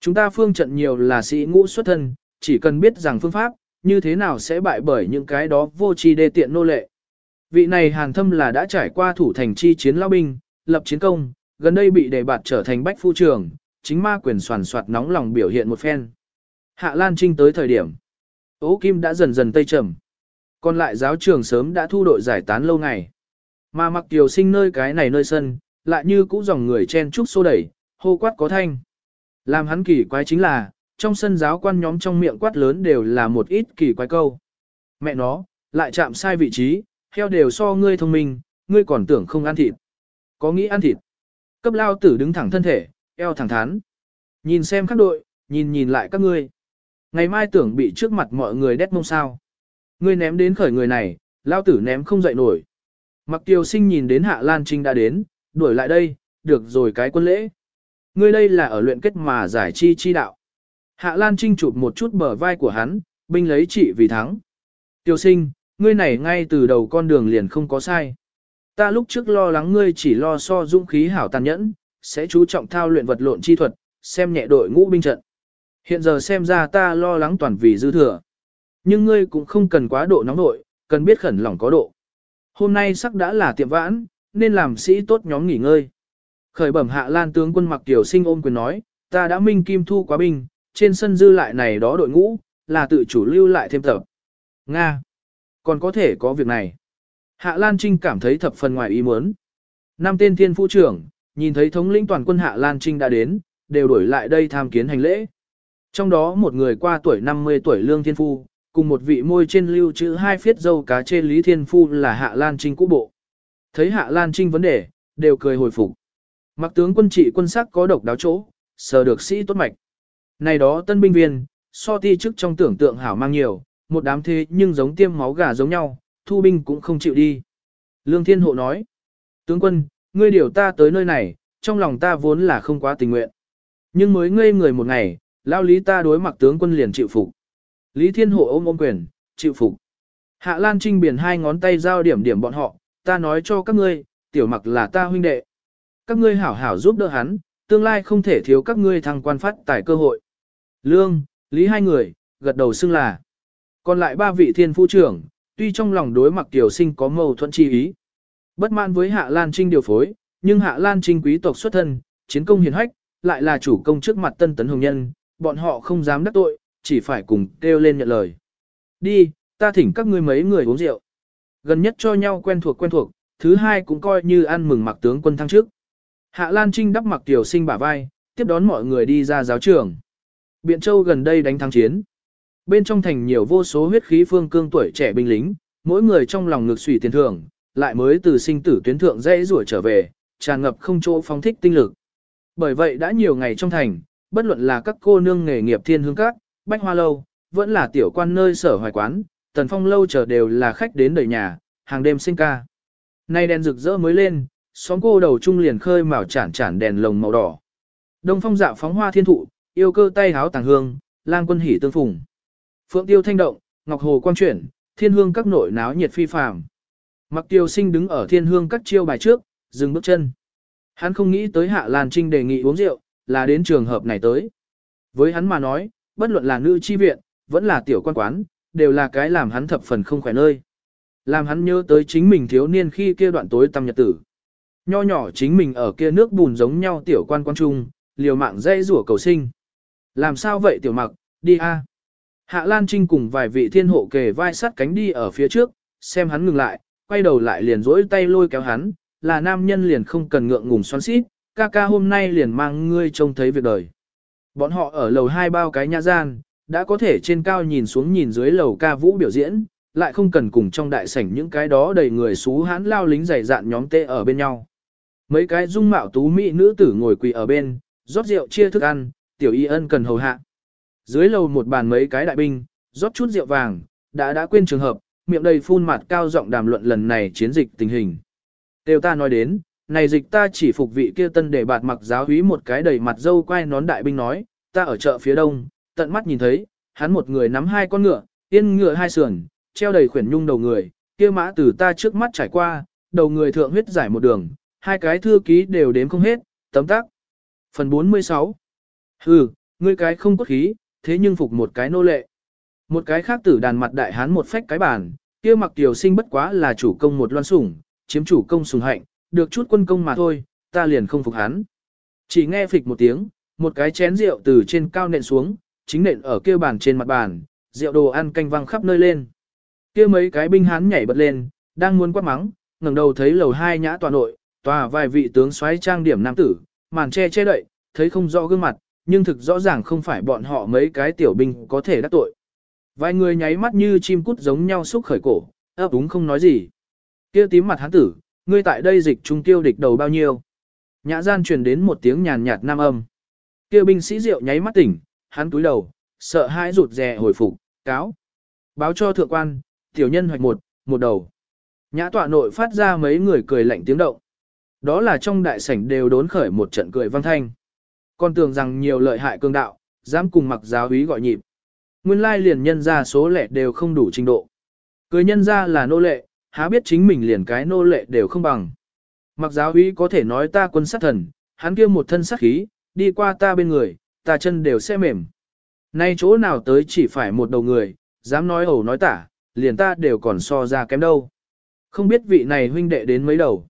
Chúng ta phương trận nhiều là sĩ ngũ xuất thân, chỉ cần biết rằng phương pháp, như thế nào sẽ bại bởi những cái đó vô tri đê tiện nô lệ. Vị này hàn thâm là đã trải qua thủ thành chi chiến lao binh, lập chiến công, gần đây bị đề bạt trở thành bách phu trường, chính ma quyền soàn soạt nóng lòng biểu hiện một phen. Hạ Lan Trinh tới thời điểm, ố kim đã dần dần tây trầm. Còn lại giáo trường sớm đã thu đội giải tán lâu ngày. Mà mặc tiểu sinh nơi cái này nơi sân, lại như cũ dòng người chen trúc xô đẩy, hô quát có thanh. Làm hắn kỳ quái chính là, trong sân giáo quan nhóm trong miệng quát lớn đều là một ít kỳ quái câu. Mẹ nó, lại chạm sai vị trí, heo đều so ngươi thông minh, ngươi còn tưởng không ăn thịt. Có nghĩ ăn thịt. Cấp lao tử đứng thẳng thân thể, eo thẳng thắn. Nhìn xem các đội, nhìn nhìn lại các ngươi. Ngày mai tưởng bị trước mặt mọi người đét mông sao. Ngươi ném đến khởi người này, lao tử ném không dậy nổi. Mặc tiêu sinh nhìn đến Hạ Lan Trinh đã đến, đuổi lại đây, được rồi cái quân lễ. Ngươi đây là ở luyện kết mà giải chi chi đạo. Hạ Lan Trinh chụp một chút bờ vai của hắn, binh lấy trị vì thắng. Tiêu sinh, ngươi này ngay từ đầu con đường liền không có sai. Ta lúc trước lo lắng ngươi chỉ lo so dũng khí hảo tàn nhẫn, sẽ chú trọng thao luyện vật lộn chi thuật, xem nhẹ đội ngũ binh trận. Hiện giờ xem ra ta lo lắng toàn vì dư thừa. Nhưng ngươi cũng không cần quá độ nóng nội, cần biết khẩn lòng có độ. Hôm nay sắc đã là tiệm vãn, nên làm sĩ tốt nhóm nghỉ ngơi. Khởi bẩm hạ lan tướng quân mặc tiểu sinh ôm quyền nói, ta đã minh kim thu quá binh, trên sân dư lại này đó đội ngũ, là tự chủ lưu lại thêm tập. Nga. Còn có thể có việc này. Hạ Lan Trinh cảm thấy thập phần ngoài ý muốn. Năm tên thiên phu trưởng, nhìn thấy thống lĩnh toàn quân Hạ Lan Trinh đã đến, đều đổi lại đây tham kiến hành lễ. Trong đó một người qua tuổi 50 tuổi lương thiên phu, cùng một vị môi trên lưu chữ hai phiết dâu cá trên Lý Thiên Phu là Hạ Lan Trinh cũ bộ. Thấy Hạ Lan Trinh vấn đề, đều cười hồi phục. Mặc tướng quân trị quân sắc có độc đáo chỗ, sờ được sĩ tốt mạch. Này đó tân binh viên, so ti chức trong tưởng tượng hảo mang nhiều, một đám thế nhưng giống tiêm máu gà giống nhau, thu binh cũng không chịu đi. Lương Thiên Hộ nói, tướng quân, ngươi điều ta tới nơi này, trong lòng ta vốn là không quá tình nguyện. Nhưng mới ngây người một ngày, lao lý ta đối mặt tướng quân liền chịu phục. Lý Thiên Hộ ôm ôm quyền, chịu phục. Hạ Lan Trinh biển hai ngón tay giao điểm điểm bọn họ, ta nói cho các ngươi, tiểu mặc là ta huynh đệ. Các ngươi hảo hảo giúp đỡ hắn, tương lai không thể thiếu các ngươi thăng quan phát tài cơ hội. Lương, Lý hai người, gật đầu xưng là. Còn lại ba vị thiên phu trưởng, tuy trong lòng đối mặc tiểu sinh có mâu thuẫn chi ý. Bất mãn với Hạ Lan Trinh điều phối, nhưng Hạ Lan Trinh quý tộc xuất thân, chiến công hiền hách, lại là chủ công trước mặt tân tấn hồng nhân, bọn họ không dám đắc tội, chỉ phải cùng kêu lên nhận lời. Đi, ta thỉnh các ngươi mấy người uống rượu. Gần nhất cho nhau quen thuộc quen thuộc, thứ hai cũng coi như ăn mừng mặc tướng quân thăng trước. Hạ Lan Trinh đắp mặc tiểu sinh bả vai, tiếp đón mọi người đi ra giáo trường. Biện Châu gần đây đánh thắng chiến. Bên trong thành nhiều vô số huyết khí phương cương tuổi trẻ binh lính, mỗi người trong lòng ngược sủy tiền thưởng, lại mới từ sinh tử tuyến thượng dễ rủa trở về, tràn ngập không chỗ phóng thích tinh lực. Bởi vậy đã nhiều ngày trong thành, bất luận là các cô nương nghề nghiệp thiên hương các, bách hoa lâu, vẫn là tiểu quan nơi sở hoài quán, tần phong lâu chờ đều là khách đến đời nhà, hàng đêm sinh ca. Nay đèn rực rỡ mới lên, xóm cô đầu trung liền khơi màu chản chản đèn lồng màu đỏ. Đông phong dạ phóng hoa thiên thụ, yêu cơ tay háo tàng hương, lang quân hỉ tương phùng. Phượng tiêu thanh động, ngọc hồ quang chuyển, thiên hương các nội náo nhiệt phi phàm. Mặc tiêu sinh đứng ở thiên hương các chiêu bài trước, dừng bước chân. Hắn không nghĩ tới Hạ Lan Trinh đề nghị uống rượu, là đến trường hợp này tới. Với hắn mà nói, bất luận là nữ chi viện, vẫn là tiểu quan quán, đều là cái làm hắn thập phần không khỏe nơi. Làm hắn nhớ tới chính mình thiếu niên khi kia đoạn tối tăm nhật tử. Nho nhỏ chính mình ở kia nước bùn giống nhau tiểu quan quan trung, liều mạng dây rủa cầu sinh. Làm sao vậy tiểu mặc, đi a. Hạ Lan Trinh cùng vài vị thiên hộ kề vai sắt cánh đi ở phía trước, xem hắn ngừng lại, quay đầu lại liền rỗi tay lôi kéo hắn, là nam nhân liền không cần ngượng ngùng xoắn xít, ca ca hôm nay liền mang ngươi trông thấy việc đời. Bọn họ ở lầu hai bao cái nhã gian, đã có thể trên cao nhìn xuống nhìn dưới lầu ca vũ biểu diễn, lại không cần cùng trong đại sảnh những cái đó đầy người xú hãn lao lính dày dạn nhóm tê ở bên nhau. Mấy cái dung mạo tú mỹ nữ tử ngồi quỳ ở bên, rót rượu chia thức ăn, tiểu y ân cần hầu hạ. Dưới lầu một bàn mấy cái đại binh, rót chút rượu vàng, đã đã quên trường hợp, miệng đầy phun mặt cao giọng đàm luận lần này chiến dịch tình hình. Tiêu ta nói đến, này dịch ta chỉ phục vị kia tân để bạt mặc giáo húy một cái đầy mặt dâu quay nón đại binh nói, ta ở chợ phía đông, tận mắt nhìn thấy, hắn một người nắm hai con ngựa, yên ngựa hai sườn, treo đầy khuyển nhung đầu người, kia mã từ ta trước mắt trải qua, đầu người thượng huyết giải một đường, hai cái thư ký đều đếm không hết, tấm tắc. Phần 46 Hừ, ngươi cái không cốt khí, thế nhưng phục một cái nô lệ. Một cái khác tử đàn mặt đại hán một phách cái bàn, kia mặc tiểu sinh bất quá là chủ công một loan sủng, chiếm chủ công sùng hạnh, được chút quân công mà thôi, ta liền không phục hắn. Chỉ nghe phịch một tiếng, một cái chén rượu từ trên cao nện xuống, chính nện ở kia bàn trên mặt bàn, rượu đồ ăn canh văng khắp nơi lên. Kia mấy cái binh hán nhảy bật lên, đang muốn quát mắng, ngẩng đầu thấy lầu hai nhã tòa nội, tòa vài vị tướng soái trang điểm nam tử, màn che che đậy, thấy không rõ gương mặt, nhưng thực rõ ràng không phải bọn họ mấy cái tiểu binh có thể đắc tội. Vài người nháy mắt như chim cút giống nhau xúc khởi cổ, ấp úng không nói gì. Kia tím mặt hắn tử, ngươi tại đây dịch trung tiêu địch đầu bao nhiêu? Nhã gian truyền đến một tiếng nhàn nhạt nam âm. Kia binh sĩ rượu nháy mắt tỉnh, hắn túi đầu, sợ hãi rụt rè hồi phục, cáo. Báo cho thượng quan, tiểu nhân hoạch một, một đầu. Nhã tọa nội phát ra mấy người cười lạnh tiếng động. Đó là trong đại sảnh đều đốn khởi một trận cười vang thanh. Còn tưởng rằng nhiều lợi hại cương đạo, dám cùng mặc giáo úy gọi nhịp. Nguyên lai liền nhân ra số lẻ đều không đủ trình độ. Cười nhân ra là nô lệ, há biết chính mình liền cái nô lệ đều không bằng. Mặc giáo úy có thể nói ta quân sát thần, hắn kia một thân sát khí, đi qua ta bên người, ta chân đều sẽ mềm. Nay chỗ nào tới chỉ phải một đầu người, dám nói ẩu nói tả, liền ta đều còn so ra kém đâu. Không biết vị này huynh đệ đến mấy đầu.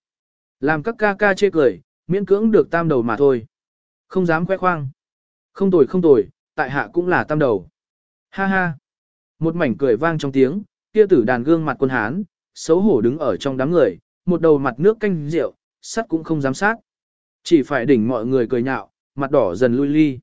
Làm các ca ca chê cười, miễn cưỡng được tam đầu mà thôi. Không dám khoe khoang. Không tồi không tồi, tại hạ cũng là tam đầu. Ha ha. Một mảnh cười vang trong tiếng, kia tử đàn gương mặt quân hán, xấu hổ đứng ở trong đám người, một đầu mặt nước canh rượu, sắt cũng không dám sát. Chỉ phải đỉnh mọi người cười nhạo, mặt đỏ dần lui ly.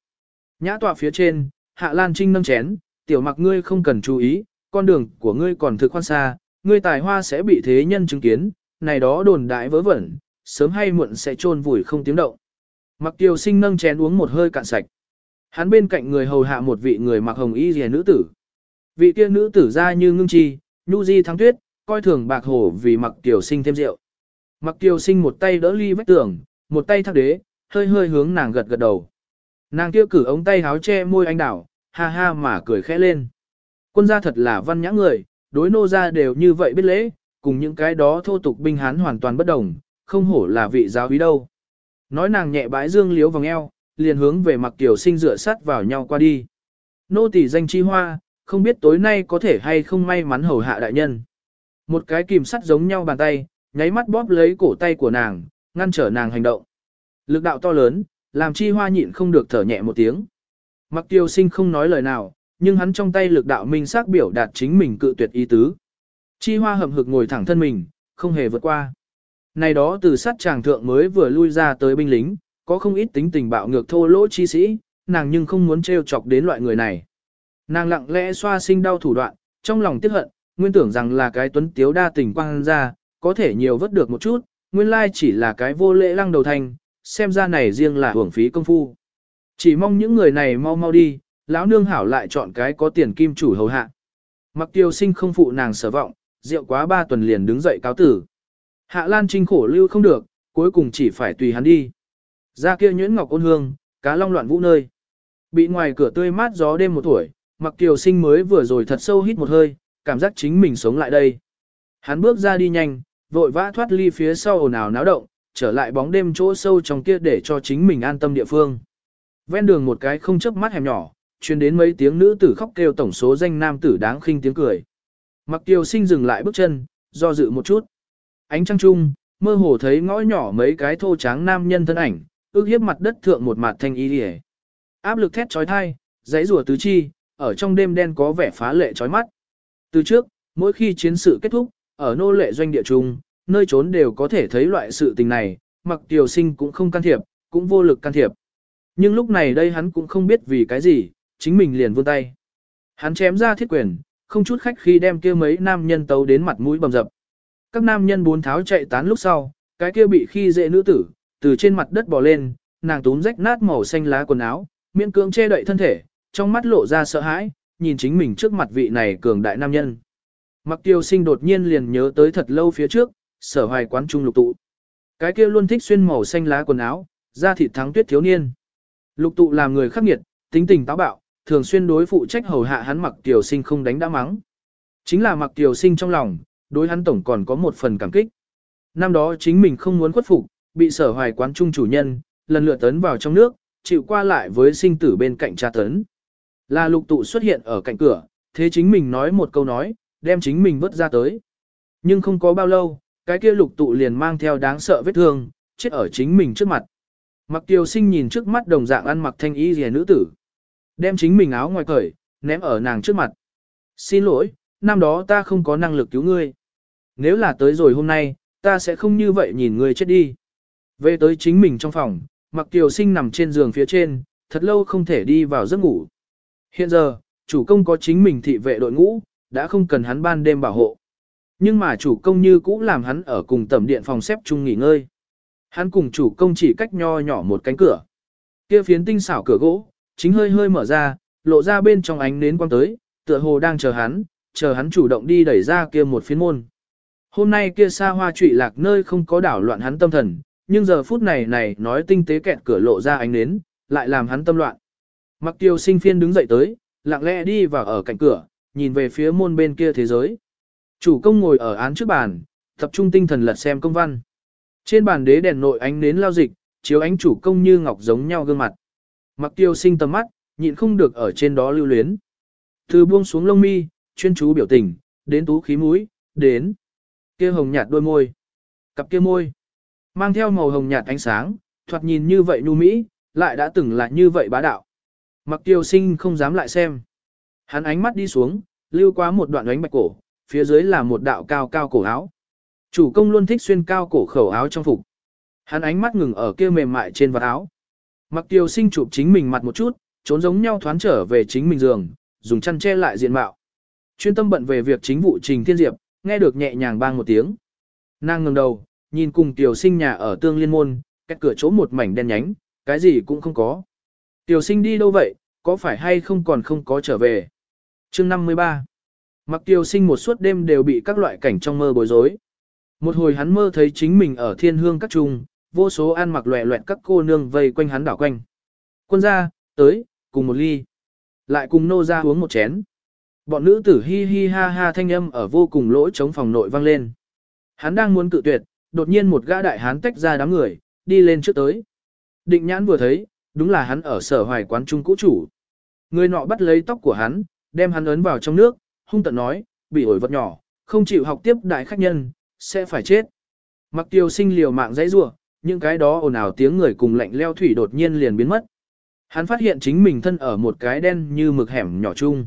Nhã tọa phía trên, Hạ Lan Trinh nâng chén, tiểu mặc ngươi không cần chú ý, con đường của ngươi còn thực khoan xa, ngươi tài hoa sẽ bị thế nhân chứng kiến, này đó đồn đại vớ vẩn, sớm hay muộn sẽ trôn vùi không tiếng động. Mặc tiêu sinh nâng chén uống một hơi cạn sạch. Hắn bên cạnh người hầu hạ một vị người mặc hồng y rìa nữ tử. Vị kia nữ tử ra như ngưng chi, nhu di thắng tuyết, coi thường bạc hổ vì mặc Tiêu sinh thêm rượu. Mặc Tiêu sinh một tay đỡ ly vách tường, một tay thác đế, hơi hơi hướng nàng gật gật đầu. Nàng kia cử ống tay háo che môi anh đảo, ha ha mà cười khẽ lên. Quân gia thật là văn nhã người, đối nô gia đều như vậy biết lễ, cùng những cái đó thô tục binh hán hoàn toàn bất đồng, không hổ là vị giáo úy đâu. Nói nàng nhẹ bãi dương liếu vòng eo, liền hướng về mặc tiểu sinh dựa sát vào nhau qua đi. Nô tỳ danh chi hoa, không biết tối nay có thể hay không may mắn hầu hạ đại nhân. Một cái kìm sắt giống nhau bàn tay, nháy mắt bóp lấy cổ tay của nàng, ngăn trở nàng hành động. Lực đạo to lớn, làm chi hoa nhịn không được thở nhẹ một tiếng. Mặc tiêu sinh không nói lời nào, nhưng hắn trong tay lực đạo minh xác biểu đạt chính mình cự tuyệt ý tứ. Chi hoa hậm hực ngồi thẳng thân mình, không hề vượt qua. Này đó từ sát tràng thượng mới vừa lui ra tới binh lính, có không ít tính tình bạo ngược thô lỗ chi sĩ, nàng nhưng không muốn trêu chọc đến loại người này. Nàng lặng lẽ xoa sinh đau thủ đoạn, trong lòng tiếc hận, nguyên tưởng rằng là cái tuấn tiếu đa tình quang ra, có thể nhiều vất được một chút, nguyên lai chỉ là cái vô lễ lăng đầu thành, xem ra này riêng là hưởng phí công phu. Chỉ mong những người này mau mau đi, lão nương hảo lại chọn cái có tiền kim chủ hầu hạ. Mặc tiêu sinh không phụ nàng sở vọng, rượu quá ba tuần liền đứng dậy cáo tử. Hạ Lan Trinh khổ lưu không được, cuối cùng chỉ phải tùy hắn đi. Ra kia nhuyễn ngọc ôn hương, cá long loạn vũ nơi. Bị ngoài cửa tươi mát gió đêm một tuổi, mặc kiều sinh mới vừa rồi thật sâu hít một hơi, cảm giác chính mình sống lại đây. Hắn bước ra đi nhanh, vội vã thoát ly phía sau ồn ào náo động, trở lại bóng đêm chỗ sâu trong kia để cho chính mình an tâm địa phương. Ven đường một cái không chớp mắt hẻm nhỏ, truyền đến mấy tiếng nữ tử khóc kêu tổng số danh nam tử đáng khinh tiếng cười. Mặc kiều sinh dừng lại bước chân, do dự một chút. Ánh trăng trung, mơ hồ thấy ngõ nhỏ mấy cái thô tráng nam nhân thân ảnh, ước hiếp mặt đất thượng một mặt thanh y liễu. Áp lực thét chói tai, giấy rùa tứ chi, ở trong đêm đen có vẻ phá lệ chói mắt. Từ trước, mỗi khi chiến sự kết thúc, ở nô lệ doanh địa trung, nơi trốn đều có thể thấy loại sự tình này, mặc tiểu sinh cũng không can thiệp, cũng vô lực can thiệp. Nhưng lúc này đây hắn cũng không biết vì cái gì, chính mình liền vươn tay. Hắn chém ra thiết quyền, không chút khách khi đem kia mấy nam nhân tấu đến mặt mũi bầm dập. Các nam nhân bốn tháo chạy tán lúc sau, cái kia bị khi dễ nữ tử, từ trên mặt đất bò lên, nàng túm rách nát màu xanh lá quần áo, miễn cưỡng che đậy thân thể, trong mắt lộ ra sợ hãi, nhìn chính mình trước mặt vị này cường đại nam nhân. Mặc tiêu sinh đột nhiên liền nhớ tới thật lâu phía trước, sở hoài quán trung lục tụ. Cái kia luôn thích xuyên màu xanh lá quần áo, da thịt thắng tuyết thiếu niên. Lục tụ làm người khắc nghiệt, tính tình táo bạo, thường xuyên đối phụ trách hầu hạ hắn mặc tiểu sinh không đánh đã mắng. Chính là mặc tiểu sinh trong lòng, đối hắn tổng còn có một phần cảm kích. Năm đó chính mình không muốn khuất phục, bị sở hoài quán trung chủ nhân, lần lượt tấn vào trong nước, chịu qua lại với sinh tử bên cạnh cha tấn. Là lục tụ xuất hiện ở cạnh cửa, thế chính mình nói một câu nói, đem chính mình vứt ra tới. Nhưng không có bao lâu, cái kia lục tụ liền mang theo đáng sợ vết thương, chết ở chính mình trước mặt. Mặc tiêu sinh nhìn trước mắt đồng dạng ăn mặc thanh y rìa nữ tử. Đem chính mình áo ngoài cởi, ném ở nàng trước mặt. Xin lỗi, năm đó ta không có năng lực cứu ngươi. Nếu là tới rồi hôm nay, ta sẽ không như vậy nhìn ngươi chết đi. Về tới chính mình trong phòng, mặc tiêu sinh nằm trên giường phía trên, thật lâu không thể đi vào giấc ngủ. Hiện giờ, chủ công có chính mình thị vệ đội ngũ, đã không cần hắn ban đêm bảo hộ. Nhưng mà chủ công như cũ làm hắn ở cùng tầm điện phòng xếp chung nghỉ ngơi. Hắn cùng chủ công chỉ cách nho nhỏ một cánh cửa. Kia phiến tinh xảo cửa gỗ, chính hơi hơi mở ra, lộ ra bên trong ánh nến quang tới, tựa hồ đang chờ hắn, chờ hắn chủ động đi đẩy ra kia một phiến môn. Hôm nay kia xa hoa trụy lạc nơi không có đảo loạn hắn tâm thần, nhưng giờ phút này này nói tinh tế kẹt cửa lộ ra ánh nến, lại làm hắn tâm loạn. Mặc tiêu sinh phiên đứng dậy tới, lặng lẽ đi vào ở cạnh cửa, nhìn về phía môn bên kia thế giới. Chủ công ngồi ở án trước bàn, tập trung tinh thần lật xem công văn. Trên bàn đế đèn nội ánh nến lao dịch, chiếu ánh chủ công như ngọc giống nhau gương mặt. Mặc tiêu sinh tầm mắt, nhịn không được ở trên đó lưu luyến. Từ buông xuống lông mi, chuyên chú biểu tình, đến tú khí mũi, đến kia hồng nhạt đôi môi, cặp kia môi, mang theo màu hồng nhạt ánh sáng, thoạt nhìn như vậy nhu mỹ, lại đã từng là như vậy bá đạo. Mặc tiêu sinh không dám lại xem. Hắn ánh mắt đi xuống, lưu qua một đoạn ánh bạch cổ, phía dưới là một đạo cao cao cổ áo. Chủ công luôn thích xuyên cao cổ khẩu áo trong phục. Hắn ánh mắt ngừng ở kia mềm mại trên vạt áo. Mặc tiêu sinh chụp chính mình mặt một chút, trốn giống nhau thoán trở về chính mình giường, dùng chăn che lại diện mạo. Chuyên tâm bận về việc chính vụ Trình Thiên Diệp, nghe được nhẹ nhàng bang một tiếng. Nàng ngừng đầu, nhìn cùng tiểu sinh nhà ở tương liên môn, cách cửa chỗ một mảnh đen nhánh, cái gì cũng không có. Tiểu sinh đi đâu vậy, có phải hay không còn không có trở về. chương 53 Mặc tiểu sinh một suốt đêm đều bị các loại cảnh trong mơ bối rối. Một hồi hắn mơ thấy chính mình ở thiên hương các trung, vô số ăn mặc loẹ loẹt các cô nương vây quanh hắn đảo quanh. Quân ra, tới, cùng một ly. Lại cùng nô ra uống một chén. Bọn nữ tử hi hi ha ha thanh âm ở vô cùng lỗ chống phòng nội vang lên. Hắn đang muốn cự tuyệt, đột nhiên một gã đại hán tách ra đám người, đi lên trước tới. Định nhãn vừa thấy, đúng là hắn ở sở hoài quán trung cũ chủ. Người nọ bắt lấy tóc của hắn, đem hắn ấn vào trong nước, hung tận nói, bị ổi vật nhỏ, không chịu học tiếp đại khách nhân, sẽ phải chết. Mặc tiêu sinh liều mạng dãy rủa, những cái đó ồn ào tiếng người cùng lạnh leo thủy đột nhiên liền biến mất. Hắn phát hiện chính mình thân ở một cái đen như mực hẻm nhỏ chung.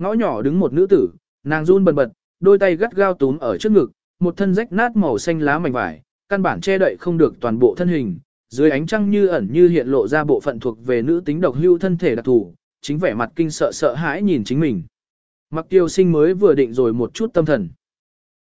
Ngõ nhỏ đứng một nữ tử, nàng run bần bật, đôi tay gắt gao túm ở trước ngực, một thân rách nát màu xanh lá mảnh vải, căn bản che đậy không được toàn bộ thân hình, dưới ánh trăng như ẩn như hiện lộ ra bộ phận thuộc về nữ tính độc hưu thân thể đặc thù, chính vẻ mặt kinh sợ sợ hãi nhìn chính mình. Mặc tiêu sinh mới vừa định rồi một chút tâm thần.